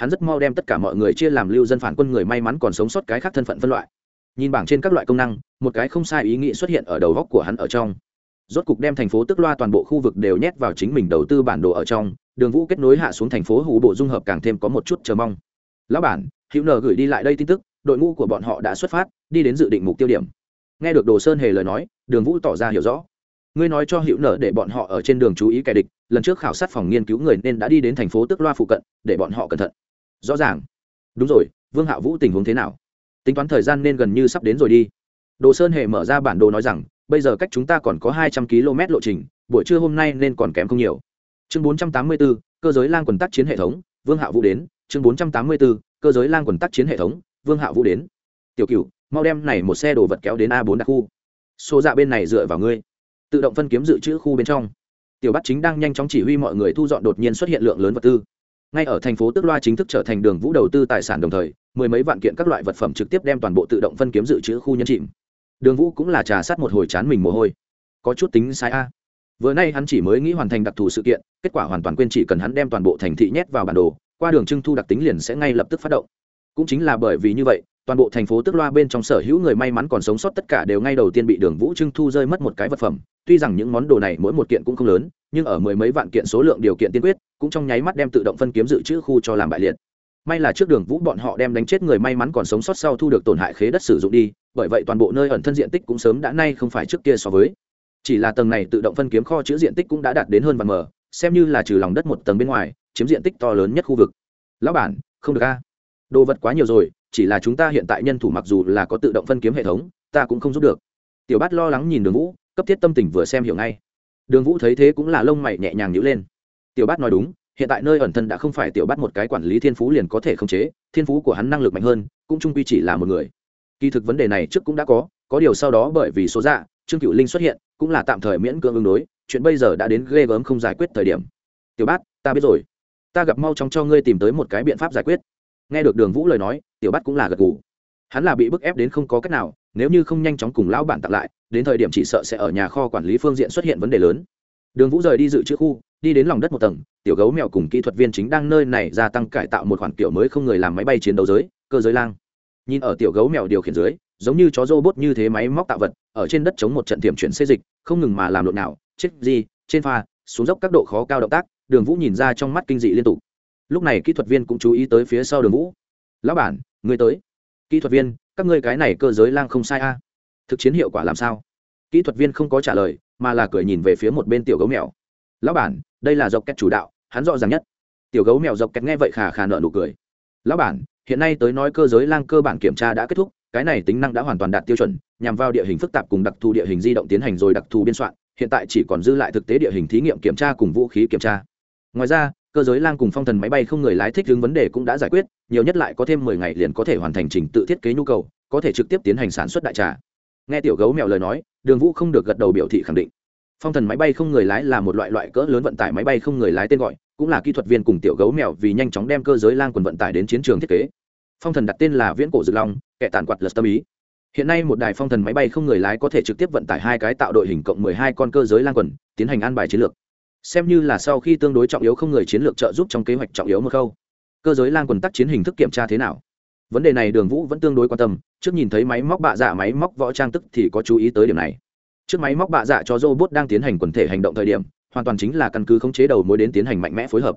hắn rất mau đem tất cả mọi người chia làm lưu dân phản quân người may mắn còn sống sót cái khác thân phận phân loại. Nhìn bảng trên các loại công năng, một cái không sai ý nghĩ xuất hiện ở đầu góc của hắn ở trong. Rốt cục đem thành phố tức loa toàn bộ khu vực đều nhét vào chính mình đầu tư bản đồ ở trong, đường vũ kết nối hạ xuống thành phố hủ bộ dung hợp càng thêm có một chút chờ mong. Lão bản, hữu nờ gửi đi lại đây tin tức, đội ngũ của bọn họ đã xuất phát, đi đến dự định mục tiêu điểm. Nghe được đồ sơn hề lời nói, đường vũ tỏ ra hiểu rõ. Ngươi nói cho hữu Nở để bọn họ ở trên đường chú ý kẻ địch, lần trước khảo sát phòng nghiên cứu người nên đã đi đến thành phố tức loa phụ cận, để bọn họ cẩn thận rõ ràng. Đúng rồi, vương hạ vũ tình huống thế nào? Tính toán thời gian nên gần như sắp đến rồi đi. Đồ sơn hệ mở ra bản đồ nói rằng, bây giờ cách chúng ta còn có hai trăm km lộ trình, buổi trưa hôm nay nên còn kém không nhiều. Chương bốn trăm tám mươi bốn cơ giới lang quần tác chiến hệ thống, vương hạ vũ đến. Chương bốn trăm tám mươi bốn cơ giới lang quần tác chiến hệ thống, vương hạ vũ đến. Tiểu cựu mau đem này một xe đồ vật kéo đến a bốn đặc khu. Số dạ bên này dựa vào ngươi. Tự động phân kiếm dự trữ khu bên trong. Tiểu bắt chính đang nhanh chóng chỉ huy mọi người thu dọn đột nhiên xuất hiện lượng lớn vật tư ngay ở thành phố tức loa chính thức trở thành đường vũ đầu tư tài sản đồng thời, mười mấy vạn kiện các loại vật phẩm trực tiếp đem toàn bộ tự động phân kiếm dự trữ khu nhân chìm. Đường vũ cũng là trà sát một hồi chán mình mồ hôi. Có chút tính sai a. Vừa nay hắn chỉ mới nghĩ hoàn thành đặc thù sự kiện, kết quả hoàn toàn quên chỉ cần hắn đem toàn bộ thành thị nhét vào bản đồ, qua đường trưng thu đặc tính liền sẽ ngay lập tức phát động. Cũng chính là bởi vì như vậy toàn bộ thành phố tức loa bên trong sở hữu người may mắn còn sống sót tất cả đều ngay đầu tiên bị đường vũ trưng thu rơi mất một cái vật phẩm. Tuy rằng những món đồ này mỗi một kiện cũng không lớn, nhưng ở mười mấy vạn kiện số lượng điều kiện tiên quyết, cũng trong nháy mắt đem tự động phân kiếm dự trữ khu cho làm bại liệt. May là trước đường vũ bọn họ đem đánh chết người may mắn còn sống sót sau thu được tổn hại khế đất sử dụng đi, bởi vậy toàn bộ nơi ẩn thân diện tích cũng sớm đã nay không phải trước kia so với. Chỉ là tầng này tự động phân kiếm kho chữ diện tích cũng đã đạt đến hơn vạn mờ, xem như là trừ lòng đất một tầng bên ngoài, chiếm diện tích to lớn nhất khu vực. Lão bản, không được a. Đồ vật quá nhiều rồi chỉ là chúng ta hiện tại nhân thủ mặc dù là có tự động phân kiếm hệ thống, ta cũng không giúp được. Tiểu bát lo lắng nhìn đường vũ, cấp thiết tâm tình vừa xem hiểu ngay. Đường vũ thấy thế cũng là lông mày nhẹ nhàng nhữ lên. Tiểu bát nói đúng, hiện tại nơi ẩn thân đã không phải tiểu bát một cái quản lý thiên phú liền có thể khống chế, thiên phú của hắn năng lực mạnh hơn, cũng trung quy chỉ là một người. Kỳ thực vấn đề này trước cũng đã có có điều sau đó bởi vì số dạ trương cựu linh xuất hiện, cũng là tạm thời miễn cưỡng ứng đối, chuyện bây giờ đã đến ghê gớm không giải quyết thời điểm. Tiểu bát, ta biết rồi. Ta gặp mau chóng cho ngươi tìm tới một cái biện pháp giải quyết nghe được đường vũ lời nói, tiểu bát cũng là gật gù. Hắn là bị bức ép đến không có cách nào, nếu như không nhanh chóng cùng lão bản tặng lại, đến thời điểm chỉ sợ sẽ ở nhà kho quản lý phương diện xuất hiện vấn đề lớn. Đường vũ rời đi dự trữ khu, đi đến lòng đất một tầng, tiểu gấu mèo cùng kỹ thuật viên chính đang nơi này gia tăng cải tạo một khoản kiểu mới không người làm máy bay chiến đấu giới, cơ giới lang. Nhìn ở tiểu gấu mèo điều khiển dưới, giống như chó robot như thế máy móc tạo vật, ở trên đất chống một trận tiềm chuyển xê dịch, không ngừng mà làm lộn nào, chết gì, trên pha, xuống dốc các độ khó cao động tác, đường vũ nhìn ra trong mắt kinh dị liên tục lúc này kỹ thuật viên cũng chú ý tới phía sau đường vũ. Lão bản người tới. Kỹ thuật viên, các ngươi cái này cơ giới lang không sai a. Thực chiến hiệu quả làm sao? Kỹ thuật viên không có trả lời, mà là cười nhìn về phía một bên tiểu gấu mèo. Lão bản, đây là dọc kẹt chủ đạo, hắn rõ ràng nhất. Tiểu gấu mèo dọc kẹt nghe vậy khà khà nợ nụ cười. Lão bản, hiện nay tới nói cơ giới lang cơ bản kiểm tra đã kết thúc, cái này tính năng đã hoàn toàn đạt tiêu chuẩn, nhằm vào địa hình phức tạp cùng đặc thù địa hình di động tiến hành rồi đặc thù biên soạn, hiện tại chỉ còn dư lại thực tế địa hình thí nghiệm kiểm tra cùng vũ khí kiểm tra. Ngoài ra cơ giới lang cùng phong thần máy bay không người lái thích hướng vấn đề cũng đã giải quyết, nhiều nhất lại có thêm mười ngày liền có thể hoàn thành trình tự thiết kế nhu cầu, có thể trực tiếp tiến hành sản xuất đại trà. Nghe tiểu gấu mèo lời nói, đường vũ không được gật đầu biểu thị khẳng định. Phong thần máy bay không người lái là một loại loại cỡ lớn vận tải máy bay không người lái tên gọi, cũng là kỹ thuật viên cùng tiểu gấu mèo vì nhanh chóng đem cơ giới lang quần vận tải đến chiến trường thiết kế. Phong thần đặt tên là viễn cổ dược long, kẻ tàn quạt lật tâm ý. Hiện nay một đài phong thần máy bay không người lái có thể trực tiếp vận tải hai cái tạo đội hình cộng mười hai con cơ giới lang quần, tiến hành an bài chiến lược xem như là sau khi tương đối trọng yếu không người chiến lược trợ giúp trong kế hoạch trọng yếu một khâu. Cơ giới lang quần tắc chiến hình thức kiểm tra thế nào? Vấn đề này đường vũ vẫn tương đối quan tâm, trước nhìn thấy máy móc bạ dạ máy móc võ trang tức thì có chú ý tới điểm này. Trước máy móc bạ dạ cho robot đang tiến hành quần thể hành động thời điểm, hoàn toàn chính là căn cứ khống chế đầu mối đến tiến hành mạnh mẽ phối hợp.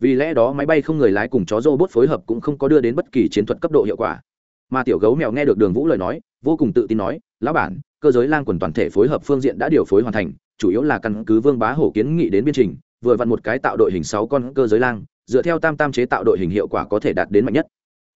Vì lẽ đó máy bay không người lái cùng chó robot phối hợp cũng không có đưa đến bất kỳ chiến thuật cấp độ hiệu quả. Mà tiểu gấu mèo nghe được đường vũ lời nói, vô cùng tự tin nói, lão bản cơ giới lang quần toàn thể phối hợp phương diện đã điều phối hoàn thành chủ yếu là căn cứ vương bá hổ kiến nghị đến biên trình vừa vặn một cái tạo đội hình sáu con cơ giới lang dựa theo tam tam chế tạo đội hình hiệu quả có thể đạt đến mạnh nhất.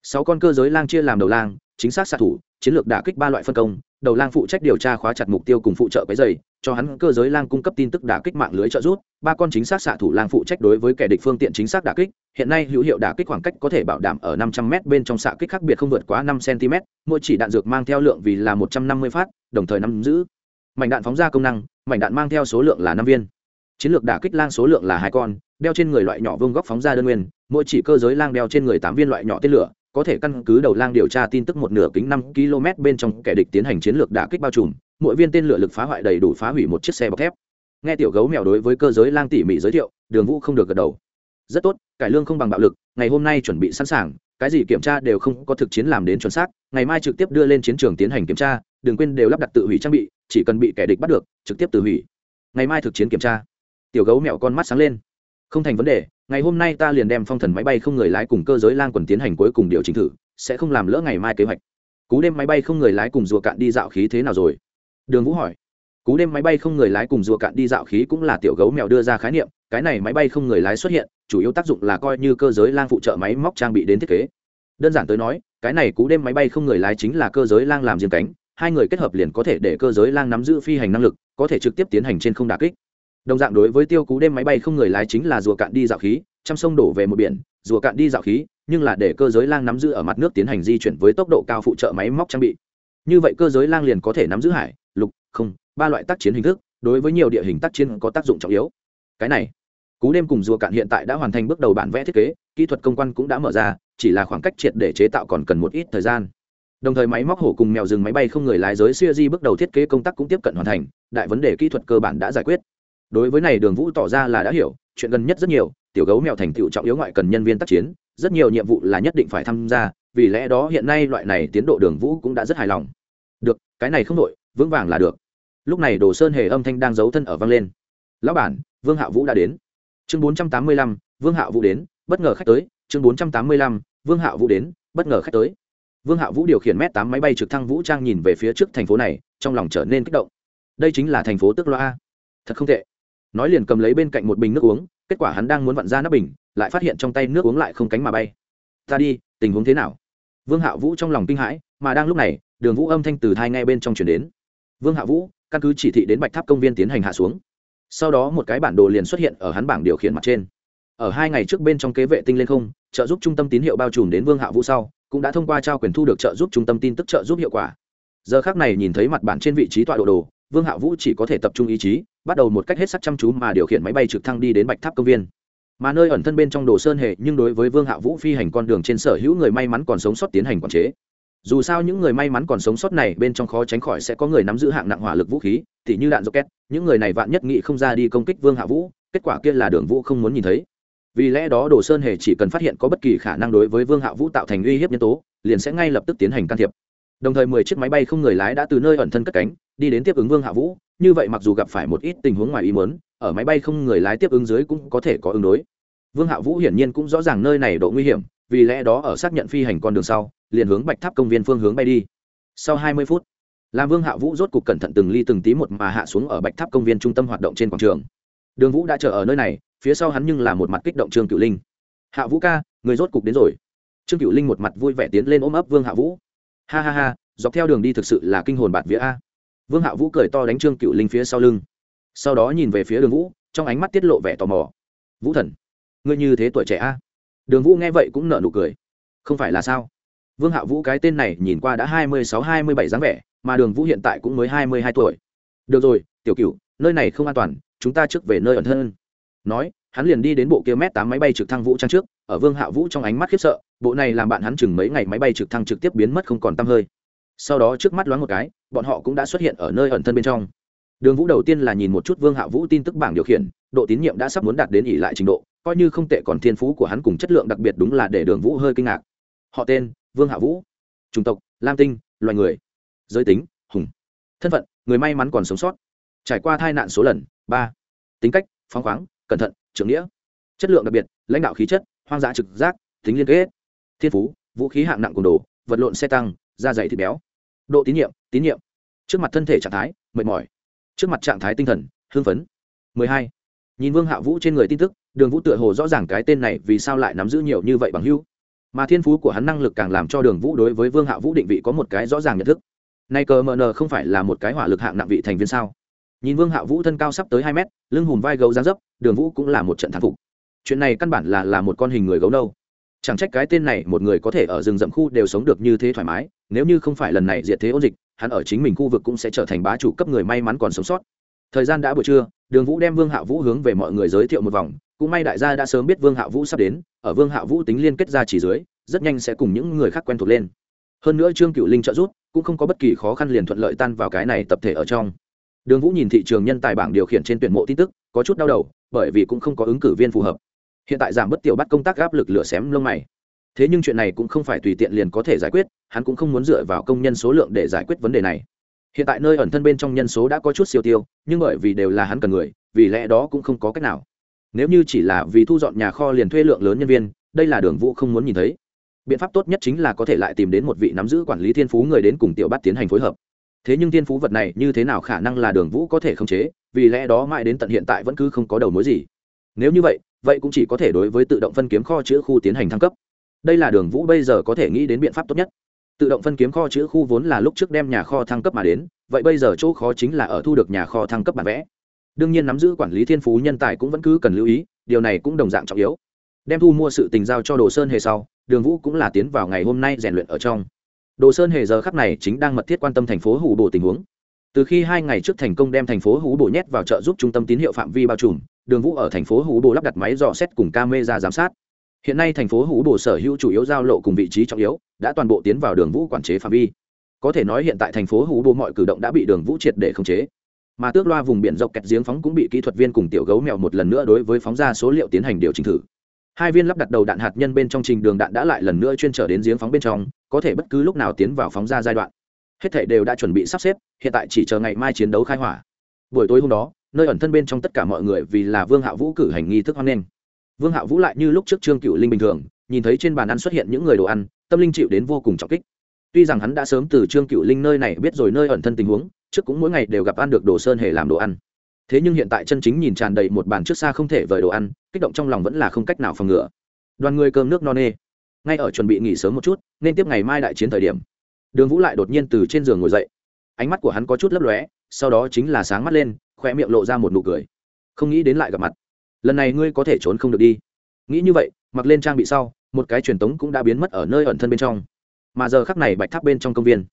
Sáu con cơ giới lang chia làm đầu lang chính xác xạ thủ chiến lược đả kích ba loại phân công đầu lang phụ trách điều tra khóa chặt mục tiêu cùng phụ trợ cái dày cho hắn cơ giới lang cung cấp tin tức đả kích mạng lưới trợ rút ba con chính xác xạ thủ lang phụ trách đối với kẻ địch phương tiện chính xác đả kích hiện nay hữu hiệu đả kích khoảng cách có thể bảo đảm ở 500 m bên trong xạ kích khác biệt không vượt quá 5 cm, mỗi chỉ đạn dược mang theo lượng vì là 150 phát, đồng thời nắm giữ mảnh đạn phóng ra công năng, mảnh đạn mang theo số lượng là năm viên. Chiến lược đả kích lang số lượng là hai con, đeo trên người loại nhỏ vương góc phóng ra đơn nguyên, mỗi chỉ cơ giới lang đeo trên người tám viên loại nhỏ tên lửa, có thể căn cứ đầu lang điều tra tin tức một nửa kính năm km bên trong kẻ địch tiến hành chiến lược đả kích bao trùm, mỗi viên tên lửa lực phá hoại đầy đủ phá hủy một chiếc xe bọc thép. Nghe tiểu gấu mèo đối với cơ giới lang tỉ mỉ giới thiệu, Đường Vũ không được gật đầu rất tốt cải lương không bằng bạo lực ngày hôm nay chuẩn bị sẵn sàng cái gì kiểm tra đều không có thực chiến làm đến chuẩn xác ngày mai trực tiếp đưa lên chiến trường tiến hành kiểm tra đừng quên đều lắp đặt tự hủy trang bị, chỉ cần bị kẻ địch bắt được, trực tiếp tự hủy. Ngày mai thực chiến kiểm tra. Tiểu gấu mẹo con mắt sáng lên. Không thành vấn đề, ngày hôm nay ta liền đem phong thần máy bay không người lái cùng cơ giới lang quần tiến hành cuối cùng điều chỉnh thử, sẽ không làm lỡ ngày mai kế hoạch. Cú đêm máy bay không người lái cùng rùa cạn đi dạo khí thế nào rồi? Đường vũ hỏi. Cú đêm máy bay không người lái cùng rùa cạn đi dạo khí cũng là tiểu gấu mèo đưa ra khái niệm, cái này máy bay không người lái xuất hiện, chủ yếu tác dụng là coi như cơ giới lang phụ trợ máy móc trang bị đến thiết kế. Đơn giản tới nói, cái này cú đêm máy bay không người lái chính là cơ giới lang làm riêng cánh hai người kết hợp liền có thể để cơ giới lang nắm giữ phi hành năng lực, có thể trực tiếp tiến hành trên không đà kích. Đồng dạng đối với tiêu cú đêm máy bay không người lái chính là rùa cạn đi dạo khí, trăm sông đổ về một biển, rùa cạn đi dạo khí, nhưng là để cơ giới lang nắm giữ ở mặt nước tiến hành di chuyển với tốc độ cao phụ trợ máy móc trang bị. Như vậy cơ giới lang liền có thể nắm giữ hải, lục, không, ba loại tác chiến hình thức, đối với nhiều địa hình tác chiến có tác dụng trọng yếu. Cái này, cú đêm cùng rùa cạn hiện tại đã hoàn thành bước đầu bản vẽ thiết kế, kỹ thuật công quan cũng đã mở ra, chỉ là khoảng cách triệt để chế tạo còn cần một ít thời gian đồng thời máy móc hổ cùng mèo rừng máy bay không người lái giới siêu di bước đầu thiết kế công tác cũng tiếp cận hoàn thành, đại vấn đề kỹ thuật cơ bản đã giải quyết. Đối với này đường vũ tỏ ra là đã hiểu, chuyện gần nhất rất nhiều, tiểu gấu mèo thành tựu trọng yếu ngoại cần nhân viên tác chiến, rất nhiều nhiệm vụ là nhất định phải tham gia, vì lẽ đó hiện nay loại này tiến độ đường vũ cũng đã rất hài lòng. Được, cái này không đội vững vàng là được. Lúc này đồ sơn hề âm thanh đang giấu thân ở vang lên. Lão bản, vương hạ vũ đã đến. Chương bốn trăm tám mươi lăm, vương hạ vũ đến, bất ngờ khách tới. Chương bốn trăm tám mươi lăm, vương hạ vũ đến, bất ngờ khách tới vương hạ vũ điều khiển m tám máy bay trực thăng vũ trang nhìn về phía trước thành phố này, trong lòng trở nên kích động. Đây chính là thành phố tức loa. Thật không tệ. Nói liền cầm lấy bên cạnh một bình nước uống, kết quả hắn đang muốn vặn ra nắp bình, lại phát hiện trong tay nước uống lại không cánh mà bay. Ta đi, tình huống thế nào? Vương hạ vũ trong lòng kinh hãi, mà đang lúc này, đường vũ âm thanh từ thai ngay bên trong chuyển đến. Vương hạ vũ, căn cứ chỉ thị đến bạch tháp công viên tiến hành hạ xuống. Sau đó một cái bản đồ liền xuất hiện ở hắn bảng điều khiển mặt trên. Ở hai ngày trước bên trong kế vệ tinh lên không, trợ giúp trung tâm tín hiệu bao trùm đến vương hạ vũ sau cũng đã thông qua trao quyền thu được trợ giúp trung tâm tin tức trợ giúp hiệu quả. Giờ khác này nhìn thấy mặt bản trên vị trí tọa độ đồ, vương hạ vũ chỉ có thể tập trung ý chí, bắt đầu một cách hết sắc chăm chú mà điều khiển máy bay trực thăng đi đến bạch tháp công viên. Mà nơi ẩn thân bên trong đồ sơn hệ nhưng đối với vương hạ vũ phi hành con đường trên sở hữu người may mắn còn sống sót tiến hành quản chế. Dù sao những người may mắn còn sống sót này bên trong khó tránh khỏi sẽ có người nắm giữ hạng nặng hỏa lực vũ khí t như đạn rocket, những người này vạn nhất nghị không ra đi công kích vương hạ vũ, kết quả kia là đường vũ không muốn nhìn thấy vì lẽ đó đồ sơn hề chỉ cần phát hiện có bất kỳ khả năng đối với vương hạ vũ tạo thành uy hiếp nhân tố, liền sẽ ngay lập tức tiến hành can thiệp. Đồng thời mười chiếc máy bay không người lái đã từ nơi ẩn thân cất cánh, đi đến tiếp ứng vương hạ vũ, như vậy mặc dù gặp phải một ít tình huống ngoài ý muốn, ở máy bay không người lái tiếp ứng dưới cũng có thể có ứng đối. Vương hạ vũ hiển nhiên cũng rõ ràng nơi này độ nguy hiểm, vì lẽ đó ở xác nhận phi hành con đường sau, liền hướng bạch tháp công viên phương hướng bay đi. Sau hai mươi phút, làm vương hạ vũ rốt cục cẩn thận từng ly từng tí một mà hạ xuống ở bạch tháp công viên trung tâm hoạt động trên quảng trường. Đường vũ đã chờ ở nơi này phía sau hắn nhưng là một mặt kích động trương cửu linh. Hạ vũ ca, người rốt cục đến rồi. Trương cửu linh một mặt vui vẻ tiến lên ôm ấp vương hạ vũ. Ha ha ha, dọc theo đường đi thực sự là kinh hồn bạt vía a. Vương hạ vũ cười to đánh trương cửu linh phía sau lưng. Sau đó nhìn về phía đường vũ, trong ánh mắt tiết lộ vẻ tò mò. Vũ thần, ngươi như thế tuổi trẻ a? Đường vũ nghe vậy cũng nở nụ cười. Không phải là sao? Vương hạ vũ cái tên này nhìn qua đã hai mươi sáu, hai mươi bảy dáng vẻ, mà đường vũ hiện tại cũng mới hai mươi hai tuổi. Được rồi, tiểu cựu nơi này không an toàn, chúng ta trước về nơi ẩn thân nói, hắn liền đi đến bộ kia mét tám máy bay trực thăng vũ trang trước, ở vương hạ vũ trong ánh mắt khiếp sợ, bộ này làm bạn hắn chừng mấy ngày máy bay trực thăng trực tiếp biến mất không còn t hơi. Sau đó trước mắt loáng một cái, bọn họ cũng đã xuất hiện ở nơi ẩn thân bên trong. Đường vũ đầu tiên là nhìn một chút vương hạ vũ tin tức bảng điều khiển, độ tín nhiệm đã sắp muốn đạt đến ỉ lại trình độ, coi như không tệ còn thiên phú của hắn cùng chất lượng đặc biệt đúng là để đường vũ hơi kinh ngạc. Họ tên, vương hạ vũ. Chủng tộc, lam tinh, loài người. Giới tính, hùng. Thân phận, người may mắn còn sống sót. Trải qua tai nạn số lần, ba. Tính cách, phóng khoáng cẩn thận, trưởng nghĩa. Chất lượng đặc biệt, lãnh đạo khí chất, hoang dã trực giác, tính liên kết. Thiên phú, vũ khí hạng nặng cồn đồ, vật lộn xe tăng, da dày thịt béo. Độ tín nhiệm tín nhiệm. Trước mặt thân thể trạng thái, mệt mỏi. Trước mặt trạng thái tinh thần, hưng phấn. 12. nhìn vương hạ vũ trên người tin tức, đường vũ tựa hồ rõ ràng cái tên này vì sao lại nắm giữ nhiều như vậy bằng hưu mà thiên phú của hắn năng lực càng làm cho đường vũ đối với vương hạ vũ định vị có một cái rõ ràng nhận thức. Nay cờ mờ nờ không phải là một cái hỏa lực hạng nặng vị thành viên sao? Nhìn vương hạ vũ thân cao sắp tới hai mét, lưng hùm vai gấu ra dấp, đường vũ cũng là một trận thắng phục. Chuyện này căn bản là là một con hình người gấu nâu. Chẳng trách cái tên này một người có thể ở rừng rậm khu đều sống được như thế thoải mái, nếu như không phải lần này diệt thế ôn dịch, hắn ở chính mình khu vực cũng sẽ trở thành bá chủ cấp người may mắn còn sống sót. Thời gian đã buổi trưa, đường vũ đem vương hạ vũ hướng về mọi người giới thiệu một vòng, cũng may đại gia đã sớm biết vương hạ vũ sắp đến, ở vương hạ vũ tính liên kết ra chỉ dưới, rất nhanh sẽ cùng những người khác quen thuộc lên. Hơn nữa trương cựu linh trợ giúp, cũng không có bất kỳ khó khăn liền thuận lợi tan vào cái này tập thể ở trong đường vũ nhìn thị trường nhân tài bảng điều khiển trên tuyển mộ tin tức, có chút đau đầu, bởi vì cũng không có ứng cử viên phù hợp. Hiện tại giảm bất tiểu bắt công tác áp lực lửa xém lông mày. Thế nhưng chuyện này cũng không phải tùy tiện liền có thể giải quyết, hắn cũng không muốn dựa vào công nhân số lượng để giải quyết vấn đề này. Hiện tại nơi ẩn thân bên trong nhân số đã có chút siêu tiêu, nhưng bởi vì đều là hắn cần người, vì lẽ đó cũng không có cách nào. Nếu như chỉ là vì thu dọn nhà kho liền thuê lượng lớn nhân viên, đây là đường vũ không muốn nhìn thấy. Biện pháp tốt nhất chính là có thể lại tìm đến một vị nắm giữ quản lý thiên phú người đến cùng tiểu bắt tiến hành phối hợp thế nhưng thiên phú vật này như thế nào khả năng là đường vũ có thể khống chế, vì lẽ đó mãi đến tận hiện tại vẫn cứ không có đầu mối gì. Nếu như vậy vậy cũng chỉ có thể đối với tự động phân kiếm kho chữ khu tiến hành thăng cấp. Đây là đường vũ bây giờ có thể nghĩ đến biện pháp tốt nhất. Tự động phân kiếm kho chữ khu vốn là lúc trước đem nhà kho thăng cấp mà đến, vậy bây giờ chỗ khó chính là ở thu được nhà kho thăng cấp bản vẽ. Đương nhiên nắm giữ quản lý thiên phú nhân tài cũng vẫn cứ cần lưu ý, điều này cũng đồng dạng trọng yếu. Đem thu mua sự tình giao cho đồ sơn hề sau, đường vũ cũng là tiến vào ngày hôm nay rèn luyện ở trong đồ sơn hề giờ khắp này chính đang mật thiết quan tâm thành phố hủ bồ tình huống. Từ khi hai ngày trước thành công đem thành phố hủ bồ nhét vào trợ giúp trung tâm tín hiệu phạm vi bao trùm, đường vũ ở thành phố hủ bồ lắp đặt máy dò xét cùng camera giám sát. Hiện nay thành phố hủ bồ sở hữu chủ yếu giao lộ cùng vị trí trọng yếu, đã toàn bộ tiến vào đường vũ quản chế phạm vi. Có thể nói hiện tại thành phố hủ bồ mọi cử động đã bị đường vũ triệt để khống chế. Mà tước loa vùng biển dọc kẹt giếng phóng cũng bị kỹ thuật viên cùng tiểu gấu mèo một lần nữa đối với phóng ra số liệu tiến hành điều chỉnh thử hai viên lắp đặt đầu đạn hạt nhân bên trong trình đường đạn đã lại lần nữa chuyên trở đến giếng phóng bên trong, có thể bất cứ lúc nào tiến vào phóng ra giai đoạn. Hết thể đều đã chuẩn bị sắp xếp, hiện tại chỉ chờ ngày mai chiến đấu khai hỏa. Buổi tối hôm đó, nơi ẩn thân bên trong tất cả mọi người vì là vương hạ vũ cử hành nghi thức hoan nghênh. Vương hạ vũ lại như lúc trước trương cựu linh bình thường, nhìn thấy trên bàn ăn xuất hiện những người đồ ăn, tâm linh chịu đến vô cùng trọng kích. Tuy rằng hắn đã sớm từ trương cựu linh nơi này biết rồi nơi ẩn thân tình huống, trước cũng mỗi ngày đều gặp ăn được đồ sơn hề làm đồ ăn thế nhưng hiện tại chân chính nhìn tràn đầy một bàn trước xa không thể vời đồ ăn, kích động trong lòng vẫn là không cách nào phòng ngừa. Đoàn người cơm nước no nê. Ngay ở chuẩn bị nghỉ sớm một chút, nên tiếp ngày mai đại chiến thời điểm. Đường vũ lại đột nhiên từ trên giường ngồi dậy. Ánh mắt của hắn có chút lấp lóe, sau đó chính là sáng mắt lên khoe miệng lộ ra một nụ cười. Không nghĩ đến lại gặp mặt. Lần này ngươi có thể trốn không được đi. Nghĩ như vậy, mặc lên trang bị sau, một cái truyền tống cũng đã biến mất ở nơi ẩn thân bên trong. Mà giờ khắc này bạch tháp bên trong công viên,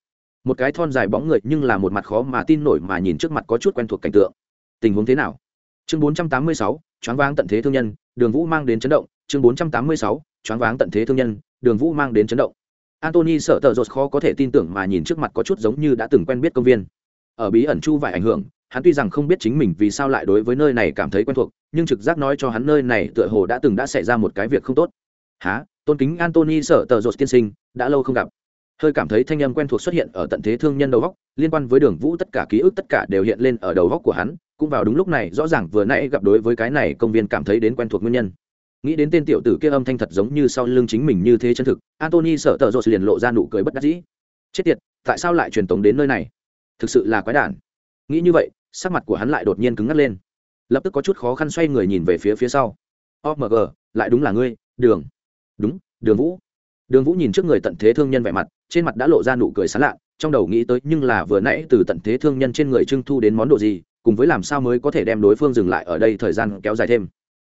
một cái thon dài bóng người nhưng là một mặt khó mà tin nổi mà nhìn trước mặt có chút quen thuộc cảnh tượng tình huống thế nào? Chương 486, choáng váng tận thế thương nhân đường vũ mang đến chấn động. Chương 486, choáng váng tận thế thương nhân đường vũ mang đến chấn động. Antony sợ tờ rột khó có thể tin tưởng mà nhìn trước mặt có chút giống như đã từng quen biết công viên. Ở bí ẩn chu vài ảnh hưởng hắn tuy rằng không biết chính mình vì sao lại đối với nơi này cảm thấy quen thuộc nhưng trực giác nói cho hắn nơi này tựa hồ đã từng đã xảy ra một cái việc không tốt. Há tôn kính antony sợ tờ rột tiên sinh đã lâu không gặp hơi cảm thấy thanh âm quen thuộc xuất hiện ở tận thế thương nhân đầu góc, liên quan với đường vũ tất cả ký ức tất cả đều hiện lên ở đầu góc của hắn, cũng vào đúng lúc này, rõ ràng vừa nãy gặp đối với cái này công viên cảm thấy đến quen thuộc nguyên nhân. Nghĩ đến tên tiểu tử kia âm thanh thật giống như sau lưng chính mình như thế chân thực antony sợ tợ rột liền lộ ra nụ cười bất đắc dĩ. Chết tiệt, tại sao lại truyền tống đến nơi này? Thực sự là quái đản. Nghĩ như vậy, sắc mặt của hắn lại đột nhiên cứng ngắt lên. Lập tức có chút khó khăn xoay người nhìn về phía phía sau. Omg lại đúng là ngươi, đường. Đúng, đường vũ đường vũ nhìn trước người tận thế thương nhân vẻ mặt, trên mặt đã lộ ra nụ cười sán lạ, trong đầu nghĩ tới nhưng là vừa nãy từ tận thế thương nhân trên người trưng thu đến món đồ gì, cùng với làm sao mới có thể đem đối phương dừng lại ở đây thời gian kéo dài thêm.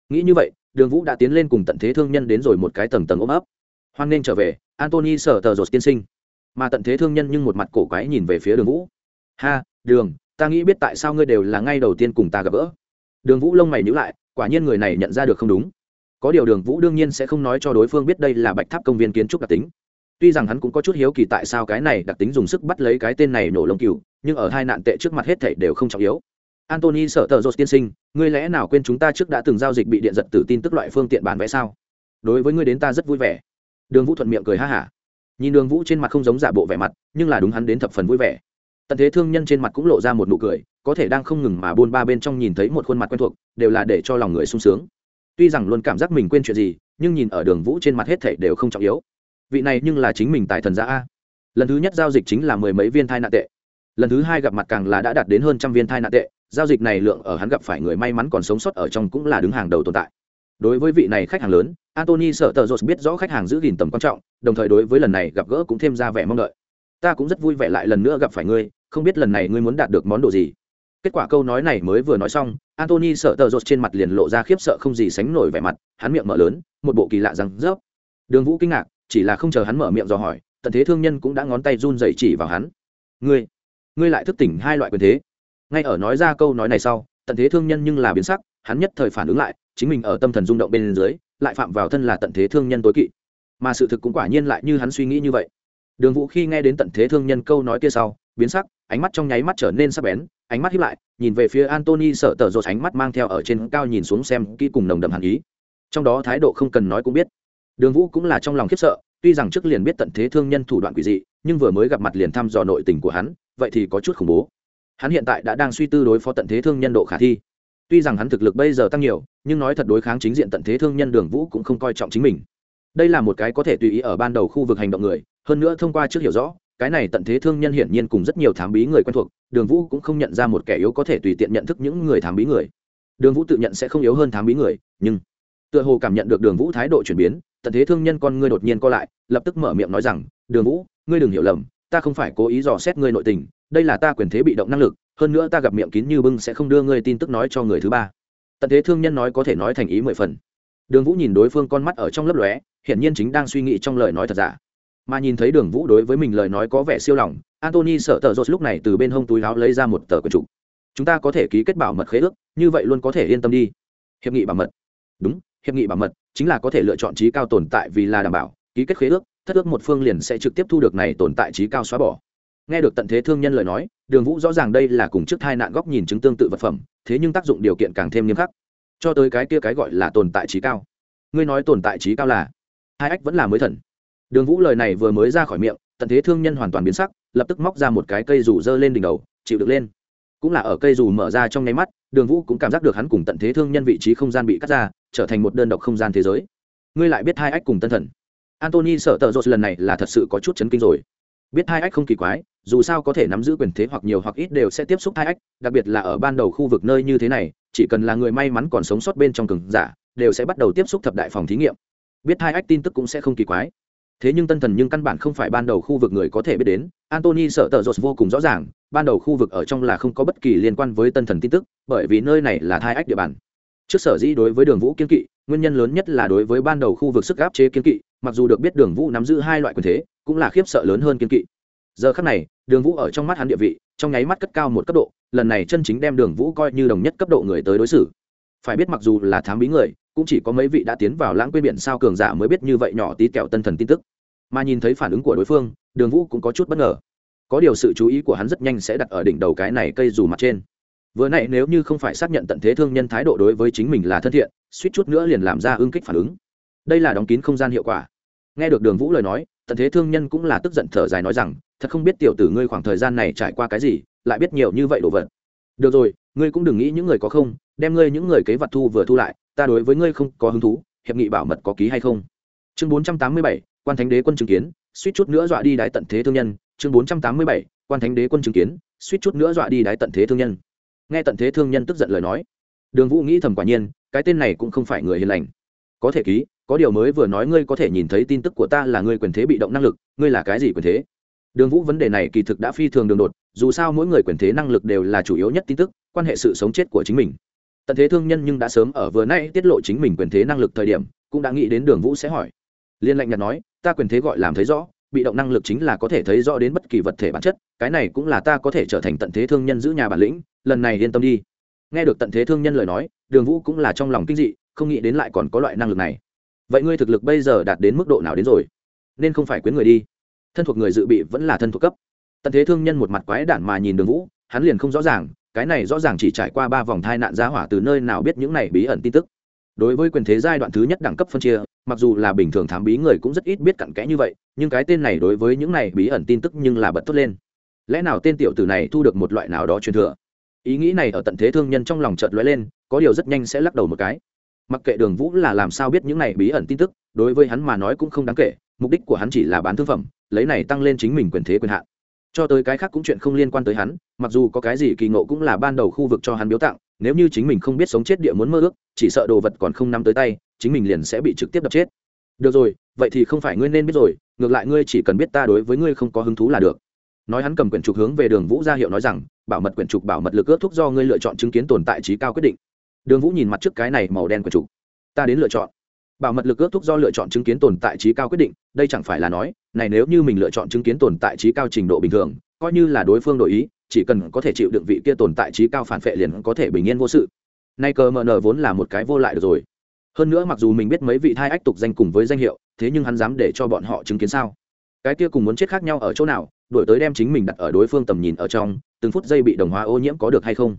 Nghĩ như vậy, đường vũ đã tiến lên cùng tận thế thương nhân đến rồi một cái tầng tầng ôm ấp. Hoan nên trở về antony sở tờ rột tiên sinh. Mà tận thế thương nhân nhưng một mặt cổ quái nhìn về phía đường vũ. Ha, đường, ta nghĩ biết tại sao ngươi đều là ngay đầu tiên cùng ta gặp gỡ. Đường vũ lông mày nhữ lại, quả nhiên người này nhận ra được không đúng có điều đường vũ đương nhiên sẽ không nói cho đối phương biết đây là bạch tháp công viên kiến trúc đặc tính. Tuy rằng hắn cũng có chút hiếu kỳ tại sao cái này đặc tính dùng sức bắt lấy cái tên này nổ lông cừu, nhưng ở hai nạn tệ trước mặt hết thảy đều không trọng yếu. Antony sợ tờ rột tiên sinh, ngươi lẽ nào quên chúng ta trước đã từng giao dịch bị điện giật tử tin tức loại phương tiện bản vẽ sao? Đối với ngươi đến ta rất vui vẻ. Đường vũ thuận miệng cười ha hả. Nhìn đường vũ trên mặt không giống giả bộ vẻ mặt, nhưng là đúng hắn đến thập phần vui vẻ. Tận thế thương nhân trên mặt cũng lộ ra một nụ cười, có thể đang không ngừng mà buôn ba bên trong nhìn thấy một khuôn mặt quen thuộc, đều là để cho lòng người sung sướng tuy rằng luôn cảm giác mình quên chuyện gì, nhưng nhìn ở đường vũ trên mặt hết thảy đều không trọng yếu. Vị này nhưng là chính mình tài thần gia a. Lần thứ nhất giao dịch chính là mười mấy viên thai nạn tệ. Lần thứ hai gặp mặt càng là đã đạt đến hơn trăm viên thai nạn tệ, giao dịch này lượng ở hắn gặp phải người may mắn còn sống sót ở trong cũng là đứng hàng đầu tồn tại. Đối với vị này khách hàng lớn antony sợ tờ rột biết rõ khách hàng giữ gìn tầm quan trọng, đồng thời đối với lần này gặp gỡ cũng thêm ra vẻ mong đợi. Ta cũng rất vui vẻ lại lần nữa gặp phải ngươi, không biết lần này ngươi muốn đạt được món đồ gì? Kết quả câu nói này mới vừa nói xong antony sợ tờ rột trên mặt liền lộ ra khiếp sợ không gì sánh nổi vẻ mặt, hắn miệng mở lớn, một bộ kỳ lạ rằng rớp. Đường vũ kinh ngạc, chỉ là không chờ hắn mở miệng dò hỏi, tận thế thương nhân cũng đã ngón tay run dậy chỉ vào hắn. Ngươi ngươi lại thức tỉnh hai loại quyền thế. Ngay ở nói ra câu nói này sau, tận thế thương nhân nhưng là biến sắc, hắn nhất thời phản ứng lại, chính mình ở tâm thần rung động bên dưới, lại phạm vào thân là tận thế thương nhân tối kỵ. Mà sự thực cũng quả nhiên lại như hắn suy nghĩ như vậy. Đường vũ khi nghe đến tận thế thương nhân câu nói kia sau, biến sắc ánh mắt trong nháy mắt trở nên sắc bén, ánh mắt hiếp lại, nhìn về phía antony sợ tờ rột ánh mắt mang theo ở trên cao nhìn xuống xem kỹ cùng nồng đậm hàn ý. Trong đó thái độ không cần nói cũng biết. Đường vũ cũng là trong lòng khiếp sợ, tuy rằng trước liền biết tận thế thương nhân thủ đoạn quỷ dị, nhưng vừa mới gặp mặt liền thăm dò nội tình của hắn, vậy thì có chút khủng bố. Hắn hiện tại đã đang suy tư đối phó tận thế thương nhân độ khả thi. Tuy rằng hắn thực lực bây giờ tăng nhiều, nhưng nói thật đối kháng chính diện tận thế thương nhân đường vũ cũng không coi trọng chính mình. Đây là một cái có thể tùy ý ở ban đầu khu vực hành động người, hơn nữa thông qua trước hiểu rõ cái này tận thế thương nhân hiển nhiên cùng rất nhiều thám bí người quen thuộc, đường vũ cũng không nhận ra một kẻ yếu có thể tùy tiện nhận thức những người thám bí người. Đường vũ tự nhận sẽ không yếu hơn thám bí người, nhưng tựa hồ cảm nhận được đường vũ thái độ chuyển biến, tận thế thương nhân con ngươi đột nhiên co lại, lập tức mở miệng nói rằng, đường vũ, ngươi đừng hiểu lầm, ta không phải cố ý dò xét ngươi nội tình, đây là ta quyền thế bị động năng lực, hơn nữa ta gặp miệng kín như bưng sẽ không đưa ngươi tin tức nói cho người thứ ba. Tận thế thương nhân nói có thể nói thành ý mười phần. Đường vũ nhìn đối phương con mắt ở trong lấp lóe, hiển nhiên chính đang suy nghĩ trong lời nói thật giả mà nhìn thấy đường vũ đối với mình lời nói có vẻ siêu lòng antony sợ tờ rột lúc này từ bên hông túi láo lấy ra một tờ quần trục chúng ta có thể ký kết bảo mật khế ước, như vậy luôn có thể yên tâm đi. Hiệp nghị bảo mật. Đúng, hiệp nghị bảo mật chính là có thể lựa chọn trí cao tồn tại vì là đảm bảo, ký kết khế ước, thất ước một phương liền sẽ trực tiếp thu được này tồn tại trí cao xóa bỏ. Nghe được tận thế thương nhân lời nói, đường vũ rõ ràng đây là cùng trước hai nạn góc nhìn chứng tương tự vật phẩm, thế nhưng tác dụng điều kiện càng thêm nghiêm khắc. Cho tới cái kia cái gọi là tồn tại trí cao. Ngươi nói tồn tại trí cao là? Hai ách vẫn là mới thần đường vũ lời này vừa mới ra khỏi miệng, tận thế thương nhân hoàn toàn biến sắc, lập tức móc ra một cái cây rủ dơ lên đỉnh đầu, chịu được lên. Cũng là ở cây rủ mở ra trong nháy mắt, đường vũ cũng cảm giác được hắn cùng tận thế thương nhân vị trí không gian bị cắt ra, trở thành một đơn độc không gian thế giới. Ngươi lại biết hai ách cùng tân thần. Antony sợ tợ rột lần này là thật sự có chút chấn kinh rồi. Biết hai ách không kỳ quái, dù sao có thể nắm giữ quyền thế hoặc nhiều hoặc ít đều sẽ tiếp xúc hai ách, đặc biệt là ở ban đầu khu vực nơi như thế này, chỉ cần là người may mắn còn sống sót bên trong cường giả, đều sẽ bắt đầu tiếp xúc thập đại phòng thí nghiệm. Biết hai ách tin tức cũng sẽ không kỳ quái thế nhưng tân thần nhưng căn bản không phải ban đầu khu vực người có thể biết đến antony sợ tờ rột vô cùng rõ ràng, ban đầu khu vực ở trong là không có bất kỳ liên quan với tân thần tin tức, bởi vì nơi này là thai ách địa bàn. Trước sở dĩ đối với đường vũ kiên kỵ, nguyên nhân lớn nhất là đối với ban đầu khu vực sức áp chế kiên kỵ, mặc dù được biết đường vũ nắm giữ hai loại quyền thế, cũng là khiếp sợ lớn hơn kiên kỵ. Giờ khắc này, đường vũ ở trong mắt hắn địa vị, trong nháy mắt cất cao một cấp độ, lần này chân chính đem đường vũ coi như đồng nhất cấp độ người tới đối xử. Phải biết mặc dù là thám bí người cũng chỉ có mấy vị đã tiến vào lãng quên biển sao cường giả mới biết như vậy nhỏ tí kẹo tân thần tin tức. Mà nhìn thấy phản ứng của đối phương, đường vũ cũng có chút bất ngờ. Có điều sự chú ý của hắn rất nhanh sẽ đặt ở đỉnh đầu cái này cây dù mặt trên. Vừa nãy nếu như không phải xác nhận tận thế thương nhân thái độ đối với chính mình là thân thiện, suýt chút nữa liền làm ra ưng kích phản ứng. Đây là đóng kín không gian hiệu quả. Nghe được đường vũ lời nói, tận thế thương nhân cũng là tức giận thở dài nói rằng, thật không biết tiểu tử ngươi khoảng thời gian này trải qua cái gì, lại biết nhiều như vậy đồ vật. Được rồi, ngươi cũng đừng nghĩ những người có không đem ngươi những người kế vật thu vừa thu lại, ta đối với ngươi không có hứng thú, hiệp nghị bảo mật có ký hay không? Chương bốn trăm tám mươi bảy, quan thánh đế quân chứng kiến, suýt chút nữa dọa đi đái tận thế thương nhân. Chương bốn trăm tám mươi bảy, quan thánh đế quân chứng kiến, suýt chút nữa dọa đi đái tận thế thương nhân. Nghe tận thế thương nhân tức giận lời nói, đường vũ nghĩ thầm quả nhiên, cái tên này cũng không phải người hiền lành. Có thể ký, có điều mới vừa nói ngươi có thể nhìn thấy tin tức của ta là ngươi quyền thế bị động năng lực, ngươi là cái gì quyền thế? Đường vũ vấn đề này kỳ thực đã phi thường đường đột, dù sao mỗi người quyền thế năng lực đều là chủ yếu nhất tin tức, quan hệ sự sống chết của chính mình tận thế thương nhân nhưng đã sớm ở vừa nay tiết lộ chính mình quyền thế năng lực thời điểm, cũng đã nghĩ đến đường vũ sẽ hỏi. Liên lạnh nhạt nói, ta quyền thế gọi làm thấy rõ, bị động năng lực chính là có thể thấy rõ đến bất kỳ vật thể bản chất, cái này cũng là ta có thể trở thành tận thế thương nhân giữ nhà bản lĩnh, lần này yên tâm đi. Nghe được tận thế thương nhân lời nói, đường vũ cũng là trong lòng kinh dị, không nghĩ đến lại còn có loại năng lực này. Vậy ngươi thực lực bây giờ đạt đến mức độ nào đến rồi? Nên không phải quyến người đi. Thân thuộc người dự bị vẫn là thân thuộc cấp. Tận thế thương nhân một mặt quái đản mà nhìn đường vũ, hắn liền không rõ ràng cái này rõ ràng chỉ trải qua ba vòng thai nạn giá hỏa từ nơi nào biết những này bí ẩn tin tức. Đối với quyền thế giai đoạn thứ nhất đẳng cấp phân chia, mặc dù là bình thường thám bí người cũng rất ít biết cặn kẽ như vậy, nhưng cái tên này đối với những này bí ẩn tin tức nhưng là bật tốt lên. Lẽ nào tên tiểu tử này thu được một loại nào đó truyền thừa? Ý nghĩ này ở tận thế thương nhân trong lòng chợt lóe lên, có điều rất nhanh sẽ lắc đầu một cái. Mặc kệ đường vũ là làm sao biết những này bí ẩn tin tức, đối với hắn mà nói cũng không đáng kể, mục đích của hắn chỉ là bán thương phẩm, lấy này tăng lên chính mình quyền thế quyền hạn cho tới cái khác cũng chuyện không liên quan tới hắn, mặc dù có cái gì kỳ ngộ cũng là ban đầu khu vực cho hắn biếu tặng, nếu như chính mình không biết sống chết địa muốn mơ ước, chỉ sợ đồ vật còn không nắm tới tay, chính mình liền sẽ bị trực tiếp đập chết. Được rồi, vậy thì không phải ngươi nên biết rồi, ngược lại ngươi chỉ cần biết ta đối với ngươi không có hứng thú là được. Nói hắn cầm quyển trục hướng về đường vũ ra hiệu nói rằng, bảo mật quyển trục bảo mật lực ước thúc do ngươi lựa chọn chứng kiến tồn tại trí cao quyết định. Đường vũ nhìn mặt trước cái này màu đen quyển trục. Ta đến lựa chọn bảo mật lực ước thúc do lựa chọn chứng kiến tồn tại trí cao quyết định, đây chẳng phải là nói, này nếu như mình lựa chọn chứng kiến tồn tại trí cao trình độ bình thường, coi như là đối phương đổi ý, chỉ cần có thể chịu đựng vị kia tồn tại trí cao phản phệ liền có thể bình yên vô sự. Nay cờ mờ nờ vốn là một cái vô lại được rồi. Hơn nữa mặc dù mình biết mấy vị thai ách tục danh cùng với danh hiệu, thế nhưng hắn dám để cho bọn họ chứng kiến sao? Cái kia cùng muốn chết khác nhau ở chỗ nào, đổi tới đem chính mình đặt ở đối phương tầm nhìn ở trong, từng phút giây bị đồng hóa ô nhiễm có được hay không?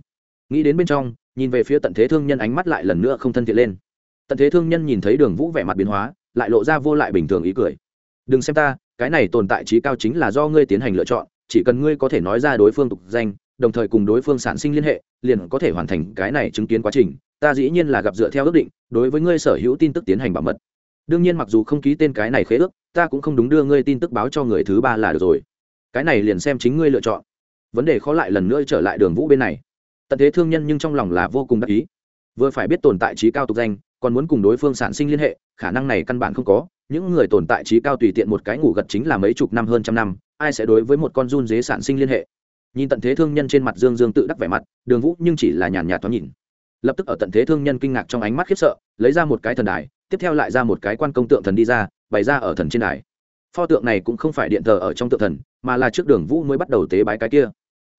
Nghĩ đến bên trong, nhìn về phía tận thế thương nhân ánh mắt lại lần nữa không thân thiện lên tận thế thương nhân nhìn thấy đường vũ vẻ mặt biến hóa, lại lộ ra vô lại bình thường ý cười. Đừng xem ta, cái này tồn tại trí cao chính là do ngươi tiến hành lựa chọn, chỉ cần ngươi có thể nói ra đối phương tục danh, đồng thời cùng đối phương sản sinh liên hệ, liền có thể hoàn thành cái này chứng kiến quá trình, ta dĩ nhiên là gặp dựa theo ước định, đối với ngươi sở hữu tin tức tiến hành bảo mật. Đương nhiên mặc dù không ký tên cái này khế ước, ta cũng không đúng đưa ngươi tin tức báo cho người thứ ba là được rồi. Cái này liền xem chính ngươi lựa chọn. Vấn đề khó lại lần nữa trở lại đường vũ bên này. Tận thế thương nhân nhưng trong lòng là vô cùng đắc ý. Vừa phải biết tồn tại trí cao tục danh còn muốn cùng đối phương sản sinh liên hệ, khả năng này căn bản không có. Những người tồn tại trí cao tùy tiện một cái ngủ gật chính là mấy chục năm hơn trăm năm, ai sẽ đối với một con run dế sản sinh liên hệ? Nhìn tận thế thương nhân trên mặt dương dương tự đắc vẻ mặt, đường vũ nhưng chỉ là nhàn nhạt thoáng nhìn. Lập tức ở tận thế thương nhân kinh ngạc trong ánh mắt khiếp sợ, lấy ra một cái thần đài, tiếp theo lại ra một cái quan công tượng thần đi ra, bày ra ở thần trên đài. Pho tượng này cũng không phải điện thờ ở trong tượng thần, mà là trước đường vũ mới bắt đầu tế bái cái kia.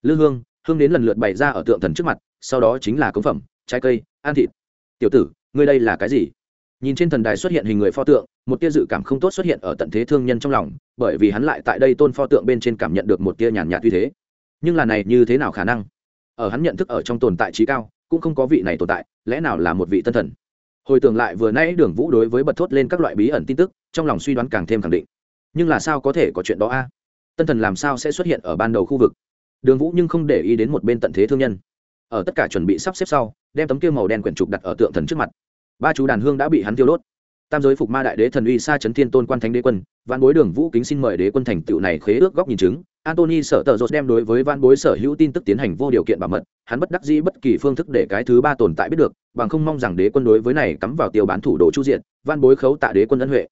Lư hương hương đến lần lượt bày ra ở tượng thần trước mặt, sau đó chính là công phẩm, trái cây, ăn thịt. Tiểu tử ngươi đây là cái gì? Nhìn trên thần đài xuất hiện hình người pho tượng, một tia dự cảm không tốt xuất hiện ở tận thế thương nhân trong lòng, bởi vì hắn lại tại đây tôn pho tượng bên trên cảm nhận được một tia nhàn nhạt như thế. Nhưng là này như thế nào khả năng? Ở hắn nhận thức ở trong tồn tại trí cao, cũng không có vị này tồn tại, lẽ nào là một vị tân thần? Hồi tưởng lại vừa nãy đường vũ đối với bật thốt lên các loại bí ẩn tin tức, trong lòng suy đoán càng thêm khẳng định. Nhưng là sao có thể có chuyện đó a? Tân thần làm sao sẽ xuất hiện ở ban đầu khu vực? Đường vũ nhưng không để ý đến một bên tận thế thương nhân. Ở tất cả chuẩn bị sắp xếp sau, đem tấm kia màu đen quyển trục đặt ở tượng thần trước mặt ba chú đàn hương đã bị hắn tiêu đốt. Tam giới phục ma đại đế thần uy sa chấn thiên tôn quan thánh đế quân văn bối đường vũ kính xin mời đế quân thành tựu này khế ước góc nhìn chứng. Antony sở tờ rột đem đối với văn bối sở hữu tin tức tiến hành vô điều kiện bảo mật, hắn bất đắc dĩ bất kỳ phương thức để cái thứ ba tồn tại biết được, bằng không mong rằng đế quân đối với này cắm vào tiêu bán thủ đồ chu diện văn bối khấu tạ đế quân ân huệ.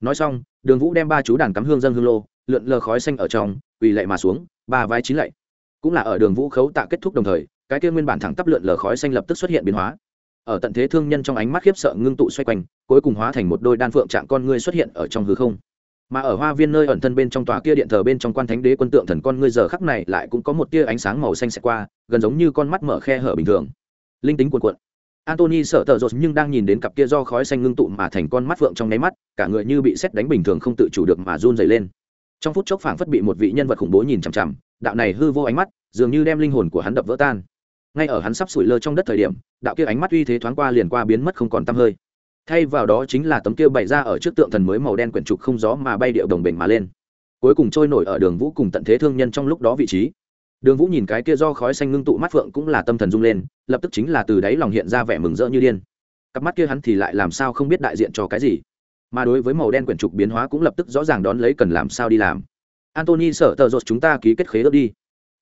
Nói xong, đường vũ đem ba chú đàn cắm hương dân hương lô, lượn lờ khói xanh ở trong ủy lệ mà xuống, ba vai chín lạy. Cũng là ở đường vũ khấu tạ kết thúc đồng thời, cái kia nguyên bản thẳng tắp lượn lờ khói xanh lập tức xuất hiện biến hóa ở tận thế thương nhân trong ánh mắt khiếp sợ ngưng tụ xoay quanh, cuối cùng hóa thành một đôi đan phượng trạng con ngươi xuất hiện ở trong hư không. Mà ở hoa viên nơi ẩn thân bên trong tòa kia điện thờ bên trong quan thánh đế quân tượng thần con ngươi giờ khắc này lại cũng có một tia ánh sáng màu xanh xẹt qua, gần giống như con mắt mở khe hở bình thường. Linh tính cuồn cuộn. Antony sợ tờ rột nhưng đang nhìn đến cặp kia do khói xanh ngưng tụ mà thành con mắt phượng trong nháy mắt, cả người như bị xét đánh bình thường không tự chủ được mà run dày lên. Trong phút chốc phảng phất bị một vị nhân vật khủng bố nhìn chằm chằm, đạo này hư vô ánh mắt, dường như đem linh hồn của hắn đập vỡ tan ngay ở hắn sắp sủi lơ trong đất thời điểm, đạo kia ánh mắt uy thế thoáng qua liền qua biến mất không còn tăm hơi. Thay vào đó chính là tấm kia bày ra ở trước tượng thần mới màu đen quyển trục không gió mà bay điệu đồng bình mà lên. Cuối cùng trôi nổi ở đường vũ cùng tận thế thương nhân trong lúc đó vị trí. Đường vũ nhìn cái kia do khói xanh ngưng tụ mắt phượng cũng là tâm thần rung lên, lập tức chính là từ đáy lòng hiện ra vẻ mừng rỡ như điên. Cặp mắt kia hắn thì lại làm sao không biết đại diện cho cái gì. Mà đối với màu đen quyển trục biến hóa cũng lập tức rõ ràng đón lấy cần làm sao đi làm. Antony sở tờ rột chúng ta ký kết khế ước đi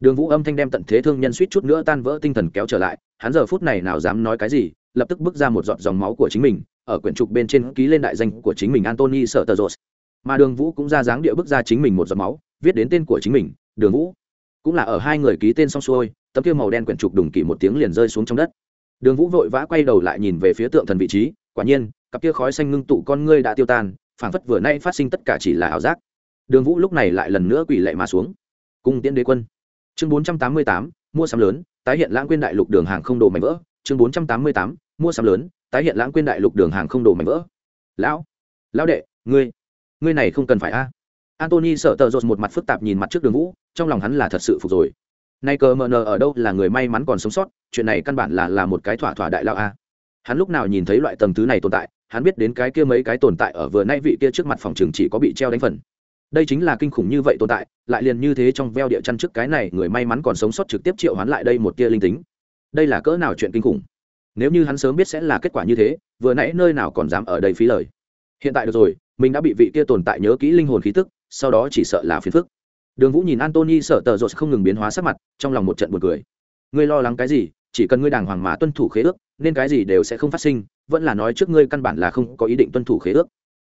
đường vũ âm thanh đem tận thế thương nhân suýt chút nữa tan vỡ tinh thần kéo trở lại, hắn giờ phút này nào dám nói cái gì, lập tức bước ra một giọt dòng máu của chính mình, ở quyển trục bên trên ký lên đại danh của chính mình antony sợ tờ rột mà đường vũ cũng ra dáng địa bước ra chính mình một giọt máu, viết đến tên của chính mình, đường vũ. Cũng là ở hai người ký tên xong xuôi, tấm kia màu đen quyển trục đùng kỳ một tiếng liền rơi xuống trong đất. Đường vũ vội vã quay đầu lại nhìn về phía tượng thần vị trí, quả nhiên, cặp kia khói xanh ngưng tụ con ngươi đã tiêu tan, phảng phất vừa nay phát sinh tất cả chỉ là ảo giác. Đường vũ lúc này lại lần nữa quỳ lệ mà xuống. Cung tiễn đế quân chương bốn trăm tám mươi tám, mua sắm lớn, tái hiện lãng quên đại lục đường hàng không đồ mảnh vỡ. Chương bốn trăm tám mươi tám, mua sắm lớn, tái hiện lãng quên đại lục đường hàng không đồ mảnh vỡ. Lão lão đệ, ngươi ngươi này không cần phải a. À. antony sợ tờ rột một mặt phức tạp nhìn mặt trước đường vũ, trong lòng hắn là thật sự phục rồi. Nay cờ mờ nờ ở đâu là người may mắn còn sống sót, chuyện này căn bản là là một cái thỏa thỏa đại lão a. Hắn lúc nào nhìn thấy loại tầng thứ này tồn tại, hắn biết đến cái kia mấy cái tồn tại ở vừa nay vị kia trước mặt phòng trường chỉ có bị treo đánh phần đây chính là kinh khủng như vậy tồn tại, lại liền như thế trong veo địa chăn trước cái này, người may mắn còn sống sót trực tiếp triệu hắn lại đây một tia linh tính. Đây là cỡ nào chuyện kinh khủng? Nếu như hắn sớm biết sẽ là kết quả như thế, vừa nãy nơi nào còn dám ở đây phí lời. Hiện tại được rồi, mình đã bị vị kia tồn tại nhớ kỹ linh hồn khí tức, sau đó chỉ sợ là phiền phức. Đường vũ nhìn antony sợ tờ rột không ngừng biến hóa sắc mặt, trong lòng một trận buồn cười. Ngươi lo lắng cái gì? Chỉ cần ngươi đàng hoàng mà tuân thủ khế ước, nên cái gì đều sẽ không phát sinh, vẫn là nói trước ngươi căn bản là không có ý định tuân thủ khế ước.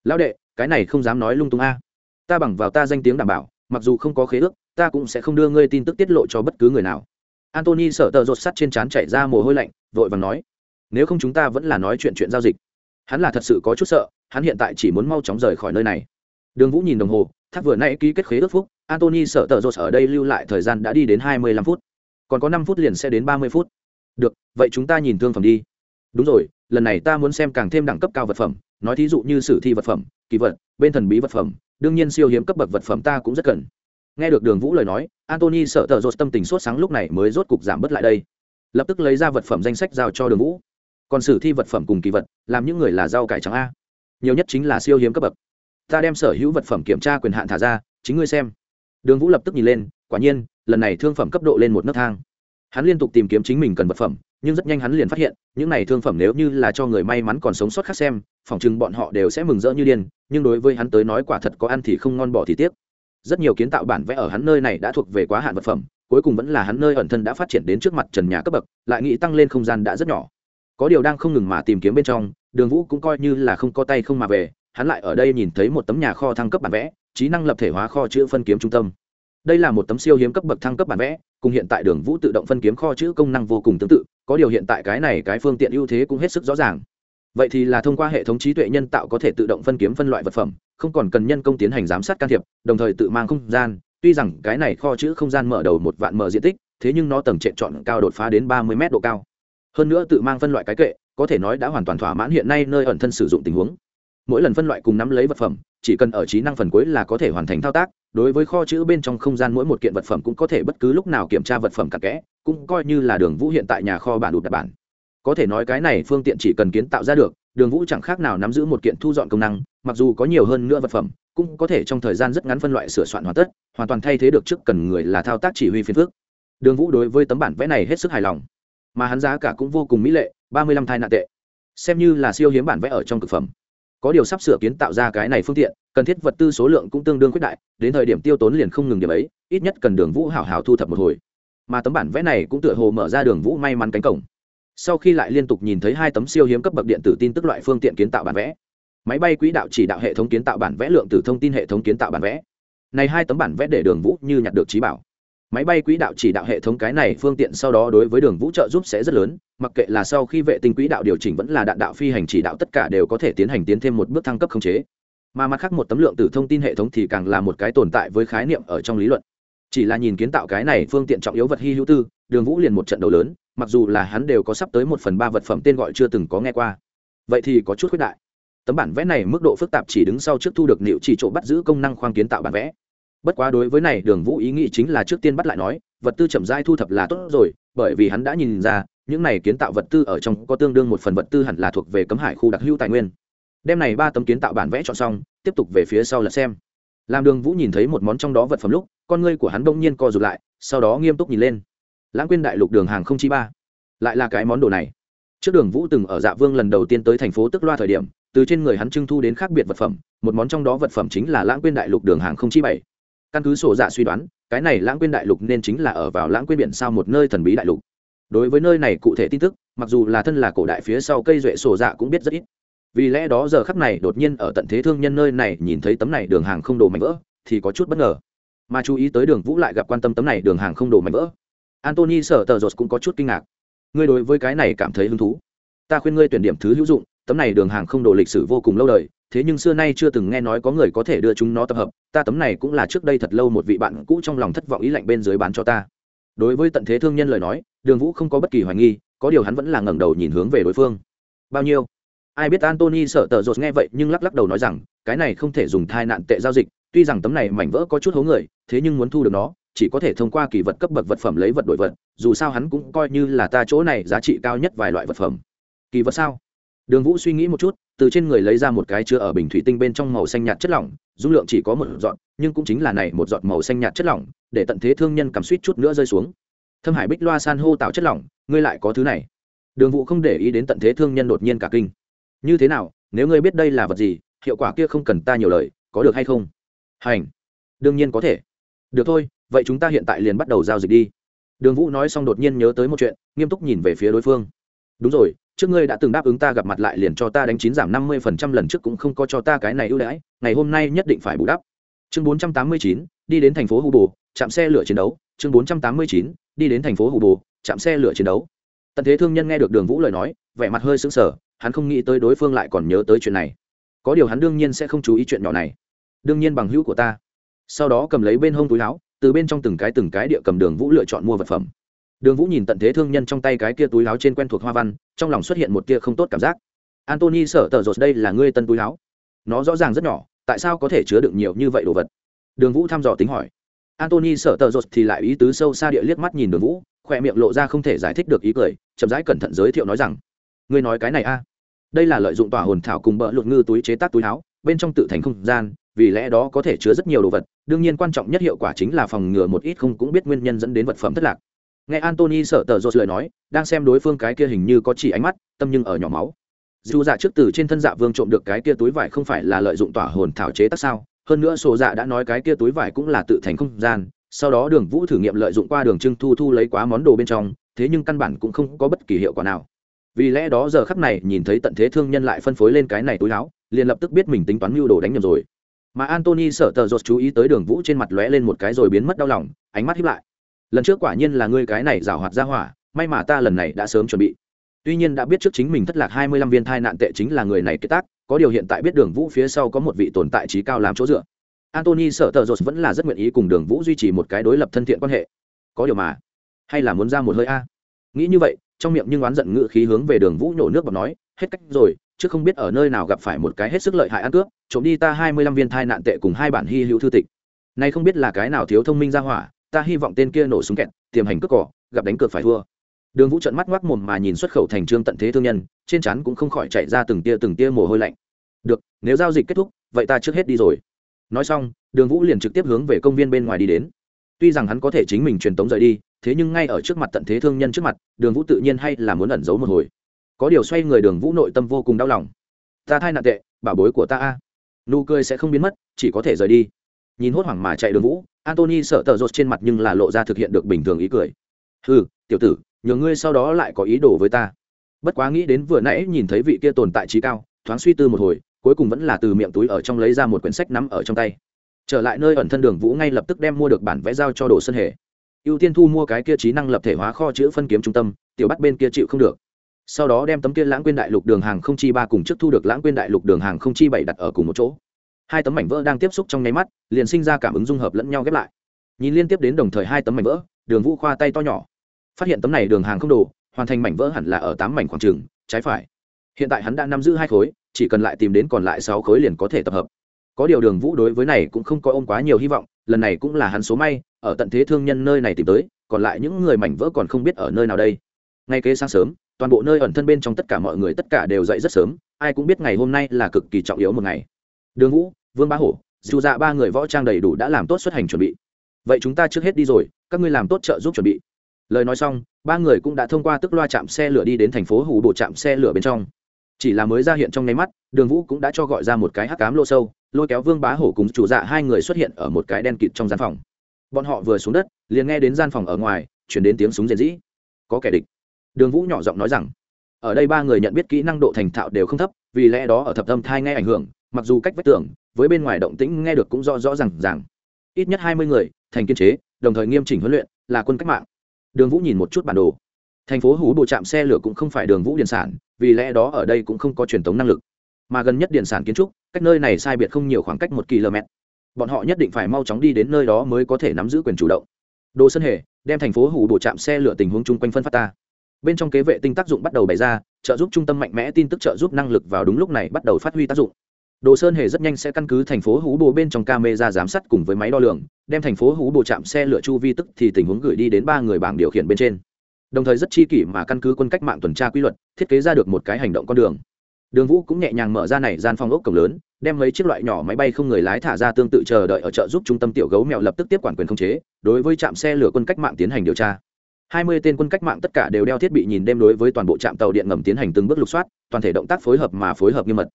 Lão đệ, cái này không dám nói lung tung a ta bằng vào ta danh tiếng đảm bảo, mặc dù không có khế ước, ta cũng sẽ không đưa ngươi tin tức tiết lộ cho bất cứ người nào. Antony sợ tờ rột sắt trên trán chạy ra mồ hôi lạnh, vội vàng nói, nếu không chúng ta vẫn là nói chuyện chuyện giao dịch. Hắn là thật sự có chút sợ, hắn hiện tại chỉ muốn mau chóng rời khỏi nơi này. Đường vũ nhìn đồng hồ thác vừa nãy ký kết khế ước phúc antony sợ tờ rột ở đây lưu lại thời gian đã đi đến hai mươi lăm phút. Còn có năm phút liền sẽ đến ba mươi phút. Được, vậy chúng ta nhìn thương phẩm đi. Đúng rồi, lần này ta muốn xem càng thêm đẳng cấp cao vật phẩm, nói thí dụ như sử thi vật phẩm, kỳ vật, bên thần bí vật phẩm đương nhiên siêu hiếm cấp bậc vật phẩm ta cũng rất cần. Nghe được đường vũ lời nói antony sợ tờ rột tâm tình sốt sáng lúc này mới rốt cục giảm bớt lại đây. Lập tức lấy ra vật phẩm danh sách giao cho đường vũ. Còn sử thi vật phẩm cùng kỳ vật, làm những người là rau cải trắng a. Nhiều nhất chính là siêu hiếm cấp bậc. Ta đem sở hữu vật phẩm kiểm tra quyền hạn thả ra, chính ngươi xem. Đường vũ lập tức nhìn lên, quả nhiên, lần này thương phẩm cấp độ lên một nấc thang. Hắn liên tục tìm kiếm chính mình cần vật phẩm nhưng rất nhanh hắn liền phát hiện, những này thương phẩm nếu như là cho người may mắn còn sống sót khác xem phỏng chừng bọn họ đều sẽ mừng rỡ như điên, nhưng đối với hắn tới nói quả thật có ăn thì không ngon bỏ thì tiếc. Rất nhiều kiến tạo bản vẽ ở hắn nơi này đã thuộc về quá hạn vật phẩm, cuối cùng vẫn là hắn nơi ẩn thân đã phát triển đến trước mặt trần nhà cấp bậc, lại nghĩ tăng lên không gian đã rất nhỏ. Có điều đang không ngừng mà tìm kiếm bên trong, đường vũ cũng coi như là không có tay không mà về, hắn lại ở đây nhìn thấy một tấm nhà kho thăng cấp bản vẽ, trí năng lập thể hóa kho chữ phân kiếm trung tâm đây là một tấm siêu hiếm cấp bậc thăng cấp bản vẽ, cùng hiện tại đường vũ tự động phân kiếm kho chữ công năng vô cùng tương tự, có điều hiện tại cái này cái phương tiện ưu thế cũng hết sức rõ ràng. Vậy thì là thông qua hệ thống trí tuệ nhân tạo có thể tự động phân kiếm phân loại vật phẩm, không còn cần nhân công tiến hành giám sát can thiệp, đồng thời tự mang không gian. Tuy rằng cái này kho chữ không gian mở đầu một vạn mở diện tích, thế nhưng nó tầng trệ chọn cao đột phá đến ba mươi m độ cao. Hơn nữa tự mang phân loại cái kệ, có thể nói đã hoàn toàn thỏa mãn hiện nay nơi ẩn thân sử dụng tình huống. Mỗi lần phân loại cùng nắm lấy vật phẩm, chỉ cần ở trí năng phần cuối là có thể hoàn thành thao tác đối với kho chữ bên trong không gian mỗi một kiện vật phẩm cũng có thể bất cứ lúc nào kiểm tra vật phẩm cặn kẽ, cũng coi như là đường vũ hiện tại nhà kho bản đụt đặt bản. Có thể nói cái này phương tiện chỉ cần kiến tạo ra được, đường vũ chẳng khác nào nắm giữ một kiện thu dọn công năng, mặc dù có nhiều hơn nữa vật phẩm, cũng có thể trong thời gian rất ngắn phân loại sửa soạn hoàn tất, hoàn toàn thay thế được trước cần người là thao tác chỉ huy phiên phước. Đường vũ đối với tấm bản vẽ này hết sức hài lòng. Mà hắn giá cả cũng vô cùng mỹ lệ, ba mươi lăm thai nạn tệ. Xem như là siêu hiếm bản vẽ ở trong thực phẩm có điều sắp sửa kiến tạo ra cái này phương tiện, cần thiết vật tư số lượng cũng tương đương quyết đại, đến thời điểm tiêu tốn liền không ngừng điểm ấy, ít nhất cần đường vũ hảo hảo thu thập một hồi. Mà tấm bản vẽ này cũng tựa hồ mở ra đường vũ may mắn cánh cổng. Sau khi lại liên tục nhìn thấy hai tấm siêu hiếm cấp bậc điện tử tin tức loại phương tiện kiến tạo bản vẽ. Máy bay quỹ đạo chỉ đạo hệ thống kiến tạo bản vẽ lượng tử thông tin hệ thống kiến tạo bản vẽ. Này hai tấm bản vẽ để đường vũ như nhặt được trí bảo máy bay quỹ đạo chỉ đạo hệ thống cái này phương tiện sau đó đối với đường vũ trợ giúp sẽ rất lớn, mặc kệ là sau khi vệ tinh quỹ đạo điều chỉnh vẫn là đạn đạo phi hành chỉ đạo tất cả đều có thể tiến hành tiến thêm một bước thăng cấp khống chế. Mà mặt khác một tấm lượng tử thông tin hệ thống thì càng là một cái tồn tại với khái niệm ở trong lý luận. Chỉ là nhìn kiến tạo cái này phương tiện trọng yếu vật hy hữu tư, đường vũ liền một trận đấu lớn, mặc dù là hắn đều có sắp tới một phần ba vật phẩm tên gọi chưa từng có nghe qua. Vậy thì có chút khuyết đại. Tấm bản vẽ này mức độ phức tạp chỉ đứng sau trước thu được liệu chỉ chỗ bắt giữ công năng khoang kiến tạo bản vẽ bất quá đối với này, đường vũ ý nghĩ chính là trước tiên bắt lại nói, vật tư chậm dai thu thập là tốt rồi, bởi vì hắn đã nhìn ra, những này kiến tạo vật tư ở trong có tương đương một phần vật tư hẳn là thuộc về cấm hải khu đặc hữu tài nguyên. Đem này ba tấm kiến tạo bản vẽ chọn xong, tiếp tục về phía sau là xem. Làm đường vũ nhìn thấy một món trong đó vật phẩm lúc, con ngươi của hắn đông nhiên co rụt lại, sau đó nghiêm túc nhìn lên. Lãng quên đại lục đường hàng không chi ba. Lại là cái món đồ này. Trước đường vũ từng ở dạ vương lần đầu tiên tới thành phố tức loa thời điểm, từ trên người hắn trưng thu đến khác biệt vật phẩm, một món trong đó vật phẩm chính là lãng quên đại lục đường hàng không chi bảy căn cứ sổ dạ suy đoán, cái này lãng quên đại lục nên chính là ở vào lãng quên biển sao một nơi thần bí đại lục. Đối với nơi này cụ thể tin tức, mặc dù là thân là cổ đại phía sau cây duệ sổ dạ cũng biết rất ít. Vì lẽ đó giờ khắc này đột nhiên ở tận thế thương nhân nơi này nhìn thấy tấm này đường hàng không đồ mạnh vỡ, thì có chút bất ngờ. Mà chú ý tới đường vũ lại gặp quan tâm tấm này đường hàng không đồ mạnh vỡ. Antony sở tờ rột cũng có chút kinh ngạc. Ngươi đối với cái này cảm thấy hứng thú. Ta khuyên ngươi tuyển điểm thứ hữu dụng, tấm này đường hàng không đồ lịch sử vô cùng lâu đời thế nhưng xưa nay chưa từng nghe nói có người có thể đưa chúng nó tập hợp, ta tấm này cũng là trước đây thật lâu một vị bạn cũ trong lòng thất vọng ý lạnh bên dưới bán cho ta. Đối với tận thế thương nhân lời nói, đường vũ không có bất kỳ hoài nghi, có điều hắn vẫn là ngẩng đầu nhìn hướng về đối phương. Bao nhiêu? Ai biết antony sợ tờ rột nghe vậy nhưng lắc lắc đầu nói rằng, cái này không thể dùng thai nạn tệ giao dịch, tuy rằng tấm này mảnh vỡ có chút hố người, thế nhưng muốn thu được nó, chỉ có thể thông qua kỳ vật cấp bậc vật phẩm lấy vật đổi vật, dù sao hắn cũng coi như là ta chỗ này giá trị cao nhất vài loại vật phẩm. Kỳ vật sao? Đường vũ suy nghĩ một chút, từ trên người lấy ra một cái chứa ở bình thủy tinh bên trong màu xanh nhạt chất lỏng, dung lượng chỉ có một giọt, nhưng cũng chính là này một giọt màu xanh nhạt chất lỏng, để tận thế thương nhân cầm suýt chút nữa rơi xuống. Thâm hải bích loa san hô tạo chất lỏng, ngươi lại có thứ này. Đường vũ không để ý đến tận thế thương nhân đột nhiên cả kinh. Như thế nào, nếu ngươi biết đây là vật gì, hiệu quả kia không cần ta nhiều lời, có được hay không? Hành. Đương nhiên có thể. Được thôi, vậy chúng ta hiện tại liền bắt đầu giao dịch đi. Đường vũ nói xong đột nhiên nhớ tới một chuyện, nghiêm túc nhìn về phía đối phương. Đúng rồi trước ngươi đã từng đáp ứng ta gặp mặt lại liền cho ta đánh chín giảm năm mươi phần trăm lần trước cũng không có cho ta cái này ưu đãi, ngày hôm nay nhất định phải bù đắp. Chương bốn trăm tám mươi chín, đi đến thành phố Hù bồ chạm xe lửa chiến đấu. Chương bốn trăm tám mươi chín, đi đến thành phố hù bồ chạm xe lửa chiến đấu. Tận thế thương nhân nghe được đường vũ lời nói, vẻ mặt hơi sững sờ, hắn không nghĩ tới đối phương lại còn nhớ tới chuyện này. Có điều hắn đương nhiên sẽ không chú ý chuyện nhỏ này. Đương nhiên bằng hữu của ta. Sau đó cầm lấy bên hông túi áo, từ bên trong từng cái từng cái địa cầm đường vũ lựa chọn mua vật phẩm đường vũ nhìn tận thế thương nhân trong tay cái kia túi láo trên quen thuộc hoa văn, trong lòng xuất hiện một kia không tốt cảm giác. Antony sợ tờ rột đây là ngươi tân túi láo. Nó rõ ràng rất nhỏ, tại sao có thể chứa đựng nhiều như vậy đồ vật? Đường vũ thăm dò tính hỏi. Antony sợ tờ rột thì lại ý tứ sâu xa địa liếc mắt nhìn đường vũ khoe miệng lộ ra không thể giải thích được ý cười, chậm rãi cẩn thận giới thiệu nói rằng, ngươi nói cái này a? Đây là lợi dụng tỏa hồn thảo cùng bỡ luận ngư túi chế tác túi láo, bên trong tự thành không gian, vì lẽ đó có thể chứa rất nhiều đồ vật, đương nhiên quan trọng nhất hiệu quả chính là phòng ngừa một ít không cũng biết nguyên nhân dẫn đến vật phẩm thất lạc nghe antony sợ tờ rột lời nói, đang xem đối phương cái kia hình như có chỉ ánh mắt, tâm nhưng ở nhỏ máu. Dù dạ trước từ trên thân dạ vương trộm được cái kia túi vải không phải là lợi dụng tỏa hồn thảo chế tác sao? Hơn nữa sổ dạ đã nói cái kia túi vải cũng là tự thành không gian, sau đó đường vũ thử nghiệm lợi dụng qua đường trưng thu thu lấy quá món đồ bên trong, thế nhưng căn bản cũng không có bất kỳ hiệu quả nào. Vì lẽ đó giờ khắp này nhìn thấy tận thế thương nhân lại phân phối lên cái này túi áo, liền lập tức biết mình tính toán mưu đồ đánh nhầm rồi. Mà antony sợ tờ rột chú ý tới đường vũ trên mặt lóe lên một cái rồi biến mất đau lòng, ánh mắt hiếp lại lần trước quả nhiên là ngươi cái này rào hoạt ra hỏa, may mà ta lần này đã sớm chuẩn bị. Tuy nhiên đã biết trước chính mình thất lạc hai mươi lăm viên thai nạn tệ chính là người này kết tác, có điều hiện tại biết đường vũ phía sau có một vị tồn tại trí cao làm chỗ dựa. Antony sợ tờ rột vẫn là rất nguyện ý cùng đường vũ duy trì một cái đối lập thân thiện quan hệ. Có điều mà, hay là muốn ra một hơi a? Nghĩ như vậy, trong miệng nhưng oán giận ngự khí hướng về đường vũ nhổ nước và nói, hết cách rồi, chứ không biết ở nơi nào gặp phải một cái hết sức lợi hại ăn cướp, trộm đi ta hai mươi lăm viên thai nạn tệ cùng hai bản hy hữu thư tịch. Nay không biết là cái nào thiếu thông minh ra hỏa ta hy vọng tên kia nổ súng kẹt, tiềm hành cướp cỏ, gặp đánh cược phải thua. Đường vũ trận mắt ngoác mồm mà nhìn xuất khẩu thành trương tận thế thương nhân, trên chắn cũng không khỏi chạy ra từng tia từng tia mồ hôi lạnh. Được, nếu giao dịch kết thúc, vậy ta trước hết đi rồi. Nói xong, đường vũ liền trực tiếp hướng về công viên bên ngoài đi đến. Tuy rằng hắn có thể chính mình truyền tống rời đi, thế nhưng ngay ở trước mặt tận thế thương nhân trước mặt, đường vũ tự nhiên hay là muốn ẩn giấu một hồi. Có điều xoay người đường vũ nội tâm vô cùng đau lòng. Ta thai nạn tệ, bảo bối của ta a. Nụ cười sẽ không biến mất, chỉ có thể rời đi nhìn hốt hoảng mà chạy đường vũ antony sợ tờ rột trên mặt nhưng là lộ ra thực hiện được bình thường ý cười. Ừ tiểu tử, nhờ ngươi sau đó lại có ý đồ với ta. Bất quá nghĩ đến vừa nãy nhìn thấy vị kia tồn tại trí cao, thoáng suy tư một hồi, cuối cùng vẫn là từ miệng túi ở trong lấy ra một quyển sách nắm ở trong tay. Trở lại nơi ẩn thân đường vũ ngay lập tức đem mua được bản vẽ giao cho đồ sân hề. Ưu tiên thu mua cái kia trí năng lập thể hóa kho chữ phân kiếm trung tâm, tiểu bắt bên kia chịu không được. Sau đó đem tấm kia lãng quên đại lục đường hàng không chi ba cùng trước thu được lãng quên đại lục đường hàng không chi bảy đặt ở cùng một chỗ hai tấm mảnh vỡ đang tiếp xúc trong nháy mắt, liền sinh ra cảm ứng dung hợp lẫn nhau ghép lại. Nhìn liên tiếp đến đồng thời hai tấm mảnh vỡ, đường vũ khoa tay to nhỏ. Phát hiện tấm này đường hàng không đồ, hoàn thành mảnh vỡ hẳn là ở tám mảnh khoảng trừng trái phải. Hiện tại hắn đã nắm giữ hai khối, chỉ cần lại tìm đến còn lại sáu khối liền có thể tập hợp. Có điều đường vũ đối với này cũng không có ôm quá nhiều hy vọng, lần này cũng là hắn số may, ở tận thế thương nhân nơi này tìm tới, còn lại những người mảnh vỡ còn không biết ở nơi nào đây. Ngay kế sáng sớm, toàn bộ nơi ẩn thân bên trong tất cả mọi người tất cả đều dậy rất sớm, ai cũng biết ngày hôm nay là cực kỳ trọng yếu một ngày. Đường vũ vương bá hổ dù dạ ba người võ trang đầy đủ đã làm tốt xuất hành chuẩn bị vậy chúng ta trước hết đi rồi các ngươi làm tốt trợ giúp chuẩn bị lời nói xong ba người cũng đã thông qua tức loa chạm xe lửa đi đến thành phố hủ bộ chạm xe lửa bên trong chỉ là mới ra hiện trong nháy mắt đường vũ cũng đã cho gọi ra một cái hắc cám lô sâu lôi kéo vương bá hổ cùng chủ dạ hai người xuất hiện ở một cái đen kịt trong gian phòng bọn họ vừa xuống đất liền nghe đến gian phòng ở ngoài chuyển đến tiếng súng rền rĩ có kẻ địch đường vũ nhỏ giọng nói rằng ở đây ba người nhận biết kỹ năng độ thành thạo đều không thấp vì lẽ đó ở thập tâm thai nghe ảnh hưởng mặc dù cách vách tường với bên ngoài động tĩnh nghe được cũng rõ rõ rằng rằng ít nhất hai mươi người, thành kiên chế, đồng thời nghiêm chỉnh huấn luyện, là quân cách mạng. Đường vũ nhìn một chút bản đồ. Thành phố hú bộ trạm xe lửa cũng không phải đường vũ điện sản, vì lẽ đó ở đây cũng không có truyền thống năng lực. Mà gần nhất điện sản kiến trúc, cách nơi này sai biệt không nhiều khoảng cách một km bọn họ nhất định phải mau chóng đi đến nơi đó mới có thể nắm giữ quyền chủ động. Đồ sân hề, đem thành phố hủ bộ trạm xe lửa tình huống chung quanh phân phát ta. Bên trong kế vệ tinh tác dụng bắt đầu bày ra, trợ giúp trung tâm mạnh mẽ tin tức trợ giúp năng lực vào đúng lúc này bắt đầu phát huy tác dụng đồ sơn hề rất nhanh sẽ căn cứ thành phố hú bồ bên trong camera giám sát cùng với máy đo lường, đem thành phố hú bồ chạm xe lựa chu vi tức thì tình huống gửi đi đến ba người bảng điều khiển bên trên. Đồng thời rất chi kỷ mà căn cứ quân cách mạng tuần tra quy luật, thiết kế ra được một cái hành động con đường. Đường vũ cũng nhẹ nhàng mở ra này gian phòng ốc cổng lớn, đem mấy chiếc loại nhỏ máy bay không người lái thả ra tương tự chờ đợi ở chợ giúp trung tâm tiểu gấu mèo lập tức tiếp quản quyền khống chế, đối với trạm xe lửa quân cách mạng tiến hành điều tra. Hai mươi tên quân cách mạng tất cả đều đeo thiết bị nhìn đêm đối với toàn bộ trạm tàu điện ngầm tiến hành từng bước lục soát, toàn thể động tác phối hợp mà phối hợp nghiêm mật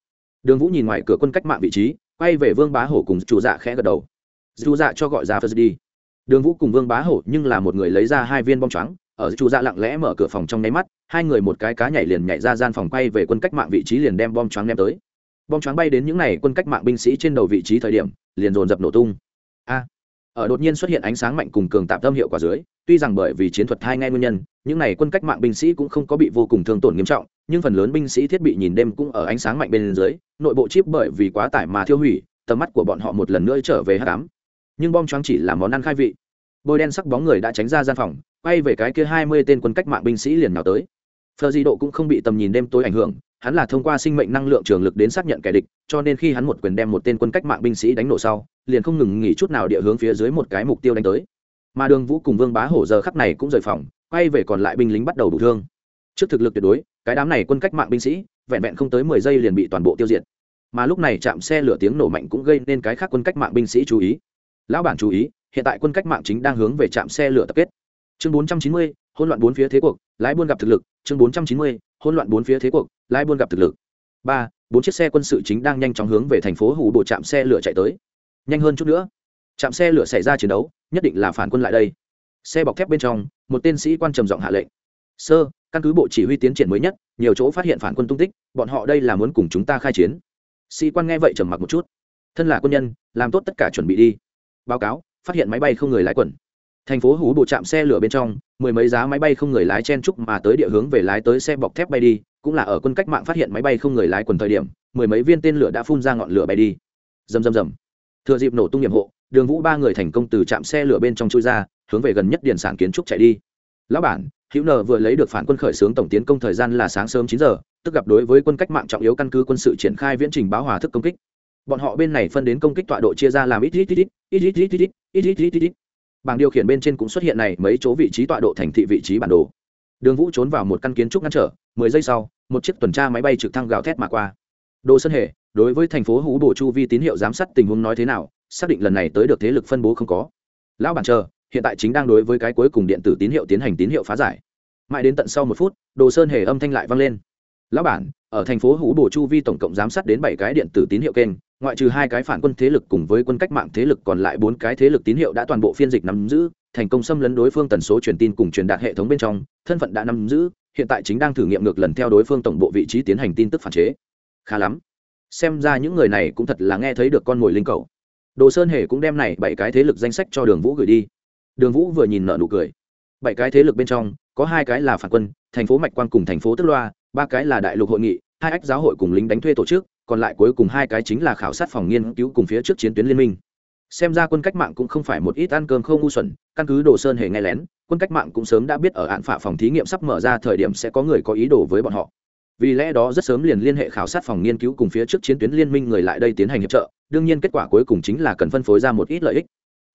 đường vũ nhìn ngoài cửa quân cách mạng vị trí, quay về vương bá hổ cùng chủ dạ khẽ gật đầu. Chủ dạ cho gọi ra phật đi. Đường vũ cùng vương bá hổ nhưng là một người lấy ra hai viên bom trắng ở chủ dạ lặng lẽ mở cửa phòng trong nháy mắt, hai người một cái cá nhảy liền nhảy ra gian phòng quay về quân cách mạng vị trí liền đem bom choáng đem tới. Bom choáng bay đến những n à y quân cách mạng binh sĩ trên đầu vị trí thời điểm, liền dồn dập nổ tung. A! Ở đột nhiên xuất hiện ánh sáng mạnh cùng cường tạm tâm hiệu quả dưới tuy rằng bởi vì chiến thuật hai ngay nguyên nhân, những này quân cách mạng binh sĩ cũng không có bị vô cùng thương tổn nghiêm trọng, nhưng phần lớn binh sĩ thiết bị nhìn đêm cũng ở ánh sáng mạnh bên dưới, nội bộ chip bởi vì quá tải mà thiêu hủy, tầm mắt của bọn họ một lần nữa trở về h tám nhưng bom choáng chỉ là món ăn khai vị. Bôi đen sắc bóng người đã tránh ra gian phòng, quay về cái kia hai mươi tên quân cách mạng binh sĩ liền nào tới. Phờ di độ cũng không bị tầm nhìn đêm tối ảnh hưởng, hắn là thông qua sinh mệnh năng lượng trường lực đến xác nhận kẻ địch, cho nên khi hắn một quyền đem một tên quân cách mạng binh sĩ đánh nổ sau, liền không ngừng nghỉ chút nào địa hướng phía dưới một cái mục tiêu đánh tới mà đường vũ cùng vương bá hổ giờ khắc này cũng rời phòng, quay về còn lại binh lính bắt đầu đủ thương. Trước thực lực tuyệt đối, cái đám này quân cách mạng binh sĩ, vẹn vẹn không tới mười giây liền bị toàn bộ tiêu diệt. Mà lúc này chạm xe lửa tiếng nổ mạnh cũng gây nên cái khác quân cách mạng binh sĩ chú ý. Lão bản chú ý, hiện tại quân cách mạng chính đang hướng về trạm xe lửa tập kết. Chương bốn trăm chín mươi, hỗn loạn bốn phía thế cuộc, lái buôn gặp thực lực. Chương bốn trăm chín mươi, hỗn loạn bốn phía thế cuộc, lái buôn gặp thực lực. Ba, bốn chiếc xe quân sự chính đang nhanh chóng hướng về thành phố hủ bộ trạm xe lửa chạy tới. Nhanh hơn chút nữa chạm xe lửa xảy ra chiến đấu, nhất định là phản quân lại đây. Xe bọc thép bên trong, một tên sĩ quan trầm giọng hạ lệnh. Sơ, căn cứ bộ chỉ huy tiến triển mới nhất, nhiều chỗ phát hiện phản quân tung tích, bọn họ đây là muốn cùng chúng ta khai chiến. Sĩ quan nghe vậy trầm mặc một chút. Thân là quân nhân, làm tốt tất cả chuẩn bị đi. Báo cáo, phát hiện máy bay không người lái quẩn thành phố hú bộ chạm xe lửa bên trong, mười mấy giá máy bay không người lái chen trúc mà tới địa hướng về lái tới xe bọc thép bay đi, cũng là ở quân cách mạng phát hiện máy bay không người lái quần thời điểm, mười mấy viên tên lửa đã phun ra ngọn lửa bay đi. Rầm rầm rầm. Thừa dịp nổ tung nhiệm hộ đường vũ ba người thành công từ trạm xe lửa bên trong chui ra, hướng về gần nhất điện sản kiến trúc chạy đi. Lão bản, hữu nờ vừa lấy được phản quân khởi xướng tổng tiến công thời gian là sáng sớm chín giờ, tức gặp đối với quân cách mạng trọng yếu căn cứ quân sự triển khai viễn trình báo hòa thức công kích. Bọn họ bên này phân đến công kích tọa độ chia ra làm ít ít ít ít ít ít ít ít ít ít ít ít ít. Bảng điều khiển bên trên cũng xuất hiện này, mấy chỗ vị trí tọa độ thành thị vị trí bản đồ. Đường vũ trốn vào một căn kiến trúc ngăn trở, mười giây sau, một chiếc tuần tra máy bay trực thăng gào thét mà qua. Đồ sơn hệ đối với thành phố hú bổ chu vi tín hiệu giám sát tình huống nói thế nào? Xác định lần này tới được thế lực phân bố không có. Lão bản chờ, hiện tại chính đang đối với cái cuối cùng điện tử tín hiệu tiến hành tín hiệu phá giải. Mãi đến tận sau một phút, đồ sơn hề âm thanh lại vang lên. Lão bản, ở thành phố hú bồ chu vi tổng cộng giám sát đến bảy cái điện tử tín hiệu kênh, ngoại trừ hai cái phản quân thế lực cùng với quân cách mạng thế lực, còn lại bốn cái thế lực tín hiệu đã toàn bộ phiên dịch nắm giữ, thành công xâm lấn đối phương tần số truyền tin cùng truyền đạt hệ thống bên trong, thân phận đã nắm giữ, hiện tại chính đang thử nghiệm ngược lần theo đối phương tổng bộ vị trí tiến hành tin tức phản chế. Khá lắm. Xem ra những người này cũng thật là nghe thấy được con mồi linh cầu đồ sơn hề cũng đem này bảy cái thế lực danh sách cho đường vũ gửi đi. Đường vũ vừa nhìn nợ nụ cười. Bảy cái thế lực bên trong, có hai cái là phản quân, thành phố mạch quan cùng thành phố tức loa, ba cái là đại lục hội nghị, hai ách giáo hội cùng lính đánh thuê tổ chức, còn lại cuối cùng hai cái chính là khảo sát phòng nghiên cứu cùng phía trước chiến tuyến liên minh. Xem ra quân cách mạng cũng không phải một ít ăn cơm không ngu xuẩn, căn cứ đồ sơn hề nghe lén, quân cách mạng cũng sớm đã biết ở hạn phả phòng thí nghiệm sắp mở ra thời điểm sẽ có người có ý đồ với bọn họ vì lẽ đó rất sớm liền liên hệ khảo sát phòng nghiên cứu cùng phía trước chiến tuyến liên minh người lại đây tiến hành hiệp trợ, đương nhiên kết quả cuối cùng chính là cần phân phối ra một ít lợi ích.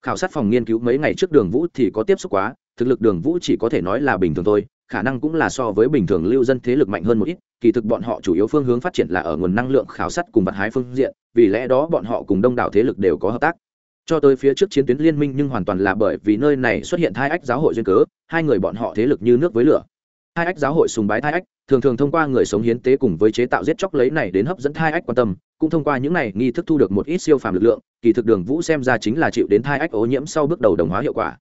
Khảo sát phòng nghiên cứu mấy ngày trước đường vũ thì có tiếp xúc quá, thực lực đường vũ chỉ có thể nói là bình thường thôi, khả năng cũng là so với bình thường lưu dân thế lực mạnh hơn một ít, kỳ thực bọn họ chủ yếu phương hướng phát triển là ở nguồn năng lượng khảo sát cùng vật hái phương diện, vì lẽ đó bọn họ cùng đông đảo thế lực đều có hợp tác. Cho tới phía trước chiến tuyến liên minh nhưng hoàn toàn là bởi vì nơi này xuất hiện hai ách giáo hội duyên cớ, hai người bọn họ thế lực như nước với lửa hai ách giáo hội sùng bái hai ách, thường thường thông qua người sống hiến tế cùng với chế tạo giết chóc lấy này đến hấp dẫn hai ách quan tâm, cũng thông qua những này nghi thức thu được một ít siêu phàm lực lượng, kỳ thực đường vũ xem ra chính là chịu đến hai ách ô nhiễm sau bước đầu đồng hóa hiệu quả.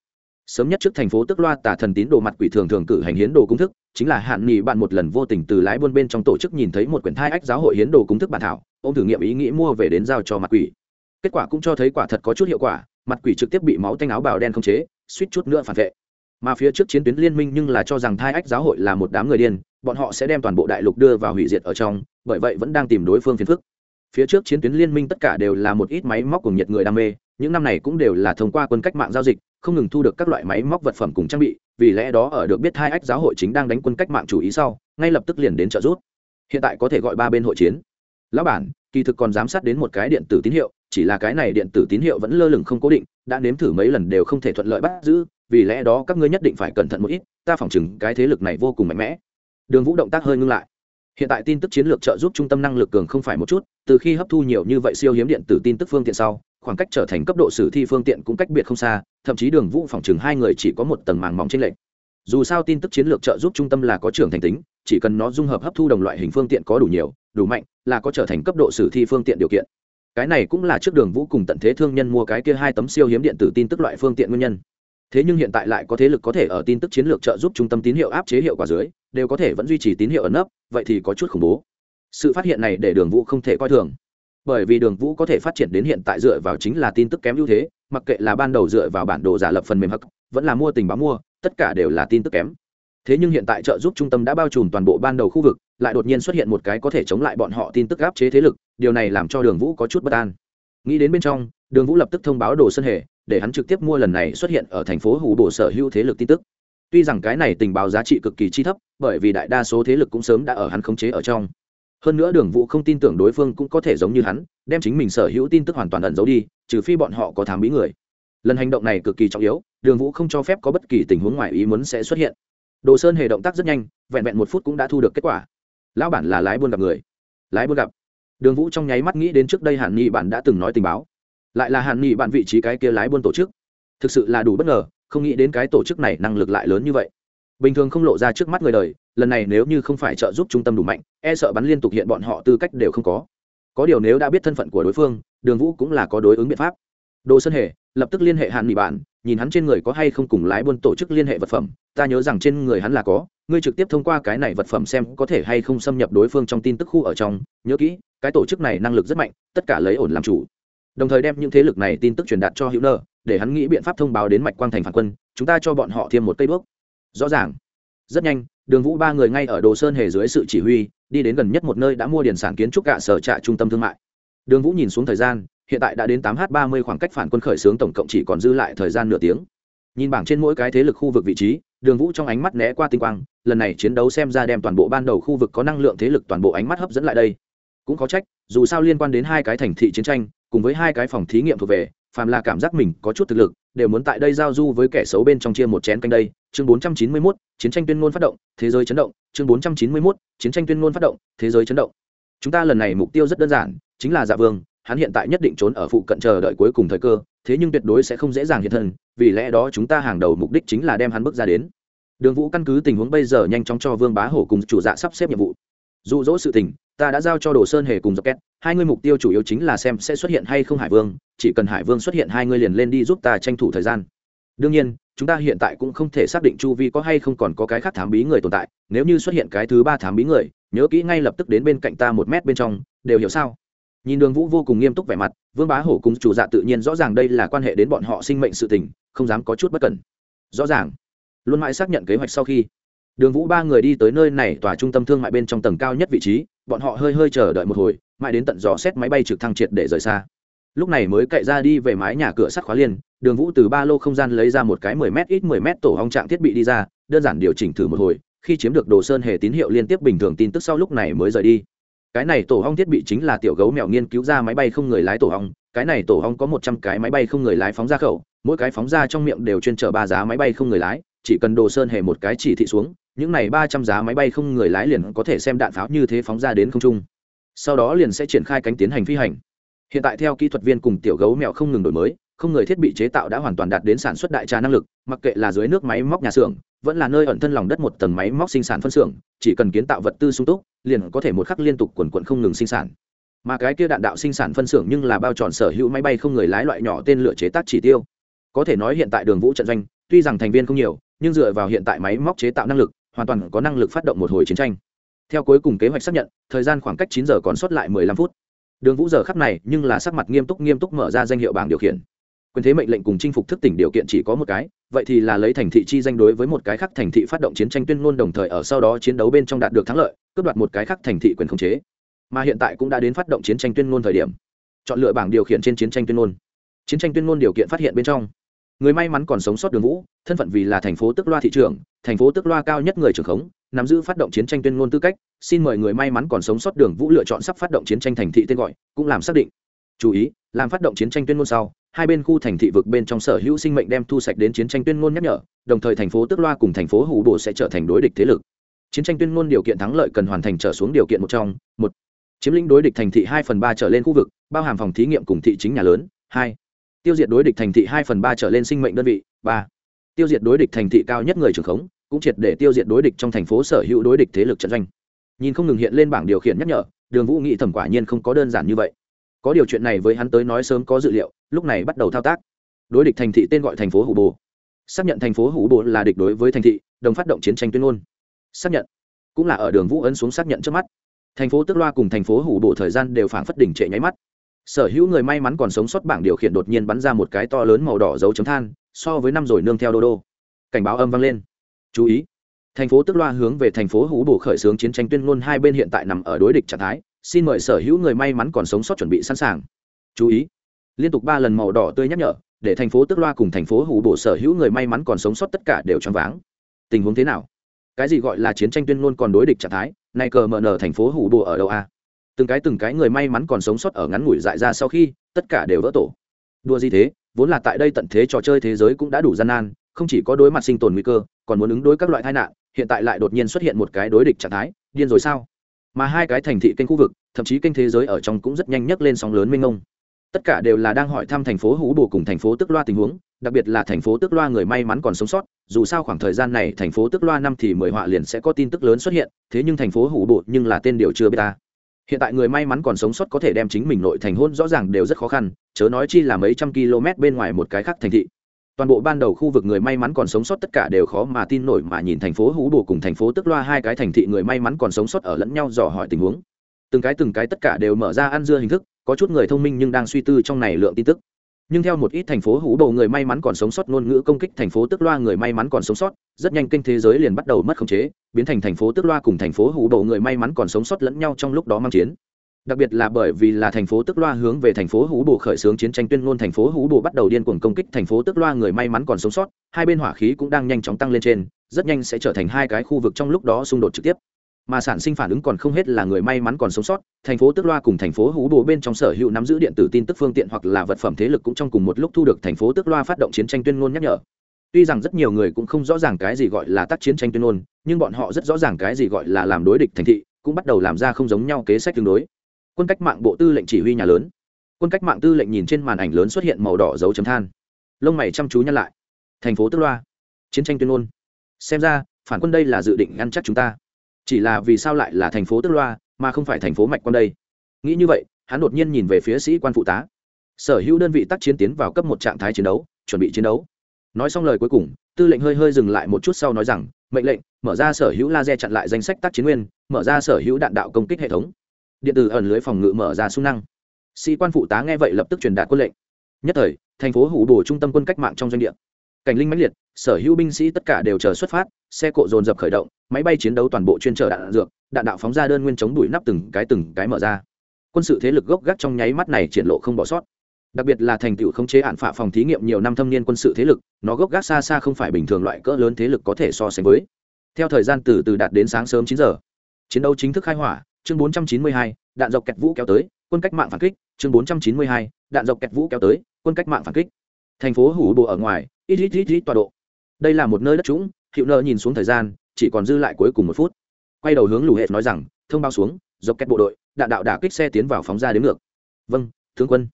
Sớm nhất trước thành phố tức loa tả thần tín đồ mặt quỷ thường thường cử hành hiến đồ công thức, chính là hạn nghị bạn một lần vô tình từ lái buôn bên trong tổ chức nhìn thấy một quyển thai ách giáo hội hiến đồ công thức bản thảo ô m thử nghiệm ý nghĩ mua về đến giao cho mặt quỷ. Kết quả cũng cho thấy quả thật có chút hiệu quả, mặt quỷ trực tiếp bị máu tanh áo bào đen không chế, suýt chút nữa phản vệ mà phía trước chiến tuyến liên minh nhưng là cho rằng thai ách giáo hội là một đám người điên, bọn họ sẽ đem toàn bộ đại lục đưa vào hủy diệt ở trong, bởi vậy vẫn đang tìm đối phương phiền phức. Phía trước chiến tuyến liên minh tất cả đều là một ít máy móc cùng nhiệt người đam mê, những năm này cũng đều là thông qua quân cách mạng giao dịch, không ngừng thu được các loại máy móc vật phẩm cùng trang bị, vì lẽ đó ở được biết hai ách giáo hội chính đang đánh quân cách mạng chủ ý sau, ngay lập tức liền đến trợ giúp. Hiện tại có thể gọi ba bên hội chiến. Lão bản, kỳ thực còn giám sát đến một cái điện tử tín hiệu, chỉ là cái này điện tử tín hiệu vẫn lơ lửng không cố định, đã nếm thử mấy lần đều không thể thuận lợi bắt giữ vì lẽ đó các ngươi nhất định phải cẩn thận một ít, ta phỏng chừng cái thế lực này vô cùng mạnh mẽ. Đường vũ động tác hơi ngưng lại. Hiện tại tin tức chiến lược trợ giúp trung tâm năng lực cường không phải một chút, từ khi hấp thu nhiều như vậy siêu hiếm điện tử tin tức phương tiện sau, khoảng cách trở thành cấp độ sử thi phương tiện cũng cách biệt không xa, thậm chí đường vũ phỏng chừng hai người chỉ có một tầng màng mỏng trên lệnh dù sao tin tức chiến lược trợ giúp trung tâm là có trưởng thành tính, chỉ cần nó dung hợp hấp thu đồng loại hình phương tiện có đủ nhiều, đủ mạnh, là có trở thành cấp độ sử thi phương tiện điều kiện. Cái này cũng là trước đường vũ cùng tận thế thương nhân mua cái kia hai tấm siêu hiếm điện tử tin tức loại phương tiện nguyên nhân thế nhưng hiện tại lại có thế lực có thể ở tin tức chiến lược trợ giúp trung tâm tín hiệu áp chế hiệu quả dưới, đều có thể vẫn duy trì tín hiệu ẩn nấp, vậy thì có chút khủng bố. Sự phát hiện này để đường vũ không thể coi thường. Bởi vì đường vũ có thể phát triển đến hiện tại dựa vào chính là tin tức kém ưu thế, mặc kệ là ban đầu dựa vào bản đồ giả lập phần mềm hắc, vẫn là mua tình báo mua, tất cả đều là tin tức kém. Thế nhưng hiện tại trợ giúp trung tâm đã bao trùm toàn bộ ban đầu khu vực, lại đột nhiên xuất hiện một cái có thể chống lại bọn họ tin tức áp chế thế lực, điều này làm cho đường vũ có chút bất an. Nghĩ đến bên trong, đường vũ lập tức thông báo đồ sân hề để hắn trực tiếp mua lần này xuất hiện ở thành phố hủ bộ sở hữu thế lực tin tức. Tuy rằng cái này tình báo giá trị cực kỳ chi thấp, bởi vì đại đa số thế lực cũng sớm đã ở hắn khống chế ở trong. Hơn nữa đường vũ không tin tưởng đối phương cũng có thể giống như hắn, đem chính mình sở hữu tin tức hoàn toàn ẩn giấu đi, trừ phi bọn họ có thám bí người. Lần hành động này cực kỳ trọng yếu, đường vũ không cho phép có bất kỳ tình huống ngoài ý muốn sẽ xuất hiện. Đồ sơn hề động tác rất nhanh, vẹn vẹn một phút cũng đã thu được kết quả. Lão bản là lái buôn gặp người. Lái buôn gặp. Đường vũ trong nháy mắt nghĩ đến trước đây hàn nghị bạn đã từng nói tình báo lại là hàn nghị bạn vị trí cái kia lái buôn tổ chức. Thực sự là đủ bất ngờ, không nghĩ đến cái tổ chức này năng lực lại lớn như vậy. Bình thường không lộ ra trước mắt người đời, lần này nếu như không phải trợ giúp trung tâm đủ mạnh e sợ bắn liên tục hiện bọn họ tư cách đều không có. Có điều nếu đã biết thân phận của đối phương, đường vũ cũng là có đối ứng biện pháp. Đồ sơn hề, lập tức liên hệ hàn nghị bạn, nhìn hắn trên người có hay không cùng lái buôn tổ chức liên hệ vật phẩm, ta nhớ rằng trên người hắn là có, ngươi trực tiếp thông qua cái này vật phẩm xem có thể hay không xâm nhập đối phương trong tin tức khu ở trong, nhớ kỹ, cái tổ chức này năng lực rất mạnh, tất cả lấy ổn làm chủ đồng thời đem những thế lực này tin tức truyền đạt cho hữu nơ, để hắn nghĩ biện pháp thông báo đến mạch quang thành phản quân, chúng ta cho bọn họ thêm một cây bước rõ ràng. Rất nhanh, đường vũ ba người ngay ở đồ sơn hề dưới sự chỉ huy, đi đến gần nhất một nơi đã mua điển sản kiến trúc cả sở trạ trung tâm thương mại. Đường vũ nhìn xuống thời gian, hiện tại đã đến tám h ba mươi khoảng cách phản quân khởi xướng tổng cộng chỉ còn dư lại thời gian nửa tiếng. Nhìn bảng trên mỗi cái thế lực khu vực vị trí, đường vũ trong ánh mắt né qua tinh quang, lần này chiến đấu xem ra đem toàn bộ ban đầu khu vực có năng lượng thế lực toàn bộ ánh mắt hấp dẫn lại đây. Cũng có trách dù sao liên quan đến hai cái thành thị chiến tranh cùng với hai cái phòng thí nghiệm thuộc về phàm là cảm giác mình có chút thực lực đều muốn tại đây giao du với kẻ xấu bên trong chia một chén canh đây. Chương 491, chiến tranh tuyên ngôn phát động thế giới chấn động. Chương 491, chiến tranh tuyên ngôn phát động thế giới chấn động. Chúng ta lần này mục tiêu rất đơn giản chính là dạ vương hắn hiện tại nhất định trốn ở phụ cận chờ đợi cuối cùng thời cơ thế nhưng tuyệt đối sẽ không dễ dàng hiện thân vì lẽ đó chúng ta hàng đầu mục đích chính là đem hắn bước ra đến. Đường vũ căn cứ tình huống bây giờ nhanh chóng cho vương bá hổ cùng chủ dạ sắp xếp nhiệm vụ dụ dỗ sự tình, ta đã giao cho đồ sơn hề cùng dọc két hai người mục tiêu chủ yếu chính là xem sẽ xuất hiện hay không hải vương, chỉ cần hải vương xuất hiện hai người liền lên đi giúp ta tranh thủ thời gian. Đương nhiên, chúng ta hiện tại cũng không thể xác định chu vi có hay không còn có cái khác thám bí người tồn tại, nếu như xuất hiện cái thứ ba thám bí người, nhớ kỹ ngay lập tức đến bên cạnh ta một mét bên trong, đều hiểu sao? Nhìn đường vũ vô cùng nghiêm túc vẻ mặt, vương bá hổ cùng chủ dạ tự nhiên rõ ràng đây là quan hệ đến bọn họ sinh mệnh sự tình, không dám có chút bất cẩn. Rõ ràng. Luôn mãi xác nhận kế hoạch sau khi đường vũ ba người đi tới nơi này tòa trung tâm thương mại bên trong tầng cao nhất vị trí, bọn họ hơi hơi chờ đợi một hồi, mãi đến tận dò xét máy bay trực thăng triệt để rời xa. Lúc này mới cậy ra đi về mái nhà cửa sắt khóa liên đường vũ từ ba lô không gian lấy ra một cái mười m ít mười m tổ hong trạng thiết bị đi ra, đơn giản điều chỉnh thử một hồi, khi chiếm được đồ sơn hề tín hiệu liên tiếp bình thường tin tức sau lúc này mới rời đi. Cái này tổ hong thiết bị chính là tiểu gấu mèo nghiên cứu ra máy bay không người lái tổ hong, cái này tổ hong có một trăm cái máy bay không người lái phóng ra khẩu, mỗi cái phóng ra trong miệng đều chuyên chở ba giá máy bay không người lái, chỉ cần đồ sơn hề một cái chỉ thị xuống những này ba trăm giá máy bay không người lái liền có thể xem đạn pháo như thế phóng ra đến không trung. Sau đó liền sẽ triển khai cánh tiến hành phi hành. Hiện tại theo kỹ thuật viên cùng tiểu gấu mèo không ngừng đổi mới, không người thiết bị chế tạo đã hoàn toàn đạt đến sản xuất đại trà năng lực, mặc kệ là dưới nước máy móc nhà xưởng, vẫn là nơi ẩn thân lòng đất một tầng máy móc sinh sản phân xưởng, chỉ cần kiến tạo vật tư sung túc, liền có thể một khắc liên tục quần quận không ngừng sinh sản. Mà cái kia đạn đạo sinh sản phân xưởng nhưng là bao tròn sở hữu máy bay không người lái loại nhỏ tên lửa chế tác chỉ tiêu. Có thể nói hiện tại đường vũ trận doanh, tuy rằng thành viên không nhiều, nhưng dựa vào hiện tại máy móc chế tạo năng lực hoàn toàn có năng lực phát động một hồi chiến tranh. Theo cuối cùng kế hoạch xác nhận, thời gian khoảng cách chín giờ còn sót lại mười lăm phút. Đường vũ giờ khắc này nhưng là sắc mặt nghiêm túc nghiêm túc mở ra danh hiệu bảng điều khiển. Quyền thế mệnh lệnh cùng chinh phục thức tỉnh điều kiện chỉ có một cái, vậy thì là lấy thành thị chi danh đối với một cái khác thành thị phát động chiến tranh tuyên ngôn đồng thời ở sau đó chiến đấu bên trong đạt được thắng lợi, cướp đoạt một cái khác thành thị quyền khống chế. Mà hiện tại cũng đã đến phát động chiến tranh tuyên ngôn thời điểm. Chọn lựa bảng điều khiển trên chiến tranh tuyên ngôn. Chiến tranh tuyên ngôn điều kiện phát hiện bên trong người may mắn còn sống sót đường vũ, thân phận vì là thành phố tức loa thị trường thành phố tức loa cao nhất người trưởng khống, nắm giữ phát động chiến tranh tuyên ngôn tư cách. Xin mời người may mắn còn sống sót đường vũ lựa chọn sắp phát động chiến tranh thành thị tên gọi, cũng làm xác định. Chú ý, làm phát động chiến tranh tuyên ngôn sau, hai bên khu thành thị vực bên trong sở hữu sinh mệnh đem thu sạch đến chiến tranh tuyên ngôn nhắc nhở, đồng thời thành phố tức loa cùng thành phố hủ bộ sẽ trở thành đối địch thế lực. Chiến tranh tuyên ngôn điều kiện thắng lợi cần hoàn thành trở xuống điều kiện một trong, một, chiếm lĩnh đối địch thành thị hai phần ba trở lên khu vực, bao hàm phòng thí nghiệm cùng thị chính nhà lớn, hai tiêu diệt đối địch thành thị hai phần ba trở lên sinh mệnh đơn vị, ba. Tiêu diệt đối địch thành thị cao nhất người trưởng khống, cũng triệt để tiêu diệt đối địch trong thành phố sở hữu đối địch thế lực trận doanh. Nhìn không ngừng hiện lên bảng điều khiển nhắc nhở, đường vũ nghĩ thẩm quả nhiên không có đơn giản như vậy. Có điều chuyện này với hắn tới nói sớm có dự liệu, lúc này bắt đầu thao tác. Đối địch thành thị tên gọi thành phố hủ bồ. Xác nhận thành phố hủ bồ là địch đối với thành thị, đồng phát động chiến tranh tuyên ngôn. Xác nhận. Cũng là ở đường vũ ấn xuống xác nhận trước mắt. Thành phố tức loa cùng thành phố hủ bộ thời gian đều phản phất đỉnh trệ nháy mắt sở hữu người may mắn còn sống sót bảng điều khiển đột nhiên bắn ra một cái to lớn màu đỏ dấu chấm than, so với năm rồi nương theo đô đô. Cảnh báo âm vang lên. Chú ý. Thành phố tức loa hướng về thành phố hú bổ khởi xướng chiến tranh tuyên ngôn hai bên hiện tại nằm ở đối địch trạng thái, xin mời sở hữu người may mắn còn sống sót chuẩn bị sẵn sàng. Chú ý. Liên tục ba lần màu đỏ tươi nhắc nhở, để thành phố tức loa cùng thành phố hủ bổ sở hữu người may mắn còn sống sót tất cả đều choáng váng. Tình huống thế nào? Cái gì gọi là chiến tranh tuyên ngôn còn đối địch trạng thái? Nay cờ mở nở thành phố hủ bổ ở đâu a? Từng cái từng cái người may mắn còn sống sót ở ngắn ngủi dại ra sau khi, tất cả đều vỡ tổ. Đua gì thế, vốn là tại đây tận thế trò chơi thế giới cũng đã đủ gian nan, không chỉ có đối mặt sinh tồn nguy cơ, còn muốn ứng đối các loại tai nạn, hiện tại lại đột nhiên xuất hiện một cái đối địch trạng thái, điên rồi sao? Mà hai cái thành thị kênh khu vực, thậm chí kênh thế giới ở trong cũng rất nhanh nhấc lên sóng lớn mênh mông. Tất cả đều là đang hỏi thăm thành phố hú bồ cùng thành phố tức loa tình huống, đặc biệt là thành phố tức loa người may mắn còn sống sót, dù sao khoảng thời gian này thành phố tức loa năm thì mười họa liền sẽ có tin tức lớn xuất hiện, thế nhưng thành phố hủ bộ nhưng là tên điều chưa biết ta hiện tại người may mắn còn sống sót có thể đem chính mình nội thành hôn, rõ ràng đều rất khó khăn, chớ nói chi là mấy trăm km bên ngoài một cái khác thành thị. Toàn bộ ban đầu khu vực người may mắn còn sống sót tất cả đều khó mà tin nổi mà nhìn thành phố hú bồ cùng thành phố tức loa hai cái thành thị người may mắn còn sống sót ở lẫn nhau dò hỏi tình huống. Từng cái từng cái tất cả đều mở ra ăn dưa hình thức, có chút người thông minh nhưng đang suy tư trong này lượng tin tức nhưng theo một ít thành phố hú bầu người may mắn còn sống sót, ngôn ngữ công kích thành phố tức loa người may mắn còn sống sót, rất nhanh kinh thế giới liền bắt đầu mất khống chế, biến thành thành phố tức loa cùng thành phố hú bầu người may mắn còn sống sót lẫn nhau trong lúc đó mang chiến. Đặc biệt là bởi vì là thành phố tức loa hướng về thành phố hú bồ khởi xướng chiến tranh tuyên ngôn thành phố hú bồ bắt đầu điên cuồng công kích thành phố tức loa người may mắn còn sống sót, hai bên hỏa khí cũng đang nhanh chóng tăng lên trên, rất nhanh sẽ trở thành hai cái khu vực trong lúc đó xung đột trực tiếp mà sản sinh phản ứng còn không hết là người may mắn còn sống sót, thành phố tức loa cùng thành phố hú bồ bên trong sở hữu nắm giữ điện tử tin tức phương tiện hoặc là vật phẩm thế lực cũng trong cùng một lúc thu được thành phố tức loa phát động chiến tranh tuyên ngôn nhắc nhở. Tuy rằng rất nhiều người cũng không rõ ràng cái gì gọi là tác chiến tranh tuyên ngôn, nhưng bọn họ rất rõ ràng cái gì gọi là làm đối địch thành thị, cũng bắt đầu làm ra không giống nhau kế sách tương đối. Quân cách mạng bộ tư lệnh chỉ huy nhà lớn. Quân cách mạng tư lệnh nhìn trên màn ảnh lớn xuất hiện màu đỏ dấu chấm than. Lông mày chăm chú nhăn lại. Thành phố tức loa. Chiến tranh tuyên ngôn. Xem ra, phản quân đây là dự định ngăn chắc chúng ta chỉ là vì sao lại là thành phố tức loa, mà không phải thành phố mạch quan đây? Nghĩ như vậy, hắn đột nhiên nhìn về phía sĩ quan phụ tá. Sở hữu đơn vị tác chiến tiến vào cấp một trạng thái chiến đấu, chuẩn bị chiến đấu. Nói xong lời cuối cùng, tư lệnh hơi hơi dừng lại một chút sau nói rằng, mệnh lệnh, mở ra sở hữu laser chặn lại danh sách tác chiến nguyên, mở ra sở hữu đạn đạo công kích hệ thống. Điện tử ẩn lưới phòng ngự mở ra xung năng. Sĩ quan phụ tá nghe vậy lập tức truyền đạt quân lệnh. Nhất thời, thành phố hủ bổ trung tâm quân cách mạng trong doanh địa cảnh linh mãnh liệt sở hữu binh sĩ tất cả đều chờ xuất phát xe cộ dồn dập khởi động máy bay chiến đấu toàn bộ chuyên chở đạn dược đạn đạo phóng ra đơn nguyên chống đuổi nắp từng cái từng cái mở ra. Quân sự thế lực gốc gác trong nháy mắt này triển lộ không bỏ sót. Đặc biệt là thành tựu khống chế hạn phạ phòng thí nghiệm nhiều năm thâm niên quân sự thế lực nó gốc gác xa xa không phải bình thường loại cỡ lớn thế lực có thể so sánh với. Theo thời gian từ từ đạt đến sáng sớm chín giờ chiến đấu chính thức khai hỏa chương 492, đạn dọc kẹt vũ kéo tới quân cách mạng phản kích chương 492, đạn dọc kẹt vũ kéo tới quân cách mạng phản kích thành phố hủ bộ ở ngoài, ít ít ít ít tọa độ. Đây là một nơi đất trũng, hiệu nợ nhìn xuống thời gian, chỉ còn dư lại cuối cùng một phút. Quay đầu hướng lù hệt nói rằng, thông báo xuống, dọc kẹt bộ đội đạn đạo đả kích xe tiến vào phóng ra đến ngược. Vâng tướng quân.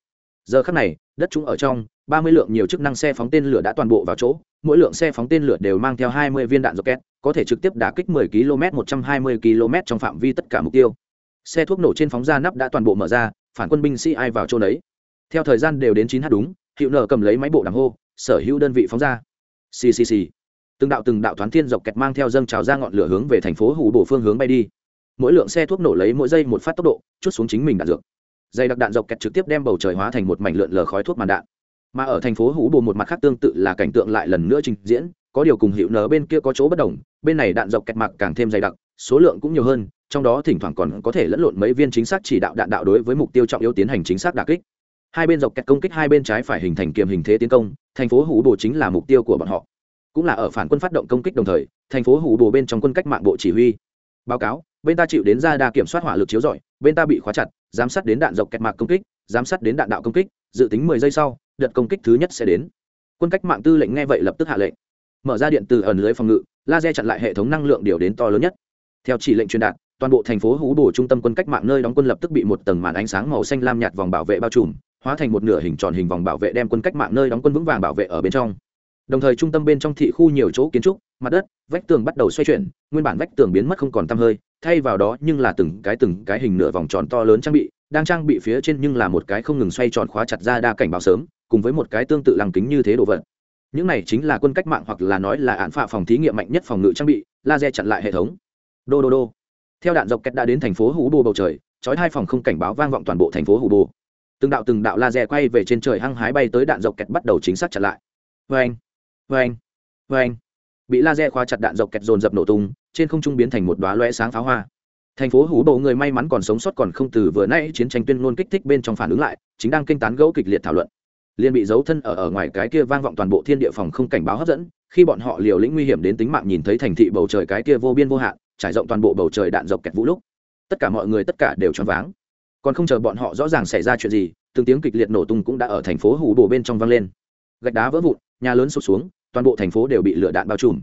Giờ khắc này, đất trũng ở trong, ba mươi lượng nhiều chức năng xe phóng tên lửa đã toàn bộ vào chỗ, mỗi lượng xe phóng tên lửa đều mang theo hai mươi viên đạn rocket có thể trực tiếp đả kích 10 km 120 km trong phạm vi tất cả mục tiêu. Xe thuốc nổ trên phóng ra nắp đã toàn bộ mở ra, phản quân binh sĩ ai vào chỗ đấy theo thời gian đều đến chín h đúng hiệu nở cầm lấy máy bộ đàm hô, sở hữu đơn vị phóng ra. Ccc từng đạo từng đạo thoáng thiên dọc kẹt mang theo dâng trào ra ngọn lửa hướng về thành phố hủ bổ phương hướng bay đi. Mỗi lượng xe thuốc nổ lấy mỗi giây một phát tốc độ, chút xuống chính mình đạn dược. Dây đặc đạn dọc kẹt trực tiếp đem bầu trời hóa thành một mảnh lượn lờ khói thuốc màn đạn. Mà ở thành phố hủ bồ một mặt khác tương tự là cảnh tượng lại lần nữa trình diễn, có điều cùng hiệu nở bên kia có chỗ bất đồng, bên này đạn dọc kẹt mặc càng thêm dày đặc, số lượng cũng nhiều hơn, trong đó thỉnh thoảng còn có thể lẫn lộn mấy viên chính xác chỉ đạo đạn đạo đối với mục tiêu trọng yếu tiến hành chính xác đà kích hai bên dọc kẹt công kích hai bên trái phải hình thành kiềm hình thế tiến công, thành phố hủ bồ chính là mục tiêu của bọn họ. Cũng là ở phản quân phát động công kích đồng thời, thành phố hủ bồ bên trong quân cách mạng bộ chỉ huy. Báo cáo, bên ta chịu đến ra đa kiểm soát hỏa lực chiếu rọi, bên ta bị khóa chặt, giám sát đến đạn dọc kẹt mạc công kích, giám sát đến đạn đạo công kích, dự tính mười giây sau, đợt công kích thứ nhất sẽ đến. Quân cách mạng tư lệnh nghe vậy lập tức hạ lệnh. Mở ra điện từ ẩn lưới phòng ngự, laser chặn lại hệ thống năng lượng điều đến to lớn nhất. Theo chỉ lệnh truyền đạt, toàn bộ thành phố hú bổ trung tâm quân cách mạng nơi đóng quân lập tức bị một tầng màn ánh sáng màu xanh lam nhạt vòng bảo vệ bao trùm hóa thành một nửa hình tròn hình vòng bảo vệ đem quân cách mạng nơi đóng quân vững vàng bảo vệ ở bên trong. Đồng thời trung tâm bên trong thị khu nhiều chỗ kiến trúc, mặt đất, vách tường bắt đầu xoay chuyển, nguyên bản vách tường biến mất không còn tăm hơi, thay vào đó nhưng là từng cái từng cái hình nửa vòng tròn to lớn trang bị, đang trang bị phía trên nhưng là một cái không ngừng xoay tròn khóa chặt ra đa cảnh báo sớm, cùng với một cái tương tự lăng kính như thế đồ vật. Những này chính là quân cách mạng hoặc là nói là án phạ phòng thí nghiệm mạnh nhất phòng ngự trang bị, laser chặn lại hệ thống. Đô đô đô. Theo đạn dọc kẹt đã đến thành phố hủ bồ bầu trời, chói hai phòng không cảnh báo vang vọng toàn bộ thành phố hủ bồ từng đạo từng đạo laser quay về trên trời hăng hái bay tới đạn dọc kẹt bắt đầu chính xác chặn lại. Vê anh vê anh vê anh bị laser khóa chặt đạn dọc kẹt dồn dập nổ tung, trên không trung biến thành một đoá loe sáng pháo hoa. Thành phố hú bộ người may mắn còn sống sót còn không từ vừa nãy chiến tranh tuyên ngôn kích thích bên trong phản ứng lại, chính đang kinh tán gẫu kịch liệt thảo luận. Liên bị giấu thân ở ở ngoài cái kia vang vọng toàn bộ thiên địa phòng không cảnh báo hấp dẫn, khi bọn họ liều lĩnh nguy hiểm đến tính mạng nhìn thấy thành thị bầu trời cái kia vô biên vô hạn, trải rộng toàn bộ bầu trời đạn dọc kẹt vũ lúc. Tất cả mọi người tất cả đều choáng váng còn không chờ bọn họ rõ ràng xảy ra chuyện gì, từng tiếng kịch liệt nổ tung cũng đã ở thành phố hủ Bổ bên trong vang lên. Gạch đá vỡ vụn, nhà lớn sụp xuống, toàn bộ thành phố đều bị lửa đạn bao trùm.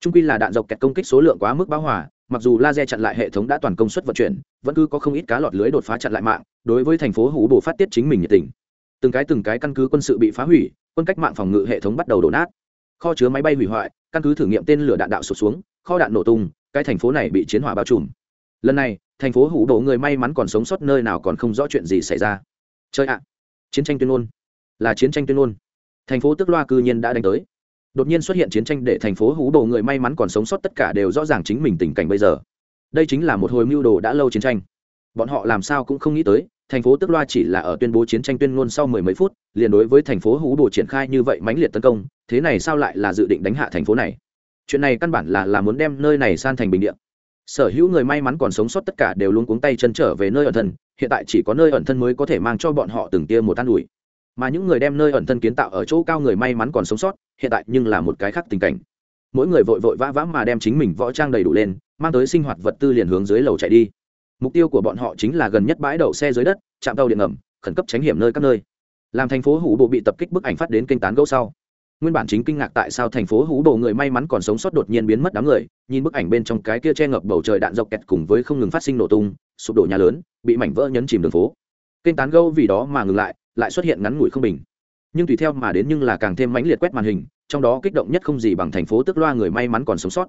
Trung quy là đạn dọc kẹt công kích số lượng quá mức bão hòa, mặc dù laser chặn lại hệ thống đã toàn công suất vận chuyển, vẫn cứ có không ít cá lọt lưới đột phá chặn lại mạng, đối với thành phố hủ Bổ phát tiết chính mình nhiệt tình. Từng cái từng cái căn cứ quân sự bị phá hủy, quân cách mạng phòng ngự hệ thống bắt đầu đổ nát. Kho chứa máy bay hủy hoại, căn cứ thử nghiệm tên lửa đạn đạo sụt xuống, kho đạn nổ tung, cái thành phố này bị chiến hỏa bao trùm lần này, thành phố hủ đổ người may mắn còn sống sót nơi nào còn không rõ chuyện gì xảy ra. Chơi ạ, chiến tranh tuyên ngôn. Là chiến tranh tuyên ngôn. Thành phố tức loa cư nhiên đã đánh tới. Đột nhiên xuất hiện chiến tranh để thành phố hủ đồ người may mắn còn sống sót tất cả đều rõ ràng chính mình tình cảnh bây giờ. Đây chính là một hồi mưu đồ đã lâu chiến tranh. Bọn họ làm sao cũng không nghĩ tới, thành phố tức loa chỉ là ở tuyên bố chiến tranh tuyên ngôn sau mười mấy phút, liền đối với thành phố hú đồ triển khai như vậy mãnh liệt tấn công, thế này sao lại là dự định đánh hạ thành phố này? Chuyện này căn bản là là muốn đem nơi này san thành bình địa sở hữu người may mắn còn sống sót tất cả đều luôn cuống tay chân trở về nơi ẩn thân, hiện tại chỉ có nơi ẩn thân mới có thể mang cho bọn họ từng tia một an ủi. Mà những người đem nơi ẩn thân kiến tạo ở chỗ cao người may mắn còn sống sót, hiện tại nhưng là một cái khác tình cảnh. Mỗi người vội vội vã vã mà đem chính mình võ trang đầy đủ lên, mang tới sinh hoạt vật tư liền hướng dưới lầu chạy đi. Mục tiêu của bọn họ chính là gần nhất bãi đậu xe dưới đất chạm tàu điện ngầm, khẩn cấp tránh hiểm nơi các nơi. Làm thành phố hủ bộ bị tập kích bức ảnh phát đến kênh tán gẫu sau nguyên bản chính kinh ngạc tại sao thành phố hú đồ người may mắn còn sống sót đột nhiên biến mất đám người, nhìn bức ảnh bên trong cái kia che ngập bầu trời đạn dọc kẹt cùng với không ngừng phát sinh nổ tung, sụp đổ nhà lớn, bị mảnh vỡ nhấn chìm đường phố. Kênh tán gâu vì đó mà ngừng lại lại xuất hiện ngắn ngủi không bình. Nhưng tùy theo mà đến nhưng là càng thêm mãnh liệt quét màn hình, trong đó kích động nhất không gì bằng thành phố tức loa người may mắn còn sống sót.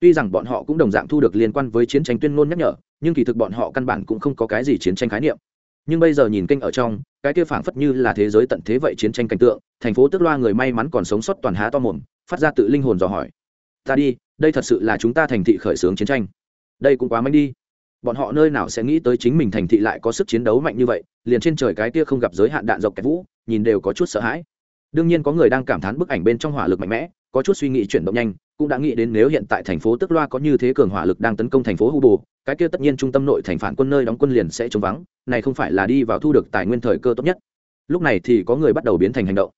Tuy rằng bọn họ cũng đồng dạng thu được liên quan với chiến tranh tuyên ngôn nhắc nhở, nhưng kỳ thực bọn họ căn bản cũng không có cái gì chiến tranh khái niệm. Nhưng bây giờ nhìn kênh ở trong, cái kia phảng phất như là thế giới tận thế vậy chiến tranh cảnh tượng thành phố tức loa người may mắn còn sống sót toàn há to mồm, phát ra tự linh hồn dò hỏi. Ta đi, đây thật sự là chúng ta thành thị khởi xướng chiến tranh. Đây cũng quá mạnh đi. Bọn họ nơi nào sẽ nghĩ tới chính mình thành thị lại có sức chiến đấu mạnh như vậy, liền trên trời cái kia không gặp giới hạn đạn dọc kẹt vũ, nhìn đều có chút sợ hãi. Đương nhiên có người đang cảm thán bức ảnh bên trong hỏa lực mạnh mẽ, có chút suy nghĩ chuyển động nhanh, cũng đã nghĩ đến nếu hiện tại thành phố tức loa có như thế cường hỏa lực đang tấn công thành phố hu bồ cái kia tất nhiên trung tâm nội thành phản quân nơi đóng quân liền sẽ chống vắng, này không phải là đi vào thu được tài nguyên thời cơ tốt nhất. Lúc này thì có người bắt đầu biến thành hành động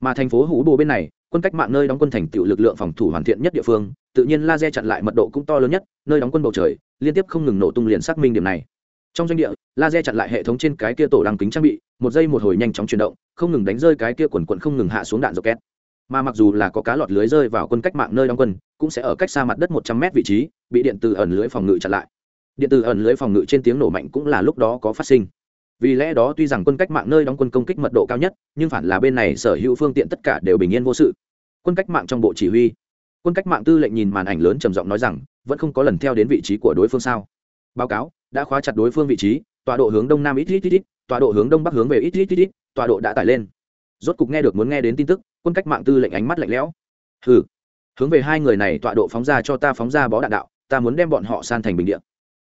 mà thành phố hú bồ bên này, quân cách mạng nơi đóng quân thành tựu lực lượng phòng thủ hoàn thiện nhất địa phương, tự nhiên laser chặn lại mật độ cũng to lớn nhất, nơi đóng quân bầu trời, liên tiếp không ngừng nổ tung liền xác minh điểm này. Trong doanh địa, laser chặn lại hệ thống trên cái kia tổ đăng kính trang bị, một giây một hồi nhanh chóng chuyển động, không ngừng đánh rơi cái kia quần quận không ngừng hạ xuống đạn rocket. Mà mặc dù là có cá lọt lưới rơi vào quân cách mạng nơi đóng quân, cũng sẽ ở cách xa mặt đất một trăm mét vị trí, bị điện từ ẩn lưới phòng ngự chặn lại. Điện từ ẩn lưới phòng ngự trên tiếng nổ mạnh cũng là lúc đó có phát sinh vì lẽ đó tuy rằng quân cách mạng nơi đóng quân công kích mật độ cao nhất, nhưng phản là bên này sở hữu phương tiện tất cả đều bình yên vô sự. Quân cách mạng trong bộ chỉ huy. Quân cách mạng tư lệnh nhìn màn ảnh lớn trầm giọng nói rằng, vẫn không có lần theo đến vị trí của đối phương sao? Báo cáo, đã khóa chặt đối phương vị trí, tọa độ hướng đông nam ít ít ít ít, tọa độ hướng đông bắc hướng về ít ít ít ít, tọa độ đã tải lên. Rốt cục nghe được muốn nghe đến tin tức, quân cách mạng tư lệnh ánh mắt lạnh lẽo. Hừ, hướng về hai người này tọa độ phóng ra cho ta phóng ra bó đạn đạo, ta muốn đem bọn họ san thành bình địa.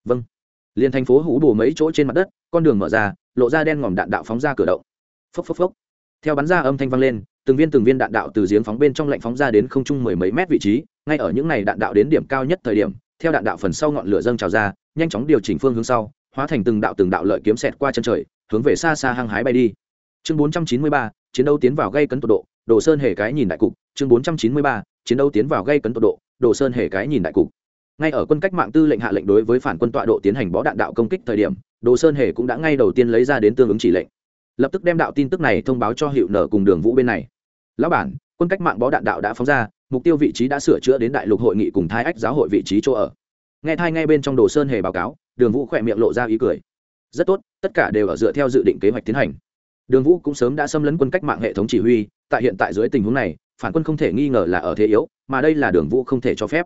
Vâng. Liền thành phố hũ bù mấy chỗ trên mặt đất, con đường mở ra lộ ra đen ngòm đạn đạo phóng ra cửa động. Phốc phốc phốc. Theo bắn ra âm thanh vang lên, từng viên từng viên đạn đạo từ giếng phóng bên trong lạnh phóng ra đến không trung mười mấy mét vị trí, ngay ở những này đạn đạo đến điểm cao nhất thời điểm, theo đạn đạo phần sau ngọn lửa dâng trào ra, nhanh chóng điều chỉnh phương hướng sau, hóa thành từng đạo từng đạo lợi kiếm xẹt qua chân trời, hướng về xa xa hăng hái bay đi. Chương bốn trăm chín mươi ba, chiến đấu tiến vào gây cấn tột độ, đồ sơn hề cái nhìn đại cục. Chương bốn trăm chín mươi ba, chiến đấu tiến vào gây cấn tột độ, đồ sơn hề cái nhìn đại cục ngay ở quân cách mạng tư lệnh hạ lệnh đối với phản quân tọa độ tiến hành bó đạn đạo công kích thời điểm, đồ sơn hề cũng đã ngay đầu tiên lấy ra đến tương ứng chỉ lệnh. Lập tức đem đạo tin tức này thông báo cho hiệu nở cùng đường vũ bên này. Lão bản, quân cách mạng bó đạn đạo đã phóng ra, mục tiêu vị trí đã sửa chữa đến đại lục hội nghị cùng thái ách giáo hội vị trí chỗ ở. Nghe thai ngay bên trong đồ sơn hề báo cáo, đường vũ khỏe miệng lộ ra ý cười. Rất tốt, tất cả đều ở dựa theo dự định kế hoạch tiến hành. Đường vũ cũng sớm đã xâm lấn quân cách mạng hệ thống chỉ huy, tại hiện tại dưới tình huống này, phản quân không thể nghi ngờ là ở thế yếu, mà đây là đường vũ không thể cho phép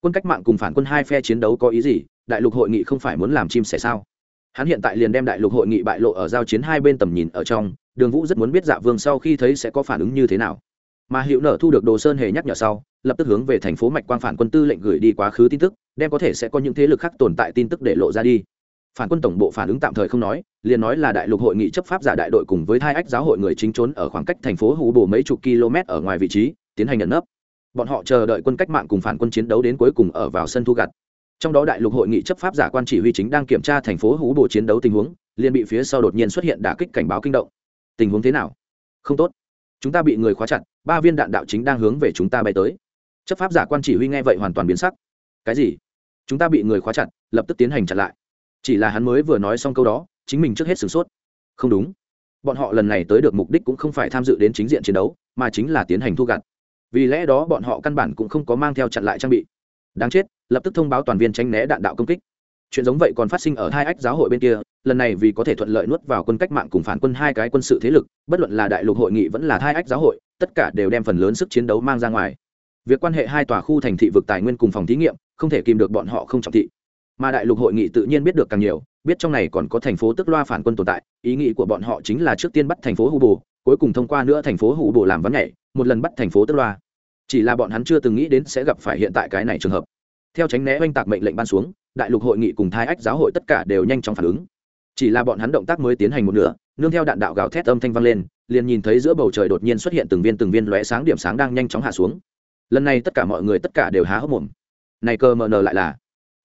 quân cách mạng cùng phản quân hai phe chiến đấu có ý gì? Đại lục hội nghị không phải muốn làm chim sẻ sao? Hắn hiện tại liền đem đại lục hội nghị bại lộ ở giao chiến hai bên tầm nhìn ở trong, đường vũ rất muốn biết dạ vương sau khi thấy sẽ có phản ứng như thế nào. Mà hiệu nở thu được đồ sơn hề nhắc nhở sau, lập tức hướng về thành phố mạch quang phản quân tư lệnh gửi đi quá khứ tin tức, đem có thể sẽ có những thế lực khác tồn tại tin tức để lộ ra đi. Phản quân tổng bộ phản ứng tạm thời không nói, liền nói là đại lục hội nghị chấp pháp giả đại đội cùng với hai ách giáo hội người chính trốn ở khoảng cách thành phố hú bồ mấy chục km ở ngoài vị trí, tiến hành nhận nấp bọn họ chờ đợi quân cách mạng cùng phản quân chiến đấu đến cuối cùng ở vào sân thu gặt. Trong đó đại lục hội nghị chấp pháp giả quan chỉ huy chính đang kiểm tra thành phố hú bộ chiến đấu tình huống, liền bị phía sau đột nhiên xuất hiện đả kích cảnh báo kinh động. Tình huống thế nào? Không tốt. Chúng ta bị người khóa chặt, ba viên đạn đạo chính đang hướng về chúng ta bay tới. Chấp pháp giả quan chỉ huy nghe vậy hoàn toàn biến sắc. Cái gì? Chúng ta bị người khóa chặt, lập tức tiến hành chặn lại. Chỉ là hắn mới vừa nói xong câu đó, chính mình trước hết sửng sốt. Không đúng. Bọn họ lần này tới được mục đích cũng không phải tham dự đến chính diện chiến đấu, mà chính là tiến hành thu gặt vì lẽ đó bọn họ căn bản cũng không có mang theo chặn lại trang bị. Đáng chết, lập tức thông báo toàn viên tránh né đạn đạo công kích. Chuyện giống vậy còn phát sinh ở hai ách giáo hội bên kia, lần này vì có thể thuận lợi nuốt vào quân cách mạng cùng phản quân hai cái quân sự thế lực, bất luận là đại lục hội nghị vẫn là hai ách giáo hội, tất cả đều đem phần lớn sức chiến đấu mang ra ngoài. Việc quan hệ hai tòa khu thành thị vực tài nguyên cùng phòng thí nghiệm, không thể kìm được bọn họ không trọng thị. Mà đại lục hội nghị tự nhiên biết được càng nhiều, biết trong này còn có thành phố tức loa phản quân tồn tại, ý nghĩ của bọn họ chính là trước tiên bắt thành phố hu bù cuối cùng thông qua nữa thành phố hù bộ làm vắn nhảy, một lần bắt thành phố tức loa. Chỉ là bọn hắn chưa từng nghĩ đến sẽ gặp phải hiện tại cái này trường hợp. Theo tránh né oanh tạc mệnh lệnh ban xuống, đại lục hội nghị cùng thái ách giáo hội tất cả đều nhanh chóng phản ứng. Chỉ là bọn hắn động tác mới tiến hành một nửa, nương theo đạn đạo gào thét âm thanh vang lên, liền nhìn thấy giữa bầu trời đột nhiên xuất hiện từng viên từng viên lóe sáng điểm sáng đang nhanh chóng hạ xuống. Lần này tất cả mọi người tất cả đều há hốc mồm. Này cơ mờ nờ lại là,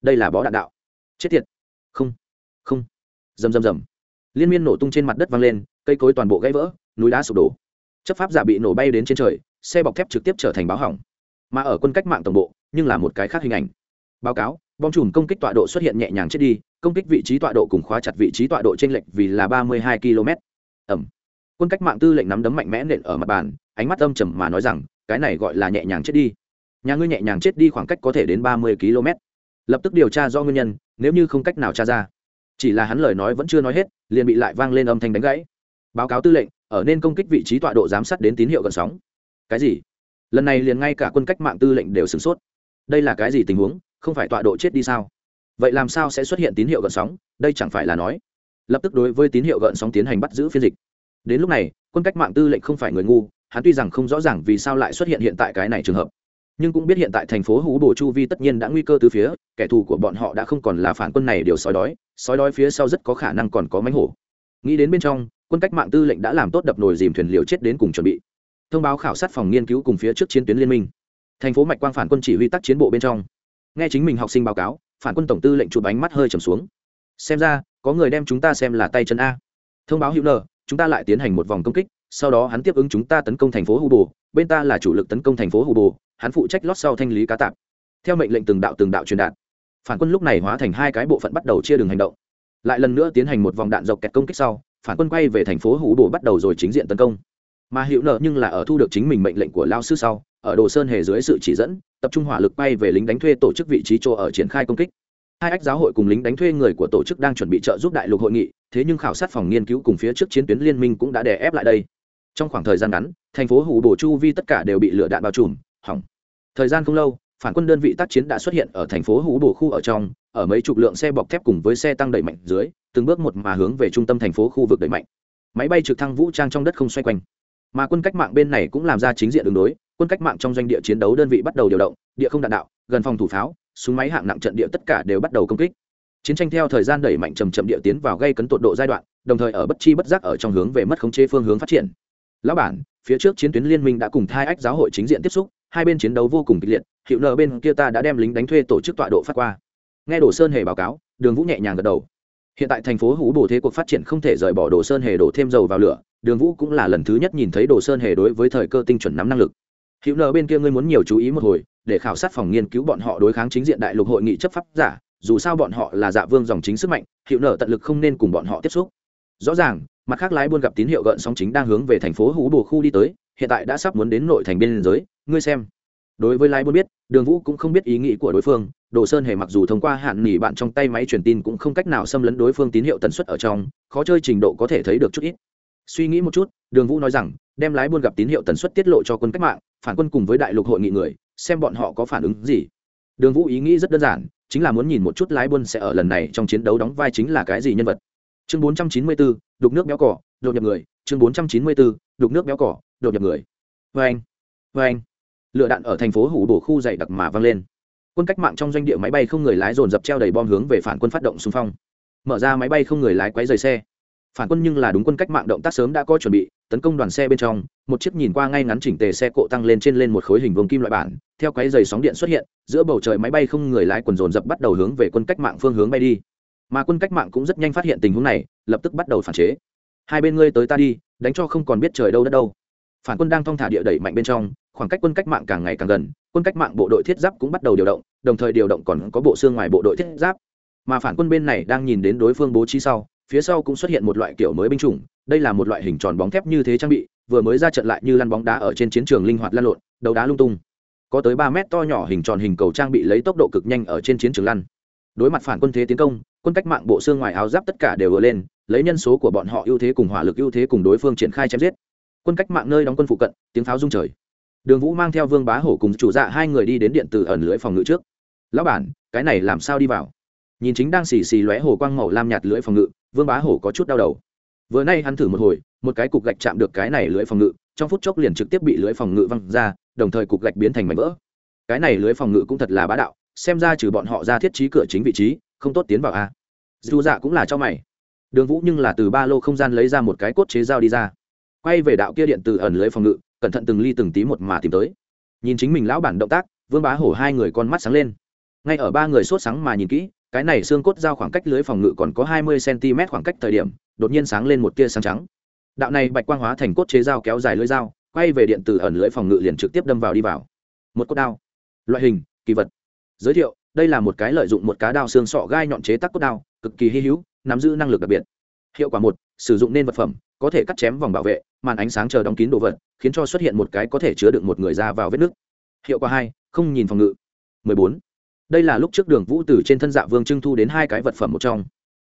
đây là bó đạn đạo. Chết tiệt. Không. Không. Rầm rầm rầm. Liên miên nổ tung trên mặt đất vang lên, cây cối toàn bộ gãy vỡ núi đá sụp đổ. Chấp pháp giả bị nổ bay đến trên trời, xe bọc thép trực tiếp trở thành báo hỏng. Mà ở quân cách mạng tổng bộ, nhưng là một cái khác hình ảnh. Báo cáo, bom chùm công kích tọa độ xuất hiện nhẹ nhàng chết đi, công kích vị trí tọa độ cùng khóa chặt vị trí tọa độ trên lệch vì là ba mươi hai km. Ẩm. Quân cách mạng tư lệnh nắm đấm mạnh mẽ nện ở mặt bàn, ánh mắt âm trầm mà nói rằng, cái này gọi là nhẹ nhàng chết đi. Nhà ngươi nhẹ nhàng chết đi khoảng cách có thể đến ba mươi km. Lập tức điều tra do nguyên nhân, nếu như không cách nào tra ra. Chỉ là hắn lời nói vẫn chưa nói hết, liền bị lại vang lên âm thanh đánh gãy báo cáo tư lệnh, ở nên công kích vị trí tọa độ giám sát đến tín hiệu gần sóng. Cái gì? Lần này liền ngay cả quân cách mạng tư lệnh đều sửng sốt. Đây là cái gì tình huống? Không phải tọa độ chết đi sao? Vậy làm sao sẽ xuất hiện tín hiệu gợn sóng? Đây chẳng phải là nói. Lập tức đối với tín hiệu gợn sóng tiến hành bắt giữ phiên dịch. Đến lúc này, quân cách mạng tư lệnh không phải người ngu, hắn tuy rằng không rõ ràng vì sao lại xuất hiện hiện tại cái này trường hợp, nhưng cũng biết hiện tại thành phố hú bồ chu vi tất nhiên đã nguy cơ từ phía, kẻ thù của bọn họ đã không còn là phản quân này điều sói đói sói đói phía sau rất có khả năng còn có mánh hổ. Nghĩ đến bên trong quân cách mạng tư lệnh đã làm tốt đập nồi dìm thuyền liều chết đến cùng chuẩn bị. Thông báo khảo sát phòng nghiên cứu cùng phía trước chiến tuyến liên minh. Thành phố mạch quang phản quân chỉ huy tác chiến bộ bên trong. Nghe chính mình học sinh báo cáo, phản quân tổng tư lệnh chụp ánh mắt hơi trầm xuống. Xem ra, có người đem chúng ta xem là tay chân a. Thông báo hữu nờ, chúng ta lại tiến hành một vòng công kích, sau đó hắn tiếp ứng chúng ta tấn công thành phố hù bồ bên ta là chủ lực tấn công thành phố hù bồ hắn phụ trách lót sau thanh lý cá tạp. Theo mệnh lệnh từng đạo từng đạo truyền đạt, phản quân lúc này hóa thành hai cái bộ phận bắt đầu chia đường hành động. Lại lần nữa tiến hành một vòng đạn dọc kẹt công kích sau phản quân quay về thành phố hủ bồ bắt đầu rồi chính diện tấn công. Mà hiệu nợ nhưng là ở thu được chính mình mệnh lệnh của lao sư sau, ở đồ sơn hề dưới sự chỉ dẫn, tập trung hỏa lực bay về lính đánh thuê tổ chức vị trí chỗ ở triển khai công kích. Hai ách giáo hội cùng lính đánh thuê người của tổ chức đang chuẩn bị trợ giúp đại lục hội nghị, thế nhưng khảo sát phòng nghiên cứu cùng phía trước chiến tuyến liên minh cũng đã đè ép lại đây. Trong khoảng thời gian ngắn, thành phố hủ bổ chu vi tất cả đều bị lửa đạn bao trùm, hỏng. Thời gian không lâu phản quân đơn vị tác chiến đã xuất hiện ở thành phố hú bổ khu ở trong, ở mấy chục lượng xe bọc thép cùng với xe tăng đẩy mạnh dưới, từng bước một mà hướng về trung tâm thành phố khu vực đẩy mạnh. Máy bay trực thăng vũ trang trong đất không xoay quanh. Mà quân cách mạng bên này cũng làm ra chính diện đường đối, quân cách mạng trong doanh địa chiến đấu đơn vị bắt đầu điều động, địa không đạn đạo, gần phòng thủ pháo, súng máy hạng nặng trận địa tất cả đều bắt đầu công kích. Chiến tranh theo thời gian đẩy mạnh trầm chậm địa tiến vào gây cấn tột độ giai đoạn, đồng thời ở bất chi bất giác ở trong hướng về mất khống chế phương hướng phát triển. Lão bản, phía trước chiến tuyến liên minh đã cùng hai ách giáo hội chính diện tiếp xúc, hai bên chiến đấu vô cùng kịch liệt hiệu nợ bên kia ta đã đem lính đánh thuê tổ chức tọa độ phát qua. Nghe đồ sơn hề báo cáo, đường vũ nhẹ nhàng gật đầu. Hiện tại thành phố Hú bồ thế cuộc phát triển không thể rời bỏ đồ sơn hề đổ thêm dầu vào lửa, đường vũ cũng là lần thứ nhất nhìn thấy đồ sơn hề đối với thời cơ tinh chuẩn nắm năng lực. Hữu nợ bên kia ngươi muốn nhiều chú ý một hồi, để khảo sát phòng nghiên cứu bọn họ đối kháng chính diện đại lục hội nghị chấp pháp giả, dù sao bọn họ là dạ vương dòng chính sức mạnh, hiệu nợ tận lực không nên cùng bọn họ tiếp xúc. Rõ ràng, mặt khác lái buôn gặp tín hiệu gợn sóng chính đang hướng về thành phố hú bồ khu đi tới, hiện tại đã sắp muốn đến nội thành biên giới, ngươi xem đối với lái buôn biết đường vũ cũng không biết ý nghĩ của đối phương đồ sơn hề mặc dù thông qua hạn nỉ bạn trong tay máy truyền tin cũng không cách nào xâm lấn đối phương tín hiệu tần suất ở trong khó chơi trình độ có thể thấy được chút ít. Suy nghĩ một chút đường vũ nói rằng đem lái buôn gặp tín hiệu tần suất tiết lộ cho quân cách mạng phản quân cùng với đại lục hội nghị người xem bọn họ có phản ứng gì. Đường vũ ý nghĩ rất đơn giản chính là muốn nhìn một chút lái buôn sẽ ở lần này trong chiến đấu đóng vai chính là cái gì nhân vật. Chương 494, đục nước béo cỏ đột nhập người. Chương 494, đục nước béo cỏ đột nhập người. Vê anh vê anh lựa đạn ở thành phố hủ bổ khu dày đặc mà vang lên. Quân cách mạng trong doanh địa máy bay không người lái dồn dập treo đầy bom hướng về phản quân phát động xung phong. Mở ra máy bay không người lái quấy rời xe. Phản quân nhưng là đúng quân cách mạng động tác sớm đã có chuẩn bị, tấn công đoàn xe bên trong, một chiếc nhìn qua ngay ngắn chỉnh tề xe cộ tăng lên trên lên một khối hình vuông kim loại bản, theo cái dày sóng điện xuất hiện, giữa bầu trời máy bay không người lái quần dồn dập bắt đầu hướng về quân cách mạng phương hướng bay đi. Mà quân cách mạng cũng rất nhanh phát hiện tình huống này, lập tức bắt đầu phản chế. Hai bên ngươi tới ta đi, đánh cho không còn biết trời đâu đất đâu phản quân đang thong thả địa đẩy mạnh bên trong, khoảng cách quân cách mạng càng ngày càng gần, quân cách mạng bộ đội thiết giáp cũng bắt đầu điều động, đồng thời điều động còn có bộ xương ngoài bộ đội thiết giáp. Mà phản quân bên này đang nhìn đến đối phương bố trí sau, phía sau cũng xuất hiện một loại kiểu mới binh chủng, đây là một loại hình tròn bóng thép như thế trang bị, vừa mới ra trận lại như lăn bóng đá ở trên chiến trường linh hoạt lăn lộn, đầu đá lung tung. Có tới ba mét to nhỏ hình tròn hình cầu trang bị lấy tốc độ cực nhanh ở trên chiến trường lăn. Đối mặt phản quân thế tiến công, quân cách mạng bộ xương ngoài áo giáp tất cả đều vừa lên, lấy nhân số của bọn họ ưu thế cùng hỏa lực ưu thế cùng đối phương triển khai chém giết quân cách mạng nơi đóng quân phụ cận, tiếng pháo rung trời. Đường vũ mang theo vương bá hổ cùng chủ dạ hai người đi đến điện tử ẩn lưỡi phòng ngự trước. Lão bản, cái này làm sao đi vào? Nhìn chính đang xì xì lóe hồ quang màu lam nhạt lưỡi phòng ngự, vương bá hổ có chút đau đầu. Vừa nay hắn thử một hồi, một cái cục gạch chạm được cái này lưỡi phòng ngự, trong phút chốc liền trực tiếp bị lưỡi phòng ngự văng ra, đồng thời cục gạch biến thành mảnh vỡ. Cái này lưỡi phòng ngự cũng thật là bá đạo, xem ra trừ bọn họ ra thiết trí cửa chính vị trí, không tốt tiến vào a. Dù dạ cũng là cho mày. Đường vũ nhưng là từ ba lô không gian lấy ra một cái cốt chế dao đi ra quay về đạo kia điện từ ẩn lưới phòng ngự, cẩn thận từng ly từng tí một mà tìm tới. Nhìn chính mình lão bản động tác, vương bá hổ hai người con mắt sáng lên. Ngay ở ba người sốt sáng mà nhìn kỹ, cái này xương cốt dao khoảng cách lưới phòng ngự còn có hai mươi cm khoảng cách thời điểm, đột nhiên sáng lên một tia sáng trắng. Đạo này bạch quang hóa thành cốt chế dao kéo dài lưới dao, quay về điện từ ẩn lưới phòng ngự liền trực tiếp đâm vào đi vào. Một cốt đao. Loại hình, kỳ vật. Giới thiệu, đây là một cái lợi dụng một cá đao xương sọ gai nhọn chế tắc cốt đao, cực kỳ hy hữu, nắm giữ năng lực đặc biệt. Hiệu quả một, sử dụng nên vật phẩm có thể cắt chém vòng bảo vệ, màn ánh sáng chờ đóng kín đồ vật, khiến cho xuất hiện một cái có thể chứa đựng một người ra vào vết nước hiệu quả hai, không nhìn phòng ngự. 14. đây là lúc trước đường vũ từ trên thân dạ vương trưng thu đến hai cái vật phẩm một trong.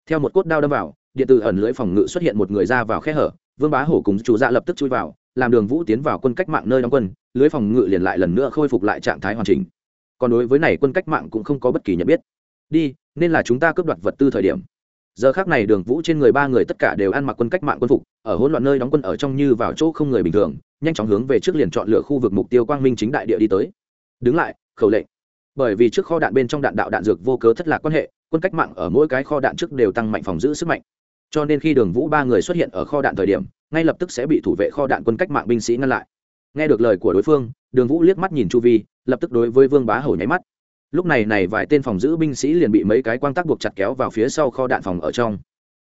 Theo một cốt đao đâm vào, điện tử ẩn lưỡi phòng ngự xuất hiện một người ra vào khe hở, vương bá hổ cùng chủ dạ lập tức chui vào, làm đường vũ tiến vào quân cách mạng nơi đóng quân, lưới phòng ngự liền lại lần nữa khôi phục lại trạng thái hoàn chỉnh. Còn đối với này quân cách mạng cũng không có bất kỳ nhận biết. Đi, nên là chúng ta cướp đoạt vật tư thời điểm giờ khác này đường vũ trên người ba người tất cả đều ăn mặc quân cách mạng quân phục, ở hỗn loạn nơi đóng quân ở trong như vào chỗ không người bình thường, nhanh chóng hướng về trước liền chọn lựa khu vực mục tiêu quang minh chính đại địa đi tới. Đứng lại, khẩu lệnh. Bởi vì trước kho đạn bên trong đạn đạo đạn dược vô cớ thất lạc quan hệ, quân cách mạng ở mỗi cái kho đạn trước đều tăng mạnh phòng giữ sức mạnh. Cho nên khi đường vũ ba người xuất hiện ở kho đạn thời điểm, ngay lập tức sẽ bị thủ vệ kho đạn quân cách mạng binh sĩ ngăn lại. Nghe được lời của đối phương, đường vũ liếc mắt nhìn chu vi, lập tức đối với vương bá hổ nháy mắt lúc này này vài tên phòng giữ binh sĩ liền bị mấy cái quang tắc buộc chặt kéo vào phía sau kho đạn phòng ở trong.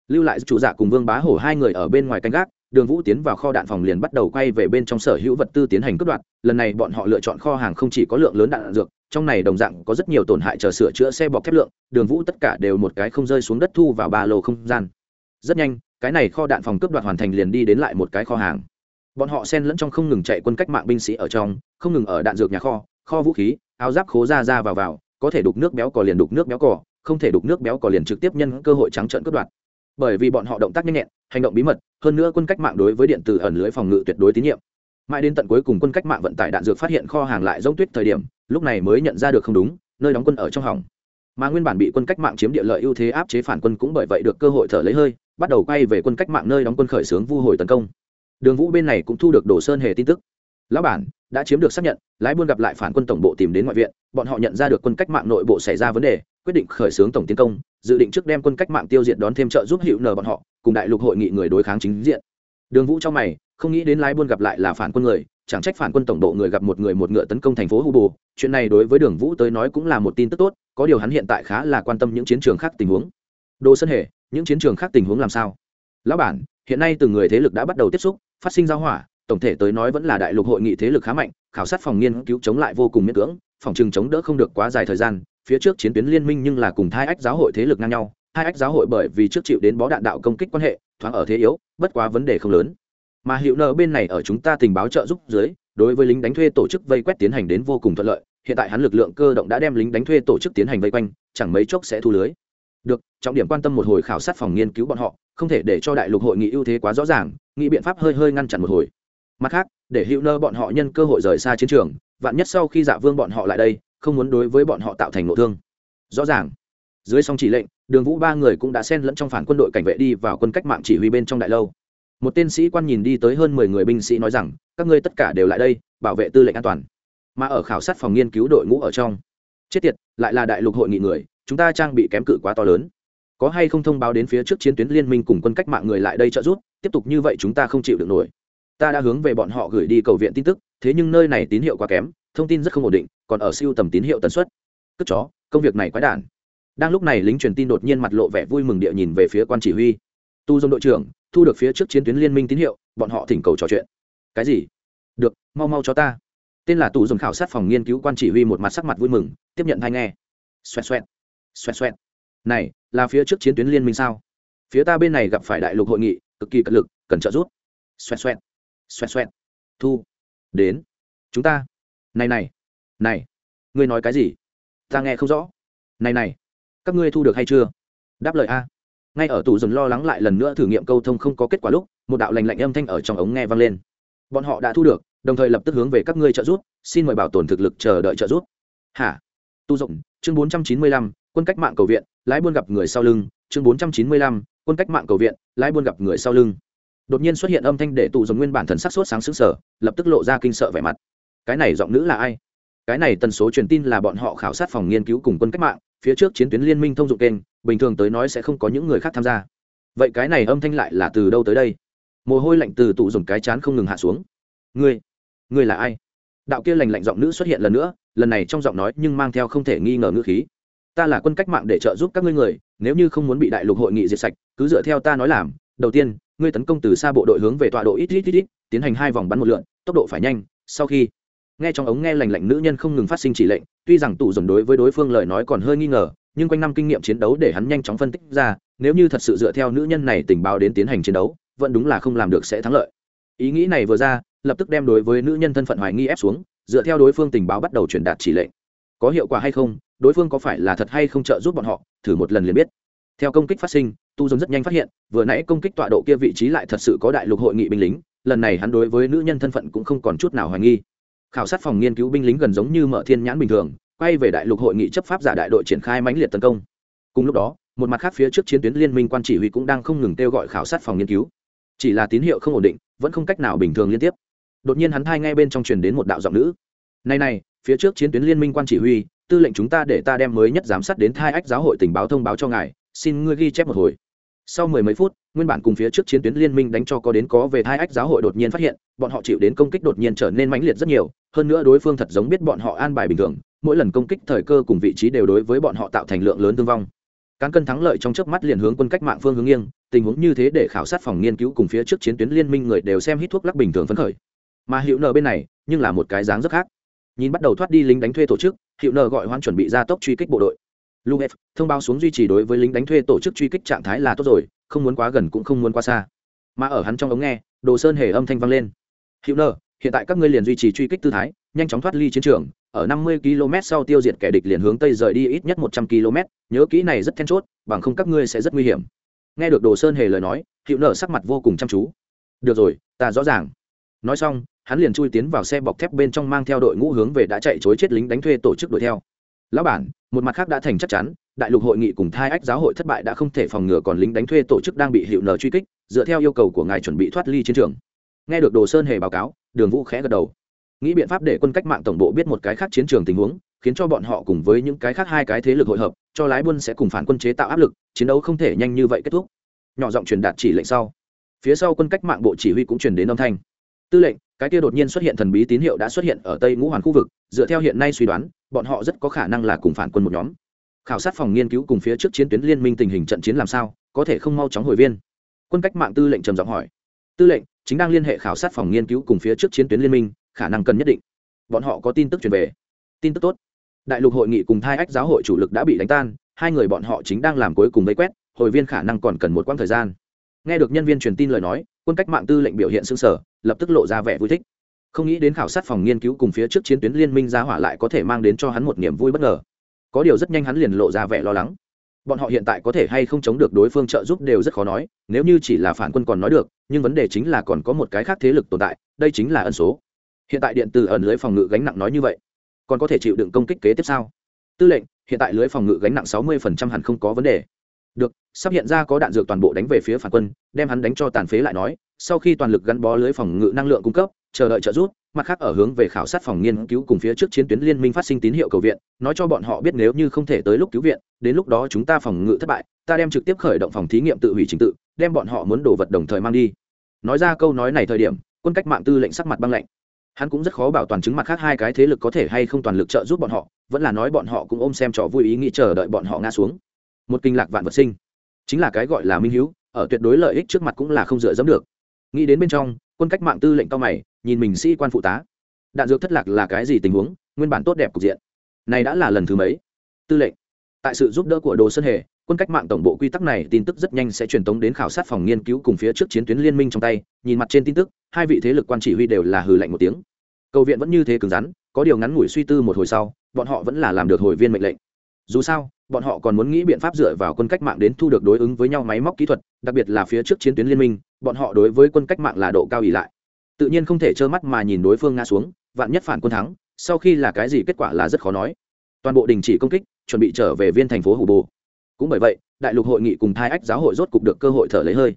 Lưu lại chủ dạ cùng vương bá hổ hai người ở bên ngoài canh gác, đường vũ tiến vào kho đạn phòng liền bắt đầu quay về bên trong sở hữu vật tư tiến hành cướp đoạt. Lần này bọn họ lựa chọn kho hàng không chỉ có lượng lớn đạn dược, trong này đồng dạng có rất nhiều tổn hại chờ sửa chữa xe bọc thép lượng, đường vũ tất cả đều một cái không rơi xuống đất thu vào ba lô không gian. Rất nhanh, cái này kho đạn phòng cướp đoạt hoàn thành liền đi đến lại một cái kho hàng. Bọn họ xen lẫn trong không ngừng chạy quân cách mạng binh sĩ ở trong, không ngừng ở đạn dược nhà kho kho vũ khí, áo giáp khố ra ra vào vào, có thể đục nước béo cò liền đục nước béo cò, không thể đục nước béo cò liền trực tiếp nhân cơ hội trắng trợn cướp đoạt. Bởi vì bọn họ động tác nhanh nhẹn, hành động bí mật, hơn nữa quân cách mạng đối với điện tử ẩn lưới phòng ngự tuyệt đối tín nhiệm. Mãi đến tận cuối cùng quân cách mạng vận tải đạn dược phát hiện kho hàng lại giống tuyết thời điểm, lúc này mới nhận ra được không đúng, nơi đóng quân ở trong hỏng. Mà nguyên bản bị quân cách mạng chiếm địa lợi ưu thế áp chế phản quân cũng bởi vậy được cơ hội thở lấy hơi, bắt đầu quay về quân cách mạng nơi đóng quân khởi xướng vu hồi tấn công. Đường vũ bên này cũng thu được đồ sơn hề tin tức lão bản, đã chiếm được xác nhận, lái buôn gặp lại phản quân tổng bộ tìm đến ngoại viện, bọn họ nhận ra được quân cách mạng nội bộ xảy ra vấn đề, quyết định khởi xướng tổng tiến công, dự định trước đem quân cách mạng tiêu diệt đón thêm trợ giúp hiệu nờ bọn họ, cùng đại lục hội nghị người đối kháng chính diện. Đường vũ trong mày, không nghĩ đến lái buôn gặp lại là phản quân người, chẳng trách phản quân tổng bộ người gặp một người một ngựa tấn công thành phố hu bù chuyện này đối với đường vũ tới nói cũng là một tin tức tốt, có điều hắn hiện tại khá là quan tâm những chiến trường khác tình huống. Đồ sân hề, những chiến trường khác tình huống làm sao? Lão bản, hiện nay từng người thế lực đã bắt đầu tiếp xúc, phát sinh giao hỏa tổng thể tới nói vẫn là đại lục hội nghị thế lực khá mạnh, khảo sát phòng nghiên cứu chống lại vô cùng miễn cưỡng, phòng trừng chống đỡ không được quá dài thời gian, phía trước chiến tuyến liên minh nhưng là cùng hai ách giáo hội thế lực ngang nhau hai ách giáo hội bởi vì trước chịu đến bó đạn đạo công kích quan hệ, thoáng ở thế yếu, bất quá vấn đề không lớn. Mà hiệu nợ bên này ở chúng ta tình báo trợ giúp dưới, đối với lính đánh thuê tổ chức vây quét tiến hành đến vô cùng thuận lợi, hiện tại hắn lực lượng cơ động đã đem lính đánh thuê tổ chức tiến hành vây quanh, chẳng mấy chốc sẽ thu lưới. Được, trọng điểm quan tâm một hồi khảo sát phòng nghiên cứu bọn họ, không thể để cho đại lục hội nghị ưu thế quá rõ ràng nghị biện pháp hơi hơi ngăn chặn một hồi mặt khác, để hữu nơ bọn họ nhân cơ hội rời xa chiến trường, vạn nhất sau khi dạ vương bọn họ lại đây, không muốn đối với bọn họ tạo thành nội thương. Rõ ràng. Dưới song chỉ lệnh, đường vũ ba người cũng đã xen lẫn trong phản quân đội cảnh vệ đi vào quân cách mạng chỉ huy bên trong đại lâu. Một tên sĩ quan nhìn đi tới hơn mười người binh sĩ nói rằng, các ngươi tất cả đều lại đây, bảo vệ tư lệnh an toàn. Mà ở khảo sát phòng nghiên cứu đội ngũ ở trong, chết tiệt, lại là đại lục hội nghị người, chúng ta trang bị kém cự quá to lớn. Có hay không thông báo đến phía trước chiến tuyến liên minh cùng quân cách mạng người lại đây trợ giúp, tiếp tục như vậy chúng ta không chịu được nổi ta đã hướng về bọn họ gửi đi cầu viện tin tức, thế nhưng nơi này tín hiệu quá kém, thông tin rất không ổn định, còn ở siêu tầm tín hiệu tần suất. Cất chó, công việc này quái đản. Đang lúc này lính truyền tin đột nhiên mặt lộ vẻ vui mừng địa nhìn về phía quan chỉ huy. Tu dông đội trưởng, thu được phía trước chiến tuyến liên minh tín hiệu, bọn họ thỉnh cầu trò chuyện. Cái gì? Được, mau mau cho ta. Tên là tù dùng khảo sát phòng nghiên cứu quan chỉ huy một mặt sắc mặt vui mừng, tiếp nhận hay nghe. Xoẹt xoẹt xoẹt xoẹt. Này, là phía trước chiến tuyến liên minh sao? Phía ta bên này gặp phải đại lục hội nghị, cực kỳ cật lực, cần trợ giúp. Xoẹt xoẹt xoẹt xoẹt. Thu. Đến. Chúng ta. Này này. Này. Ngươi nói cái gì? Ta nghe không rõ. Này này. Các ngươi thu được hay chưa? Đáp lời a. Ngay ở tủ dần lo lắng lại lần nữa thử nghiệm câu thông không có kết quả lúc, một đạo lành lạnh âm thanh ở trong ống nghe vang lên. Bọn họ đã thu được, đồng thời lập tức hướng về các ngươi trợ giúp, xin mời bảo tồn thực lực chờ đợi trợ giúp. Hả? Tu rộng chương bốn trăm chín mươi lăm, quân cách mạng cầu viện, lái buôn gặp người sau lưng, chương bốn trăm chín mươi lăm, quân cách mạng cầu viện, lái buôn gặp người sau lưng đột nhiên xuất hiện âm thanh để tụ dùng nguyên bản thần sắc sốt sáng sững sở lập tức lộ ra kinh sợ vẻ mặt. Cái này giọng nữ là ai? Cái này tần số truyền tin là bọn họ khảo sát phòng nghiên cứu cùng quân cách mạng, phía trước chiến tuyến liên minh thông dụng kênh, bình thường tới nói sẽ không có những người khác tham gia. Vậy cái này âm thanh lại là từ đâu tới đây? Mồ hôi lạnh từ tụ dùng cái chán không ngừng hạ xuống. Ngươi ngươi là ai? Đạo kia lành lạnh giọng nữ xuất hiện lần nữa, lần này trong giọng nói nhưng mang theo không thể nghi ngờ ngữ khí. Ta là quân cách mạng để trợ giúp các ngươi người, nếu như không muốn bị đại lục hội nghị diệt sạch, cứ dựa theo ta nói làm. Đầu tiên ngươi tấn công từ xa bộ đội hướng về tọa độ ít ít ít ít, tiến hành hai vòng bắn một lượn, tốc độ phải nhanh. Sau khi nghe trong ống nghe lành lạnh nữ nhân không ngừng phát sinh chỉ lệnh, tuy rằng tụ dồn đối với đối phương lời nói còn hơi nghi ngờ, nhưng quanh năm kinh nghiệm chiến đấu để hắn nhanh chóng phân tích ra, nếu như thật sự dựa theo nữ nhân này tình báo đến tiến hành chiến đấu, vẫn đúng là không làm được sẽ thắng lợi. Ý nghĩ này vừa ra, lập tức đem đối với nữ nhân thân phận hoài nghi ép xuống, dựa theo đối phương tình báo bắt đầu truyền đạt chỉ lệnh. Có hiệu quả hay không, đối phương có phải là thật hay không trợ giúp bọn họ, thử một lần liền biết. Theo công kích phát sinh tu Dung rất nhanh phát hiện, vừa nãy công kích tọa độ kia vị trí lại thật sự có đại lục hội nghị binh lính, lần này hắn đối với nữ nhân thân phận cũng không còn chút nào hoài nghi. Khảo sát phòng nghiên cứu binh lính gần giống như mở thiên nhãn bình thường, quay về đại lục hội nghị chấp pháp giả đại đội triển khai mãnh liệt tấn công. Cùng lúc đó, một mặt khác phía trước chiến tuyến liên minh quan chỉ huy cũng đang không ngừng kêu gọi khảo sát phòng nghiên cứu. Chỉ là tín hiệu không ổn định, vẫn không cách nào bình thường liên tiếp. Đột nhiên hắn thai ngay bên trong truyền đến một đạo giọng nữ. Này này, phía trước chiến tuyến liên minh quan chỉ huy, tư lệnh chúng ta để ta đem mới nhất giám sát đến thai ách giáo hội tình báo thông báo cho ngài, xin ngươi ghi chép một hồi sau mười mấy phút, nguyên bản cùng phía trước chiến tuyến liên minh đánh cho có đến có về thai ách giáo hội đột nhiên phát hiện, bọn họ chịu đến công kích đột nhiên trở nên mãnh liệt rất nhiều, hơn nữa đối phương thật giống biết bọn họ an bài bình thường, mỗi lần công kích thời cơ cùng vị trí đều đối với bọn họ tạo thành lượng lớn thương vong. Cán cân thắng lợi trong chớp mắt liền hướng quân cách mạng phương hướng nghiêng, tình huống như thế để khảo sát phòng nghiên cứu cùng phía trước chiến tuyến liên minh người đều xem hít thuốc lắc bình thường phấn khởi. Mà hiệu nợ bên này, nhưng là một cái dáng rất khác. Nhìn bắt đầu thoát đi lính đánh thuê tổ chức hiệu nợ gọi hoan chuẩn bị ra tốc truy kích bộ đội. Luf thông báo xuống duy trì đối với lính đánh thuê tổ chức truy kích trạng thái là tốt rồi không muốn quá gần cũng không muốn quá xa. Mà ở hắn trong ống nghe đồ sơn hề âm thanh vang lên. Hiệu nở, hiện tại các ngươi liền duy trì truy kích tư thái nhanh chóng thoát ly chiến trường ở 50 km sau tiêu diệt kẻ địch liền hướng tây rời đi ít nhất 100 km nhớ kỹ này rất then chốt bằng không các ngươi sẽ rất nguy hiểm. Nghe được đồ sơn hề lời nói hiệu nở sắc mặt vô cùng chăm chú. Được rồi ta rõ ràng. Nói xong hắn liền chui tiến vào xe bọc thép bên trong mang theo đội ngũ hướng về đã chạy trối chết lính đánh thuê tổ chức đuổi theo. Lão bản một mặt khác đã thành chắc chắn, đại lục hội nghị cùng thai ách giáo hội thất bại đã không thể phòng ngừa còn lính đánh thuê tổ chức đang bị hiệu nờ truy kích, dựa theo yêu cầu của ngài chuẩn bị thoát ly chiến trường. Nghe được đồ sơn hề báo cáo, đường vũ khẽ gật đầu. Nghĩ biện pháp để quân cách mạng tổng bộ biết một cái khác chiến trường tình huống, khiến cho bọn họ cùng với những cái khác hai cái thế lực hội hợp, cho lái buôn sẽ cùng phản quân chế tạo áp lực, chiến đấu không thể nhanh như vậy kết thúc. Nhỏ giọng truyền đạt chỉ lệnh sau. Phía sau quân cách mạng bộ chỉ huy cũng truyền đến âm thanh tư lệnh, cái kia đột nhiên xuất hiện thần bí tín hiệu đã xuất hiện ở tây ngũ hoàn khu vực, dựa theo hiện nay suy đoán, bọn họ rất có khả năng là cùng phản quân một nhóm. Khảo sát phòng nghiên cứu cùng phía trước chiến tuyến liên minh tình hình trận chiến làm sao, có thể không mau chóng hồi viên. Quân cách mạng tư lệnh trầm giọng hỏi. Tư lệnh, chính đang liên hệ khảo sát phòng nghiên cứu cùng phía trước chiến tuyến liên minh, khả năng cần nhất định. Bọn họ có tin tức truyền về. Tin tức tốt. Đại lục hội nghị cùng thai ách giáo hội chủ lực đã bị đánh tan, hai người bọn họ chính đang làm cuối cùng vây quét, hồi viên khả năng còn cần một quãng thời gian. Nghe được nhân viên truyền tin lời nói, quân cách mạng tư lệnh biểu hiện xương sở lập tức lộ ra vẻ vui thích. Không nghĩ đến khảo sát phòng nghiên cứu cùng phía trước chiến tuyến liên minh giá hỏa lại có thể mang đến cho hắn một niềm vui bất ngờ. Có điều rất nhanh hắn liền lộ ra vẻ lo lắng. Bọn họ hiện tại có thể hay không chống được đối phương trợ giúp đều rất khó nói, nếu như chỉ là phản quân còn nói được, nhưng vấn đề chính là còn có một cái khác thế lực tồn tại, đây chính là ẩn số. Hiện tại điện tử ẩn lưới phòng ngự gánh nặng nói như vậy, còn có thể chịu đựng công kích kế tiếp sau tư lệnh, hiện tại lưới phòng ngự gánh nặng sáu mươi hẳn không có vấn đề được, sắp hiện ra có đạn dược toàn bộ đánh về phía phản quân, đem hắn đánh cho tàn phế lại nói, sau khi toàn lực gắn bó lưới phòng ngự năng lượng cung cấp, chờ đợi trợ giúp, mặt khác ở hướng về khảo sát phòng nghiên cứu cùng phía trước chiến tuyến liên minh phát sinh tín hiệu cầu viện, nói cho bọn họ biết nếu như không thể tới lúc cứu viện, đến lúc đó chúng ta phòng ngự thất bại, ta đem trực tiếp khởi động phòng thí nghiệm tự hủy trình tự, đem bọn họ muốn đồ vật đồng thời mang đi. Nói ra câu nói này thời điểm, quân cách mạng tư lệnh sắc mặt băng lạnh. Hắn cũng rất khó bảo toàn chứng mặt khác hai cái thế lực có thể hay không toàn lực trợ giúp bọn họ, vẫn là nói bọn họ cũng ôm xem trò vui ý nghĩ chờ đợi bọn họ ngã xuống một kinh lạc vạn vật sinh. Chính là cái gọi là minh hữu ở tuyệt đối lợi ích trước mặt cũng là không dựa dẫm được. Nghĩ đến bên trong, quân cách mạng tư lệnh cao mày, nhìn mình sĩ quan phụ tá. Đạn dược thất lạc là cái gì tình huống, nguyên bản tốt đẹp cục diện. Này đã là lần thứ mấy? Tư lệnh, tại sự giúp đỡ của đồ sơn hề, quân cách mạng tổng bộ quy tắc này tin tức rất nhanh sẽ truyền tống đến khảo sát phòng nghiên cứu cùng phía trước chiến tuyến liên minh trong tay. Nhìn mặt trên tin tức, hai vị thế lực quan chỉ huy đều là hừ lạnh một tiếng. Cầu viện vẫn như thế cứng rắn, có điều ngắn ngủi suy tư một hồi sau, bọn họ vẫn là làm được hồi viên mệnh lệnh. Dù sao bọn họ còn muốn nghĩ biện pháp dựa vào quân cách mạng đến thu được đối ứng với nhau máy móc kỹ thuật, đặc biệt là phía trước chiến tuyến liên minh, bọn họ đối với quân cách mạng là độ cao ỉ lại. Tự nhiên không thể trơ mắt mà nhìn đối phương ngã xuống, vạn nhất phản quân thắng, sau khi là cái gì kết quả là rất khó nói. Toàn bộ đình chỉ công kích, chuẩn bị trở về viên thành phố hủ bồ. Cũng bởi vậy, đại lục hội nghị cùng thai ách giáo hội rốt cục được cơ hội thở lấy hơi.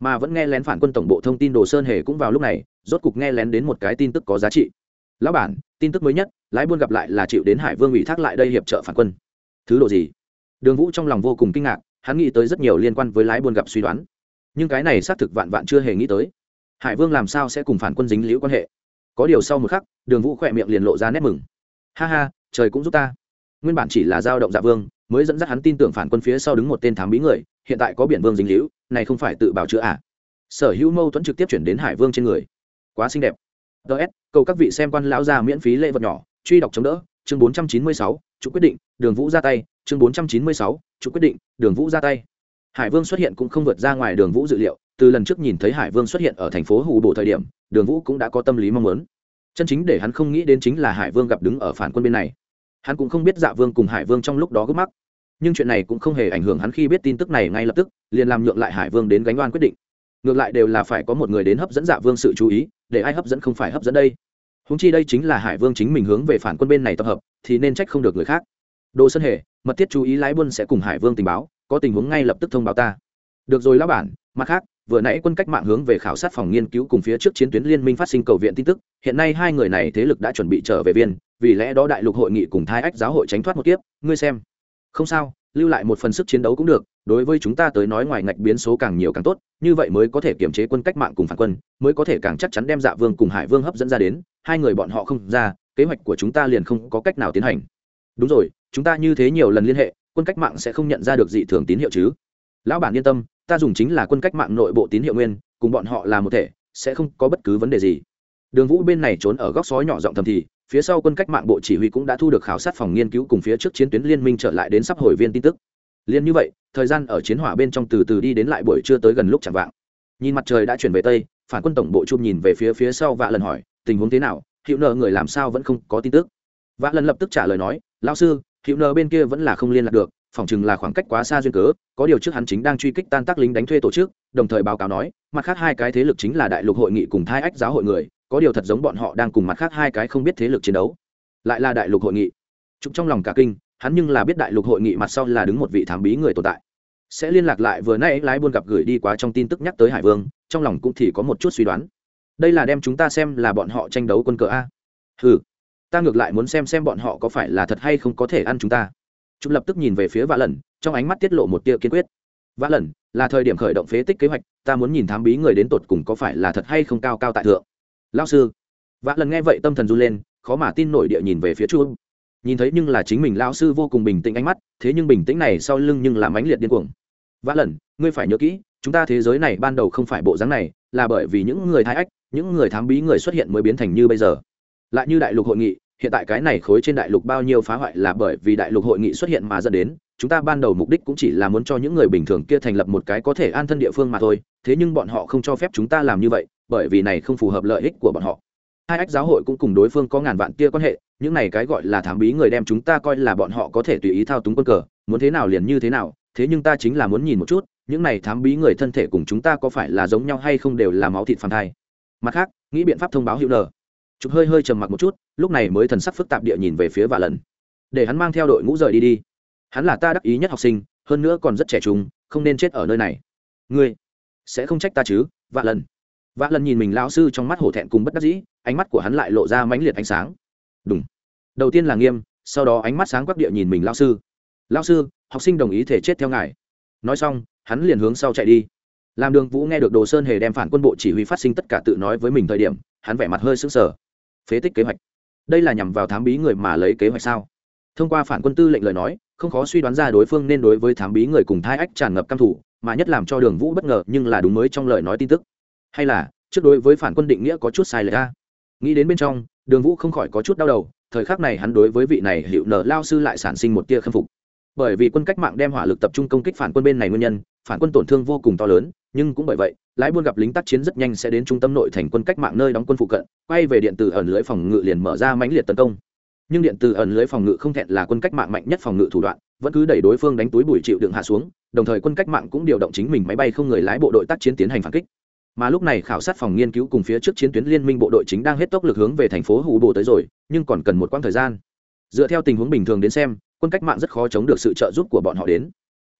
Mà vẫn nghe lén phản quân tổng bộ thông tin đồ sơn hề cũng vào lúc này, rốt cục nghe lén đến một cái tin tức có giá trị. Lão bản, tin tức mới nhất, lái buôn gặp lại là chịu đến hải vương ủy thác lại đây hiệp trợ phản quân thứ độ gì? Đường vũ trong lòng vô cùng kinh ngạc, hắn nghĩ tới rất nhiều liên quan với lái buôn gặp suy đoán. Nhưng cái này xác thực vạn vạn chưa hề nghĩ tới. Hải vương làm sao sẽ cùng phản quân dính liễu quan hệ? Có điều sau một khắc, đường vũ khỏe miệng liền lộ ra nét mừng. Ha ha, trời cũng giúp ta. Nguyên bản chỉ là dao động dạ vương, mới dẫn dắt hắn tin tưởng phản quân phía sau đứng một tên thám bí người, hiện tại có biển vương dính liễu này không phải tự bảo chữa à? Sở hữu mâu thuẫn trực tiếp chuyển đến hải vương trên người. Quá xinh đẹp. Ts cầu các vị xem quan lão già miễn phí lễ vật nhỏ, truy đọc chống đỡ, chương bốn trăm chín mươi sáu chủ quyết định, đường vũ ra tay, chương bốn trăm chín mươi sáu, chủ quyết định, đường vũ ra tay. Hải vương xuất hiện cũng không vượt ra ngoài đường vũ dự liệu, từ lần trước nhìn thấy hải vương xuất hiện ở thành phố hù bộ thời điểm, đường vũ cũng đã có tâm lý mong muốn. Chân chính để hắn không nghĩ đến chính là hải vương gặp đứng ở phản quân bên này. Hắn cũng không biết dạ vương cùng hải vương trong lúc đó gấp mắc. Nhưng chuyện này cũng không hề ảnh hưởng hắn khi biết tin tức này ngay lập tức, liền làm nhượng lại hải vương đến gánh oan quyết định. Ngược lại đều là phải có một người đến hấp dẫn dạ vương sự chú ý, để ai hấp dẫn không phải hấp dẫn đây. Húng chi đây chính là hải vương chính mình hướng về phản quân bên này tập hợp thì nên trách không được người khác. Đồ sơn hề, mật thiết chú ý lái buôn sẽ cùng hải vương tình báo, có tình huống ngay lập tức thông báo ta. Được rồi lão bản, mặt khác, vừa nãy quân cách mạng hướng về khảo sát phòng nghiên cứu cùng phía trước chiến tuyến liên minh phát sinh cầu viện tin tức, hiện nay hai người này thế lực đã chuẩn bị trở về viên, vì lẽ đó đại lục hội nghị cùng Thái ách giáo hội tránh thoát một kiếp, ngươi xem. Không sao, lưu lại một phần sức chiến đấu cũng được, đối với chúng ta tới nói ngoài ngạch biến số càng nhiều càng tốt, như vậy mới có thể kiểm chế quân cách mạng cùng phản quân, mới có thể càng chắc chắn đem dạ vương cùng hải vương hấp dẫn ra đến, hai người bọn họ không ra kế hoạch của chúng ta liền không có cách nào tiến hành. Đúng rồi, chúng ta như thế nhiều lần liên hệ, quân cách mạng sẽ không nhận ra được dị thường tín hiệu chứ? Lão bản yên tâm, ta dùng chính là quân cách mạng nội bộ tín hiệu nguyên, cùng bọn họ là một thể, sẽ không có bất cứ vấn đề gì. Đường vũ bên này trốn ở góc sói nhỏ giọng thầm thì, phía sau quân cách mạng bộ chỉ huy cũng đã thu được khảo sát phòng nghiên cứu cùng phía trước chiến tuyến liên minh trở lại đến sắp hồi viên tin tức. Liên như vậy, thời gian ở chiến hỏa bên trong từ từ đi đến lại buổi trưa tới gần lúc chẳng vạng. Nhìn mặt trời đã chuyển về tây, phản quân tổng bộ chum nhìn về phía phía sau và lần hỏi, tình huống thế nào? Hiệu nợ người làm sao vẫn không có tin tức. Vạ lần lập tức trả lời nói lao sư hiệu nợ bên kia vẫn là không liên lạc được, phỏng chừng là khoảng cách quá xa duyên cớ, có điều trước hắn chính đang truy kích tan tác lính đánh thuê tổ chức, đồng thời báo cáo nói, mặt khác hai cái thế lực chính là đại lục hội nghị cùng thai ách giáo hội người, có điều thật giống bọn họ đang cùng mặt khác hai cái không biết thế lực chiến đấu. Lại là đại lục hội nghị. Trục trong lòng cả kinh, hắn nhưng là biết đại lục hội nghị mặt sau là đứng một vị thám bí người tồn tại. Sẽ liên lạc lại vừa nay lái buôn gặp gửi đi quá trong tin tức nhắc tới hải vương, trong lòng cũng thì có một chút suy đoán đây là đem chúng ta xem là bọn họ tranh đấu quân cờ a. Ừ ta ngược lại muốn xem xem bọn họ có phải là thật hay không có thể ăn chúng ta. Chúng lập tức nhìn về phía vã lần trong ánh mắt tiết lộ một tia kiên quyết. Vã lần là thời điểm khởi động phế tích kế hoạch, ta muốn nhìn thám bí người đến tột cùng có phải là thật hay không cao cao tại thượng. Lao sư. Vã lần nghe vậy tâm thần run lên, khó mà tin nổi địa nhìn về phía chu nhìn thấy nhưng là chính mình lao sư vô cùng bình tĩnh ánh mắt, thế nhưng bình tĩnh này sau lưng nhưng làm ánh liệt điên cuồng. Vã lần ngươi phải nhớ kỹ, chúng ta thế giới này ban đầu không phải bộ dáng này, là bởi vì những người thái ách những người thám bí người xuất hiện mới biến thành như bây giờ. Lại như đại lục hội nghị, hiện tại cái này khối trên đại lục bao nhiêu phá hoại là bởi vì đại lục hội nghị xuất hiện mà dẫn đến, chúng ta ban đầu mục đích cũng chỉ là muốn cho những người bình thường kia thành lập một cái có thể an thân địa phương mà thôi, thế nhưng bọn họ không cho phép chúng ta làm như vậy, bởi vì này không phù hợp lợi ích của bọn họ. Hai ách giáo hội cũng cùng đối phương có ngàn vạn tia quan hệ, những này cái gọi là thám bí người đem chúng ta coi là bọn họ có thể tùy ý thao túng quân cờ, muốn thế nào liền như thế nào, thế nhưng ta chính là muốn nhìn một chút, những này thám bí người thân thể cùng chúng ta có phải là giống nhau hay không đều là máu thịt phản thai mặt khác, nghĩ biện pháp thông báo hữu nờ. Chụp hơi hơi trầm mặc một chút, lúc này mới thần sắc phức tạp địa nhìn về phía vạ lần. Để hắn mang theo đội ngũ rời đi đi. Hắn là ta đắc ý nhất học sinh, hơn nữa còn rất trẻ trung, không nên chết ở nơi này. Ngươi sẽ không trách ta chứ, vạ lần. Vạ lần nhìn mình lão sư trong mắt hổ thẹn cùng bất đắc dĩ, ánh mắt của hắn lại lộ ra mãnh liệt ánh sáng. Đúng đầu tiên là nghiêm, sau đó ánh mắt sáng quắc địa nhìn mình lao sư. Lao sư, học sinh đồng ý thể chết theo ngài. Nói xong, hắn liền hướng sau chạy đi làm đường vũ nghe được đồ sơn hề đem phản quân bộ chỉ huy phát sinh tất cả tự nói với mình thời điểm, hắn vẻ mặt hơi sững sờ. Phế tích kế hoạch. Đây là nhằm vào thám bí người mà lấy kế hoạch sao? Thông qua phản quân tư lệnh lời nói, không khó suy đoán ra đối phương nên đối với thám bí người cùng thai ách tràn ngập căm thủ, mà nhất làm cho đường vũ bất ngờ nhưng là đúng mới trong lời nói tin tức. Hay là, trước đối với phản quân định nghĩa có chút sai lệch ra nghĩ đến bên trong, đường vũ không khỏi có chút đau đầu, thời khắc này hắn đối với vị này hiệu nở lao sư lại sản sinh một tia khâm phục. Bởi vì quân cách mạng đem hỏa lực tập trung công kích phản quân bên này nguyên nhân, phản quân tổn thương vô cùng to lớn nhưng cũng bởi vậy, lái buôn gặp lính tác chiến rất nhanh sẽ đến trung tâm nội thành quân cách mạng nơi đóng quân phụ cận, quay về điện tử ẩn lưới phòng ngự liền mở ra mãnh liệt tấn công. Nhưng điện tử ẩn lưới phòng ngự không thẹn là quân cách mạng mạnh nhất phòng ngự thủ đoạn, vẫn cứ đẩy đối phương đánh túi bụi chịu đựng hạ xuống, đồng thời quân cách mạng cũng điều động chính mình máy bay không người lái bộ đội tác chiến tiến hành phản kích. Mà lúc này khảo sát phòng nghiên cứu cùng phía trước chiến tuyến liên minh bộ đội chính đang hết tốc lực hướng về thành phố hủ bộ tới rồi, nhưng còn cần một quãng thời gian. Dựa theo tình huống bình thường đến xem, quân cách mạng rất khó chống được sự trợ giúp của bọn họ đến.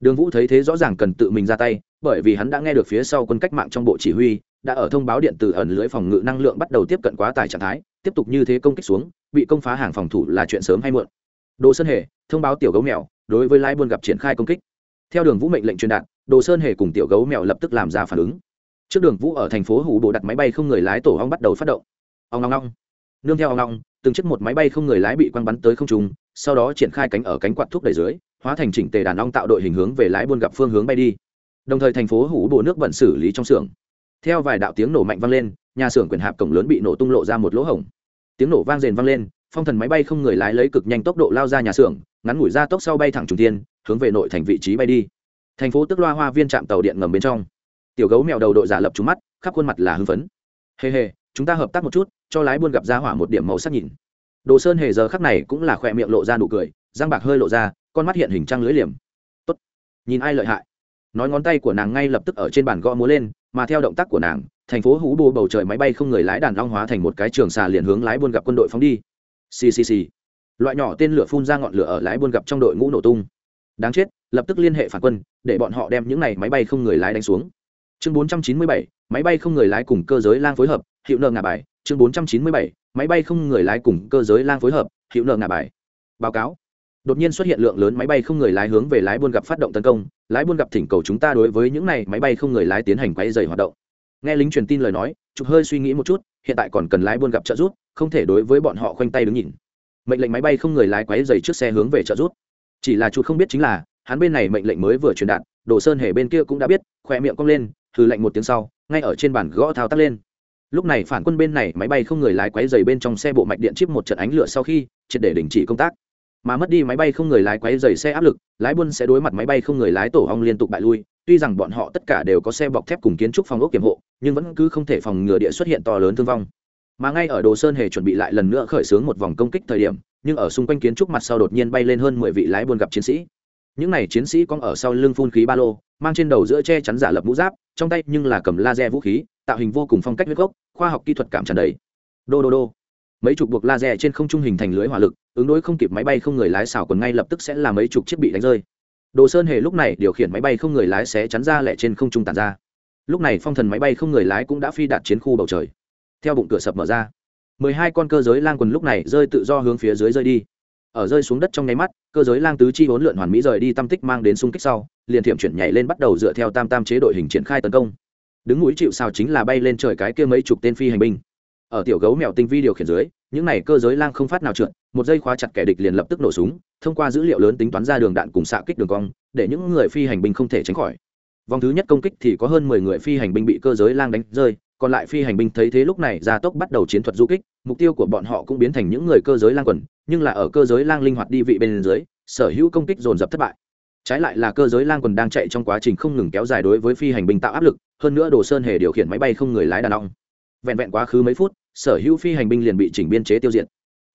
Đường vũ thấy thế rõ ràng cần tự mình ra tay bởi vì hắn đã nghe được phía sau quân cách mạng trong bộ chỉ huy, đã ở thông báo điện tử ẩn lưới phòng ngự năng lượng bắt đầu tiếp cận quá tải trạng thái, tiếp tục như thế công kích xuống, bị công phá hàng phòng thủ là chuyện sớm hay muộn. Đồ sơn hề, thông báo tiểu gấu mèo, đối với lái buôn gặp triển khai công kích. Theo đường vũ mệnh lệnh truyền đạt, đồ sơn hề cùng tiểu gấu mèo lập tức làm ra phản ứng. Trước đường vũ ở thành phố hủ bộ đặt máy bay không người lái tổ hong bắt đầu phát động. Ông long long nương theo ông long từng chiếc một máy bay không người lái bị quăng bắn tới không trung, sau đó triển khai cánh ở cánh quạt thuốc đẩy dưới, hóa thành chỉnh tề đàn ong tạo đội hình hướng về lái buôn gặp phương hướng bay đi đồng thời thành phố hủ bộ nước bẩn xử lý trong xưởng. Theo vài đạo tiếng nổ mạnh vang lên, nhà xưởng quyền hạp cổng lớn bị nổ tung lộ ra một lỗ hổng. Tiếng nổ vang rền vang lên, phong thần máy bay không người lái lấy cực nhanh tốc độ lao ra nhà xưởng, ngắn ngủi ra tốc sau bay thẳng trung tiên hướng về nội thành vị trí bay đi. Thành phố tức loa hoa viên trạm tàu điện ngầm bên trong. Tiểu gấu mèo đầu đội giả lập trúng mắt, khắp khuôn mặt là hưng phấn. Hề hề, chúng ta hợp tác một chút, cho lái buôn gặp ra hỏa một điểm màu sắc nhìn. Đồ sơn hề giờ khắc này cũng là khỏe miệng lộ ra nụ cười, răng bạc hơi lộ ra, con mắt hiện hình trăng lưới liềm. Tốt. Nhìn ai lợi hại? Nói ngón tay của nàng ngay lập tức ở trên bàn gõ múa lên mà theo động tác của nàng thành phố hú bô bầu trời máy bay không người lái đàn long hóa thành một cái trường xà liền hướng lái buôn gặp quân đội phóng đi. Ccc loại nhỏ tên lửa phun ra ngọn lửa ở lái buôn gặp trong đội ngũ nổ tung. Đáng chết lập tức liên hệ phản quân để bọn họ đem những này máy bay không người lái đánh xuống. Chương 497, máy bay không người lái cùng cơ giới lang phối hợp hiệu nợ ngả bài. Chương 497, máy bay không người lái cùng cơ giới lang phối hợp hiệu nợ ngả bài. Báo cáo đột nhiên xuất hiện lượng lớn máy bay không người lái hướng về lái buôn gặp phát động tấn công, lái buôn gặp thỉnh cầu chúng ta đối với những này máy bay không người lái tiến hành quay dày hoạt động. Nghe lính truyền tin lời nói, chụp hơi suy nghĩ một chút, hiện tại còn cần lái buôn gặp trợ rút không thể đối với bọn họ khoanh tay đứng nhìn. Mệnh lệnh máy bay không người lái quấy dày trước xe hướng về trợ rút chỉ là chụp không biết chính là, hắn bên này mệnh lệnh mới vừa truyền đạt, đồ sơn hề bên kia cũng đã biết khỏe miệng cong lên thử lệnh một tiếng sau, ngay ở trên bàn gõ thao tác lên. Lúc này phản quân bên này máy bay không người lái quấy dày bên trong xe bộ mạch điện chip một trận ánh lửa sau khi, triệt để đình chỉ công tác mà mất đi máy bay không người lái quấy dày xe áp lực, lái buôn sẽ đối mặt máy bay không người lái tổ hong liên tục bại lui. Tuy rằng bọn họ tất cả đều có xe bọc thép cùng kiến trúc phòng ốc kiểm hộ, nhưng vẫn cứ không thể phòng ngừa địa xuất hiện to lớn thương vong. Mà ngay ở đồ sơn hề chuẩn bị lại lần nữa khởi xướng một vòng công kích thời điểm, nhưng ở xung quanh kiến trúc mặt sau đột nhiên bay lên hơn mười vị lái buôn gặp chiến sĩ. Những này chiến sĩ cong ở sau lưng phun khí ba lô, mang trên đầu giữa che chắn giả lập mũ giáp, trong tay nhưng là cầm laser vũ khí, tạo hình vô cùng phong cách huyết gốc, khoa học kỹ thuật cảm tràn đầy. Đô đô đô mấy chục buộc laser trên không trung hình thành lưới hỏa lực, ứng đối không kịp máy bay không người lái xảo còn ngay lập tức sẽ là mấy chục chiếc bị đánh rơi. Đồ sơn hề lúc này điều khiển máy bay không người lái sẽ chắn ra lẻ trên không trung tàn ra. Lúc này phong thần máy bay không người lái cũng đã phi đạt chiến khu bầu trời. Theo bụng cửa sập mở ra, mười hai con cơ giới lang quần lúc này rơi tự do hướng phía dưới rơi đi. Ở rơi xuống đất trong nháy mắt, cơ giới lang tứ chi hỗn lượn hoàn mỹ rời đi tâm tích mang đến xung kích sau, liền thiểm chuyển nhảy lên bắt đầu dựa theo tam tam chế đội hình triển khai tấn công. Đứng mũi chịu sao chính là bay lên trời cái kia mấy chục tên phi hành binh ở tiểu gấu mèo tinh vi điều khiển dưới, những này cơ giới lang không phát nào trượt, một dây khóa chặt kẻ địch liền lập tức nổ súng, thông qua dữ liệu lớn tính toán ra đường đạn cùng xạ kích đường cong, để những người phi hành binh không thể tránh khỏi. Vòng thứ nhất công kích thì có hơn mười người phi hành binh bị cơ giới lang đánh rơi, còn lại phi hành binh thấy thế lúc này ra tốc bắt đầu chiến thuật du kích, mục tiêu của bọn họ cũng biến thành những người cơ giới lang quần, nhưng là ở cơ giới lang linh hoạt đi vị bên dưới, sở hữu công kích dồn dập thất bại. Trái lại là cơ giới lang quần đang chạy trong quá trình không ngừng kéo dài đối với phi hành binh tạo áp lực, hơn nữa đồ sơn hề điều khiển máy bay không người lái đàn ong vẹn vẹn quá khứ mấy phút, sở hữu phi hành binh liền bị chỉnh biên chế tiêu diệt.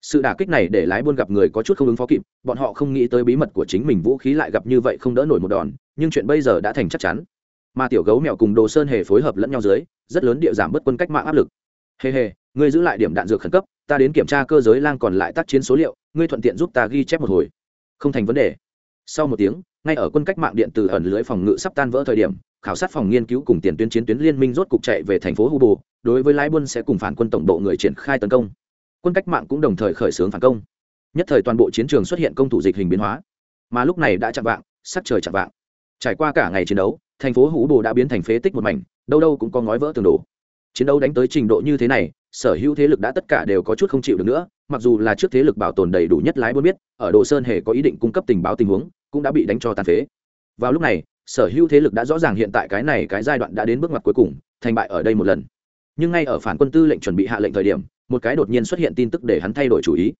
Sự đả kích này để lái buôn gặp người có chút không ứng phó kịp, bọn họ không nghĩ tới bí mật của chính mình vũ khí lại gặp như vậy không đỡ nổi một đòn, nhưng chuyện bây giờ đã thành chắc chắn. Mà tiểu gấu mèo cùng đồ sơn hề phối hợp lẫn nhau dưới, rất lớn địa giảm bớt quân cách mạng áp lực. Hề hề, ngươi giữ lại điểm đạn dược khẩn cấp, ta đến kiểm tra cơ giới lang còn lại tác chiến số liệu, ngươi thuận tiện giúp ta ghi chép một hồi. Không thành vấn đề. Sau một tiếng, ngay ở quân cách mạng điện từ ẩn lưới phòng ngự sắp tan vỡ thời điểm, khảo sát phòng nghiên cứu cùng tiền tuyến chiến tuyến liên minh rốt cục chạy về thành phố hubo đối với lái buôn sẽ cùng phản quân tổng bộ người triển khai tấn công. Quân cách mạng cũng đồng thời khởi xướng phản công. Nhất thời toàn bộ chiến trường xuất hiện công thủ dịch hình biến hóa. Mà lúc này đã chạm vạng, sắc trời chạm vạng. Trải qua cả ngày chiến đấu, thành phố hủ bồ đã biến thành phế tích một mảnh, đâu đâu cũng có ngói vỡ tường đổ. Chiến đấu đánh tới trình độ như thế này, sở hữu thế lực đã tất cả đều có chút không chịu được nữa, mặc dù là trước thế lực bảo tồn đầy đủ nhất lái buôn biết, ở đồ sơn hề có ý định cung cấp tình báo tình huống, cũng đã bị đánh cho tàn phế. Vào lúc này, sở hữu thế lực đã rõ ràng hiện tại cái này cái giai đoạn đã đến bước ngoặt cuối cùng, thành bại ở đây một lần nhưng ngay ở phản quân tư lệnh chuẩn bị hạ lệnh thời điểm, một cái đột nhiên xuất hiện tin tức để hắn thay đổi chủ ý.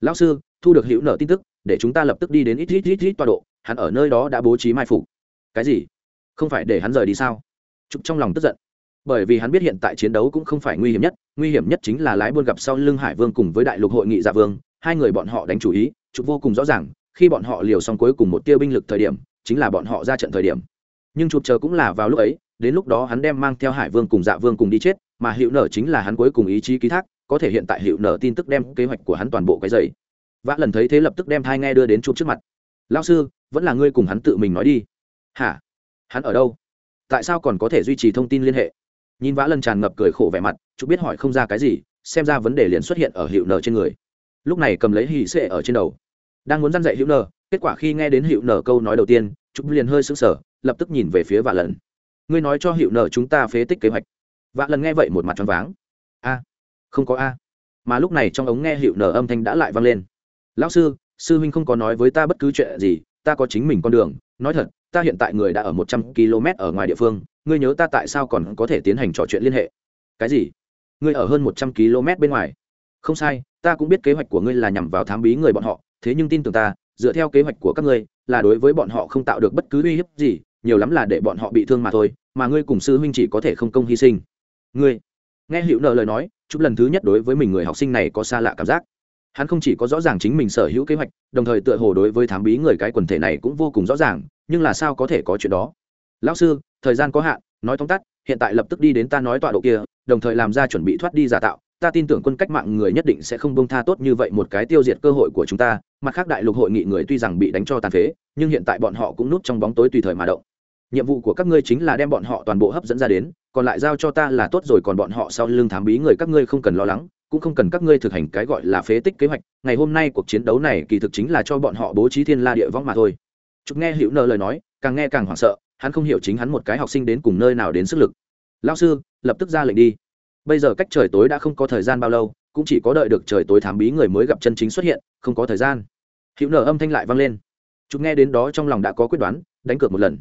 Lão sư, thu được hữu nợ tin tức, để chúng ta lập tức đi đến ít ít ít ít tọa độ, hắn ở nơi đó đã bố trí mai phục. Cái gì? Không phải để hắn rời đi sao? Trục trong lòng tức giận. Bởi vì hắn biết hiện tại chiến đấu cũng không phải nguy hiểm nhất, nguy hiểm nhất chính là lái buôn gặp sau lưng hải vương cùng với đại lục hội nghị dạ vương, hai người bọn họ đánh chủ ý, trục vô cùng rõ ràng, khi bọn họ liều xong cuối cùng một tiêu binh lực thời điểm, chính là bọn họ ra trận thời điểm. Nhưng chụp chờ cũng là vào lúc ấy đến lúc đó hắn đem mang theo hải vương cùng dạ vương cùng đi chết, mà hiệu nở chính là hắn cuối cùng ý chí ký thác, có thể hiện tại hiệu nở tin tức đem kế hoạch của hắn toàn bộ cái dày vã lần thấy thế lập tức đem thai nghe đưa đến chụp trước mặt. Lao sư, vẫn là ngươi cùng hắn tự mình nói đi. Hả? Hắn ở đâu? Tại sao còn có thể duy trì thông tin liên hệ? Nhìn vã lần tràn ngập cười khổ vẻ mặt, chụp biết hỏi không ra cái gì, xem ra vấn đề liền xuất hiện ở hiệu nở trên người. Lúc này cầm lấy hỉ sệ ở trên đầu. Đang muốn dăn dạy hiệu nở, kết quả khi nghe đến hiệu nở câu nói đầu tiên, chụp liền hơi sững sờ, lập tức nhìn về phía vã lần ngươi nói cho hiệu nợ chúng ta phế tích kế hoạch. Vạ lần nghe vậy một mặt choáng váng. A, không có a. Mà lúc này trong ống nghe hiệu nở âm thanh đã lại vang lên. Lão sư sư huynh không có nói với ta bất cứ chuyện gì, ta có chính mình con đường. Nói thật, ta hiện tại người đã ở một trăm km ở ngoài địa phương, ngươi nhớ ta tại sao còn có thể tiến hành trò chuyện liên hệ? Cái gì? Ngươi ở hơn một trăm km bên ngoài. Không sai, ta cũng biết kế hoạch của ngươi là nhằm vào thám bí người bọn họ, thế nhưng tin tưởng ta, dựa theo kế hoạch của các ngươi, là đối với bọn họ không tạo được bất cứ uy hiếp gì nhiều lắm là để bọn họ bị thương mà thôi, mà ngươi cùng sư huynh chỉ có thể không công hy sinh. Ngươi, nghe hữu nợ lời nói chúc lần thứ nhất đối với mình người học sinh này có xa lạ cảm giác. Hắn không chỉ có rõ ràng chính mình sở hữu kế hoạch, đồng thời tựa hồ đối với thám bí người cái quần thể này cũng vô cùng rõ ràng, nhưng là sao có thể có chuyện đó? Lão sư, thời gian có hạn, nói tóm tắt, hiện tại lập tức đi đến ta nói tọa độ kia, đồng thời làm ra chuẩn bị thoát đi giả tạo, ta tin tưởng quân cách mạng người nhất định sẽ không bông tha tốt như vậy một cái tiêu diệt cơ hội của chúng ta, mặt khác đại lục hội nghị người tuy rằng bị đánh cho tàn phế, nhưng hiện tại bọn họ cũng núp trong bóng tối tùy thời mà động nhiệm vụ của các ngươi chính là đem bọn họ toàn bộ hấp dẫn ra đến, còn lại giao cho ta là tốt rồi, còn bọn họ sau lưng thám bí người các ngươi không cần lo lắng, cũng không cần các ngươi thực hành cái gọi là phế tích kế hoạch. Ngày hôm nay cuộc chiến đấu này kỳ thực chính là cho bọn họ bố trí thiên la địa võng mà thôi. Chúc nghe hữu nợ lời nói, càng nghe càng hoảng sợ, hắn không hiểu chính hắn một cái học sinh đến cùng nơi nào đến sức lực. Lao sư, lập tức ra lệnh đi. Bây giờ cách trời tối đã không có thời gian bao lâu, cũng chỉ có đợi được trời tối thám bí người mới gặp chân chính xuất hiện, không có thời gian. Hữu nở âm thanh lại vang lên. Chúng nghe đến đó trong lòng đã có quyết đoán, đánh cược một lần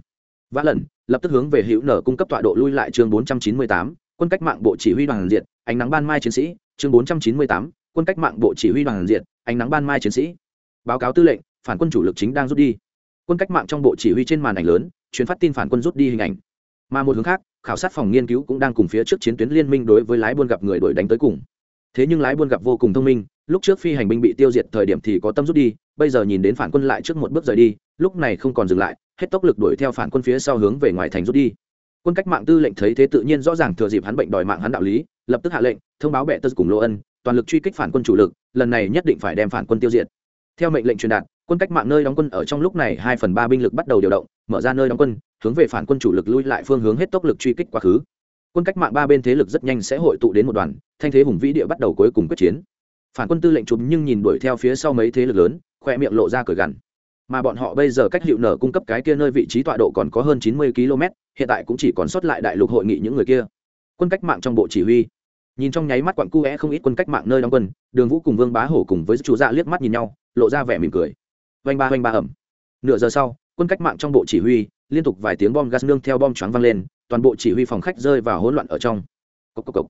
vã lần lập tức hướng về hữu nở cung cấp tọa độ lui lại chương 498, quân cách mạng bộ chỉ huy đoàn diệt ánh nắng ban mai chiến sĩ chương 498, quân cách mạng bộ chỉ huy đoàn diệt ánh nắng ban mai chiến sĩ. Báo cáo tư lệnh phản quân chủ lực chính đang rút đi. Quân cách mạng trong bộ chỉ huy trên màn ảnh lớn truyền phát tin phản quân rút đi hình ảnh. Mà một hướng khác khảo sát phòng nghiên cứu cũng đang cùng phía trước chiến tuyến liên minh đối với lái buôn gặp người đuổi đánh tới cùng. Thế nhưng lái buôn gặp vô cùng thông minh lúc trước phi hành binh bị tiêu diệt thời điểm thì có tâm rút đi bây giờ nhìn đến phản quân lại trước một bước rời đi lúc này không còn dừng lại, hết tốc lực đuổi theo phản quân phía sau hướng về ngoài thành rút đi. Quân cách mạng tư lệnh thấy thế tự nhiên rõ ràng thừa dịp hắn bệnh đòi mạng hắn đạo lý, lập tức hạ lệnh, thông báo bệ tơ cùng lô ân, toàn lực truy kích phản quân chủ lực, lần này nhất định phải đem phản quân tiêu diệt. Theo mệnh lệnh truyền đạt, quân cách mạng nơi đóng quân ở trong lúc này hai phần ba binh lực bắt đầu điều động, mở ra nơi đóng quân, hướng về phản quân chủ lực lui lại phương hướng hết tốc lực truy kích quá khứ. Quân cách mạng ba bên thế lực rất nhanh sẽ hội tụ đến một đoàn, thanh thế hùng vĩ địa bắt đầu cuối cùng quyết chiến. Phản quân tư lệnh chụp nhưng nhìn đuổi theo phía sau mấy thế lực lớn, khoe miệng lộ ra cởi gằn mà bọn họ bây giờ cách hiệu nở cung cấp cái kia nơi vị trí tọa độ còn có hơn chín mươi km, hiện tại cũng chỉ còn sót lại đại lục hội nghị những người kia. Quân cách mạng trong bộ chỉ huy. Nhìn trong nháy mắt quặng cu é không ít quân cách mạng nơi đóng quân, đường vũ cùng vương bá hổ cùng với chú dạ liếc mắt nhìn nhau, lộ ra vẻ mỉm cười. Oanh ba oanh ba ẩm. Nửa giờ sau, quân cách mạng trong bộ chỉ huy, liên tục vài tiếng bom gas nương theo bom choáng vang lên, toàn bộ chỉ huy phòng khách rơi vào hỗn loạn ở trong. Cốc cốc cốc.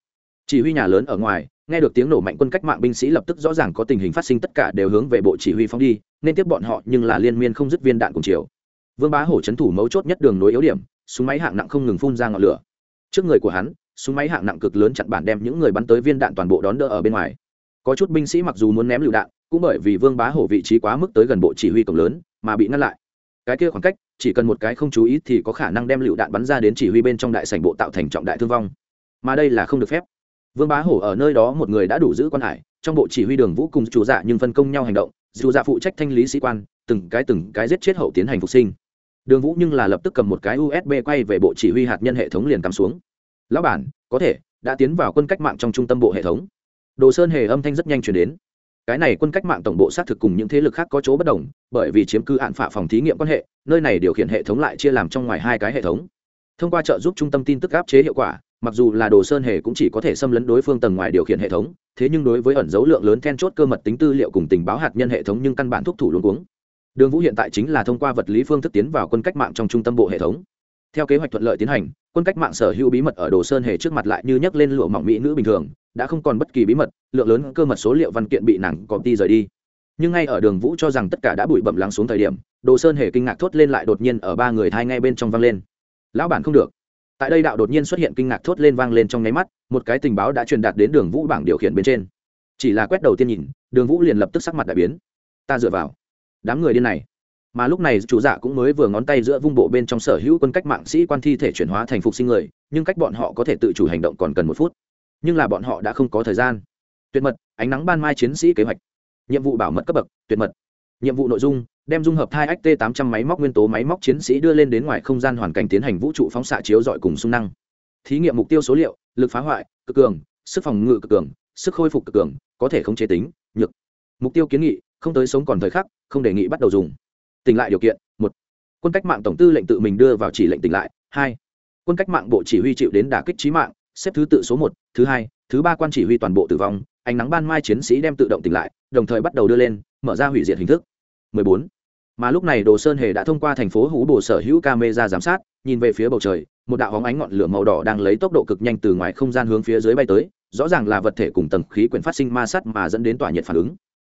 chỉ huy nhà lớn ở ngoài nghe được tiếng nổ mạnh, quân cách mạng binh sĩ lập tức rõ ràng có tình hình phát sinh, tất cả đều hướng về bộ chỉ huy phóng đi, nên tiếp bọn họ, nhưng là liên miên không dứt viên đạn cùng chiều. Vương bá hổ c thủ mấu chốt nhất đường nối yếu điểm, súng máy hạng nặng không ngừng phun ra ngọn lửa. Trước người của hắn, súng máy hạng nặng cực lớn chặn bản đem những người bắn tới viên đạn toàn bộ đón đỡ ở bên ngoài. Có chút binh sĩ mặc dù muốn ném lựu đạn, cũng bởi vì vương bá hổ vị trí quá mức tới gần bộ chỉ huy cổng lớn, mà bị ngăn lại. Cái kia khoảng cách, chỉ cần một cái không chú ý thì có khả năng đem lựu đạn bắn ra đến chỉ huy bên trong đại sảnh bộ tạo thành trọng đại thương vong. Mà đây là không được phép vương bá hổ ở nơi đó một người đã đủ giữ quan hải, trong bộ chỉ huy đường vũ cùng chủ dạ nhưng phân công nhau hành động, dù dạ phụ trách thanh lý sĩ quan, từng cái từng cái giết chết hậu tiến hành phục sinh. Đường vũ nhưng là lập tức cầm một cái usb quay về bộ chỉ huy hạt nhân hệ thống liền cắm xuống. Lão bản, có thể, đã tiến vào quân cách mạng trong trung tâm bộ hệ thống. Đồ sơn hề âm thanh rất nhanh chuyển đến. Cái này quân cách mạng tổng bộ xác thực cùng những thế lực khác có chỗ bất đồng, bởi vì chiếm cư hạn phả phòng thí nghiệm quan hệ, nơi này điều khiển hệ thống lại chia làm trong ngoài hai cái hệ thống. Thông qua trợ giúp trung tâm tin tức áp chế hiệu quả mặc dù là đồ sơn hề cũng chỉ có thể xâm lấn đối phương tầng ngoài điều khiển hệ thống, thế nhưng đối với ẩn dấu lượng lớn then chốt cơ mật tính tư liệu cùng tình báo hạt nhân hệ thống nhưng căn bản thúc thủ luôn cuống. Đường vũ hiện tại chính là thông qua vật lý phương thức tiến vào quân cách mạng trong trung tâm bộ hệ thống. Theo kế hoạch thuận lợi tiến hành, quân cách mạng sở hữu bí mật ở đồ sơn hề trước mặt lại như nhấc lên lụa mỏng mỹ nữ bình thường, đã không còn bất kỳ bí mật, lượng lớn cơ mật số liệu văn kiện bị nàng công ty rời đi. Nhưng ngay ở đường vũ cho rằng tất cả đã bụi bậm lắng xuống thời điểm, đồ sơn hề kinh ngạc thốt lên lại đột nhiên ở ba người thai ngay bên trong vang lên. Lão bản không được tại đây đạo đột nhiên xuất hiện kinh ngạc thốt lên vang lên trong nháy mắt, một cái tình báo đã truyền đạt đến đường vũ bảng điều khiển bên trên. Chỉ là quét đầu tiên nhìn, đường vũ liền lập tức sắc mặt đại biến. Ta dựa vào. Đám người điên này. Mà lúc này chủ dạ cũng mới vừa ngón tay giữa vung bộ bên trong sở hữu quân cách mạng sĩ quan thi thể chuyển hóa thành phục sinh người, nhưng cách bọn họ có thể tự chủ hành động còn cần một phút. Nhưng là bọn họ đã không có thời gian. Tuyệt mật, ánh nắng ban mai chiến sĩ kế hoạch. Nhiệm vụ bảo mật cấp bậc, tuyệt mật nhiệm vụ nội dung, đem dung hợp hai ht tám trăm máy móc nguyên tố máy móc chiến sĩ đưa lên đến ngoài không gian hoàn cảnh tiến hành vũ trụ phóng xạ chiếu dọi cùng xung năng. Thí nghiệm mục tiêu số liệu, lực phá hoại, cực cường, sức phòng ngự cực cường, sức khôi phục cực cường, có thể không chế tính, nhược. Mục tiêu kiến nghị, không tới sống còn thời khắc, không đề nghị bắt đầu dùng. Tỉnh lại điều kiện, một. Quân cách mạng tổng tư lệnh tự mình đưa vào chỉ lệnh tỉnh lại, hai. Quân cách mạng bộ chỉ huy chịu đến đả kích trí mạng, xếp thứ tự số một, thứ hai thứ ba quan chỉ huy toàn bộ tử vong, ánh nắng ban mai chiến sĩ đem tự động tỉnh lại, đồng thời bắt đầu đưa lên, mở ra hủy diệt hình thức 14. mà lúc này đồ sơn hề đã thông qua thành phố hú bồ sở hữu camera giám sát, nhìn về phía bầu trời, một đạo hóng ánh ngọn lửa màu đỏ đang lấy tốc độ cực nhanh từ ngoài không gian hướng phía dưới bay tới, rõ ràng là vật thể cùng tầng khí quyển phát sinh ma sát mà dẫn đến tỏa nhiệt phản ứng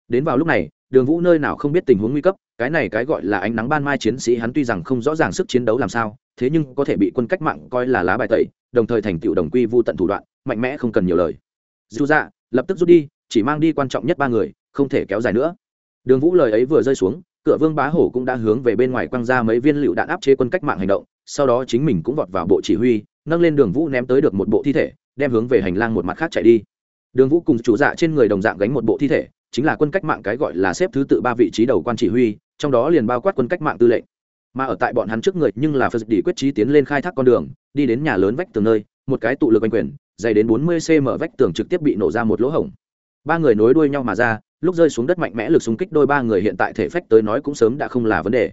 đến vào lúc này, đường vũ nơi nào không biết tình huống nguy cấp, cái này cái gọi là ánh nắng ban mai chiến sĩ hắn tuy rằng không rõ ràng sức chiến đấu làm sao, thế nhưng có thể bị quân cách mạng coi là lá bài tẩy, đồng thời thành tựu đồng quy vu tận thủ đoạn mạnh mẽ không cần nhiều lời. Dù dạ lập tức rút đi, chỉ mang đi quan trọng nhất ba người, không thể kéo dài nữa. Đường vũ lời ấy vừa rơi xuống, cửa vương bá hổ cũng đã hướng về bên ngoài quăng ra mấy viên lựu đạn áp chế quân cách mạng hành động, sau đó chính mình cũng vọt vào bộ chỉ huy, nâng lên đường vũ ném tới được một bộ thi thể, đem hướng về hành lang một mặt khác chạy đi. Đường vũ cùng chủ dạ trên người đồng dạng gánh một bộ thi thể, chính là quân cách mạng cái gọi là xếp thứ tự ba vị trí đầu quan chỉ huy, trong đó liền bao quát quân cách mạng tư lệnh. Mà ở tại bọn hắn trước người nhưng là phật đi quyết trí tiến lên khai thác con đường, đi đến nhà lớn vách tường nơi, một cái tụ lực anh quyền dày đến bốn mươi cm vách tường trực tiếp bị nổ ra một lỗ hổng. Ba người nối đuôi nhau mà ra, lúc rơi xuống đất mạnh mẽ lực xung kích đôi ba người hiện tại thể phách tới nói cũng sớm đã không là vấn đề.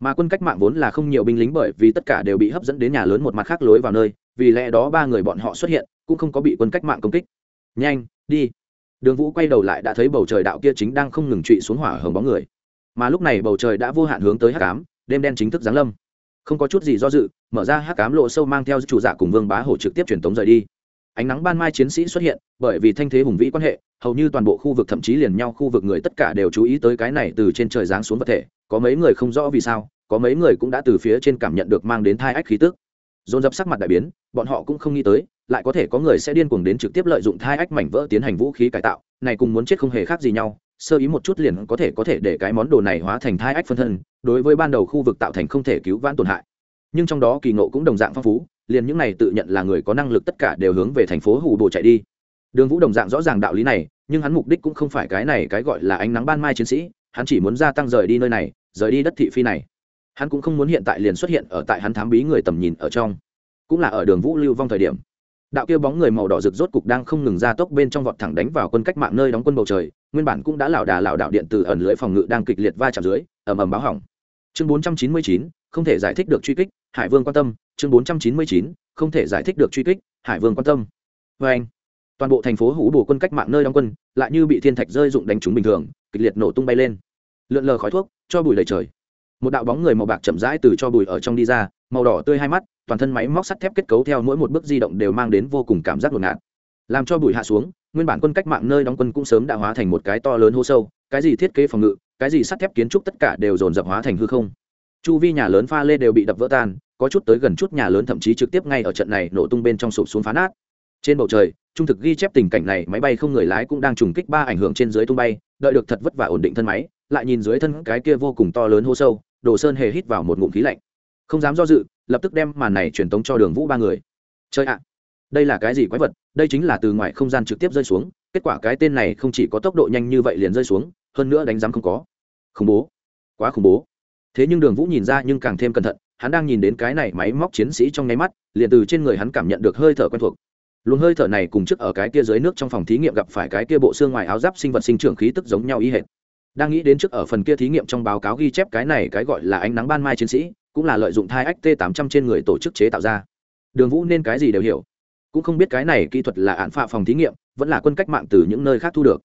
Mà quân cách mạng vốn là không nhiều binh lính bởi vì tất cả đều bị hấp dẫn đến nhà lớn một mặt khác lối vào nơi, vì lẽ đó ba người bọn họ xuất hiện, cũng không có bị quân cách mạng công kích. Nhanh, đi. Đường vũ quay đầu lại đã thấy bầu trời đạo kia chính đang không ngừng trụy xuống hỏa hồng bóng người. Mà lúc này bầu trời đã vô hạn hướng tới hắc ám, đêm đen chính thức giáng lâm. Không có chút gì do dự, mở ra hắc ám lộ sâu mang theo chủ dạ cùng vương bá hổ trực tiếp truyền tống rời đi ánh nắng ban mai chiến sĩ xuất hiện, bởi vì thanh thế hùng vĩ quan hệ, hầu như toàn bộ khu vực thậm chí liền nhau khu vực người tất cả đều chú ý tới cái này từ trên trời giáng xuống vật thể, có mấy người không rõ vì sao, có mấy người cũng đã từ phía trên cảm nhận được mang đến thai ách khí tức. Dồn dập sắc mặt đại biến, bọn họ cũng không nghĩ tới, lại có thể có người sẽ điên cuồng đến trực tiếp lợi dụng thai ách mảnh vỡ tiến hành vũ khí cải tạo, này cùng muốn chết không hề khác gì nhau, sơ ý một chút liền có thể có thể để cái món đồ này hóa thành thai ách phân thân, đối với ban đầu khu vực tạo thành không thể cứu vãn tổn hại. Nhưng trong đó kỳ ngộ cũng đồng dạng phong phú liền những này tự nhận là người có năng lực tất cả đều hướng về thành phố hủ bộ chạy đi. Đường vũ đồng dạng rõ ràng đạo lý này nhưng hắn mục đích cũng không phải cái này cái gọi là ánh nắng ban mai chiến sĩ hắn chỉ muốn gia tăng rời đi nơi này rời đi đất thị phi này. Hắn cũng không muốn hiện tại liền xuất hiện ở tại hắn thám bí người tầm nhìn ở trong. Cũng là ở đường vũ lưu vong thời điểm. Đạo kia bóng người màu đỏ rực rốt cục đang không ngừng ra tốc bên trong vọt thẳng đánh vào quân cách mạng nơi đóng quân bầu trời nguyên bản cũng đã lảo đà lảo đạo điện từ ẩn lưới phòng ngự đang kịch liệt va chạm dưới ầm ầm báo hỏng. Chương 499, không thể giải thích được truy kích hải vương quan tâm chương 499, không thể giải thích được truy kích hải vương quan tâm. Vê anh toàn bộ thành phố hủ bổ quân cách mạng nơi đóng quân lại như bị thiên thạch rơi rụng đánh trúng bình thường kịch liệt nổ tung bay lên. Lượn lờ khói thuốc cho bụi đầy trời. Một đạo bóng người màu bạc chậm rãi từ cho bụi ở trong đi ra màu đỏ tươi hai mắt toàn thân máy móc sắt thép kết cấu theo mỗi một bước di động đều mang đến vô cùng cảm giác ngột ngạt. Làm cho bụi hạ xuống nguyên bản quân cách mạng nơi đóng quân cũng sớm đã hóa thành một cái to lớn hô sâu cái gì thiết kế phòng ngự cái gì sắt thép kiến trúc tất cả đều dồn dập hóa thành hư không chu vi nhà lớn pha lê đều bị đập vỡ tan, có chút tới gần chút nhà lớn thậm chí trực tiếp ngay ở trận này nổ tung bên trong sụp xuống phá nát. Trên bầu trời, trung thực ghi chép tình cảnh này, máy bay không người lái cũng đang trùng kích ba ảnh hưởng trên dưới tung bay, đợi được thật vất vả ổn định thân máy, lại nhìn dưới thân cái kia vô cùng to lớn hô sâu, đồ sơn hề hít vào một ngụm khí lạnh. Không dám do dự, lập tức đem màn này truyền tống cho đường vũ ba người. Chơi ạ, đây là cái gì quái vật? Đây chính là từ ngoài không gian trực tiếp rơi xuống, kết quả cái tên này không chỉ có tốc độ nhanh như vậy liền rơi xuống, hơn nữa đánh giám không có. Khủng bố, quá khủng bố thế nhưng đường vũ nhìn ra nhưng càng thêm cẩn thận, hắn đang nhìn đến cái này máy móc chiến sĩ trong nháy mắt, liền từ trên người hắn cảm nhận được hơi thở quen thuộc. Luồng hơi thở này cùng trước ở cái kia dưới nước trong phòng thí nghiệm gặp phải cái kia bộ xương ngoài áo giáp sinh vật sinh trưởng khí tức giống nhau ý hệt. Đang nghĩ đến trước ở phần kia thí nghiệm trong báo cáo ghi chép cái này cái gọi là ánh nắng ban mai chiến sĩ, cũng là lợi dụng thai ách t 800 trên người tổ chức chế tạo ra. Đường vũ nên cái gì đều hiểu. Cũng không biết cái này kỹ thuật là án phạ phòng thí nghiệm, vẫn là quân cách mạng từ những nơi khác thu được.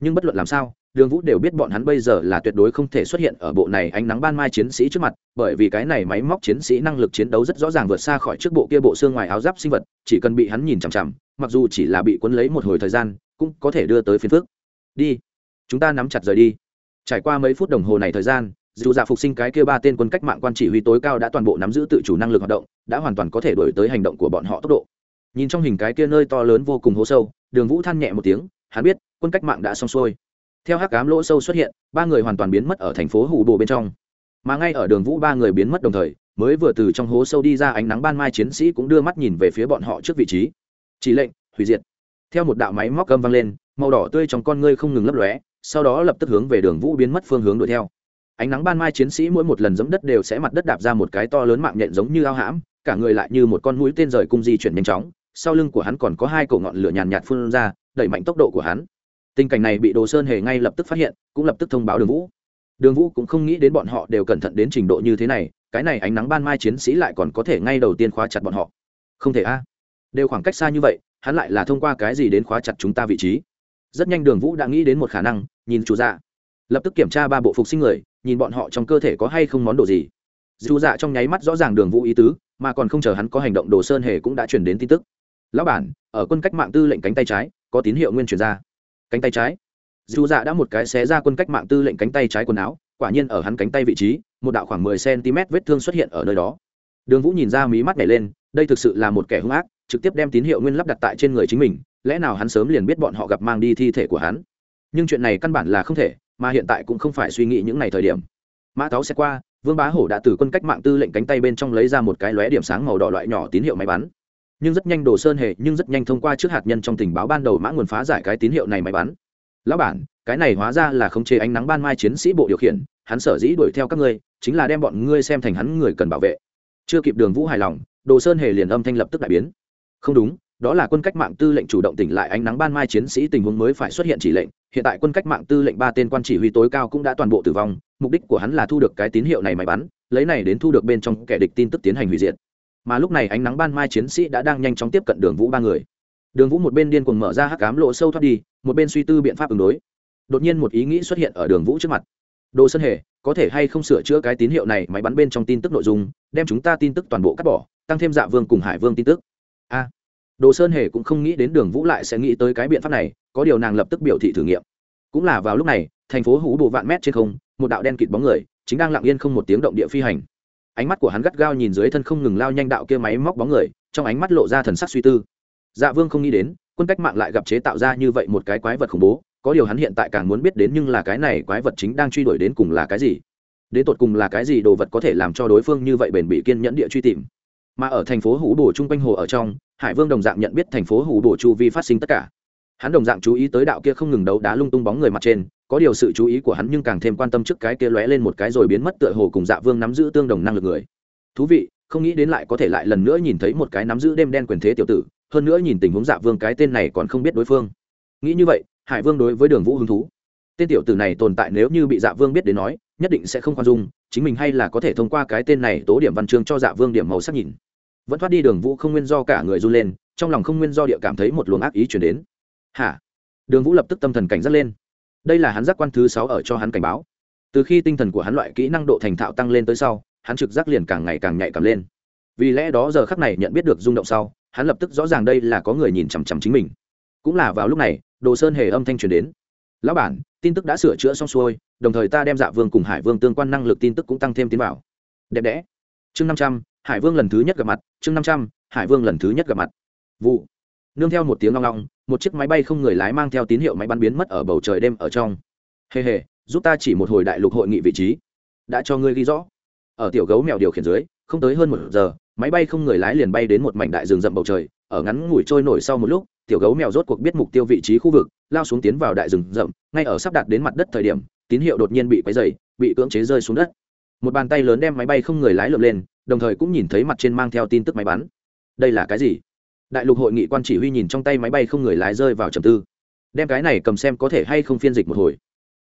Nhưng bất luận làm sao đường vũ đều biết bọn hắn bây giờ là tuyệt đối không thể xuất hiện ở bộ này ánh nắng ban mai chiến sĩ trước mặt, bởi vì cái này máy móc chiến sĩ năng lực chiến đấu rất rõ ràng vượt xa khỏi trước bộ kia bộ xương ngoài áo giáp sinh vật, chỉ cần bị hắn nhìn chằm chằm, mặc dù chỉ là bị cuốn lấy một hồi thời gian, cũng có thể đưa tới phiên phước đi, chúng ta nắm chặt rời đi. Trải qua mấy phút đồng hồ này thời gian, dù giả phục sinh cái kia ba tên quân cách mạng quan chỉ huy tối cao đã toàn bộ nắm giữ tự chủ năng lực hoạt động, đã hoàn toàn có thể đổi tới hành động của bọn họ tốc độ. Nhìn trong hình cái kia nơi to lớn vô cùng hố sâu, đường vũ than nhẹ một tiếng, hắn biết, quân cách mạng đã xong xuôi theo hắc cám lỗ sâu xuất hiện, ba người hoàn toàn biến mất ở thành phố hủ bồ bên trong. Mà ngay ở đường vũ ba người biến mất đồng thời, mới vừa từ trong hố sâu đi ra ánh nắng ban mai chiến sĩ cũng đưa mắt nhìn về phía bọn họ trước vị trí. Chỉ lệnh, hủy diệt. Theo một đạo máy móc cơm vang lên, màu đỏ tươi trong con ngươi không ngừng lấp lóe, sau đó lập tức hướng về đường vũ biến mất phương hướng đuổi theo. Ánh nắng ban mai chiến sĩ mỗi một lần giẫm đất đều sẽ mặt đất đạp ra một cái to lớn mạng nhện giống như ao hãm, cả người lại như một con mũi tên rời cung di chuyển nhanh chóng, sau lưng của hắn còn có hai cổ ngọn lửa nhàn nhạt phun ra, đẩy mạnh tốc độ của hắn tình cảnh này bị đồ sơn hề ngay lập tức phát hiện, cũng lập tức thông báo đường vũ. Đường vũ cũng không nghĩ đến bọn họ đều cẩn thận đến trình độ như thế này, cái này ánh nắng ban mai chiến sĩ lại còn có thể ngay đầu tiên khóa chặt bọn họ. Không thể a. Đều khoảng cách xa như vậy, hắn lại là thông qua cái gì đến khóa chặt chúng ta vị trí? Rất nhanh đường vũ đã nghĩ đến một khả năng, nhìn chủ dạ. Lập tức kiểm tra ba bộ phục sinh người, nhìn bọn họ trong cơ thể có hay không món đồ gì. Dù dạ trong nháy mắt rõ ràng đường vũ ý tứ, mà còn không chờ hắn có hành động, đồ sơn hề cũng đã chuyển đến tin tức. Lão bản, ở quân cách mạng tư lệnh cánh tay trái, có tín hiệu nguyên chuyển ra cánh tay trái. Dù dạ đã một cái xé ra quân cách mạng tư lệnh cánh tay trái quần áo, quả nhiên ở hắn cánh tay vị trí, một đạo khoảng mười cm vết thương xuất hiện ở nơi đó. Đường vũ nhìn ra mí mắt nhảy lên, đây thực sự là một kẻ hung ác, trực tiếp đem tín hiệu nguyên lắp đặt tại trên người chính mình, lẽ nào hắn sớm liền biết bọn họ gặp mang đi thi thể của hắn? Nhưng chuyện này căn bản là không thể, mà hiện tại cũng không phải suy nghĩ những ngày thời điểm. Mã táo sẽ qua, vương bá hổ đã từ quân cách mạng tư lệnh cánh tay bên trong lấy ra một cái lóe điểm sáng màu đỏ loại nhỏ tín hiệu máy bắn nhưng rất nhanh đồ sơn hệ nhưng rất nhanh thông qua trước hạt nhân trong tình báo ban đầu mã nguồn phá giải cái tín hiệu này máy bắn. Lão bản, cái này hóa ra là khống chế ánh nắng ban mai chiến sĩ bộ điều khiển, hắn sở dĩ đuổi theo các ngươi, chính là đem bọn ngươi xem thành hắn người cần bảo vệ. Chưa kịp đường vũ hài lòng, đồ sơn hề liền âm thanh lập tức đại biến. Không đúng, đó là quân cách mạng tư lệnh chủ động tỉnh lại ánh nắng ban mai chiến sĩ tình huống mới phải xuất hiện chỉ lệnh. Hiện tại quân cách mạng tư lệnh ba tên quan chỉ huy tối cao cũng đã toàn bộ tử vong, mục đích của hắn là thu được cái tín hiệu này máy bắn, lấy này đến thu được bên trong kẻ địch tin tức tiến hành hủy diệt mà lúc này ánh nắng ban mai chiến sĩ đã đang nhanh chóng tiếp cận đường vũ ba người. Đường vũ một bên điên cuồng mở ra hắc cám lộ sâu thoát đi, một bên suy tư biện pháp ứng đối. Đột nhiên một ý nghĩ xuất hiện ở đường vũ trước mặt. Đồ sân hề, có thể hay không sửa chữa cái tín hiệu này máy bắn bên trong tin tức nội dung, đem chúng ta tin tức toàn bộ cắt bỏ, tăng thêm dạ vương cùng hải vương tin tức? A. Đồ sơn hề cũng không nghĩ đến đường vũ lại sẽ nghĩ tới cái biện pháp này, có điều nàng lập tức biểu thị thử nghiệm. Cũng là vào lúc này, thành phố hú bộ vạn mét trên không, một đạo đen kịt bóng người, chính đang lặng yên không một tiếng động địa phi hành ánh mắt của hắn gắt gao nhìn dưới thân không ngừng lao nhanh đạo kia máy móc bóng người, trong ánh mắt lộ ra thần sắc suy tư. Dạ vương không nghĩ đến, quân cách mạng lại gặp chế tạo ra như vậy một cái quái vật khủng bố, có điều hắn hiện tại càng muốn biết đến nhưng là cái này quái vật chính đang truy đuổi đến cùng là cái gì. Đến tột cùng là cái gì đồ vật có thể làm cho đối phương như vậy bền bị kiên nhẫn địa truy tìm. Mà ở thành phố hủ bổ chung quanh hồ ở trong, hải vương đồng dạng nhận biết thành phố hủ bổ chu vi phát sinh tất cả. Hắn đồng dạng chú ý tới đạo kia không ngừng đấu đá lung tung bóng người mặt trên có điều sự chú ý của hắn nhưng càng thêm quan tâm trước cái kia lóe lên một cái rồi biến mất tựa hồ cùng dạ vương nắm giữ tương đồng năng lực người. Thú vị, không nghĩ đến lại có thể lại lần nữa nhìn thấy một cái nắm giữ đêm đen quyền thế tiểu tử, hơn nữa nhìn tình huống dạ vương cái tên này còn không biết đối phương. Nghĩ như vậy, hải vương đối với đường vũ hứng thú. Tên tiểu tử này tồn tại nếu như bị dạ vương biết đến nói, nhất định sẽ không khoan dung, chính mình hay là có thể thông qua cái tên này tố điểm văn chương cho dạ vương điểm màu sắc nhìn. Vẫn thoát đi đường vũ không nguyên do cả người run lên, trong lòng không nguyên do địa cảm thấy một luồng ác ý chuyển đến. Hả? Đường vũ lập tức tâm thần cảnh giác lên đây là hắn giác quan thứ sáu ở cho hắn cảnh báo. Từ khi tinh thần của hắn loại kỹ năng độ thành thạo tăng lên tới sau, hắn trực giác liền càng ngày càng nhạy cảm lên. Vì lẽ đó giờ khắc này nhận biết được rung động sau, hắn lập tức rõ ràng đây là có người nhìn chằm chằm chính mình. Cũng là vào lúc này, đồ sơn hề âm thanh truyền đến. Lão bản, tin tức đã sửa chữa xong xuôi, đồng thời ta đem dạ vương cùng hải vương tương quan năng lực tin tức cũng tăng thêm tiến vào. Đẹp đẽ. Chương năm trăm, hải vương lần thứ nhất gặp mặt, chương năm trăm, hải vương lần thứ nhất gặp mặt. Vụ. Nương theo một tiếng long long một chiếc máy bay không người lái mang theo tín hiệu máy bắn biến mất ở bầu trời đêm ở trong. Hề hề giúp ta chỉ một hồi đại lục hội nghị vị trí. Đã cho ngươi ghi rõ. Ở tiểu gấu mèo điều khiển dưới, không tới hơn một giờ, máy bay không người lái liền bay đến một mảnh đại rừng rậm bầu trời, ở ngắn ngủi trôi nổi sau một lúc, tiểu gấu mèo rốt cuộc biết mục tiêu vị trí khu vực, lao xuống tiến vào đại rừng rậm, ngay ở sắp đạt đến mặt đất thời điểm, tín hiệu đột nhiên bị quấy dày bị cưỡng chế rơi xuống đất. Một bàn tay lớn đem máy bay không người lái lượm lên, đồng thời cũng nhìn thấy mặt trên mang theo tin tức máy bắn. Đây là cái gì? Đại lục hội nghị quan chỉ huy nhìn trong tay máy bay không người lái rơi vào trầm tư. Đem cái này cầm xem có thể hay không phiên dịch một hồi.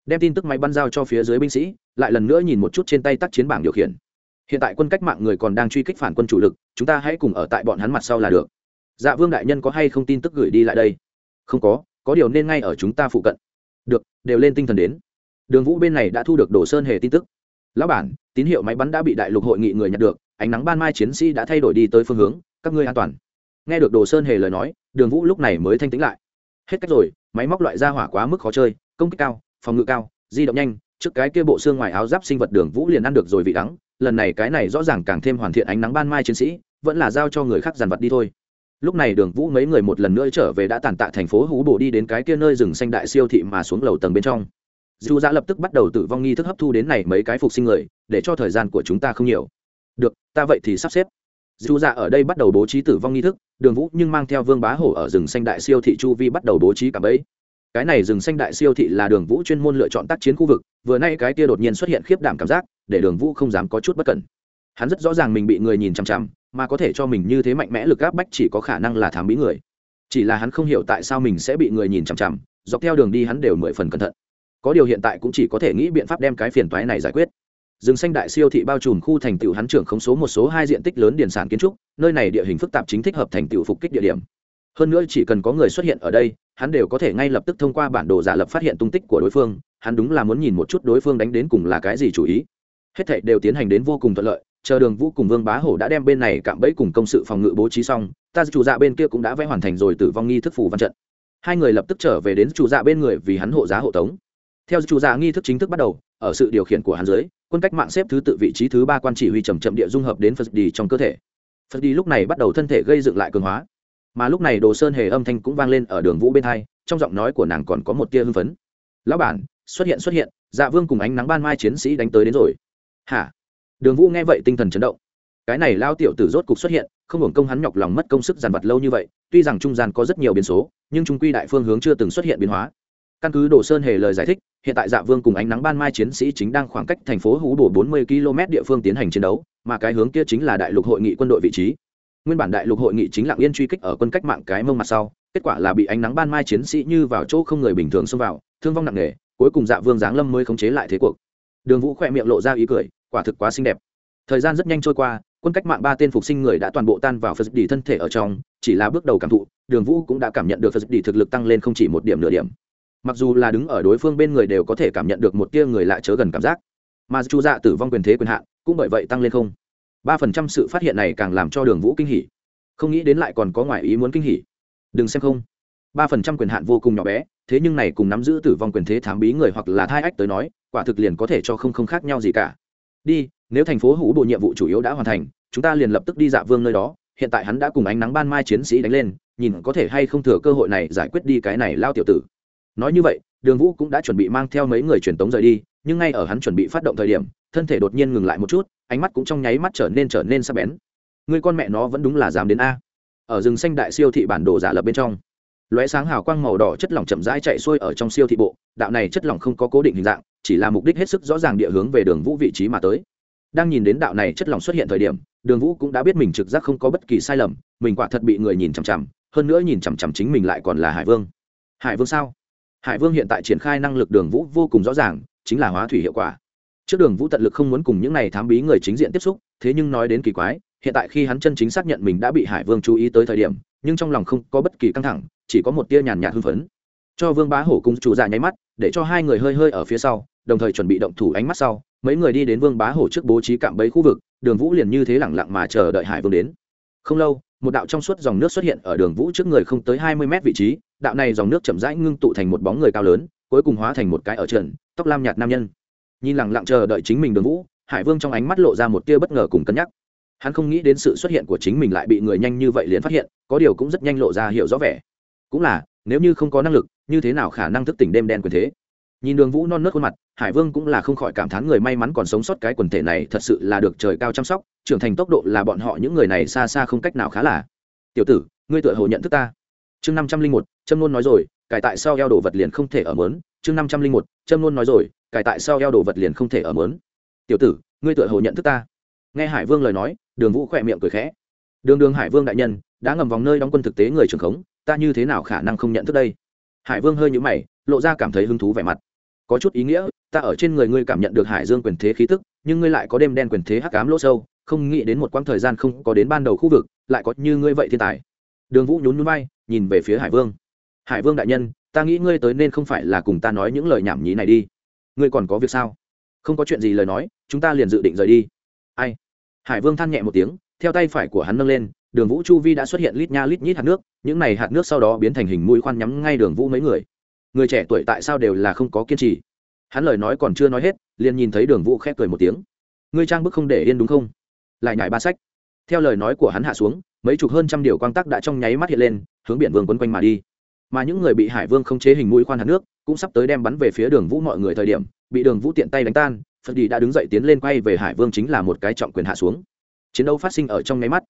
Đem tin tức máy bắn giao cho phía dưới binh sĩ, lại lần nữa nhìn một chút trên tay tắt chiến bảng điều khiển. Hiện tại quân cách mạng người còn đang truy kích phản quân chủ lực, chúng ta hãy cùng ở tại bọn hắn mặt sau là được. Dạ vương đại nhân có hay không tin tức gửi đi lại đây? Không có có điều nên ngay ở chúng ta phụ cận. Được, đều lên tinh thần đến. Đường vũ bên này đã thu được đồ sơn hề tin tức. Lão bản, tín hiệu máy bắn đã bị đại lục hội nghị người nhận được, ánh nắng ban mai chiến sĩ đã thay đổi đi tới phương hướng, các ngươi an toàn nghe được đồ sơn hề lời nói, đường vũ lúc này mới thanh tĩnh lại. Hết cách rồi, máy móc loại ra hỏa quá mức khó chơi, công kích cao, phòng ngự cao, di động nhanh, trước cái kia bộ xương ngoài áo giáp sinh vật đường vũ liền ăn được rồi vị đắng, lần này cái này rõ ràng càng thêm hoàn thiện ánh nắng ban mai chiến sĩ, vẫn là giao cho người khác dàn vật đi thôi. Lúc này đường vũ mấy người một lần nữa trở về đã tàn tạ thành phố hú bổ đi đến cái kia nơi rừng xanh đại siêu thị mà xuống lầu tầng bên trong. Dù dạ lập tức bắt đầu tử vong nghi thức hấp thu đến này mấy cái phục sinh người, để cho thời gian của chúng ta không nhiều. Được, ta vậy thì sắp xếp dù dạ ở đây bắt đầu bố trí tử vong nghi thức, đường vũ nhưng mang theo vương bá hổ ở rừng xanh đại siêu thị chu vi bắt đầu bố trí cả bẫy. Cái này rừng xanh đại siêu thị là đường vũ chuyên môn lựa chọn tác chiến khu vực, vừa nay cái kia đột nhiên xuất hiện khiếp đảm cảm giác, để đường vũ không dám có chút bất cẩn. Hắn rất rõ ràng mình bị người nhìn chằm chằm, mà có thể cho mình như thế mạnh mẽ lực áp bách chỉ có khả năng là thám bí người. Chỉ là hắn không hiểu tại sao mình sẽ bị người nhìn chằm chằm, dọc theo đường đi hắn đều mười phần cẩn thận. Có điều hiện tại cũng chỉ có thể nghĩ biện pháp đem cái phiền toái này giải quyết rừng xanh đại siêu thị bao trùm khu thành tựu hắn trưởng khống số một số hai diện tích lớn điển sản kiến trúc, nơi này địa hình phức tạp chính thích hợp thành tựu phục kích địa điểm. Hơn nữa chỉ cần có người xuất hiện ở đây, hắn đều có thể ngay lập tức thông qua bản đồ giả lập phát hiện tung tích của đối phương, hắn đúng là muốn nhìn một chút đối phương đánh đến cùng là cái gì chủ ý. Hết thảy đều tiến hành đến vô cùng thuận lợi, chờ đường vũ cùng vương bá hổ đã đem bên này cạm bẫy cùng công sự phòng ngự bố trí xong, ta chủ dạ bên kia cũng đã vẽ hoàn thành rồi tử vong nghi thức phủ văn trận. Hai người lập tức trở về đến chủ dạ bên người vì hắn hộ giá hộ tống. Theo chủ dạ nghi thức chính thức bắt đầu, ở sự điều khiển của hắn dưới quân cách mạng xếp thứ tự vị trí thứ ba quan chỉ huy chậm chậm địa dung hợp đến phật đi trong cơ thể. Phật đi lúc này bắt đầu thân thể gây dựng lại cường hóa. Mà lúc này đồ sơn hề âm thanh cũng vang lên ở đường vũ bên hai, trong giọng nói của nàng còn có một tia hưng phấn. Lão bản, xuất hiện xuất hiện dạ vương cùng ánh nắng ban mai chiến sĩ đánh tới đến rồi. Hả? Đường vũ nghe vậy tinh thần chấn động. Cái này lao tiểu tử rốt cục xuất hiện, không hưởng công hắn nhọc lòng mất công sức giàn vật lâu như vậy, tuy rằng trung gian có rất nhiều biến số, nhưng trung quy đại phương hướng chưa từng xuất hiện biến hóa căn cứ đồ sơn hề lời giải thích, hiện tại dạ vương cùng ánh nắng ban mai chiến sĩ chính đang khoảng cách thành phố hú bổ 40 km địa phương tiến hành chiến đấu, mà cái hướng kia chính là đại lục hội nghị quân đội vị trí. Nguyên bản đại lục hội nghị chính lặng yên truy kích ở quân cách mạng cái mông mặt sau, kết quả là bị ánh nắng ban mai chiến sĩ như vào chỗ không người bình thường xông vào, thương vong nặng nề, cuối cùng dạ vương giáng lâm mới khống chế lại thế cuộc. Đường vũ khỏe miệng lộ ra ý cười, quả thực quá xinh đẹp. Thời gian rất nhanh trôi qua, quân cách mạng ba tên phục sinh người đã toàn bộ tan vào phật đi thân thể ở trong, chỉ là bước đầu cảm thụ, đường vũ cũng đã cảm nhận được phật đi thực lực tăng lên không chỉ một điểm nửa điểm mặc dù là đứng ở đối phương bên người đều có thể cảm nhận được một tia người lại chớ gần cảm giác, mà chu dạ tử vong quyền thế quyền hạn cũng bởi vậy tăng lên không. Ba phần trăm sự phát hiện này càng làm cho đường vũ kinh hỉ. Không nghĩ đến lại còn có ngoài ý muốn kinh hỉ. Đừng xem không. Ba phần trăm quyền hạn vô cùng nhỏ bé, thế nhưng này cùng nắm giữ tử vong quyền thế thám bí người hoặc là thai ách tới nói, quả thực liền có thể cho không không khác nhau gì cả. Đi, nếu thành phố hữu bộ nhiệm vụ chủ yếu đã hoàn thành, chúng ta liền lập tức đi dạ vương nơi đó, hiện tại hắn đã cùng ánh nắng ban mai chiến sĩ đánh lên, nhìn có thể hay không thừa cơ hội này giải quyết đi cái này lao tiểu tử nói như vậy, đường vũ cũng đã chuẩn bị mang theo mấy người truyền tống rời đi, nhưng ngay ở hắn chuẩn bị phát động thời điểm, thân thể đột nhiên ngừng lại một chút, ánh mắt cũng trong nháy mắt trở nên trở nên sắc bén. Người con mẹ nó vẫn đúng là dám đến a. Ở rừng xanh đại siêu thị bản đồ giả lập bên trong, lóe sáng hào quang màu đỏ chất lỏng chậm rãi chạy xuôi ở trong siêu thị bộ, đạo này chất lỏng không có cố định hình dạng, chỉ là mục đích hết sức rõ ràng địa hướng về đường vũ vị trí mà tới. Đang nhìn đến đạo này chất lỏng xuất hiện thời điểm, đường vũ cũng đã biết mình trực giác không có bất kỳ sai lầm, mình quả thật bị người nhìn chằm chằm, hơn nữa nhìn chằm chằm chính mình lại còn là hải vương. Hải vương sao? Hải vương hiện tại triển khai năng lực đường vũ vô cùng rõ ràng, chính là hóa thủy hiệu quả. Trước đường vũ tận lực không muốn cùng những này thám bí người chính diện tiếp xúc, thế nhưng nói đến kỳ quái, hiện tại khi hắn chân chính xác nhận mình đã bị hải vương chú ý tới thời điểm, nhưng trong lòng không có bất kỳ căng thẳng, chỉ có một tia nhàn nhạt hưng phấn. Cho vương bá hổ cùng chủ dạ nháy mắt, để cho hai người hơi hơi ở phía sau, đồng thời chuẩn bị động thủ ánh mắt sau, mấy người đi đến vương bá hổ trước bố trí cạm bẫy khu vực, đường vũ liền như thế lẳng lặng mà chờ đợi hải vương đến. Không lâu, một đạo trong suốt dòng nước xuất hiện ở đường vũ trước người không tới hai mươi mét vị trí đạo này dòng nước chậm rãi ngưng tụ thành một bóng người cao lớn, cuối cùng hóa thành một cái ở trần, tóc lam nhạt nam nhân. Nhìn lẳng lặng chờ đợi chính mình đường vũ, hải vương trong ánh mắt lộ ra một tia bất ngờ cùng cân nhắc. Hắn không nghĩ đến sự xuất hiện của chính mình lại bị người nhanh như vậy liền phát hiện, có điều cũng rất nhanh lộ ra hiểu rõ vẻ. Cũng là, nếu như không có năng lực, như thế nào khả năng thức tỉnh đêm đen quyền thế? Nhìn đường vũ non nớt khuôn mặt, hải vương cũng là không khỏi cảm thán người may mắn còn sống sót cái quần thể này thật sự là được trời cao chăm sóc, trưởng thành tốc độ là bọn họ những người này xa xa không cách nào khá là. Tiểu tử, ngươi tựa hồ nhận thức ta chương năm trăm linh một, trâm nôn nói rồi, cải tại sao eo đồ vật liền không thể ở mớn? Chương năm trăm linh một, trâm nôn nói rồi, cải tại sao eo đồ vật liền không thể ở mớn? Tiểu tử, ngươi tựa hồ nhận thức ta. Nghe hải vương lời nói, đường vũ khỏe miệng cười khẽ. Đường đường hải vương đại nhân, đã ngầm vòng nơi đóng quân thực tế người trưởng khống, ta như thế nào khả năng không nhận thức đây? Hải vương hơi nhũ mày, lộ ra cảm thấy hứng thú vẻ mặt. Có chút ý nghĩa, ta ở trên người ngươi cảm nhận được hải dương quyền thế khí tức, nhưng ngươi lại có đêm đen quyền thế hắc cám lỗ sâu, không nghĩ đến một quãng thời gian không có đến ban đầu khu vực, lại có như ngươi vậy thiên tài đường vũ nhún nhún bay nhìn về phía hải vương. Hải vương đại nhân, ta nghĩ ngươi tới nên không phải là cùng ta nói những lời nhảm nhí này đi. Ngươi còn có việc sao? Không có chuyện gì lời nói, chúng ta liền dự định rời đi. Ai? Hải vương than nhẹ một tiếng, theo tay phải của hắn nâng lên, đường vũ chu vi đã xuất hiện lít nha lít nhít hạt nước, những này hạt nước sau đó biến thành hình mũi khoan nhắm ngay đường vũ mấy người. Người trẻ tuổi tại sao đều là không có kiên trì? Hắn lời nói còn chưa nói hết, liền nhìn thấy đường vũ khép cười một tiếng. Ngươi trang bức không để yên đúng không? Lại nhải ba sách. Theo lời nói của hắn hạ xuống mấy chục hơn trăm điều quang tắc đã trong nháy mắt hiện lên, hướng biển vương quấn quanh mà đi. Mà những người bị hải vương không chế hình mũi khoan hạt nước, cũng sắp tới đem bắn về phía đường vũ mọi người thời điểm, bị đường vũ tiện tay đánh tan, phật đi đã đứng dậy tiến lên quay về hải vương chính là một cái trọng quyền hạ xuống. Chiến đấu phát sinh ở trong nháy mắt.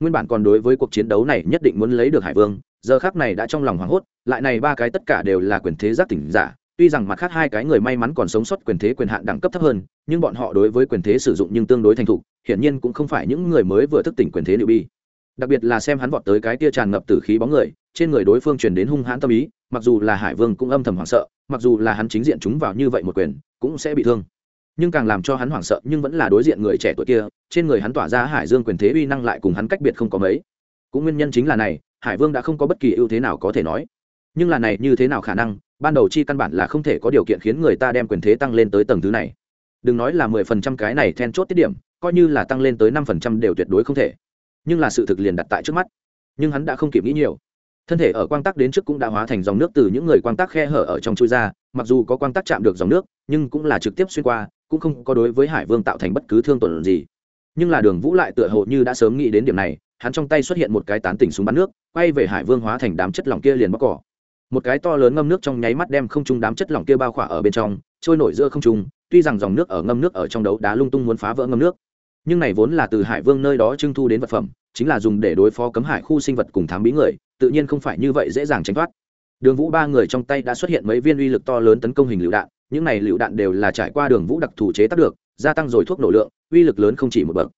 Nguyên bản còn đối với cuộc chiến đấu này nhất định muốn lấy được hải vương, giờ khác này đã trong lòng hoảng hốt, lại này ba cái tất cả đều là quyền thế giác tỉnh giả, tuy rằng mặt khác hai cái người may mắn còn sống sót quyền thế quyền hạn đẳng cấp thấp hơn, nhưng bọn họ đối với quyền thế sử dụng nhưng tương đối thành thục, hiển nhiên cũng không phải những người mới vừa thức tỉnh quyền thế liệu bi đặc biệt là xem hắn vọt tới cái kia tràn ngập tử khí bóng người, trên người đối phương truyền đến hung hãn tâm ý, mặc dù là hải vương cũng âm thầm hoảng sợ, mặc dù là hắn chính diện chúng vào như vậy một quyền, cũng sẽ bị thương. Nhưng càng làm cho hắn hoảng sợ nhưng vẫn là đối diện người trẻ tuổi kia, trên người hắn tỏa ra hải dương quyền thế uy năng lại cùng hắn cách biệt không có mấy. Cũng nguyên nhân chính là này, hải vương đã không có bất kỳ ưu thế nào có thể nói. Nhưng là này như thế nào khả năng, ban đầu chi căn bản là không thể có điều kiện khiến người ta đem quyền thế tăng lên tới tầng thứ này. Đừng nói là mười phần trăm cái này then chốt tiết điểm, coi như là tăng lên tới năm phần trăm đều tuyệt đối không thể nhưng là sự thực liền đặt tại trước mắt. Nhưng hắn đã không kịp nghĩ nhiều. Thân thể ở quang tắc đến trước cũng đã hóa thành dòng nước từ những người quang tắc khe hở ở trong chui ra, mặc dù có quang tắc chạm được dòng nước, nhưng cũng là trực tiếp xuyên qua, cũng không có đối với hải vương tạo thành bất cứ thương tổn gì. Nhưng là đường vũ lại tựa hồ như đã sớm nghĩ đến điểm này, hắn trong tay xuất hiện một cái tán tỉnh súng bắn nước, quay về hải vương hóa thành đám chất lỏng kia liền bóc cỏ. Một cái to lớn ngâm nước trong nháy mắt đem không trung đám chất lỏng kia bao khỏa ở bên trong, trôi nổi giữa không trung, tuy rằng dòng nước ở ngâm nước ở trong đấu đá lung tung muốn phá vỡ ngâm nước nhưng này vốn là từ hải vương nơi đó trưng thu đến vật phẩm, chính là dùng để đối phó cấm hải khu sinh vật cùng thám bí người, tự nhiên không phải như vậy dễ dàng tránh thoát. Đường vũ ba người trong tay đã xuất hiện mấy viên uy lực to lớn tấn công hình lựu đạn, những này lựu đạn đều là trải qua đường vũ đặc thù chế tác được, gia tăng rồi thuốc nổ lượng, uy lực lớn không chỉ một bậc.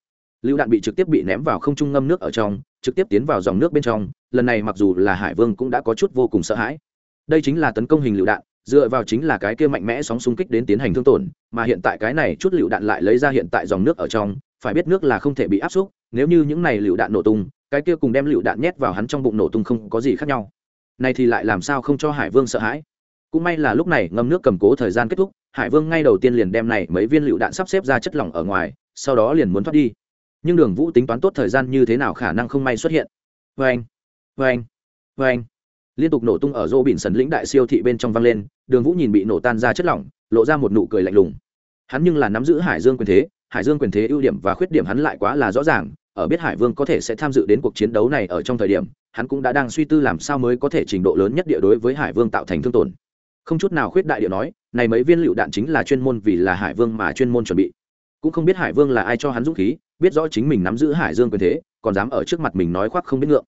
Lựu đạn bị trực tiếp bị ném vào không trung ngâm nước ở trong, trực tiếp tiến vào dòng nước bên trong, lần này mặc dù là hải vương cũng đã có chút vô cùng sợ hãi. Đây chính là tấn công hình lựu đạn, dựa vào chính là cái kia mạnh mẽ sóng xung kích đến tiến hành thương tổn, mà hiện tại cái này chút lựu đạn lại lấy ra hiện tại dòng nước ở trong phải biết nước là không thể bị áp xúc, nếu như những này lựu đạn nổ tung, cái kia cùng đem lựu đạn nhét vào hắn trong bụng nổ tung không có gì khác nhau. Này thì lại làm sao không cho hải vương sợ hãi? Cũng may là lúc này ngâm nước cầm cố thời gian kết thúc, hải vương ngay đầu tiên liền đem này mấy viên lựu đạn sắp xếp ra chất lỏng ở ngoài, sau đó liền muốn thoát đi. Nhưng đường vũ tính toán tốt thời gian như thế nào khả năng không may xuất hiện. Vê anh vê anh vê anh liên tục nổ tung ở rô bỉn sần lĩnh đại siêu thị bên trong vang lên, đường vũ nhìn bị nổ tan ra chất lỏng, lộ ra một nụ cười lạnh lùng. Hắn nhưng là nắm giữ hải dương quyền thế hải dương quyền thế ưu điểm và khuyết điểm hắn lại quá là rõ ràng, ở biết hải vương có thể sẽ tham dự đến cuộc chiến đấu này ở trong thời điểm, hắn cũng đã đang suy tư làm sao mới có thể trình độ lớn nhất địa đối với hải vương tạo thành thương tổn. Không chút nào khuyết đại địa nói, này mấy viên lựu đạn chính là chuyên môn vì là hải vương mà chuyên môn chuẩn bị. Cũng không biết hải vương là ai cho hắn dũng khí, biết rõ chính mình nắm giữ hải dương quyền thế, còn dám ở trước mặt mình nói khoác không biết ngượng.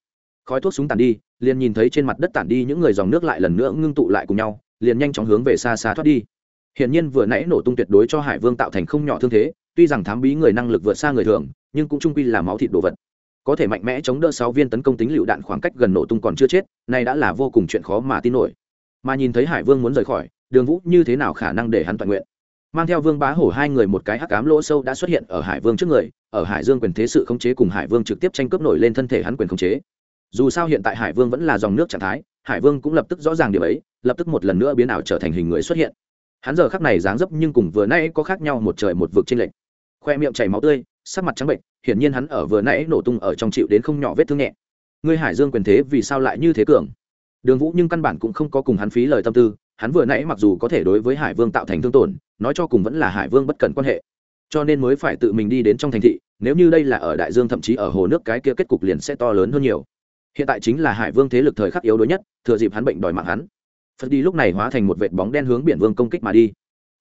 Khói thuốc súng tàn đi, liền nhìn thấy trên mặt đất tản đi những người dòng nước lại lần nữa ngưng tụ lại cùng nhau, liền nhanh chóng hướng về xa xa thoát đi. Hiển nhiên vừa nãy nổ tung tuyệt đối cho hải vương tạo thành không nhỏ thương thế tuy rằng thám bí người năng lực vượt xa người thường, nhưng cũng trung quy là máu thịt đồ vật. Có thể mạnh mẽ chống đỡ sáu viên tấn công tính lựu đạn khoảng cách gần nổ tung còn chưa chết này đã là vô cùng chuyện khó mà tin nổi. Mà nhìn thấy hải vương muốn rời khỏi, đường vũ như thế nào khả năng để hắn toàn nguyện? Mang theo vương bá hổ hai người một cái hắc cám lỗ sâu đã xuất hiện ở hải vương trước người, ở hải dương quyền thế sự khống chế cùng hải vương trực tiếp tranh cướp nổi lên thân thể hắn quyền khống chế. Dù sao hiện tại hải vương vẫn là dòng nước trạng thái, hải vương cũng lập tức rõ ràng điều ấy, lập tức một lần nữa biến ảo trở thành hình người xuất hiện. Hắn giờ khắc này dáng dấp nhưng cùng vừa nay có khác nhau, một trời một vực trên lệnh khoe miệng chảy máu tươi, sắc mặt trắng bệnh hiển nhiên hắn ở vừa nãy nổ tung ở trong chịu đến không nhỏ vết thương nhẹ. Ngươi hải dương quyền thế vì sao lại như thế cường? Đường vũ nhưng căn bản cũng không có cùng hắn phí lời tâm tư, hắn vừa nãy mặc dù có thể đối với hải vương tạo thành thương tổn, nói cho cùng vẫn là hải vương bất cần quan hệ. Cho nên mới phải tự mình đi đến trong thành thị, nếu như đây là ở đại dương thậm chí ở hồ nước cái kia kết cục liền sẽ to lớn hơn nhiều. Hiện tại chính là hải vương thế lực thời khắc yếu đuối nhất, thừa dịp hắn bệnh đòi mạng hắn. Phật đi lúc này hóa thành một vệt bóng đen hướng biển vương công kích mà đi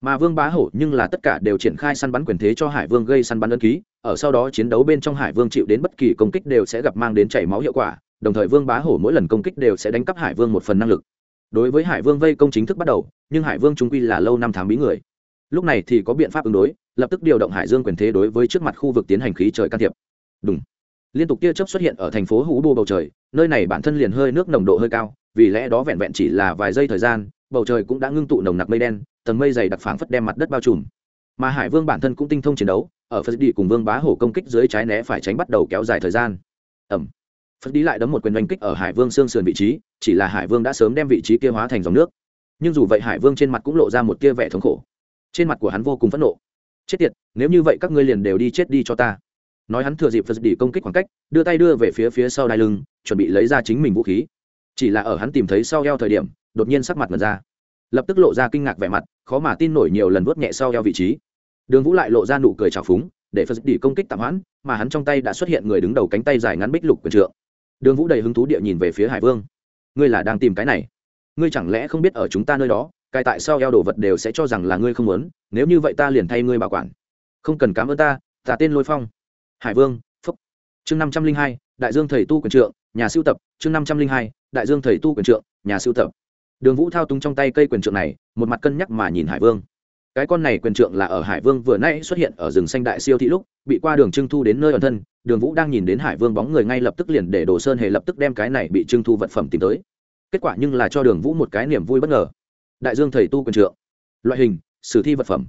mà vương bá hổ nhưng là tất cả đều triển khai săn bắn quyền thế cho hải vương gây săn bắn ân ký, ở sau đó chiến đấu bên trong hải vương chịu đến bất kỳ công kích đều sẽ gặp mang đến chảy máu hiệu quả, đồng thời vương bá hổ mỗi lần công kích đều sẽ đánh cắp hải vương một phần năng lực. Đối với hải vương vây công chính thức bắt đầu, nhưng hải vương trung quy là lâu năm tháng bí người. Lúc này thì có biện pháp ứng đối, lập tức điều động hải dương quyền thế đối với trước mặt khu vực tiến hành khí trời can thiệp. Đúng liên tục tia chớp xuất hiện ở thành phố hú bô bầu trời, nơi này bản thân liền hơi nước nồng độ hơi cao, vì lẽ đó vẹn vẹn chỉ là vài giây thời gian bầu trời cũng đã ngưng tụ nồng nặc mây đen, tầng mây dày đặc phảng phất đem mặt đất bao trùm. Mà hải vương bản thân cũng tinh thông chiến đấu, ở phật đi cùng vương bá hổ công kích dưới trái né phải tránh bắt đầu kéo dài thời gian. Ẩm. Phật đi lại đấm một quyền oanh kích ở hải vương xương sườn vị trí, chỉ là hải vương đã sớm đem vị trí kia hóa thành dòng nước. Nhưng dù vậy hải vương trên mặt cũng lộ ra một tia vẻ thống khổ. Trên mặt của hắn vô cùng phẫn nộ. Chết tiệt, nếu như vậy các ngươi liền đều đi chết đi cho ta. Nói hắn thừa dịp phật đi công kích khoảng cách, đưa tay đưa về phía phía sau đai lưng, chuẩn bị lấy ra chính mình vũ khí. Chỉ là ở hắn tìm thấy sau eo thời điểm đột nhiên sắc mặt mật ra. Lập tức lộ ra kinh ngạc vẻ mặt, khó mà tin nổi nhiều lần vớt nhẹ sau eo vị trí. Đường vũ lại lộ ra nụ cười trào phúng, để phật đi công kích tạm hoãn, mà hắn trong tay đã xuất hiện người đứng đầu cánh tay dài ngắn bích lục quyền trượng. Đường vũ đầy hứng thú địa nhìn về phía hải vương. Ngươi là đang tìm cái này? Ngươi chẳng lẽ không biết ở chúng ta nơi đó cai tại sao eo đồ vật đều sẽ cho rằng là ngươi không muốn, nếu như vậy ta liền thay ngươi bảo quản. Không cần cảm ơn ta ta tên lôi phong. Hải vương, phúc. Chương năm trăm linh hai, đại dương thầy tu quyền trượng, nhà siêu tập, chương năm trăm linh hai, đại dương thầy tu quyền trượng, nhà siêu tập đường vũ thao túng trong tay cây quyền trượng này, một mặt cân nhắc mà nhìn hải vương. Cái con này quyền trượng là ở hải vương vừa nãy xuất hiện ở rừng xanh đại siêu thị lúc, bị qua đường trưng thu đến nơi ẩn thân, đường vũ đang nhìn đến hải vương bóng người ngay lập tức liền để đồ sơn hề lập tức đem cái này bị trưng thu vật phẩm tìm tới. Kết quả nhưng là cho đường vũ một cái niềm vui bất ngờ. Đại dương thầy tu quyền trượng. Loại hình, sử thi vật phẩm.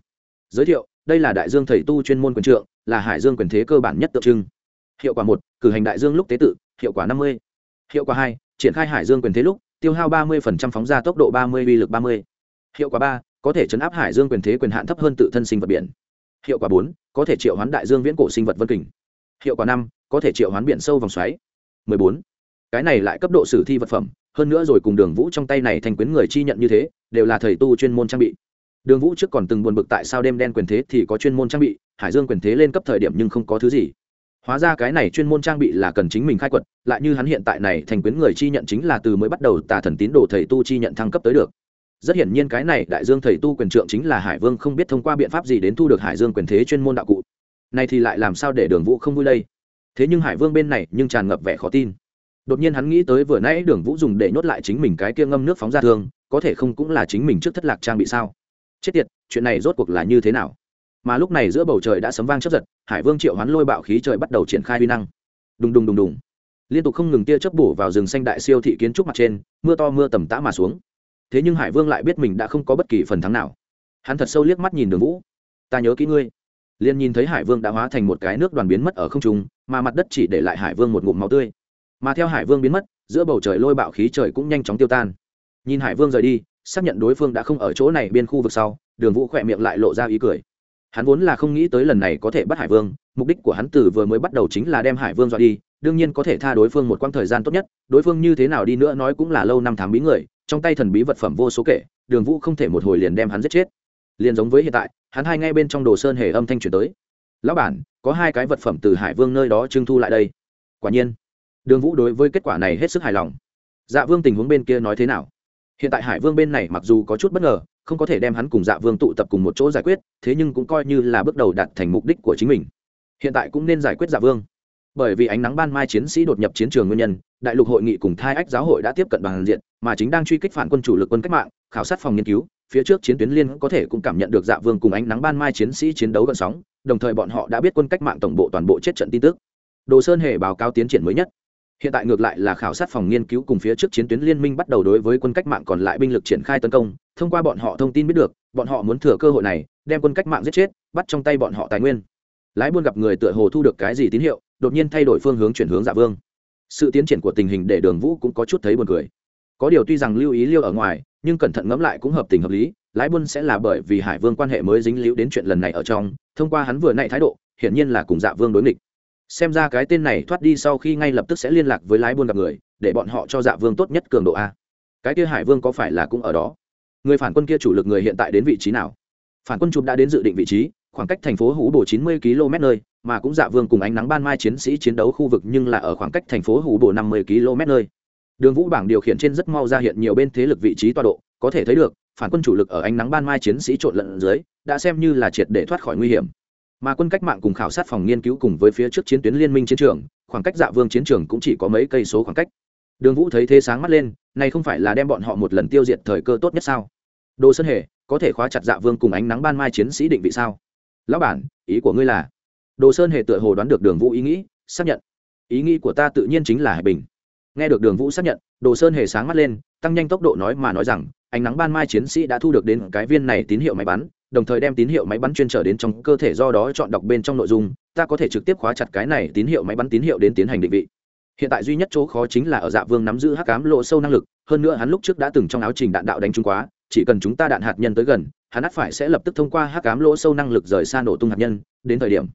Giới thiệu, đây là đại dương thầy tu chuyên môn quyền trượng, là hải dương quyền thế cơ bản nhất tượng trưng. Hiệu quả một, cử hành đại dương lúc tế tự, hiệu quả năm mươi. Hiệu quả hai, triển khai hải dương quyền thế lúc tiêu hao ba mươi phóng ra tốc độ ba mươi uy lực ba mươi. Hiệu quả ba, có thể chấn áp hải dương quyền thế quyền hạn thấp hơn tự thân sinh vật biển. Hiệu quả bốn, có thể triệu hoán đại dương viễn cổ sinh vật vân kình. Hiệu quả năm, có thể triệu hoán biển sâu vòng xoáy. Mười bốn, cái này lại cấp độ sử thi vật phẩm, hơn nữa rồi cùng đường vũ trong tay này thành quyến người chi nhận như thế, đều là thầy tu chuyên môn trang bị. Đường vũ trước còn từng buồn bực tại sao đêm đen quyền thế thì có chuyên môn trang bị, hải dương quyền thế lên cấp thời điểm nhưng không có thứ gì hóa ra cái này chuyên môn trang bị là cần chính mình khai quật, lại như hắn hiện tại này thành quyến người chi nhận chính là từ mới bắt đầu tà thần tín đồ thầy tu chi nhận thăng cấp tới được. Rất hiển nhiên cái này đại dương thầy tu quyền trượng chính là hải vương không biết thông qua biện pháp gì đến thu được hải dương quyền thế chuyên môn đạo cụ. Này thì lại làm sao để đường vũ không vui đây? Thế nhưng hải vương bên này nhưng tràn ngập vẻ khó tin. Đột nhiên hắn nghĩ tới vừa nãy đường vũ dùng để nhốt lại chính mình cái kia ngâm nước phóng ra thương, có thể không cũng là chính mình trước thất lạc trang bị sao? Chết tiệt, chuyện này rốt cuộc là như thế nào? Mà lúc này giữa bầu trời đã sấm vang chấp giật, hải vương triệu hoán lôi bạo khí trời bắt đầu triển khai huy năng. Đùng đùng đùng đùng. Liên tục không ngừng tia chớp bổ vào rừng xanh đại siêu thị kiến trúc mặt trên, mưa to mưa tầm tã mà xuống. Thế nhưng hải vương lại biết mình đã không có bất kỳ phần thắng nào. Hắn thật sâu liếc mắt nhìn đường vũ. Ta nhớ kỹ ngươi. Liền nhìn thấy hải vương đã hóa thành một cái nước đoàn biến mất ở không trung, mà mặt đất chỉ để lại hải vương một ngụm máu tươi. Mà theo hải vương biến mất, giữa bầu trời lôi bạo khí trời cũng nhanh chóng tiêu tan. Nhìn hải vương rời đi, xác nhận đối phương đã không ở chỗ này bên khu vực sau, đường vũ khỏe miệng lại lộ ra ý cười hắn vốn là không nghĩ tới lần này có thể bắt hải vương, mục đích của hắn từ vừa mới bắt đầu chính là đem hải vương dọa đi, đương nhiên có thể tha đối phương một quãng thời gian tốt nhất, đối phương như thế nào đi nữa nói cũng là lâu năm tháng bí người, trong tay thần bí vật phẩm vô số kể, đường vũ không thể một hồi liền đem hắn giết chết. Liền giống với hiện tại, hắn hai ngay bên trong đồ sơn hề âm thanh chuyển tới. Lão bản, có hai cái vật phẩm từ hải vương nơi đó trưng thu lại đây. Quả nhiên, đường vũ đối với kết quả này hết sức hài lòng. Dạ vương tình huống bên kia nói thế nào? Hiện tại hải vương bên này mặc dù có chút bất ngờ không có thể đem hắn cùng dạ vương tụ tập cùng một chỗ giải quyết, thế nhưng cũng coi như là bước đầu đạt thành mục đích của chính mình. Hiện tại cũng nên giải quyết dạ vương. Bởi vì ánh nắng ban mai chiến sĩ đột nhập chiến trường nguyên nhân, đại lục hội nghị cùng thai ách giáo hội đã tiếp cận bằng diện, mà chính đang truy kích phản quân chủ lực quân cách mạng, khảo sát phòng nghiên cứu, phía trước chiến tuyến liên có thể cũng cảm nhận được dạ vương cùng ánh nắng ban mai chiến sĩ chiến đấu gần sóng, đồng thời bọn họ đã biết quân cách mạng tổng bộ toàn bộ chết trận tin tức. Đồ sơn hề báo cáo tiến triển mới nhất. Hiện tại ngược lại là khảo sát phòng nghiên cứu cùng phía trước chiến tuyến liên minh bắt đầu đối với quân cách mạng còn lại binh lực triển khai tấn công thông qua bọn họ thông tin biết được, bọn họ muốn thừa cơ hội này, đem quân cách mạng giết chết, bắt trong tay bọn họ tài nguyên. Lái buôn gặp người tựa hồ thu được cái gì tín hiệu, đột nhiên thay đổi phương hướng chuyển hướng dạ vương. Sự tiến triển của tình hình để đường vũ cũng có chút thấy buồn cười. Có điều tuy rằng lưu ý liêu ở ngoài, nhưng cẩn thận ngẫm lại cũng hợp tình hợp lý, lái buôn sẽ là bởi vì hải vương quan hệ mới dính líu đến chuyện lần này ở trong, thông qua hắn vừa nãy thái độ, hiển nhiên là cùng dạ vương đối nghịch. Xem ra cái tên này thoát đi sau khi ngay lập tức sẽ liên lạc với lái buôn gặp người, để bọn họ cho dạ vương tốt nhất cường độ a. Cái kia hải vương có phải là cũng ở đó? Người phản quân kia chủ lực người hiện tại đến vị trí nào? Phản quân chụp đã đến dự định vị trí, khoảng cách thành phố hủ bổ 90 km nơi, mà cũng dạ vương cùng ánh nắng ban mai chiến sĩ chiến đấu khu vực nhưng là ở khoảng cách thành phố hủ bổ 50 km nơi. Đường vũ bảng điều khiển trên rất mau ra hiện nhiều bên thế lực vị trí tọa độ, có thể thấy được, phản quân chủ lực ở ánh nắng ban mai chiến sĩ trộn lẫn dưới, đã xem như là triệt để thoát khỏi nguy hiểm. Mà quân cách mạng cùng khảo sát phòng nghiên cứu cùng với phía trước chiến tuyến liên minh chiến trường, khoảng cách dạ vương chiến trường cũng chỉ có mấy cây số khoảng cách. Đường vũ thấy thế sáng mắt lên này không phải là đem bọn họ một lần tiêu diệt thời cơ tốt nhất sao? Đồ sơn hề, có thể khóa chặt dạ vương cùng ánh nắng ban mai chiến sĩ định vị sao? Lão bản, ý của ngươi là? Đồ sơn hề tựa hồ đoán được đường vũ ý nghĩ, xác nhận. Ý nghĩ của ta tự nhiên chính là hải bình. Nghe được đường vũ xác nhận, đồ sơn hề sáng mắt lên, tăng nhanh tốc độ nói mà nói rằng, ánh nắng ban mai chiến sĩ đã thu được đến cái viên này tín hiệu máy bắn, đồng thời đem tín hiệu máy bắn chuyên trở đến trong cơ thể do đó chọn đọc bên trong nội dung, ta có thể trực tiếp khóa chặt cái này tín hiệu máy bắn tín hiệu đến tiến hành định vị hiện tại duy nhất chỗ khó chính là ở dạ vương nắm giữ hắc cám lộ sâu năng lực, hơn nữa hắn lúc trước đã từng trong áo trình đạn đạo đánh trúng quá, chỉ cần chúng ta đạn hạt nhân tới gần, hắn ắt phải sẽ lập tức thông qua hắc cám lỗ sâu năng lực rời xa nổ tung hạt nhân, đến thời điểm.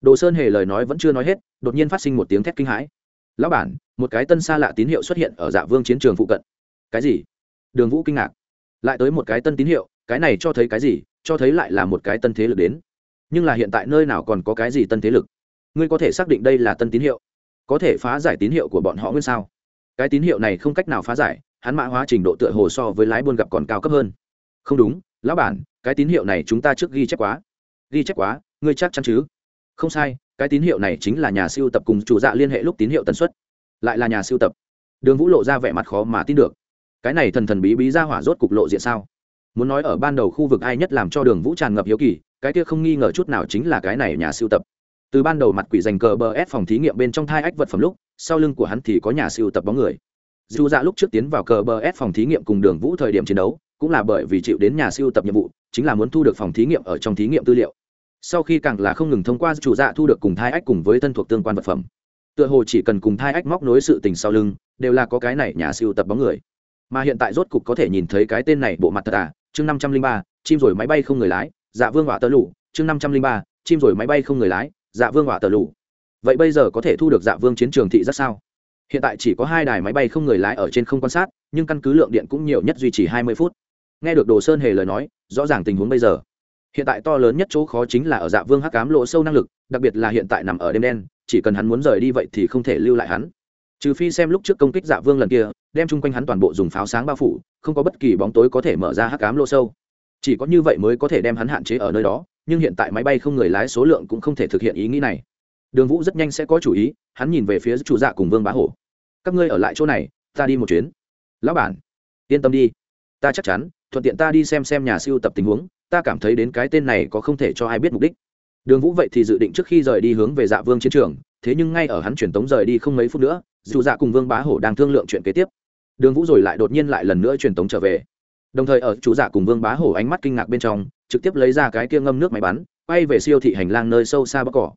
Đồ sơn hề lời nói vẫn chưa nói hết, đột nhiên phát sinh một tiếng thét kinh hãi. Lão bản, một cái tân xa lạ tín hiệu xuất hiện ở dạ vương chiến trường phụ cận. Cái gì? Đường vũ kinh ngạc. Lại tới một cái tân tín hiệu, cái này cho thấy cái gì? Cho thấy lại là một cái tân thế lực đến. Nhưng là hiện tại nơi nào còn có cái gì tân thế lực? Ngươi có thể xác định đây là tân tín hiệu? Có thể phá giải tín hiệu của bọn họ nguyên sao? Cái tín hiệu này không cách nào phá giải, hắn mã hóa trình độ tựa hồ so với lái buôn gặp còn cao cấp hơn. Không đúng, lão bản, cái tín hiệu này chúng ta trước ghi chép quá. Ghi chép quá, ngươi chắc chắn chứ? Không sai, cái tín hiệu này chính là nhà siêu tập cùng chủ dạ liên hệ lúc tín hiệu tần suất. Lại là nhà siêu tập. Đường vũ lộ ra vẻ mặt khó mà tin được. Cái này thần thần bí bí ra hỏa rốt cục lộ diện sao? Muốn nói ở ban đầu khu vực ai nhất làm cho đường vũ tràn ngập hiếu kỳ, cái kia không nghi ngờ chút nào chính là cái này nhà siêu tập từ ban đầu mặt quỷ dành cờ bờ ép phòng thí nghiệm bên trong thai ách vật phẩm lúc, sau lưng của hắn thì có nhà siêu tập bóng người. Dù dạ lúc trước tiến vào cờ bờ ép phòng thí nghiệm cùng đường vũ thời điểm chiến đấu, cũng là bởi vì chịu đến nhà siêu tập nhiệm vụ, chính là muốn thu được phòng thí nghiệm ở trong thí nghiệm tư liệu. Sau khi càng là không ngừng thông qua, chủ dạ thu được cùng thai ách cùng với thân thuộc tương quan vật phẩm. Tựa hồ chỉ cần cùng thai ách móc nối sự tình sau lưng, đều là có cái này nhà siêu tập bóng người. Mà hiện tại rốt cục có thể nhìn thấy cái tên này bộ mặt thật à chương năm trăm linh ba, chim rồi máy bay không người lái dạ vương hỏa tơ lụ, chương năm trăm linh ba, chim rồi máy bay không người lái dạ vương hỏa tờ lù. Vậy bây giờ có thể thu được dạ vương chiến trường thị rất sao? Hiện tại chỉ có hai đài máy bay không người lái ở trên không quan sát, nhưng căn cứ lượng điện cũng nhiều nhất duy trì hai mươi phút. Nghe được đồ sơn hề lời nói, rõ ràng tình huống bây giờ. Hiện tại to lớn nhất chỗ khó chính là ở dạ vương hắc cám lộ sâu năng lực, đặc biệt là hiện tại nằm ở đêm đen, chỉ cần hắn muốn rời đi vậy thì không thể lưu lại hắn. Trừ phi xem lúc trước công kích dạ vương lần kia, đem chung quanh hắn toàn bộ dùng pháo sáng bao phủ, không có bất kỳ bóng tối có thể mở ra hắc cám lộ sâu. Chỉ có như vậy mới có thể đem hắn hạn chế ở nơi đó nhưng hiện tại máy bay không người lái số lượng cũng không thể thực hiện ý nghĩ này. Đường vũ rất nhanh sẽ có chủ ý, hắn nhìn về phía chủ dạ cùng vương bá hổ. Các ngươi ở lại chỗ này, ta đi một chuyến. Lão bản, yên tâm đi. Ta chắc chắn, thuận tiện ta đi xem xem nhà siêu tập tình huống, ta cảm thấy đến cái tên này có không thể cho ai biết mục đích. Đường vũ vậy thì dự định trước khi rời đi hướng về dạ vương chiến trường, thế nhưng ngay ở hắn truyền tống rời đi không mấy phút nữa, dù dạ cùng vương bá hổ đang thương lượng chuyện kế tiếp. Đường vũ rồi lại đột nhiên lại lần nữa truyền tống trở về. Đồng thời ở chủ dạ cùng vương bá hổ ánh mắt kinh ngạc bên trong trực tiếp lấy ra cái kia ngâm nước máy bắn bay về siêu thị hành lang nơi sâu xa bắc cỏ.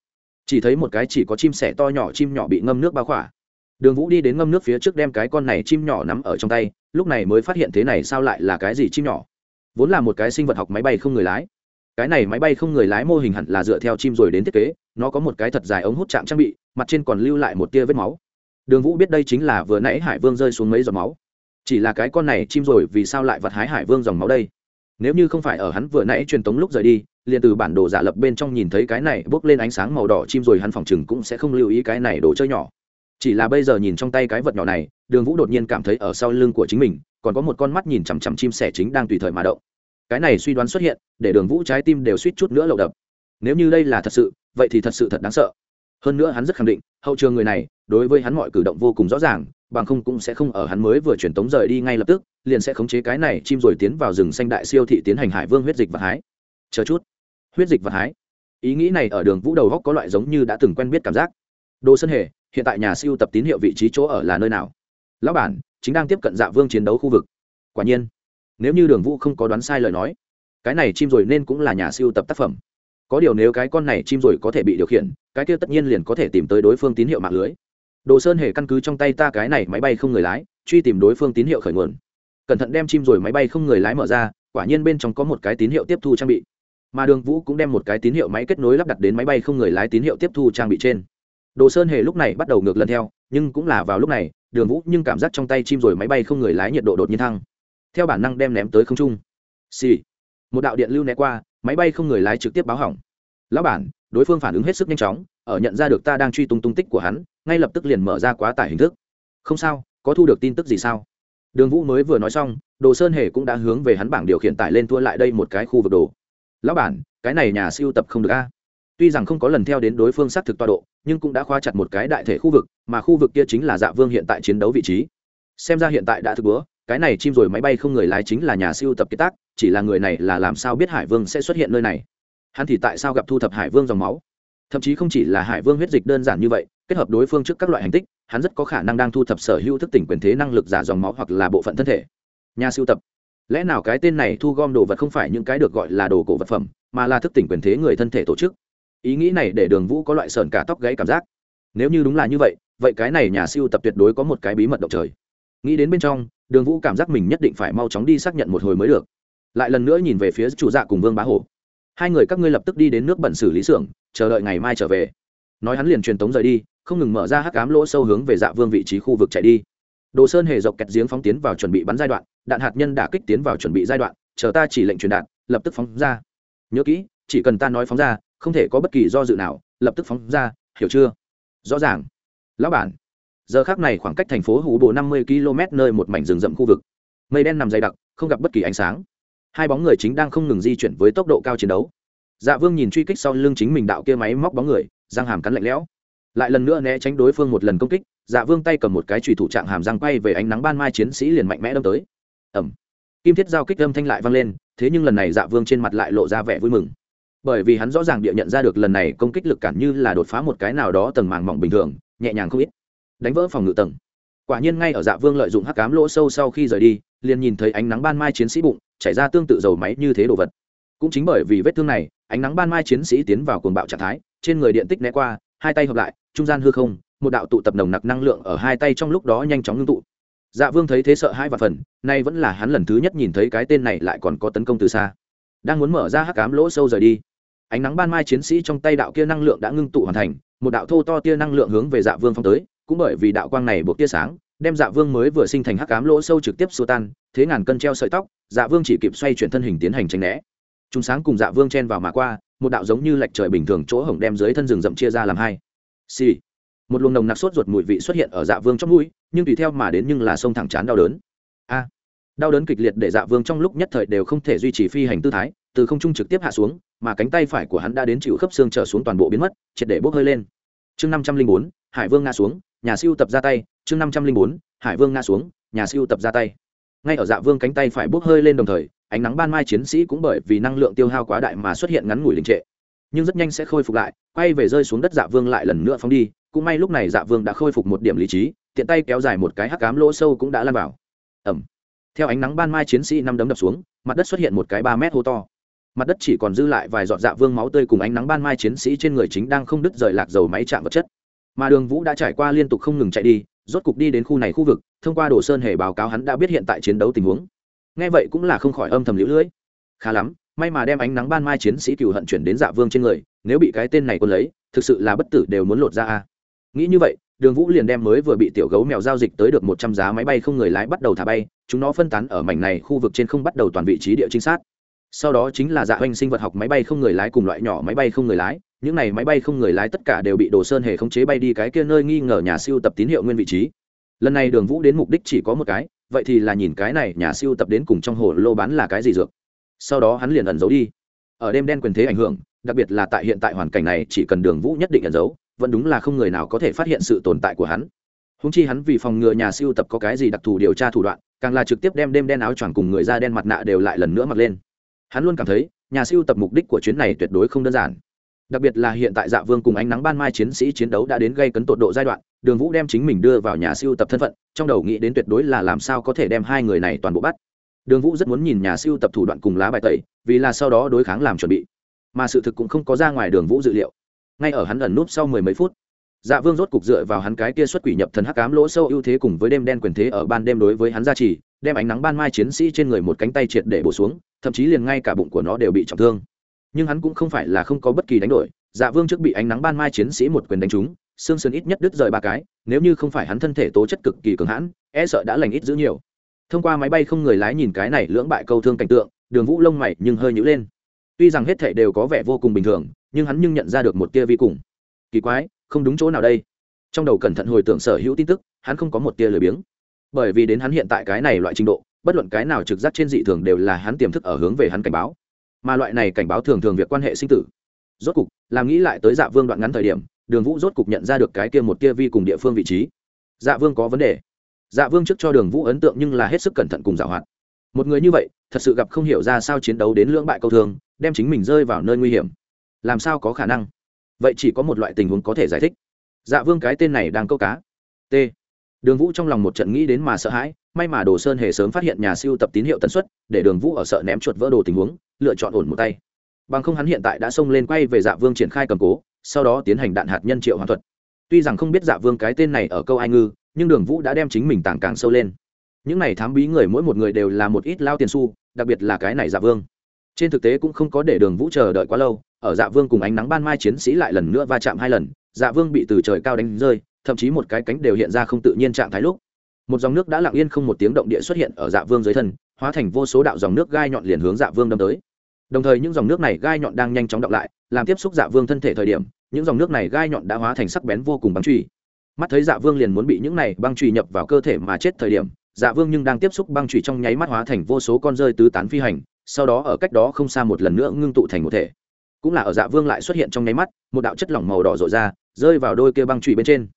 Chỉ thấy một cái chỉ có chim sẻ to nhỏ chim nhỏ bị ngâm nước bao khỏa. Đường vũ đi đến ngâm nước phía trước đem cái con này chim nhỏ nắm ở trong tay, lúc này mới phát hiện thế này sao lại là cái gì chim nhỏ? Vốn là một cái sinh vật học máy bay không người lái. Cái này máy bay không người lái mô hình hẳn là dựa theo chim rồi đến thiết kế, nó có một cái thật dài ống hút chạm trang bị, mặt trên còn lưu lại một tia vết máu. Đường vũ biết đây chính là vừa nãy hải vương rơi xuống mấy giọt máu. Chỉ là cái con này chim rồi vì sao lại vặt hái hải vương dòng máu đây? Nếu như không phải ở hắn vừa nãy truyền tống lúc rời đi, liền từ bản đồ giả lập bên trong nhìn thấy cái này bốc lên ánh sáng màu đỏ chim rồi hắn phòng chừng cũng sẽ không lưu ý cái này đồ chơi nhỏ. Chỉ là bây giờ nhìn trong tay cái vật nhỏ này, đường vũ đột nhiên cảm thấy ở sau lưng của chính mình, còn có một con mắt nhìn chằm chằm chim sẻ chính đang tùy thời mà động. Cái này suy đoán xuất hiện, để đường vũ trái tim đều suýt chút nữa lậu đập. Nếu như đây là thật sự, vậy thì thật sự thật đáng sợ. Hơn nữa hắn rất khẳng định, hậu trường người này, đối với hắn mọi cử động vô cùng rõ ràng bằng không cũng sẽ không ở hắn mới vừa chuyển tống rời đi ngay lập tức, liền sẽ khống chế cái này chim rồi tiến vào rừng xanh đại siêu thị tiến hành hải vương huyết dịch và hái. Chờ chút. Huyết dịch và hái. Ý nghĩ này ở đường vũ đầu góc có loại giống như đã từng quen biết cảm giác. Đồ sân hề, hiện tại nhà siêu tập tín hiệu vị trí chỗ ở là nơi nào? Lão bản, chính đang tiếp cận dạ vương chiến đấu khu vực. Quả nhiên, nếu như đường vũ không có đoán sai lời nói, cái này chim rồi nên cũng là nhà siêu tập tác phẩm. Có điều nếu cái con này chim rồi có thể bị điều khiển, cái kia tất nhiên liền có thể tìm tới đối phương tín hiệu mạng lưới đồ sơn hề căn cứ trong tay ta cái này máy bay không người lái, truy tìm đối phương tín hiệu khởi nguồn. Cẩn thận đem chim rồi máy bay không người lái mở ra, quả nhiên bên trong có một cái tín hiệu tiếp thu trang bị. Mà đường vũ cũng đem một cái tín hiệu máy kết nối lắp đặt đến máy bay không người lái tín hiệu tiếp thu trang bị trên. Đồ sơn hề lúc này bắt đầu ngược lần theo, nhưng cũng là vào lúc này, đường vũ nhưng cảm giác trong tay chim rồi máy bay không người lái nhiệt độ đột nhiên thăng. Theo bản năng đem ném tới không trung. Xì、sì. một đạo điện lưu né qua, máy bay không người lái trực tiếp báo hỏng. Lão bản, đối phương phản ứng hết sức nhanh chóng, ở nhận ra được ta đang truy tung tung tích của hắn ngay lập tức liền mở ra quá tải hình thức. Không sao, có thu được tin tức gì sao? Đường vũ mới vừa nói xong, đồ sơn hề cũng đã hướng về hắn bảng điều khiển tải lên thua lại đây một cái khu vực đồ. Lão bản, cái này nhà siêu tập không được a. Tuy rằng không có lần theo đến đối phương xác thực tọa độ, nhưng cũng đã khóa chặt một cái đại thể khu vực, mà khu vực kia chính là dạ vương hiện tại chiến đấu vị trí. Xem ra hiện tại đã thực bữa, cái này chim rồi máy bay không người lái chính là nhà siêu tập kiệt tác, chỉ là người này là làm sao biết hải vương sẽ xuất hiện nơi này? Hắn thì tại sao gặp thu thập hải vương dòng máu? Thậm chí không chỉ là hải vương huyết dịch đơn giản như vậy, kết hợp đối phương trước các loại hành tích, hắn rất có khả năng đang thu thập sở hữu thức tỉnh quyền thế năng lực giả dòng máu hoặc là bộ phận thân thể. Nhà siêu tập. Lẽ nào cái tên này thu gom đồ vật không phải những cái được gọi là đồ cổ vật phẩm, mà là thức tỉnh quyền thế người thân thể tổ chức? Ý nghĩ này để đường vũ có loại sờn cả tóc gáy cảm giác. Nếu như đúng là như vậy vậy cái này nhà siêu tập tuyệt đối có một cái bí mật động trời. Nghĩ đến bên trong, đường vũ cảm giác mình nhất định phải mau chóng đi xác nhận một hồi mới được. Lại lần nữa nhìn về phía chủ dạ cùng vương bá hổ hai người các ngươi lập tức đi đến nước bẩn xử lý xưởng, chờ đợi ngày mai trở về. Nói hắn liền truyền tống rời đi, không ngừng mở ra hắc cám lỗ sâu hướng về dạ vương vị trí khu vực chạy đi. Đồ sơn hề dọc kẹt giếng phóng tiến vào chuẩn bị bắn giai đoạn, đạn hạt nhân đã kích tiến vào chuẩn bị giai đoạn, chờ ta chỉ lệnh truyền đạn, lập tức phóng ra. Nhớ kỹ, chỉ cần ta nói phóng ra, không thể có bất kỳ do dự nào, lập tức phóng ra, hiểu chưa? Rõ ràng. Lão bản. Giờ khác này khoảng cách thành phố hủ bộ năm mươi km nơi một mảnh rừng rậm khu vực. Mây đen nằm dày đặc, không gặp bất kỳ ánh sáng hai bóng người chính đang không ngừng di chuyển với tốc độ cao chiến đấu. Dạ vương nhìn truy kích sau lưng chính mình đạo kia máy móc bóng người, răng hàm cắn lạnh lẽo. Lại lần nữa né tránh đối phương một lần công kích dạ vương tay cầm một cái trùy thủ trạng hàm răng quay về ánh nắng ban mai chiến sĩ liền mạnh mẽ đâm tới. Ẩm kim thiết giao kích âm thanh lại vang lên, thế nhưng lần này dạ vương trên mặt lại lộ ra vẻ vui mừng. Bởi vì hắn rõ ràng địa nhận ra được lần này công kích lực cản như là đột phá một cái nào đó tầng màng mỏng bình thường, nhẹ nhàng không ít. Đánh vỡ phòng ngự tầng. Quả nhiên ngay ở dạ vương lợi dụng hắc cám lỗ sâu sau khi rời đi, liền nhìn thấy ánh nắng ban mai chiến sĩ bụng chảy ra tương tự dầu máy như thế đồ vật. Cũng chính bởi vì vết thương này, ánh nắng ban mai chiến sĩ tiến vào cuồng bạo trạng thái, trên người điện tích né qua, hai tay hợp lại, trung gian hư không, một đạo tụ tập nồng nặc năng lượng ở hai tay trong lúc đó nhanh chóng ngưng tụ. Dạ vương thấy thế sợ hai và phần, nay vẫn là hắn lần thứ nhất nhìn thấy cái tên này lại còn có tấn công từ xa. Đang muốn mở ra hắc cám lỗ sâu rời đi, ánh nắng ban mai chiến sĩ trong tay đạo kia năng lượng đã ngưng tụ hoàn thành, một đạo thô to tia năng lượng hướng về dạ vương phong tới, cũng bởi vì đạo quang này buộc tia sáng đem dạ vương mới vừa sinh thành hắc cám lỗ sâu trực tiếp xua tan, thế ngàn cân treo sợi tóc dạ vương chỉ kịp xoay chuyển thân hình tiến hành tranh né. Chúng sáng cùng dạ vương chen vào mà qua, một đạo giống như lệch trời bình thường chỗ hổng đem dưới thân rừng rậm chia ra làm hai. Xì、sì. một luồng nồng nặc sốt ruột mùi vị xuất hiện ở dạ vương trong mũi, nhưng tùy theo mà đến nhưng là sông thẳng chán đau đớn. A. À. Đau đớn kịch liệt để dạ vương trong lúc nhất thời đều không thể duy trì phi hành tư thái, từ không trung trực tiếp hạ xuống, mà cánh tay phải của hắn đã đến chịu khớp xương trở xuống toàn bộ biến mất, triệt để bốc hơi lên. Chương năm trăm linh bốn, hải vương ngã xuống, nhà siêu tập ra tay chương năm trăm linh bốn, hải vương ngã xuống, nhà siêu tập ra tay. Ngay ở dạ vương cánh tay phải bốc hơi lên đồng thời, ánh nắng ban mai chiến sĩ cũng bởi vì năng lượng tiêu hao quá đại mà xuất hiện ngắn ngủi đình trệ. Nhưng rất nhanh sẽ khôi phục lại, quay về rơi xuống đất dạ vương lại lần nữa phóng đi, cũng may lúc này dạ vương đã khôi phục một điểm lý trí, tiện tay kéo dài một cái hắc cám lỗ sâu cũng đã lan vào. Ẩm. Theo ánh nắng ban mai chiến sĩ năm đấm đập xuống, mặt đất xuất hiện một cái ba mét hô to. Mặt đất chỉ còn dư lại vài giọt dạ vương máu tươi cùng ánh nắng ban mai chiến sĩ trên người chính đang không đứt rời lạc dầu máy chạm vật chất. Mà đường vũ đã trải qua liên tục không ngừng chạy đi rốt cục đi đến khu này khu vực, thông qua đồ sơn hề báo cáo hắn đã biết hiện tại chiến đấu tình huống. Nghe vậy cũng là không khỏi âm thầm lũ lưỡi. Khá lắm, may mà đem ánh nắng ban mai chiến sĩ cựu hận chuyển đến dạ vương trên người, nếu bị cái tên này quân lấy, thực sự là bất tử đều muốn lột ra a. Nghĩ như vậy, đường vũ liền đem mới vừa bị tiểu gấu mèo giao dịch tới được một trăm giá máy bay không người lái bắt đầu thả bay, chúng nó phân tán ở mảnh này khu vực trên không bắt đầu toàn vị trí địa trinh sát sau đó chính là dạ hoành sinh vật học máy bay không người lái cùng loại nhỏ máy bay không người lái. Những này máy bay không người lái tất cả đều bị đồ sơn hề khống chế bay đi cái kia nơi nghi ngờ nhà siêu tập tín hiệu nguyên vị trí. Lần này đường vũ đến mục đích chỉ có một cái, vậy thì là nhìn cái này nhà siêu tập đến cùng trong hồ lô bán là cái gì dược. Sau đó hắn liền ẩn giấu đi. Ở đêm đen quyền thế ảnh hưởng, đặc biệt là tại hiện tại hoàn cảnh này, chỉ cần đường vũ nhất định ẩn giấu, vẫn đúng là không người nào có thể phát hiện sự tồn tại của hắn. Húng chi hắn vì phòng ngừa nhà siêu tập có cái gì đặc thù điều tra thủ đoạn, càng là trực tiếp đem đêm đen áo choàng cùng người da đen mặt nạ đều lại lần nữa mặc lên hắn luôn cảm thấy, nhà siêu tập mục đích của chuyến này tuyệt đối không đơn giản. Đặc biệt là hiện tại dạ vương cùng ánh nắng ban mai chiến sĩ chiến đấu đã đến gây cấn tột độ giai đoạn, đường vũ đem chính mình đưa vào nhà siêu tập thân phận, trong đầu nghĩ đến tuyệt đối là làm sao có thể đem hai người này toàn bộ bắt. Đường vũ rất muốn nhìn nhà siêu tập thủ đoạn cùng lá bài tẩy, vì là sau đó đối kháng làm chuẩn bị. Mà sự thực cũng không có ra ngoài đường vũ dự liệu. Ngay ở hắn ẩn núp sau mười mấy phút dạ vương rốt cục dựa vào hắn cái kia xuất quỷ nhập thần hắc cám lỗ sâu ưu thế cùng với đêm đen quyền thế ở ban đêm đối với hắn gia trì, đem ánh nắng ban mai chiến sĩ trên người một cánh tay triệt để bổ xuống thậm chí liền ngay cả bụng của nó đều bị trọng thương. Nhưng hắn cũng không phải là không có bất kỳ đánh đổi. Dạ vương trước bị ánh nắng ban mai chiến sĩ một quyền đánh trúng xương sườn ít nhất đứt rời ba cái, nếu như không phải hắn thân thể tố chất cực kỳ cường hãn e sợ đã lành ít giữ nhiều. Thông qua máy bay không người lái nhìn cái này lưỡng bại câu thương cảnh tượng, đường vũ lông mày nhưng hơi nhữ lên. Tuy rằng hết thể đều có vẻ vô cùng bình thường, nhưng hắn nhưng nhận ra được một tia vi cùng. Kỳ quái, không đúng chỗ nào đây? Trong đầu cẩn thận hồi tưởng sở hữu tin tức, hắn không có một tia lười biếng. Bởi vì đến hắn hiện tại cái này loại trình độ bất luận cái nào trực giác trên dị thường đều là hắn tiềm thức ở hướng về hắn cảnh báo. Mà loại này cảnh báo thường thường việc quan hệ sinh tử. Rốt cục, làm nghĩ lại tới dạ vương đoạn ngắn thời điểm, đường vũ rốt cục nhận ra được cái kia một kia vi cùng địa phương vị trí. Dạ vương có vấn đề. Dạ vương trước cho đường vũ ấn tượng nhưng là hết sức cẩn thận cùng dạo hoạt. Một người như vậy, thật sự gặp không hiểu ra sao chiến đấu đến lưỡng bại câu thường đem chính mình rơi vào nơi nguy hiểm. Làm sao có khả năng? Vậy chỉ có một loại tình huống có thể giải thích. Dạ vương cái tên này đang câu cá. T. Đường vũ trong lòng một trận nghĩ đến mà sợ hãi may mà đồ sơn hề sớm phát hiện nhà siêu tập tín hiệu tần suất, để đường vũ ở sợ ném chuột vỡ đồ tình huống, lựa chọn ổn một tay. Bằng không hắn hiện tại đã xông lên quay về dạ vương triển khai cầm cố, sau đó tiến hành đạn hạt nhân triệu hoàn thuật. Tuy rằng không biết dạ vương cái tên này ở câu ai ngư, nhưng đường vũ đã đem chính mình tàng càng sâu lên. Những này thám bí người mỗi một người đều là một ít lao tiền su đặc biệt là cái này dạ vương. Trên thực tế cũng không có để đường vũ chờ đợi quá lâu, ở dạ vương cùng ánh nắng ban mai chiến sĩ lại lần nữa va chạm hai lần dạ vương bị từ trời cao đánh rơi, thậm chí một cái cánh đều hiện ra không tự nhiên trạng thái lúc một dòng nước đã lặng yên không một tiếng động địa xuất hiện ở dạ vương dưới thân, hóa thành vô số đạo dòng nước gai nhọn liền hướng dạ vương đâm tới. Đồng thời những dòng nước này gai nhọn đang nhanh chóng động lại, làm tiếp xúc dạ vương thân thể thời điểm, những dòng nước này gai nhọn đã hóa thành sắc bén vô cùng băng truy mắt thấy dạ vương liền muốn bị những này băng truy nhập vào cơ thể mà chết thời điểm dạ vương nhưng đang tiếp xúc băng truy trong nháy mắt hóa thành vô số con rơi tứ tán phi hành, sau đó ở cách đó không xa một lần nữa ngưng tụ thành một thể. Cũng là ở dạ vương lại xuất hiện trong nháy mắt, một đạo chất lỏng màu đỏ rội ra, rơi vào đôi kia băng truy bên trên.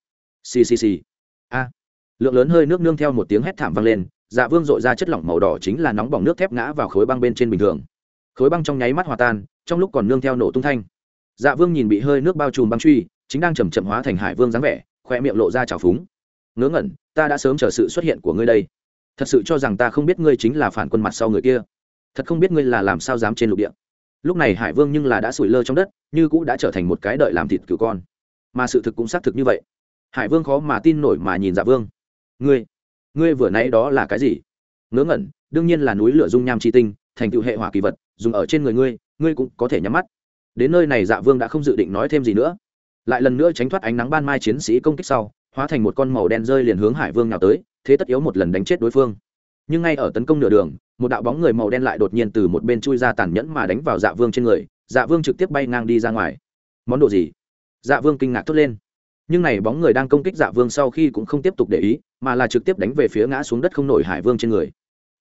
Ccc xì xì. A lượng lớn hơi nước nương theo một tiếng hét thảm vang lên dạ vương dội ra chất lỏng màu đỏ chính là nóng bỏng nước thép ngã vào khối băng bên trên bình thường. Khối băng trong nháy mắt hòa tan, trong lúc còn nương theo nổ tung thanh. Dạ vương nhìn bị hơi nước bao trùm băng truy, chính đang chầm chậm hóa thành hải vương dáng vẻ khoe miệng lộ ra trào phúng. Ngớ ngẩn, ta đã sớm chờ sự xuất hiện của ngươi đây. Thật sự cho rằng ta không biết ngươi chính là phản quân mặt sau người kia. Thật không biết ngươi là làm sao dám trên lục địa. Lúc này hải vương nhưng là đã sủi lơ trong đất, như cũng đã trở thành một cái đợi làm thịt cứu con. Mà sự thực cũng xác thực như vậy. Hải vương khó mà tin nổi mà nhìn dạ vương ngươi ngươi vừa nãy đó là cái gì? Ngớ ngẩn, đương nhiên là núi lửa dung nham chi tinh, thành tựu hệ hỏa kỳ vật, dùng ở trên người ngươi ngươi cũng có thể nhắm mắt. Đến nơi này dạ vương đã không dự định nói thêm gì nữa. Lại lần nữa tránh thoát ánh nắng ban mai chiến sĩ công kích sau, hóa thành một con màu đen rơi liền hướng hải vương nào tới, thế tất yếu một lần đánh chết đối phương. Nhưng ngay ở tấn công nửa đường, một đạo bóng người màu đen lại đột nhiên từ một bên chui ra tàn nhẫn mà đánh vào dạ vương trên người dạ vương trực tiếp bay ngang đi ra ngoài. Món đồ gì? Dạ vương kinh ngạc thốt lên nhưng này bóng người đang công kích dạ vương sau khi cũng không tiếp tục để ý, mà là trực tiếp đánh về phía ngã xuống đất không nổi hải vương trên người.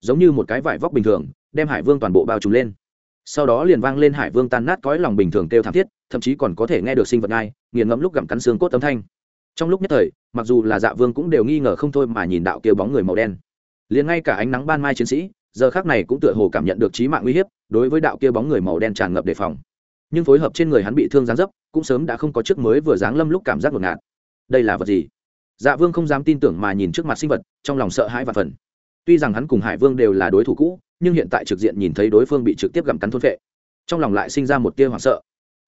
Giống như một cái vải vóc bình thường, đem hải vương toàn bộ bao trùm lên. Sau đó liền vang lên hải vương tan nát cõi lòng bình thường kêu thảm thiết, thậm chí còn có thể nghe được sinh vật ngai nghiền ngẫm lúc gặm cắn xương cốt âm thanh. Trong lúc nhất thời, mặc dù là dạ vương cũng đều nghi ngờ không thôi mà nhìn đạo kia bóng người màu đen. Liền ngay cả ánh nắng ban mai chiến sĩ, giờ khác này cũng tựa hồ cảm nhận được trí mạng uy hiếp, đối với đạo kia bóng người màu đen tràn ngập đề phòng nhưng phối hợp trên người hắn bị thương giáng dấp, cũng sớm đã không có trước mới vừa dáng lâm lúc cảm giác ngột ngạt. Đây là vật gì? Dạ vương không dám tin tưởng mà nhìn trước mặt sinh vật, trong lòng sợ hãi và phần tuy rằng hắn cùng hải vương đều là đối thủ cũ, nhưng hiện tại trực diện nhìn thấy đối phương bị trực tiếp gặm cắn thôn vệ trong lòng lại sinh ra một tia hoảng sợ.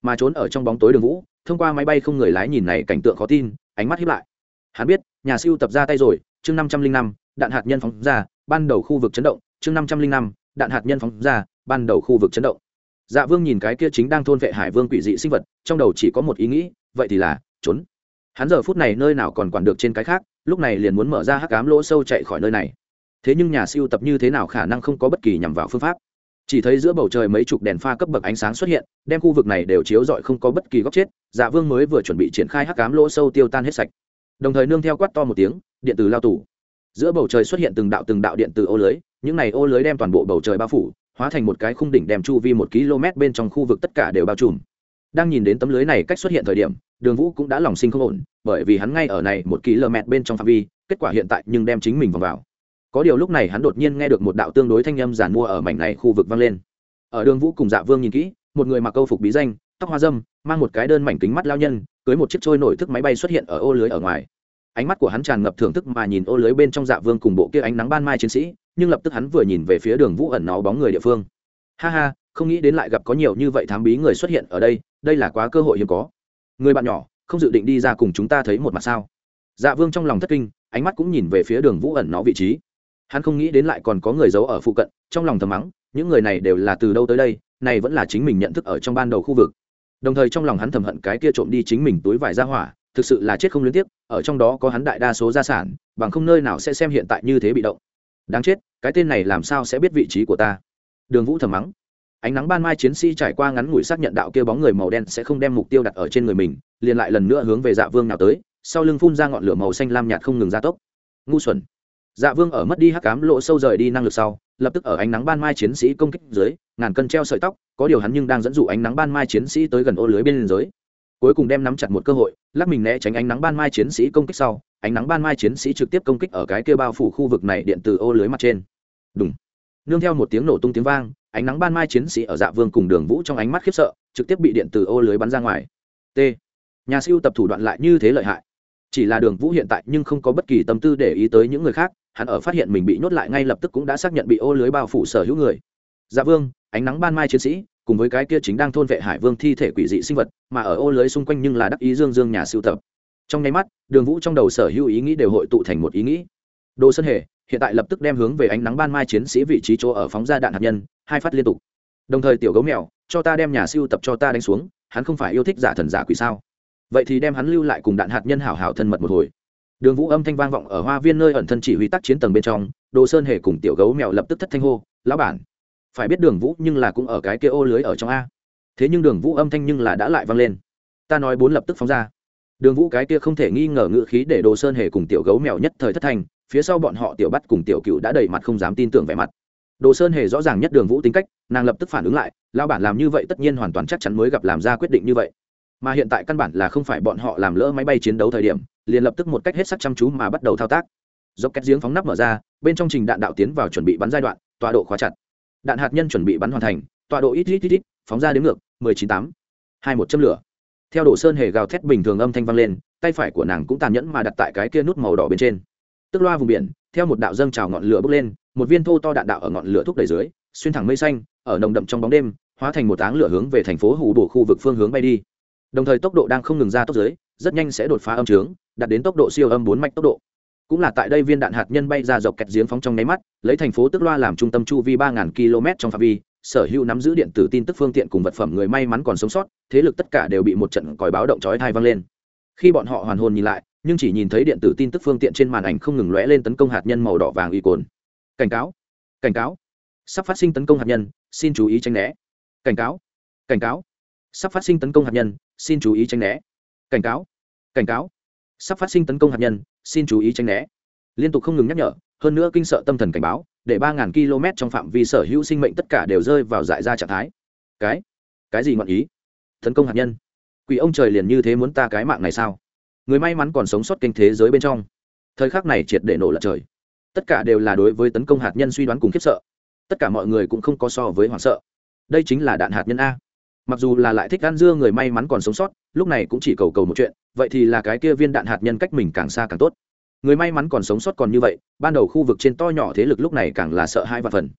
Mà trốn ở trong bóng tối đường vũ, thông qua máy bay không người lái nhìn này cảnh tượng khó tin, ánh mắt hiếp lại. Hắn biết, nhà siêu tập ra tay rồi, chương năm trăm linh năm, đạn hạt nhân phóng ra, ban đầu khu vực chấn động, chương năm trăm linh năm, đạn hạt nhân phóng ra, ban đầu khu vực chấn động dạ vương nhìn cái kia chính đang thôn vệ hải vương quỷ dị sinh vật, trong đầu chỉ có một ý nghĩ, vậy thì là, trốn. Hắn giờ phút này nơi nào còn quản được trên cái khác, lúc này liền muốn mở ra hắc cám lỗ sâu chạy khỏi nơi này. Thế nhưng nhà siêu tập như thế nào khả năng không có bất kỳ nhằm vào phương pháp. Chỉ thấy giữa bầu trời mấy chục đèn pha cấp bậc ánh sáng xuất hiện, đem khu vực này đều chiếu rọi không có bất kỳ góc chết dạ vương mới vừa chuẩn bị triển khai hắc cám lỗ sâu tiêu tan hết sạch. Đồng thời nương theo quát to một tiếng, điện từ lao tủ giữa bầu trời xuất hiện từng đạo từng đạo điện từ ô lưới, những này ô lưới đem toàn bộ bầu trời bao phủ hóa thành một cái khung đỉnh đem chu vi một km bên trong khu vực tất cả đều bao trùm. Đang nhìn đến tấm lưới này cách xuất hiện thời điểm, đường vũ cũng đã lòng sinh không ổn, bởi vì hắn ngay ở này một km bên trong phạm vi, kết quả hiện tại nhưng đem chính mình vào vào. Có điều lúc này hắn đột nhiên nghe được một đạo tương đối thanh âm giàn mua ở mảnh này khu vực vang lên. Ở đường vũ cùng dạ vương nhìn kỹ, một người mặc câu phục bí danh, tóc hoa dâm, mang một cái đơn mảnh kính mắt lao nhân, cưới một chiếc trôi nổi thức máy bay xuất hiện ở ô lưới ở ngoài. Ánh mắt của hắn tràn ngập thưởng thức mà nhìn ô lưới bên trong dạ vương cùng bộ kia ánh nắng ban mai chiến sĩ nhưng lập tức hắn vừa nhìn về phía đường vũ ẩn nó bóng người địa phương. Ha ha, không nghĩ đến lại gặp có nhiều như vậy thám bí người xuất hiện ở đây đây là quá cơ hội hiếm có. Người bạn nhỏ, không dự định đi ra cùng chúng ta thấy một mặt sao? Dạ vương trong lòng thất kinh, ánh mắt cũng nhìn về phía đường vũ ẩn nó vị trí. Hắn không nghĩ đến lại còn có người giấu ở phụ cận, trong lòng thầm mắng, những người này đều là từ đâu tới đây, này vẫn là chính mình nhận thức ở trong ban đầu khu vực. Đồng thời trong lòng hắn thầm hận cái kia trộm đi chính mình túi vải ra hỏa, thực sự là chết không liên tiếp ở trong đó có hắn đại đa số gia sản, bằng không nơi nào sẽ xem hiện tại như thế bị động đáng chết, cái tên này làm sao sẽ biết vị trí của ta? Đường vũ thầm mắng. Ánh nắng ban mai chiến sĩ trải qua ngắn ngủi xác nhận đạo kia bóng người màu đen sẽ không đem mục tiêu đặt ở trên người mình, liền lại lần nữa hướng về dạ vương nào tới, sau lưng phun ra ngọn lửa màu xanh lam nhạt không ngừng gia tốc. Ngu xuẩn. Dạ vương ở mất đi hắc cám lộ sâu rời đi năng lực sau, lập tức ở ánh nắng ban mai chiến sĩ công kích dưới, ngàn cân treo sợi tóc, có điều hắn nhưng đang dẫn dụ ánh nắng ban mai chiến sĩ tới gần ô lưới bên dưới cuối cùng đem nắm chặt một cơ hội, lắc mình né tránh ánh nắng ban mai chiến sĩ công kích sau, ánh nắng ban mai chiến sĩ trực tiếp công kích ở cái kia bao phủ khu vực này điện từ ô lưới mặt trên. Đúng nương theo một tiếng nổ tung tiếng vang, ánh nắng ban mai chiến sĩ ở dạ vương cùng đường vũ trong ánh mắt khiếp sợ, trực tiếp bị điện từ ô lưới bắn ra ngoài. T. Nhà siêu tập thủ đoạn lại như thế lợi hại. Chỉ là đường vũ hiện tại nhưng không có bất kỳ tâm tư để ý tới những người khác, hắn ở phát hiện mình bị nhốt lại ngay lập tức cũng đã xác nhận bị ô lưới bao phủ sở hữu người. Dạ vương, ánh nắng ban mai chiến sĩ cùng với cái kia chính đang thôn vệ hải vương thi thể quỷ dị sinh vật, mà ở ô lưới xung quanh nhưng là đắc ý dương dương nhà siêu tập. Trong nháy mắt, đường vũ trong đầu sở hữu ý nghĩ đều hội tụ thành một ý nghĩ. Đồ sơn hề, hiện tại lập tức đem hướng về ánh nắng ban mai chiến sĩ vị trí chỗ ở phóng ra đạn hạt nhân, hai phát liên tục. Đồng thời tiểu gấu mèo, cho ta đem nhà siêu tập cho ta đánh xuống, hắn không phải yêu thích giả thần giả quỷ sao? Vậy thì đem hắn lưu lại cùng đạn hạt nhân hảo hảo thân mật một hồi. Đường vũ âm thanh vang vọng ở hoa viên nơi ẩn thân chỉ huy tác chiến tầng bên trong đồ sơn hề cùng tiểu gấu mèo lập tức thất thanh hô, lão bản phải biết đường vũ nhưng là cũng ở cái kia ô lưới ở trong a. Thế nhưng đường vũ âm thanh nhưng là đã lại vang lên. Ta nói bốn lập tức phóng ra. Đường vũ cái kia không thể nghi ngờ ngự khí để đồ sơn hề cùng tiểu gấu mèo nhất thời thất thành. phía sau bọn họ tiểu bắt cùng tiểu cựu đã đầy mặt không dám tin tưởng vẻ mặt. Đồ sơn hề rõ ràng nhất đường vũ tính cách, nàng lập tức phản ứng lại lao bản làm như vậy tất nhiên hoàn toàn chắc chắn mới gặp làm ra quyết định như vậy. Mà hiện tại căn bản là không phải bọn họ làm lỡ máy bay chiến đấu thời điểm, liền lập tức một cách hết sắc chăm chú mà bắt đầu thao tác. Dốc két giếng phóng nắp mở ra, bên trong trình đạn đạo tiến vào chuẩn bị bắn giai đoạn, tọa độ khóa chặt đạn hạt nhân chuẩn bị bắn hoàn thành, tọa độ ít ít ít ít, phóng ra đến ngược, mười chín tám, hai một châm lửa. Theo đồ sơn hề gào thét bình thường âm thanh vang lên, tay phải của nàng cũng tàn nhẫn mà đặt tại cái kia nút màu đỏ bên trên. Tức loa vùng biển, theo một đạo dâng trào ngọn lửa bốc lên, một viên thô to đạn đạo ở ngọn lửa thúc đẩy dưới, xuyên thẳng mây xanh, ở nồng đậm trong bóng đêm, hóa thành một áng lửa hướng về thành phố hủ bổ khu vực phương hướng bay đi. Đồng thời tốc độ đang không ngừng ra tốc dưới rất nhanh sẽ đột phá âm trướng, đạt đến tốc độ siêu âm bốn mạch tốc độ cũng là tại đây viên đạn hạt nhân bay ra dọc kẹt giếng phóng trong nháy mắt, lấy thành phố tức loa làm trung tâm chu vi ba km trong phạm vi, sở hữu nắm giữ điện tử tin tức phương tiện cùng vật phẩm người may mắn còn sống sót, thế lực tất cả đều bị một trận còi báo động chói thai vang lên. Khi bọn họ hoàn hồn nhìn lại, nhưng chỉ nhìn thấy điện tử tin tức phương tiện trên màn ảnh không ngừng lóe lên tấn công hạt nhân màu đỏ vàng y cồn. Cảnh cáo cảnh cáo, sắp phát sinh tấn công hạt nhân, xin chú ý tránh né. Cảnh cáo cảnh cáo, sắp phát sinh tấn công hạt nhân, xin chú ý tránh né. Cảnh cáo cảnh cáo sắp phát sinh tấn công hạt nhân, xin chú ý tránh né. Liên tục không ngừng nhắc nhở, hơn nữa kinh sợ tâm thần cảnh báo, để ba ngàn km trong phạm vi sở hữu sinh mệnh tất cả đều rơi vào dại ra trạng thái. Cái? Cái gì ngọn ý? Tấn công hạt nhân. Quỷ ông trời liền như thế muốn ta cái mạng này sao? Người may mắn còn sống sót kinh thế giới bên trong. Thời khắc này triệt để nổ lật trời. Tất cả đều là đối với tấn công hạt nhân suy đoán cùng khiếp sợ. Tất cả mọi người cũng không có so với hoảng sợ. Đây chính là đạn hạt nhân a. Mặc dù là lại thích ăn dưa người may mắn còn sống sót, lúc này cũng chỉ cầu cầu một chuyện vậy thì là cái kia viên đạn hạt nhân cách mình càng xa càng tốt. Người may mắn còn sống sót còn như vậy, ban đầu khu vực trên to nhỏ thế lực lúc này càng là sợ hai và phần.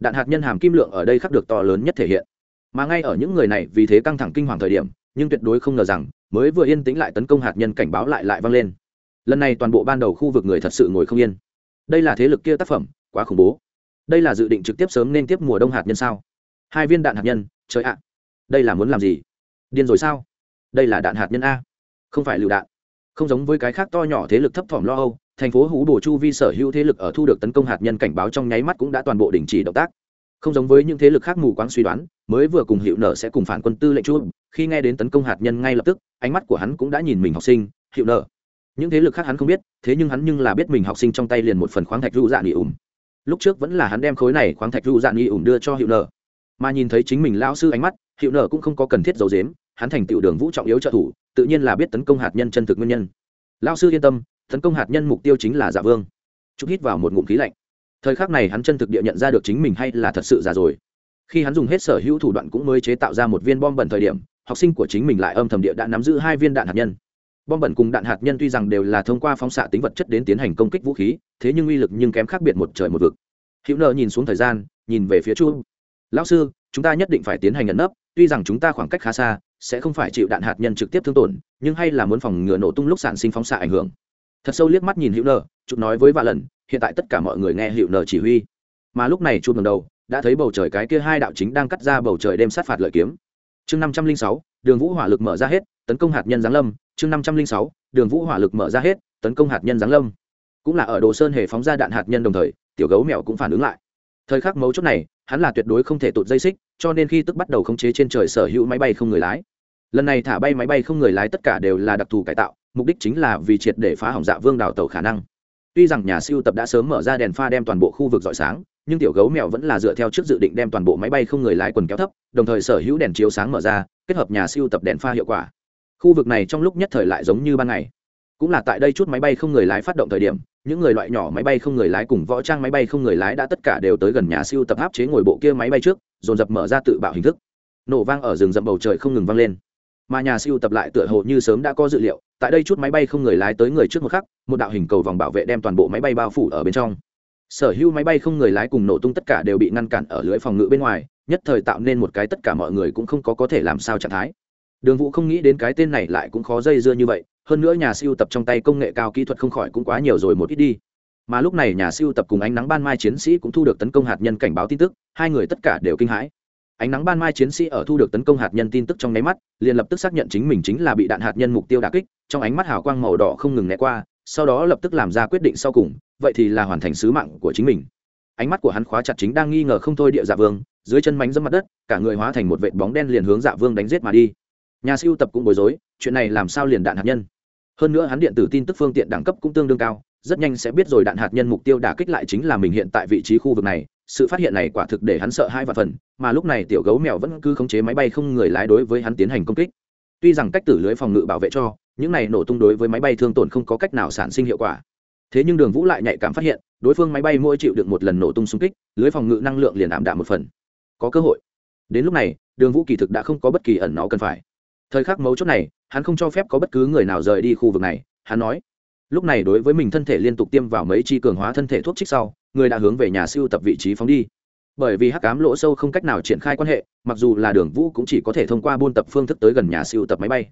Đạn hạt nhân hàm kim lượng ở đây khắc được to lớn nhất thể hiện. Mà ngay ở những người này vì thế căng thẳng kinh hoàng thời điểm, nhưng tuyệt đối không ngờ rằng, mới vừa yên tĩnh lại tấn công hạt nhân cảnh báo lại lại vang lên. Lần này toàn bộ ban đầu khu vực người thật sự ngồi không yên. Đây là thế lực kia tác phẩm, quá khủng bố. Đây là dự định trực tiếp sớm nên tiếp mùa đông hạt nhân sao? Hai viên đạn hạt nhân, trời ạ. Đây là muốn làm gì? Điên rồi sao? Đây là đạn hạt nhân a không phải lựu đạn. Không giống với cái khác to nhỏ thế lực thấp thỏm lo âu, thành phố hú bổ chu vi sở hữu thế lực ở thu được tấn công hạt nhân cảnh báo trong nháy mắt cũng đã toàn bộ đình chỉ động tác. Không giống với những thế lực khác mù quáng suy đoán, mới vừa cùng hiệu nở sẽ cùng phản quân tư lệnh chu khi nghe đến tấn công hạt nhân ngay lập tức, ánh mắt của hắn cũng đã nhìn mình học sinh hiệu nở. Những thế lực khác hắn không biết, thế nhưng hắn nhưng là biết mình học sinh trong tay liền một phần khoáng thạch ru dạ nghỉ ủng lúc trước vẫn là hắn đem khối này khoáng thạch ru dạ nghỉ ủng đưa cho hiệu nở. Mà nhìn thấy chính mình lao sư ánh mắt hiệu nở cũng không có cần thiết giấu dếm hắn thành tựu đường vũ trọng yếu trợ thủ, tự nhiên là biết tấn công hạt nhân chân thực nguyên nhân. Lao sư yên tâm, tấn công hạt nhân mục tiêu chính là giả vương. Chúc hít vào một ngụm khí lạnh. Thời khắc này hắn chân thực địa nhận ra được chính mình hay là thật sự già rồi. Khi hắn dùng hết sở hữu thủ đoạn cũng mới chế tạo ra một viên bom bẩn thời điểm, học sinh của chính mình lại âm thầm địa đã nắm giữ hai viên đạn hạt nhân. Bom bẩn cùng đạn hạt nhân tuy rằng đều là thông qua phóng xạ tính vật chất đến tiến hành công kích vũ khí, thế nhưng uy lực nhưng kém khác biệt một trời một vực. Hữu nợ nhìn xuống thời gian, nhìn về phía chu. Lão sư, chúng ta nhất định phải tiến hành nhận nấp, tuy rằng chúng ta khoảng cách khá xa sẽ không phải chịu đạn hạt nhân trực tiếp thương tổn, nhưng hay là muốn phòng ngừa nổ tung lúc sản sinh phóng xạ ảnh hưởng. Thật sâu liếc mắt nhìn hữu nờ, chụp nói với vạ lần hiện tại tất cả mọi người nghe hữu nờ chỉ huy. Mà lúc này chụp ngầm đầu, đã thấy bầu trời cái kia hai đạo chính đang cắt ra bầu trời đêm sát phạt lợi kiếm. Chương năm trăm linh sáu, đường vũ hỏa lực mở ra hết, tấn công hạt nhân giáng lâm. Chương năm trăm linh sáu, đường vũ hỏa lực mở ra hết, tấn công hạt nhân giáng lâm. Cũng là ở đồ sơn hề phóng ra đạn hạt nhân đồng thời, tiểu gấu mèo cũng phản ứng lại thời khắc mấu chốt này, hắn là tuyệt đối không thể tụt dây xích, cho nên khi tức bắt đầu khống chế trên trời sở hữu máy bay không người lái. Lần này thả bay máy bay không người lái tất cả đều là đặc thù cải tạo, mục đích chính là vì triệt để phá hỏng dạ vương đào tàu khả năng. Tuy rằng nhà siêu tập đã sớm mở ra đèn pha đem toàn bộ khu vực rọi sáng, nhưng tiểu gấu mèo vẫn là dựa theo trước dự định đem toàn bộ máy bay không người lái quần kéo thấp, đồng thời sở hữu đèn chiếu sáng mở ra, kết hợp nhà siêu tập đèn pha hiệu quả. Khu vực này trong lúc nhất thời lại giống như ban ngày. Cũng là tại đây chút máy bay không người lái phát động thời điểm những người loại nhỏ máy bay không người lái cùng võ trang máy bay không người lái đã tất cả đều tới gần nhà siêu tập áp chế ngồi bộ kia máy bay trước, dồn dập mở ra tự bạo hình thức. Nổ vang ở rừng rậm bầu trời không ngừng vang lên. Mà nhà siêu tập lại tựa hồ như sớm đã có dự liệu, tại đây chút máy bay không người lái tới người trước một khắc, một đạo hình cầu vòng bảo vệ đem toàn bộ máy bay bao phủ ở bên trong. Sở hữu máy bay không người lái cùng nổ tung tất cả đều bị ngăn cản ở lưới phòng ngự bên ngoài, nhất thời tạo nên một cái tất cả mọi người cũng không có có thể làm sao trạng thái. Đường vũ không nghĩ đến cái tên này lại cũng khó dây dưa như vậy hơn nữa nhà siêu tập trong tay công nghệ cao kỹ thuật không khỏi cũng quá nhiều rồi một ít đi. Mà lúc này nhà siêu tập cùng ánh nắng ban mai chiến sĩ cũng thu được tấn công hạt nhân cảnh báo tin tức, hai người tất cả đều kinh hãi. Ánh nắng ban mai chiến sĩ ở thu được tấn công hạt nhân tin tức trong nháy mắt, liền lập tức xác nhận chính mình chính là bị đạn hạt nhân mục tiêu đà kích, trong ánh mắt hào quang màu đỏ không ngừng né qua, sau đó lập tức làm ra quyết định sau cùng, vậy thì là hoàn thành sứ mạng của chính mình. Ánh mắt của hắn khóa chặt chính đang nghi ngờ không thôi địa dạ vương, dưới chân mánh dẫm mặt đất, cả người hóa thành một vệt bóng đen liền hướng dạ vương đánh giết mà đi. Nhà siêu tập cũng bối rối, chuyện này làm sao liền đạn hạt nhân? Hơn nữa hắn điện tử tin tức phương tiện đẳng cấp cũng tương đương cao, rất nhanh sẽ biết rồi đạn hạt nhân mục tiêu đả kích lại chính là mình hiện tại vị trí khu vực này. Sự phát hiện này quả thực để hắn sợ hai vạn phần, mà lúc này tiểu gấu mèo vẫn cứ khống chế máy bay không người lái đối với hắn tiến hành công kích. Tuy rằng cách tử lưới phòng ngự bảo vệ cho, những này nổ tung đối với máy bay thương tổn không có cách nào sản sinh hiệu quả. Thế nhưng đường vũ lại nhạy cảm phát hiện, đối phương máy bay mỗi chịu được một lần nổ tung xung kích, lưới phòng ngự năng lượng liền ảm đạm một phần. Có cơ hội. Đến lúc này, đường vũ kỳ thực đã không có bất kỳ ẩn nó cần phải thời khắc mấu chốt này, hắn không cho phép có bất cứ người nào rời đi khu vực này, hắn nói. Lúc này đối với mình thân thể liên tục tiêm vào mấy chi cường hóa thân thể thuốc trích sau, người đã hướng về nhà siêu tập vị trí phóng đi. Bởi vì hắc cám lỗ sâu không cách nào triển khai quan hệ, mặc dù là đường vũ cũng chỉ có thể thông qua buôn tập phương thức tới gần nhà siêu tập máy bay.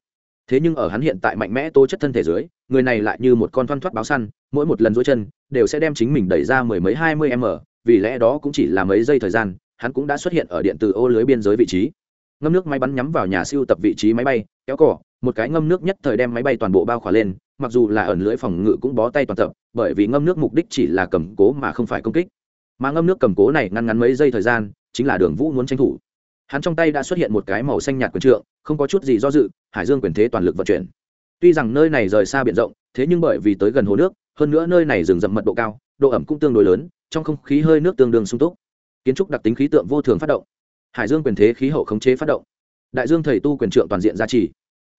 Thế nhưng ở hắn hiện tại mạnh mẽ tố chất thân thể dưới, người này lại như một con thoăn thoát báo săn, mỗi một lần dối chân, đều sẽ đem chính mình đẩy ra mười mấy, hai mươi m, vì lẽ đó cũng chỉ là mấy giây thời gian, hắn cũng đã xuất hiện ở điện từ ô lưới biên giới vị trí ngâm nước máy bắn nhắm vào nhà siêu tập vị trí máy bay, kéo cỏ một cái ngâm nước nhất thời đem máy bay toàn bộ bao khỏa lên, mặc dù là ẩn lưới phòng ngự cũng bó tay toàn tập, bởi vì ngâm nước mục đích chỉ là cầm cố mà không phải công kích. Mà ngâm nước cầm cố này ngăn ngắn mấy giây thời gian, chính là đường vũ muốn tranh thủ. Hắn trong tay đã xuất hiện một cái màu xanh nhạt quyền trượng, không có chút gì do dự, hải dương quyền thế toàn lực vận chuyển. Tuy rằng nơi này rời xa biển rộng, thế nhưng bởi vì tới gần hồ nước, hơn nữa nơi này rừng rậm mật độ cao, độ ẩm cũng tương đối lớn, trong không khí hơi nước tương đương sung túc. Kiến trúc đặc tính khí tượng vô thường phát động hải dương quyền thế khí hậu khống chế phát động. Đại dương thầy tu quyền trượng toàn diện gia trì.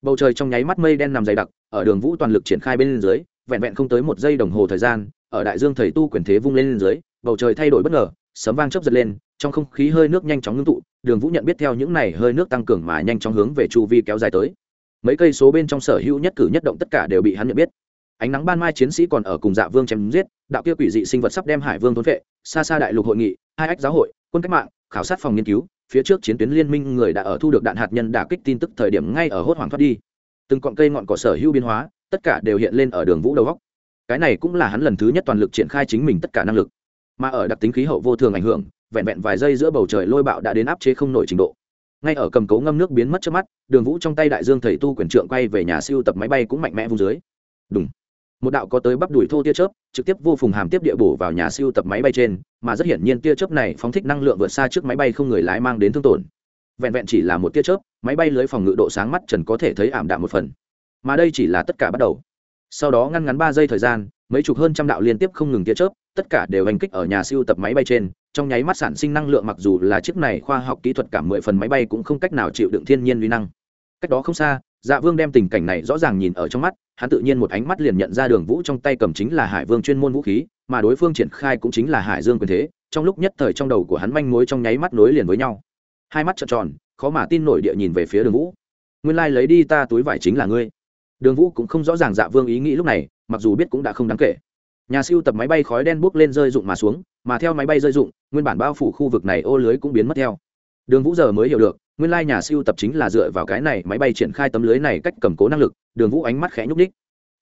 Bầu trời trong nháy mắt mây đen nằm dày đặc, ở đường vũ toàn lực triển khai bên dưới, vẹn vẹn không tới một giây đồng hồ thời gian, ở đại dương thầy tu quyền thế vung lên dưới, bầu trời thay đổi bất ngờ, sấm vang chớp giật lên, trong không khí hơi nước nhanh chóng ngưng tụ, đường vũ nhận biết theo những này hơi nước tăng cường mà nhanh chóng hướng về chu vi kéo dài tới. Mấy cây số bên trong sở hữu nhất cử nhất động tất cả đều bị hắn nhận biết. Ánh nắng ban mai chiến sĩ còn ở cùng dạ vương chém giết, đạo kia quỷ dị sinh vật sắp đem hải vương thốn vệ, xa xa đại lục hội nghị, hai ách giáo hội, quân cách mạng, khảo sát phòng nghiên cứu phía trước chiến tuyến liên minh người đã ở thu được đạn hạt nhân đả kích tin tức thời điểm ngay ở hốt hoảng thoát đi. Từng cọn cây ngọn cỏ sở hữu biến hóa, tất cả đều hiện lên ở đường vũ đầu góc. Cái này cũng là hắn lần thứ nhất toàn lực triển khai chính mình tất cả năng lực. Mà ở đặc tính khí hậu vô thường ảnh hưởng, vẹn vẹn vài giây giữa bầu trời lôi bạo đã đến áp chế không nổi trình độ. Ngay ở cầm cấu ngâm nước biến mất trước mắt, đường vũ trong tay đại dương thầy tu quyền trượng quay về nhà siêu tập máy bay cũng mạnh mẽ vùng dưới. Đúng một đạo có tới bắp đùi thô tia chớp, trực tiếp vô phùng hàm tiếp địa bổ vào nhà siêu tập máy bay trên, mà rất hiển nhiên tia chớp này phóng thích năng lượng vượt xa trước máy bay không người lái mang đến thương tổn. Vẹn vẹn chỉ là một tia chớp, máy bay lưới phòng ngự độ sáng mắt trần có thể thấy ảm đạm một phần. Mà đây chỉ là tất cả bắt đầu. Sau đó ngăn ngắn ba giây thời gian, mấy chục hơn trăm đạo liên tiếp không ngừng tia chớp, tất cả đều hành kích ở nhà siêu tập máy bay trên. Trong nháy mắt sản sinh năng lượng mặc dù là chiếc này khoa học kỹ thuật cả mười phần máy bay cũng không cách nào chịu đựng thiên nhiên uy năng. Cách đó không xa dạ vương đem tình cảnh này rõ ràng nhìn ở trong mắt hắn tự nhiên một ánh mắt liền nhận ra đường vũ trong tay cầm chính là hải vương chuyên môn vũ khí, mà đối phương triển khai cũng chính là hải dương quyền thế, trong lúc nhất thời trong đầu của hắn manh mối trong nháy mắt nối liền với nhau. Hai mắt trợn tròn, khó mà tin nổi địa nhìn về phía đường vũ. Nguyên lai、like、lấy đi ta túi vải chính là ngươi. Đường vũ cũng không rõ ràng dạ vương ý nghĩ lúc này, mặc dù biết cũng đã không đáng kể. Nhà siêu tập máy bay khói đen bốc lên rơi rụng mà xuống, mà theo máy bay rơi rụng, nguyên bản bao phủ khu vực này ô lưới cũng biến mất theo. Đường vũ giờ mới hiểu được nguyên lai nhà siêu tập chính là dựa vào cái này máy bay triển khai tấm lưới này cách cầm cố năng lực, đường vũ ánh mắt khẽ nhúc ních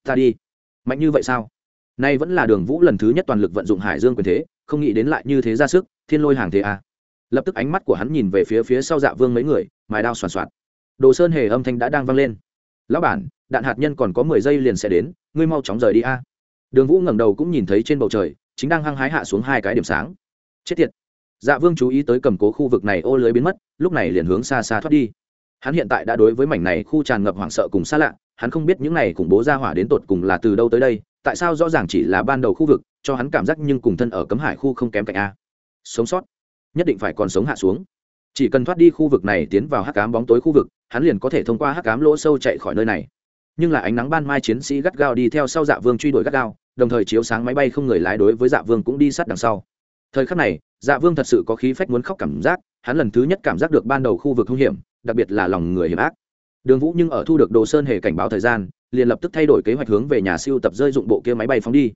ta đi. Mạnh như vậy sao? Nay vẫn là đường vũ lần thứ nhất toàn lực vận dụng hải dương quyền thế, không nghĩ đến lại như thế ra sức, thiên lôi hàng thế à. lập tức ánh mắt của hắn nhìn về phía phía sau dạ vương mấy người, mài đao soàn soạt. Đồ sơn hề âm thanh đã đang vang lên. Lão bản, đạn hạt nhân còn có mười giây liền sẽ đến, ngươi mau chóng rời đi a. Đường vũ ngẩng đầu cũng nhìn thấy trên bầu trời, chính đang hăng hái hạ xuống hai cái điểm sáng. Chết tiệt dạ vương chú ý tới cầm cố khu vực này ô lưới biến mất, lúc này liền hướng xa xa thoát đi. Hắn hiện tại đã đối với mảnh này khu tràn ngập hoảng sợ cùng xa lạ, hắn không biết những này khủng bố ra hỏa đến tột cùng là từ đâu tới đây, tại sao rõ ràng chỉ là ban đầu khu vực, cho hắn cảm giác nhưng cùng thân ở cấm hải khu không kém cạnh a. Sống sót. Nhất định phải còn sống hạ xuống. Chỉ cần thoát đi khu vực này tiến vào hắc cám bóng tối khu vực, hắn liền có thể thông qua hắc cám lỗ sâu chạy khỏi nơi này. Nhưng là ánh nắng ban mai chiến sĩ gắt gao đi theo sau dạ vương truy đuổi gắt gao, đồng thời chiếu sáng máy bay không người lái đối với dạ vương cũng đi sát đằng sau. Thời khắc này dạ vương thật sự có khí phách muốn khóc cảm giác, hắn lần thứ nhất cảm giác được ban đầu khu vực hung hiểm, đặc biệt là lòng người hiểm ác. Đường vũ nhưng ở thu được đồ sơn hề cảnh báo thời gian, liền lập tức thay đổi kế hoạch hướng về nhà siêu tập rơi dụng bộ kia máy bay phóng đi.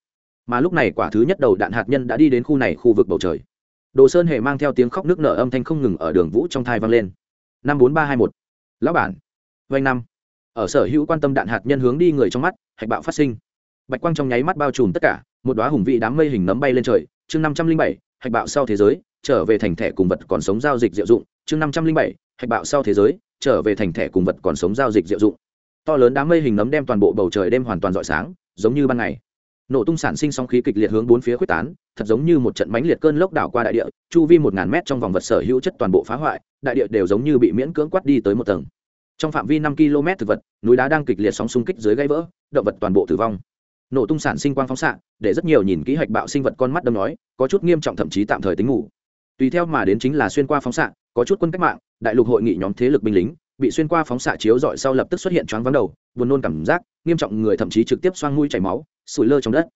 Mà lúc này quả thứ nhất đầu đạn hạt nhân đã đi đến khu này khu vực bầu trời. Đồ sơn hề mang theo tiếng khóc nước nở âm thanh không ngừng ở đường vũ trong thai vang lên. Năm bốn ba hai một. Lão bản. Vanh năm. Ở sở hữu quan tâm đạn hạt nhân hướng đi người trong mắt, hạch bạo phát sinh. Bạch quang trong nháy mắt bao trùm tất cả, một đoá hùng vị đám mây hình nấm bay lên trời, chương năm trăm linh bảy hạch bạo sau thế giới, trở về thành thẻ cùng vật còn sống giao dịch diệu dụng, chương năm trăm linh bảy, hạch bạo sau thế giới, trở về thành thẻ cùng vật còn sống giao dịch diệu dụng. To lớn đám mây hình nấm đem toàn bộ bầu trời đêm hoàn toàn rọi sáng, giống như ban ngày. Nổ tung sản sinh sóng khí kịch liệt hướng bốn phía quyết tán, thật giống như một trận mãnh liệt cơn lốc đảo qua đại địa, chu vi một ngàn mét trong vòng vật sở hữu chất toàn bộ phá hoại, đại địa đều giống như bị miễn cưỡng quát đi tới một tầng. Trong phạm vi năm km thực vật, núi đá đang kịch liệt sóng xung kích dưới gãy vỡ, động vật toàn bộ tử vong nổ tung sản sinh quang phóng xạ, để rất nhiều nhìn kỹ hạch bạo sinh vật con mắt đâm nói, có chút nghiêm trọng thậm chí tạm thời tính ngủ. Tùy theo mà đến chính là xuyên qua phóng xạ, có chút quân cách mạng, đại lục hội nghị nhóm thế lực binh lính, bị xuyên qua phóng xạ chiếu dọi sau lập tức xuất hiện choáng vắng đầu, buồn nôn cảm giác, nghiêm trọng người thậm chí trực tiếp xoang mũi chảy máu, sủi lơ trong đất.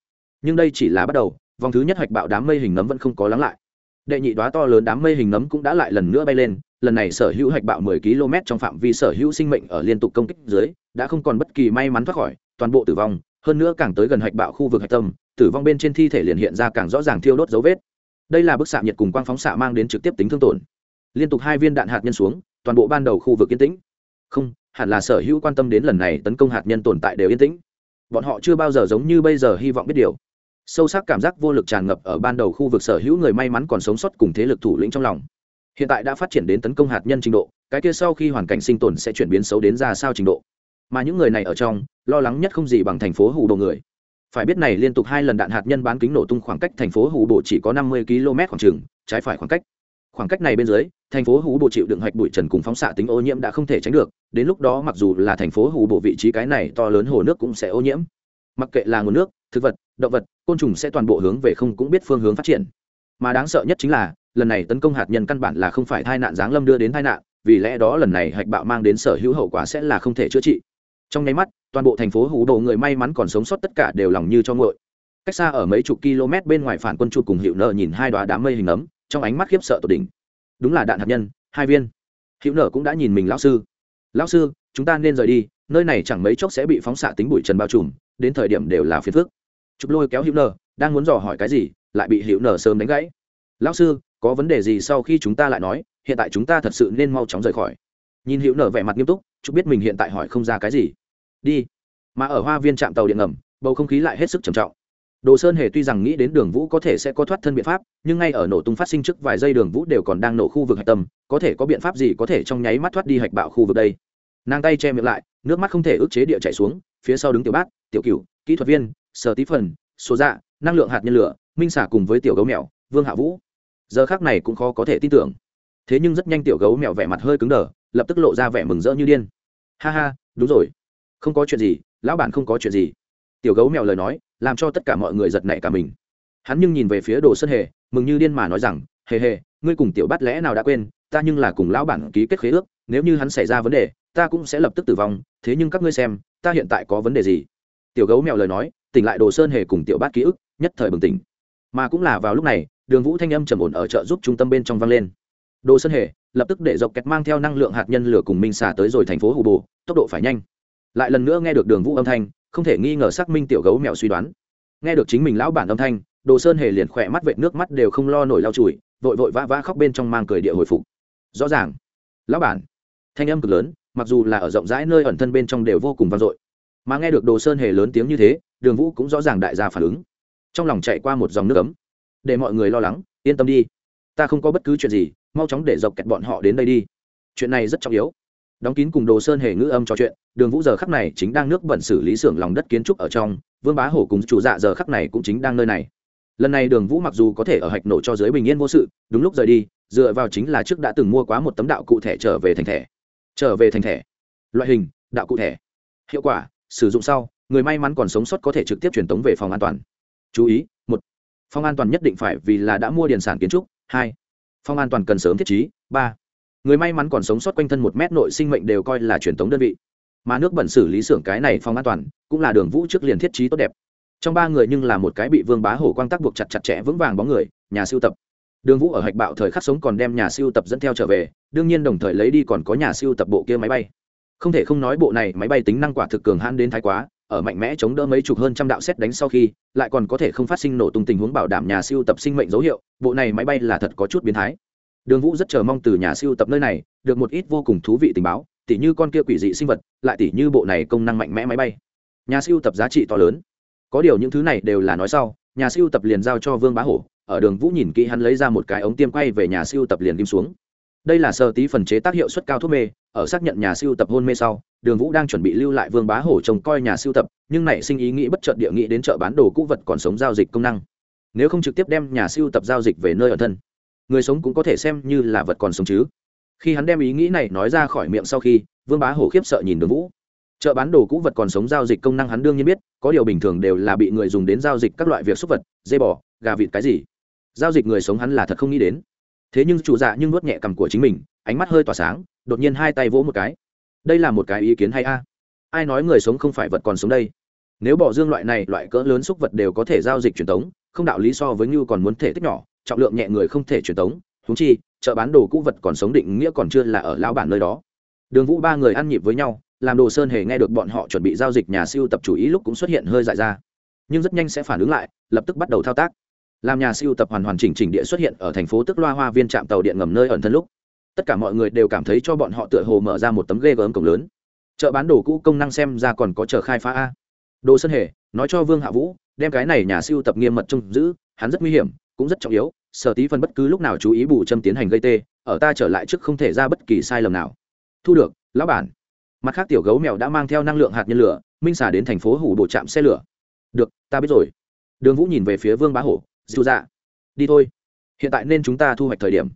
Nhưng đây chỉ là bắt đầu, vòng thứ nhất hạch bạo đám mây hình nấm vẫn không có lắng lại. Đệ nhị đoá to lớn đám mây hình nấm cũng đã lại lần nữa bay lên, lần này sở hữu hạch bạo 10 km trong phạm vi sở hữu sinh mệnh ở liên tục công kích dưới, đã không còn bất kỳ may mắn thoát khỏi, toàn bộ tử vong hơn nữa càng tới gần hạch bạo khu vực hạch tâm, tử vong bên trên thi thể liền hiện ra càng rõ ràng thiêu đốt dấu vết. Đây là bức xạ nhiệt cùng quang phóng xạ mang đến trực tiếp tính thương tổn. Liên tục hai viên đạn hạt nhân xuống, toàn bộ ban đầu khu vực yên tĩnh. Không, hẳn là sở hữu quan tâm đến lần này tấn công hạt nhân tồn tại đều yên tĩnh. Bọn họ chưa bao giờ giống như bây giờ hy vọng biết điều. Sâu sắc cảm giác vô lực tràn ngập ở ban đầu khu vực sở hữu người may mắn còn sống sót cùng thế lực thủ lĩnh trong lòng. Hiện tại đã phát triển đến tấn công hạt nhân trình độ, cái kia sau khi hoàn cảnh sinh tồn sẽ chuyển biến xấu đến ra sao trình độ mà những người này ở trong, lo lắng nhất không gì bằng thành phố hủ đồ người. Phải biết này liên tục hai lần đạn hạt nhân bán kính nổ tung khoảng cách thành phố hủ bộ chỉ có năm mươi km khoảng trường trái phải khoảng cách. Khoảng cách này bên dưới, thành phố hủ bộ chịu đựng hạch bụi trần cùng phóng xạ tính ô nhiễm đã không thể tránh được, đến lúc đó mặc dù là thành phố hủ bộ vị trí cái này to lớn hồ nước cũng sẽ ô nhiễm. Mặc kệ là nguồn nước, thực vật, động vật, côn trùng sẽ toàn bộ hướng về không cũng biết phương hướng phát triển. Mà đáng sợ nhất chính là, lần này tấn công hạt nhân căn bản là không phải tai nạn giáng lâm đưa đến tai nạn, vì lẽ đó lần này hạch bạo mang đến sở hữu hậu quả sẽ là không thể chữa trị trong nháy mắt, toàn bộ thành phố hủ đồ người may mắn còn sống sót tất cả đều lòng như cho ngội cách xa ở mấy chục km bên ngoài phản quân chuột cùng hiệu nợ nhìn hai đoá đám mây hình ấm, trong ánh mắt khiếp sợ tột đỉnh. Đúng là đạn hạt nhân, hai viên. Hiệu nợ cũng đã nhìn mình lão sư. Lão sư, chúng ta nên rời đi, nơi này chẳng mấy chốc sẽ bị phóng xạ tính bụi trần bao trùm, đến thời điểm đều là phiền phức. Chụp lôi kéo hiệu nợ, đang muốn dò hỏi cái gì, lại bị hiệu nợ sớm đánh gãy. Lão sư, có vấn đề gì sau khi chúng ta lại nói, hiện tại chúng ta thật sự nên mau chóng rời khỏi. Nhìn hiệu nợ vẻ mặt nghiêm túc, chụp biết mình hiện tại hỏi không ra cái gì đi. Mà ở hoa viên trạm tàu điện ngầm, bầu không khí lại hết sức trầm trọng. Đồ sơn hề tuy rằng nghĩ đến đường vũ có thể sẽ có thoát thân biện pháp, nhưng ngay ở nổ tung phát sinh trước vài giây đường vũ đều còn đang nổ khu vực hạch tâm, có thể có biện pháp gì có thể trong nháy mắt thoát đi hạch bạo khu vực đây? Nàng tay che miệng lại, nước mắt không thể ức chế địa chạy xuống, phía sau đứng tiểu bác tiểu cửu, kỹ thuật viên, sở tí phần số dạ năng lượng hạt nhân lửa, minh xả cùng với tiểu gấu mèo, vương hạ vũ. Giờ khác này cũng khó có thể tin tưởng. Thế nhưng rất nhanh tiểu gấu mèo vẻ mặt hơi cứng đờ, lập tức lộ ra vẻ mừng rỡ như điên. Ha ha, đúng rồi không có chuyện gì, lão bản không có chuyện gì. Tiểu gấu mèo lời nói, làm cho tất cả mọi người giật nảy cả mình. Hắn nhưng nhìn về phía đồ sơn hề, mừng như điên mà nói rằng, hề hề, ngươi cùng tiểu bắt lẽ nào đã quên, ta nhưng là cùng lão bản ký kết khế ước, nếu như hắn xảy ra vấn đề, ta cũng sẽ lập tức tử vong, thế nhưng các ngươi xem, ta hiện tại có vấn đề gì? Tiểu gấu mèo lời nói, tỉnh lại đồ sơn hề cùng tiểu bát ký ức, nhất thời bừng tỉnh. Mà cũng là vào lúc này, đường vũ thanh âm trầm ổn ở chợ giúp trung tâm bên trong vang lên. Đồ sơn hề, lập tức để dọc kẹt mang theo năng lượng hạt nhân lửa cùng minh xả tới rồi thành phố hù bồ, tốc độ phải nhanh lại lần nữa nghe được đường vũ âm thanh, không thể nghi ngờ xác minh tiểu gấu mèo suy đoán. Nghe được chính mình lão bản âm thanh, đồ sơn hề liền khỏe mắt vệt nước mắt đều không lo nổi lau chùi, vội vội vã vã khóc bên trong mang cười địa hồi phục. Rõ ràng, lão bản, thanh âm cực lớn, mặc dù là ở rộng rãi nơi ẩn thân bên trong đều vô cùng vang dội. Mà nghe được đồ sơn hề lớn tiếng như thế, đường vũ cũng rõ ràng đại gia phản ứng. Trong lòng chạy qua một dòng nước ấm. Để mọi người lo lắng, yên tâm đi. Ta không có bất cứ chuyện gì, mau chóng để dọc kẹt bọn họ đến đây đi. Chuyện này rất trọng yếu đóng kín cùng đồ sơn hề ngữ âm trò chuyện, đường vũ giờ khắc này chính đang nước bẩn xử lý xưởng lòng đất kiến trúc ở trong, vương bá hổ cùng chủ dạ giờ khắc này cũng chính đang nơi này. Lần này đường vũ mặc dù có thể ở hạch nổ cho giới bình yên vô sự, đúng lúc rời đi, dựa vào chính là trước đã từng mua quá một tấm đạo cụ thể trở về thành thẻ. Trở về thành thẻ. Loại hình, đạo cụ thể hiệu quả, sử dụng sau, người may mắn còn sống sót có thể trực tiếp truyền tống về phòng an toàn. Chú ý, một, phòng an toàn nhất định phải vì là đã mua điền sản kiến trúc. Hai, phòng an toàn cần sớm thiết trí. Ba người may mắn còn sống sót quanh thân một mét nội sinh mệnh đều coi là truyền thống đơn vị. Mà nước bẩn xử lý xưởng cái này phòng an toàn, cũng là đường vũ trước liền thiết trí tốt đẹp. Trong ba người nhưng là một cái bị vương bá hổ quang tắc buộc chặt chặt chẽ vững vàng bóng người, nhà siêu tập. Đường vũ ở hạch bạo thời khắc sống còn đem nhà siêu tập dẫn theo trở về, đương nhiên đồng thời lấy đi còn có nhà siêu tập bộ kia máy bay. Không thể không nói bộ này máy bay tính năng quả thực cường hãn đến thái quá, ở mạnh mẽ chống đỡ mấy chục hơn trăm đạo xét đánh sau khi, lại còn có thể không phát sinh nổ tung tình huống bảo đảm nhà siêu tập sinh mệnh dấu hiệu, bộ này máy bay là thật có chút biến thái đường vũ rất chờ mong từ nhà siêu tập nơi này, được một ít vô cùng thú vị tình báo, tỉ như con kia quỷ dị sinh vật, lại tỉ như bộ này công năng mạnh mẽ máy bay. Nhà siêu tập giá trị to lớn. Có điều những thứ này đều là nói sau, nhà siêu tập liền giao cho vương bá hổ, ở đường vũ nhìn kỹ hắn lấy ra một cái ống tiêm quay về nhà siêu tập liền kim xuống. Đây là sơ tí phần chế tác hiệu suất cao thuốc mê, ở xác nhận nhà siêu tập hôn mê sau, đường vũ đang chuẩn bị lưu lại vương bá hổ trông coi nhà siêu tập, nhưng nảy sinh ý nghĩ bất chợt địa nghị đến chợ bán đồ cũ vật còn sống giao dịch công năng. Nếu không trực tiếp đem nhà siêu tập giao dịch về nơi ở thân người sống cũng có thể xem như là vật còn sống chứ. Khi hắn đem ý nghĩ này nói ra khỏi miệng sau khi vương bá hổ khiếp sợ nhìn đường vũ. Chợ bán đồ cũ vật còn sống giao dịch công năng hắn đương nhiên biết có điều bình thường đều là bị người dùng đến giao dịch các loại việc xúc vật dây bò gà vịt cái gì. Giao dịch người sống hắn là thật không nghĩ đến. Thế nhưng chủ dạ nhưng nuốt nhẹ cằm của chính mình ánh mắt hơi tỏa sáng đột nhiên hai tay vỗ một cái. Đây là một cái ý kiến hay a. Ai nói người sống không phải vật còn sống đây? Nếu bỏ dương loại này loại cỡ lớn xúc vật đều có thể giao dịch truyền thống, không đạo lý so với như còn muốn thể tích nhỏ trọng lượng nhẹ người không thể truyền tống húng chi, chợ bán đồ cũ vật còn sống định nghĩa còn chưa là ở lao bản nơi đó. Đường vũ ba người ăn nhịp với nhau, làm đồ sơn hề nghe được bọn họ chuẩn bị giao dịch nhà siêu tập chủ ý lúc cũng xuất hiện hơi dại ra. Nhưng rất nhanh sẽ phản ứng lại, lập tức bắt đầu thao tác. Làm nhà siêu tập hoàn hoàn chỉnh chỉnh địa xuất hiện ở thành phố tức loa hoa viên trạm tàu điện ngầm nơi ẩn thân lúc. Tất cả mọi người đều cảm thấy cho bọn họ tựa hồ mở ra một tấm ghê gớm cổng lớn. Chợ bán đồ cũ công năng xem ra còn có chờ khai phá a. Đồ sơn hề, nói cho vương hạ vũ, đem cái này nhà siêu tập nghiêm mật trông giữ, hắn rất nguy hiểm cũng rất trọng yếu, sở tí phân bất cứ lúc nào chú ý bù châm tiến hành gây tê, ở ta trở lại trước không thể ra bất kỳ sai lầm nào. Thu được, lão bản. Mặt khác tiểu gấu mèo đã mang theo năng lượng hạt nhân lửa, minh xả đến thành phố hủ bộ trạm xe lửa. Được, ta biết rồi. Đường vũ nhìn về phía vương bá hổ dịu dạ đi thôi. Hiện tại nên chúng ta thu hoạch thời điểm.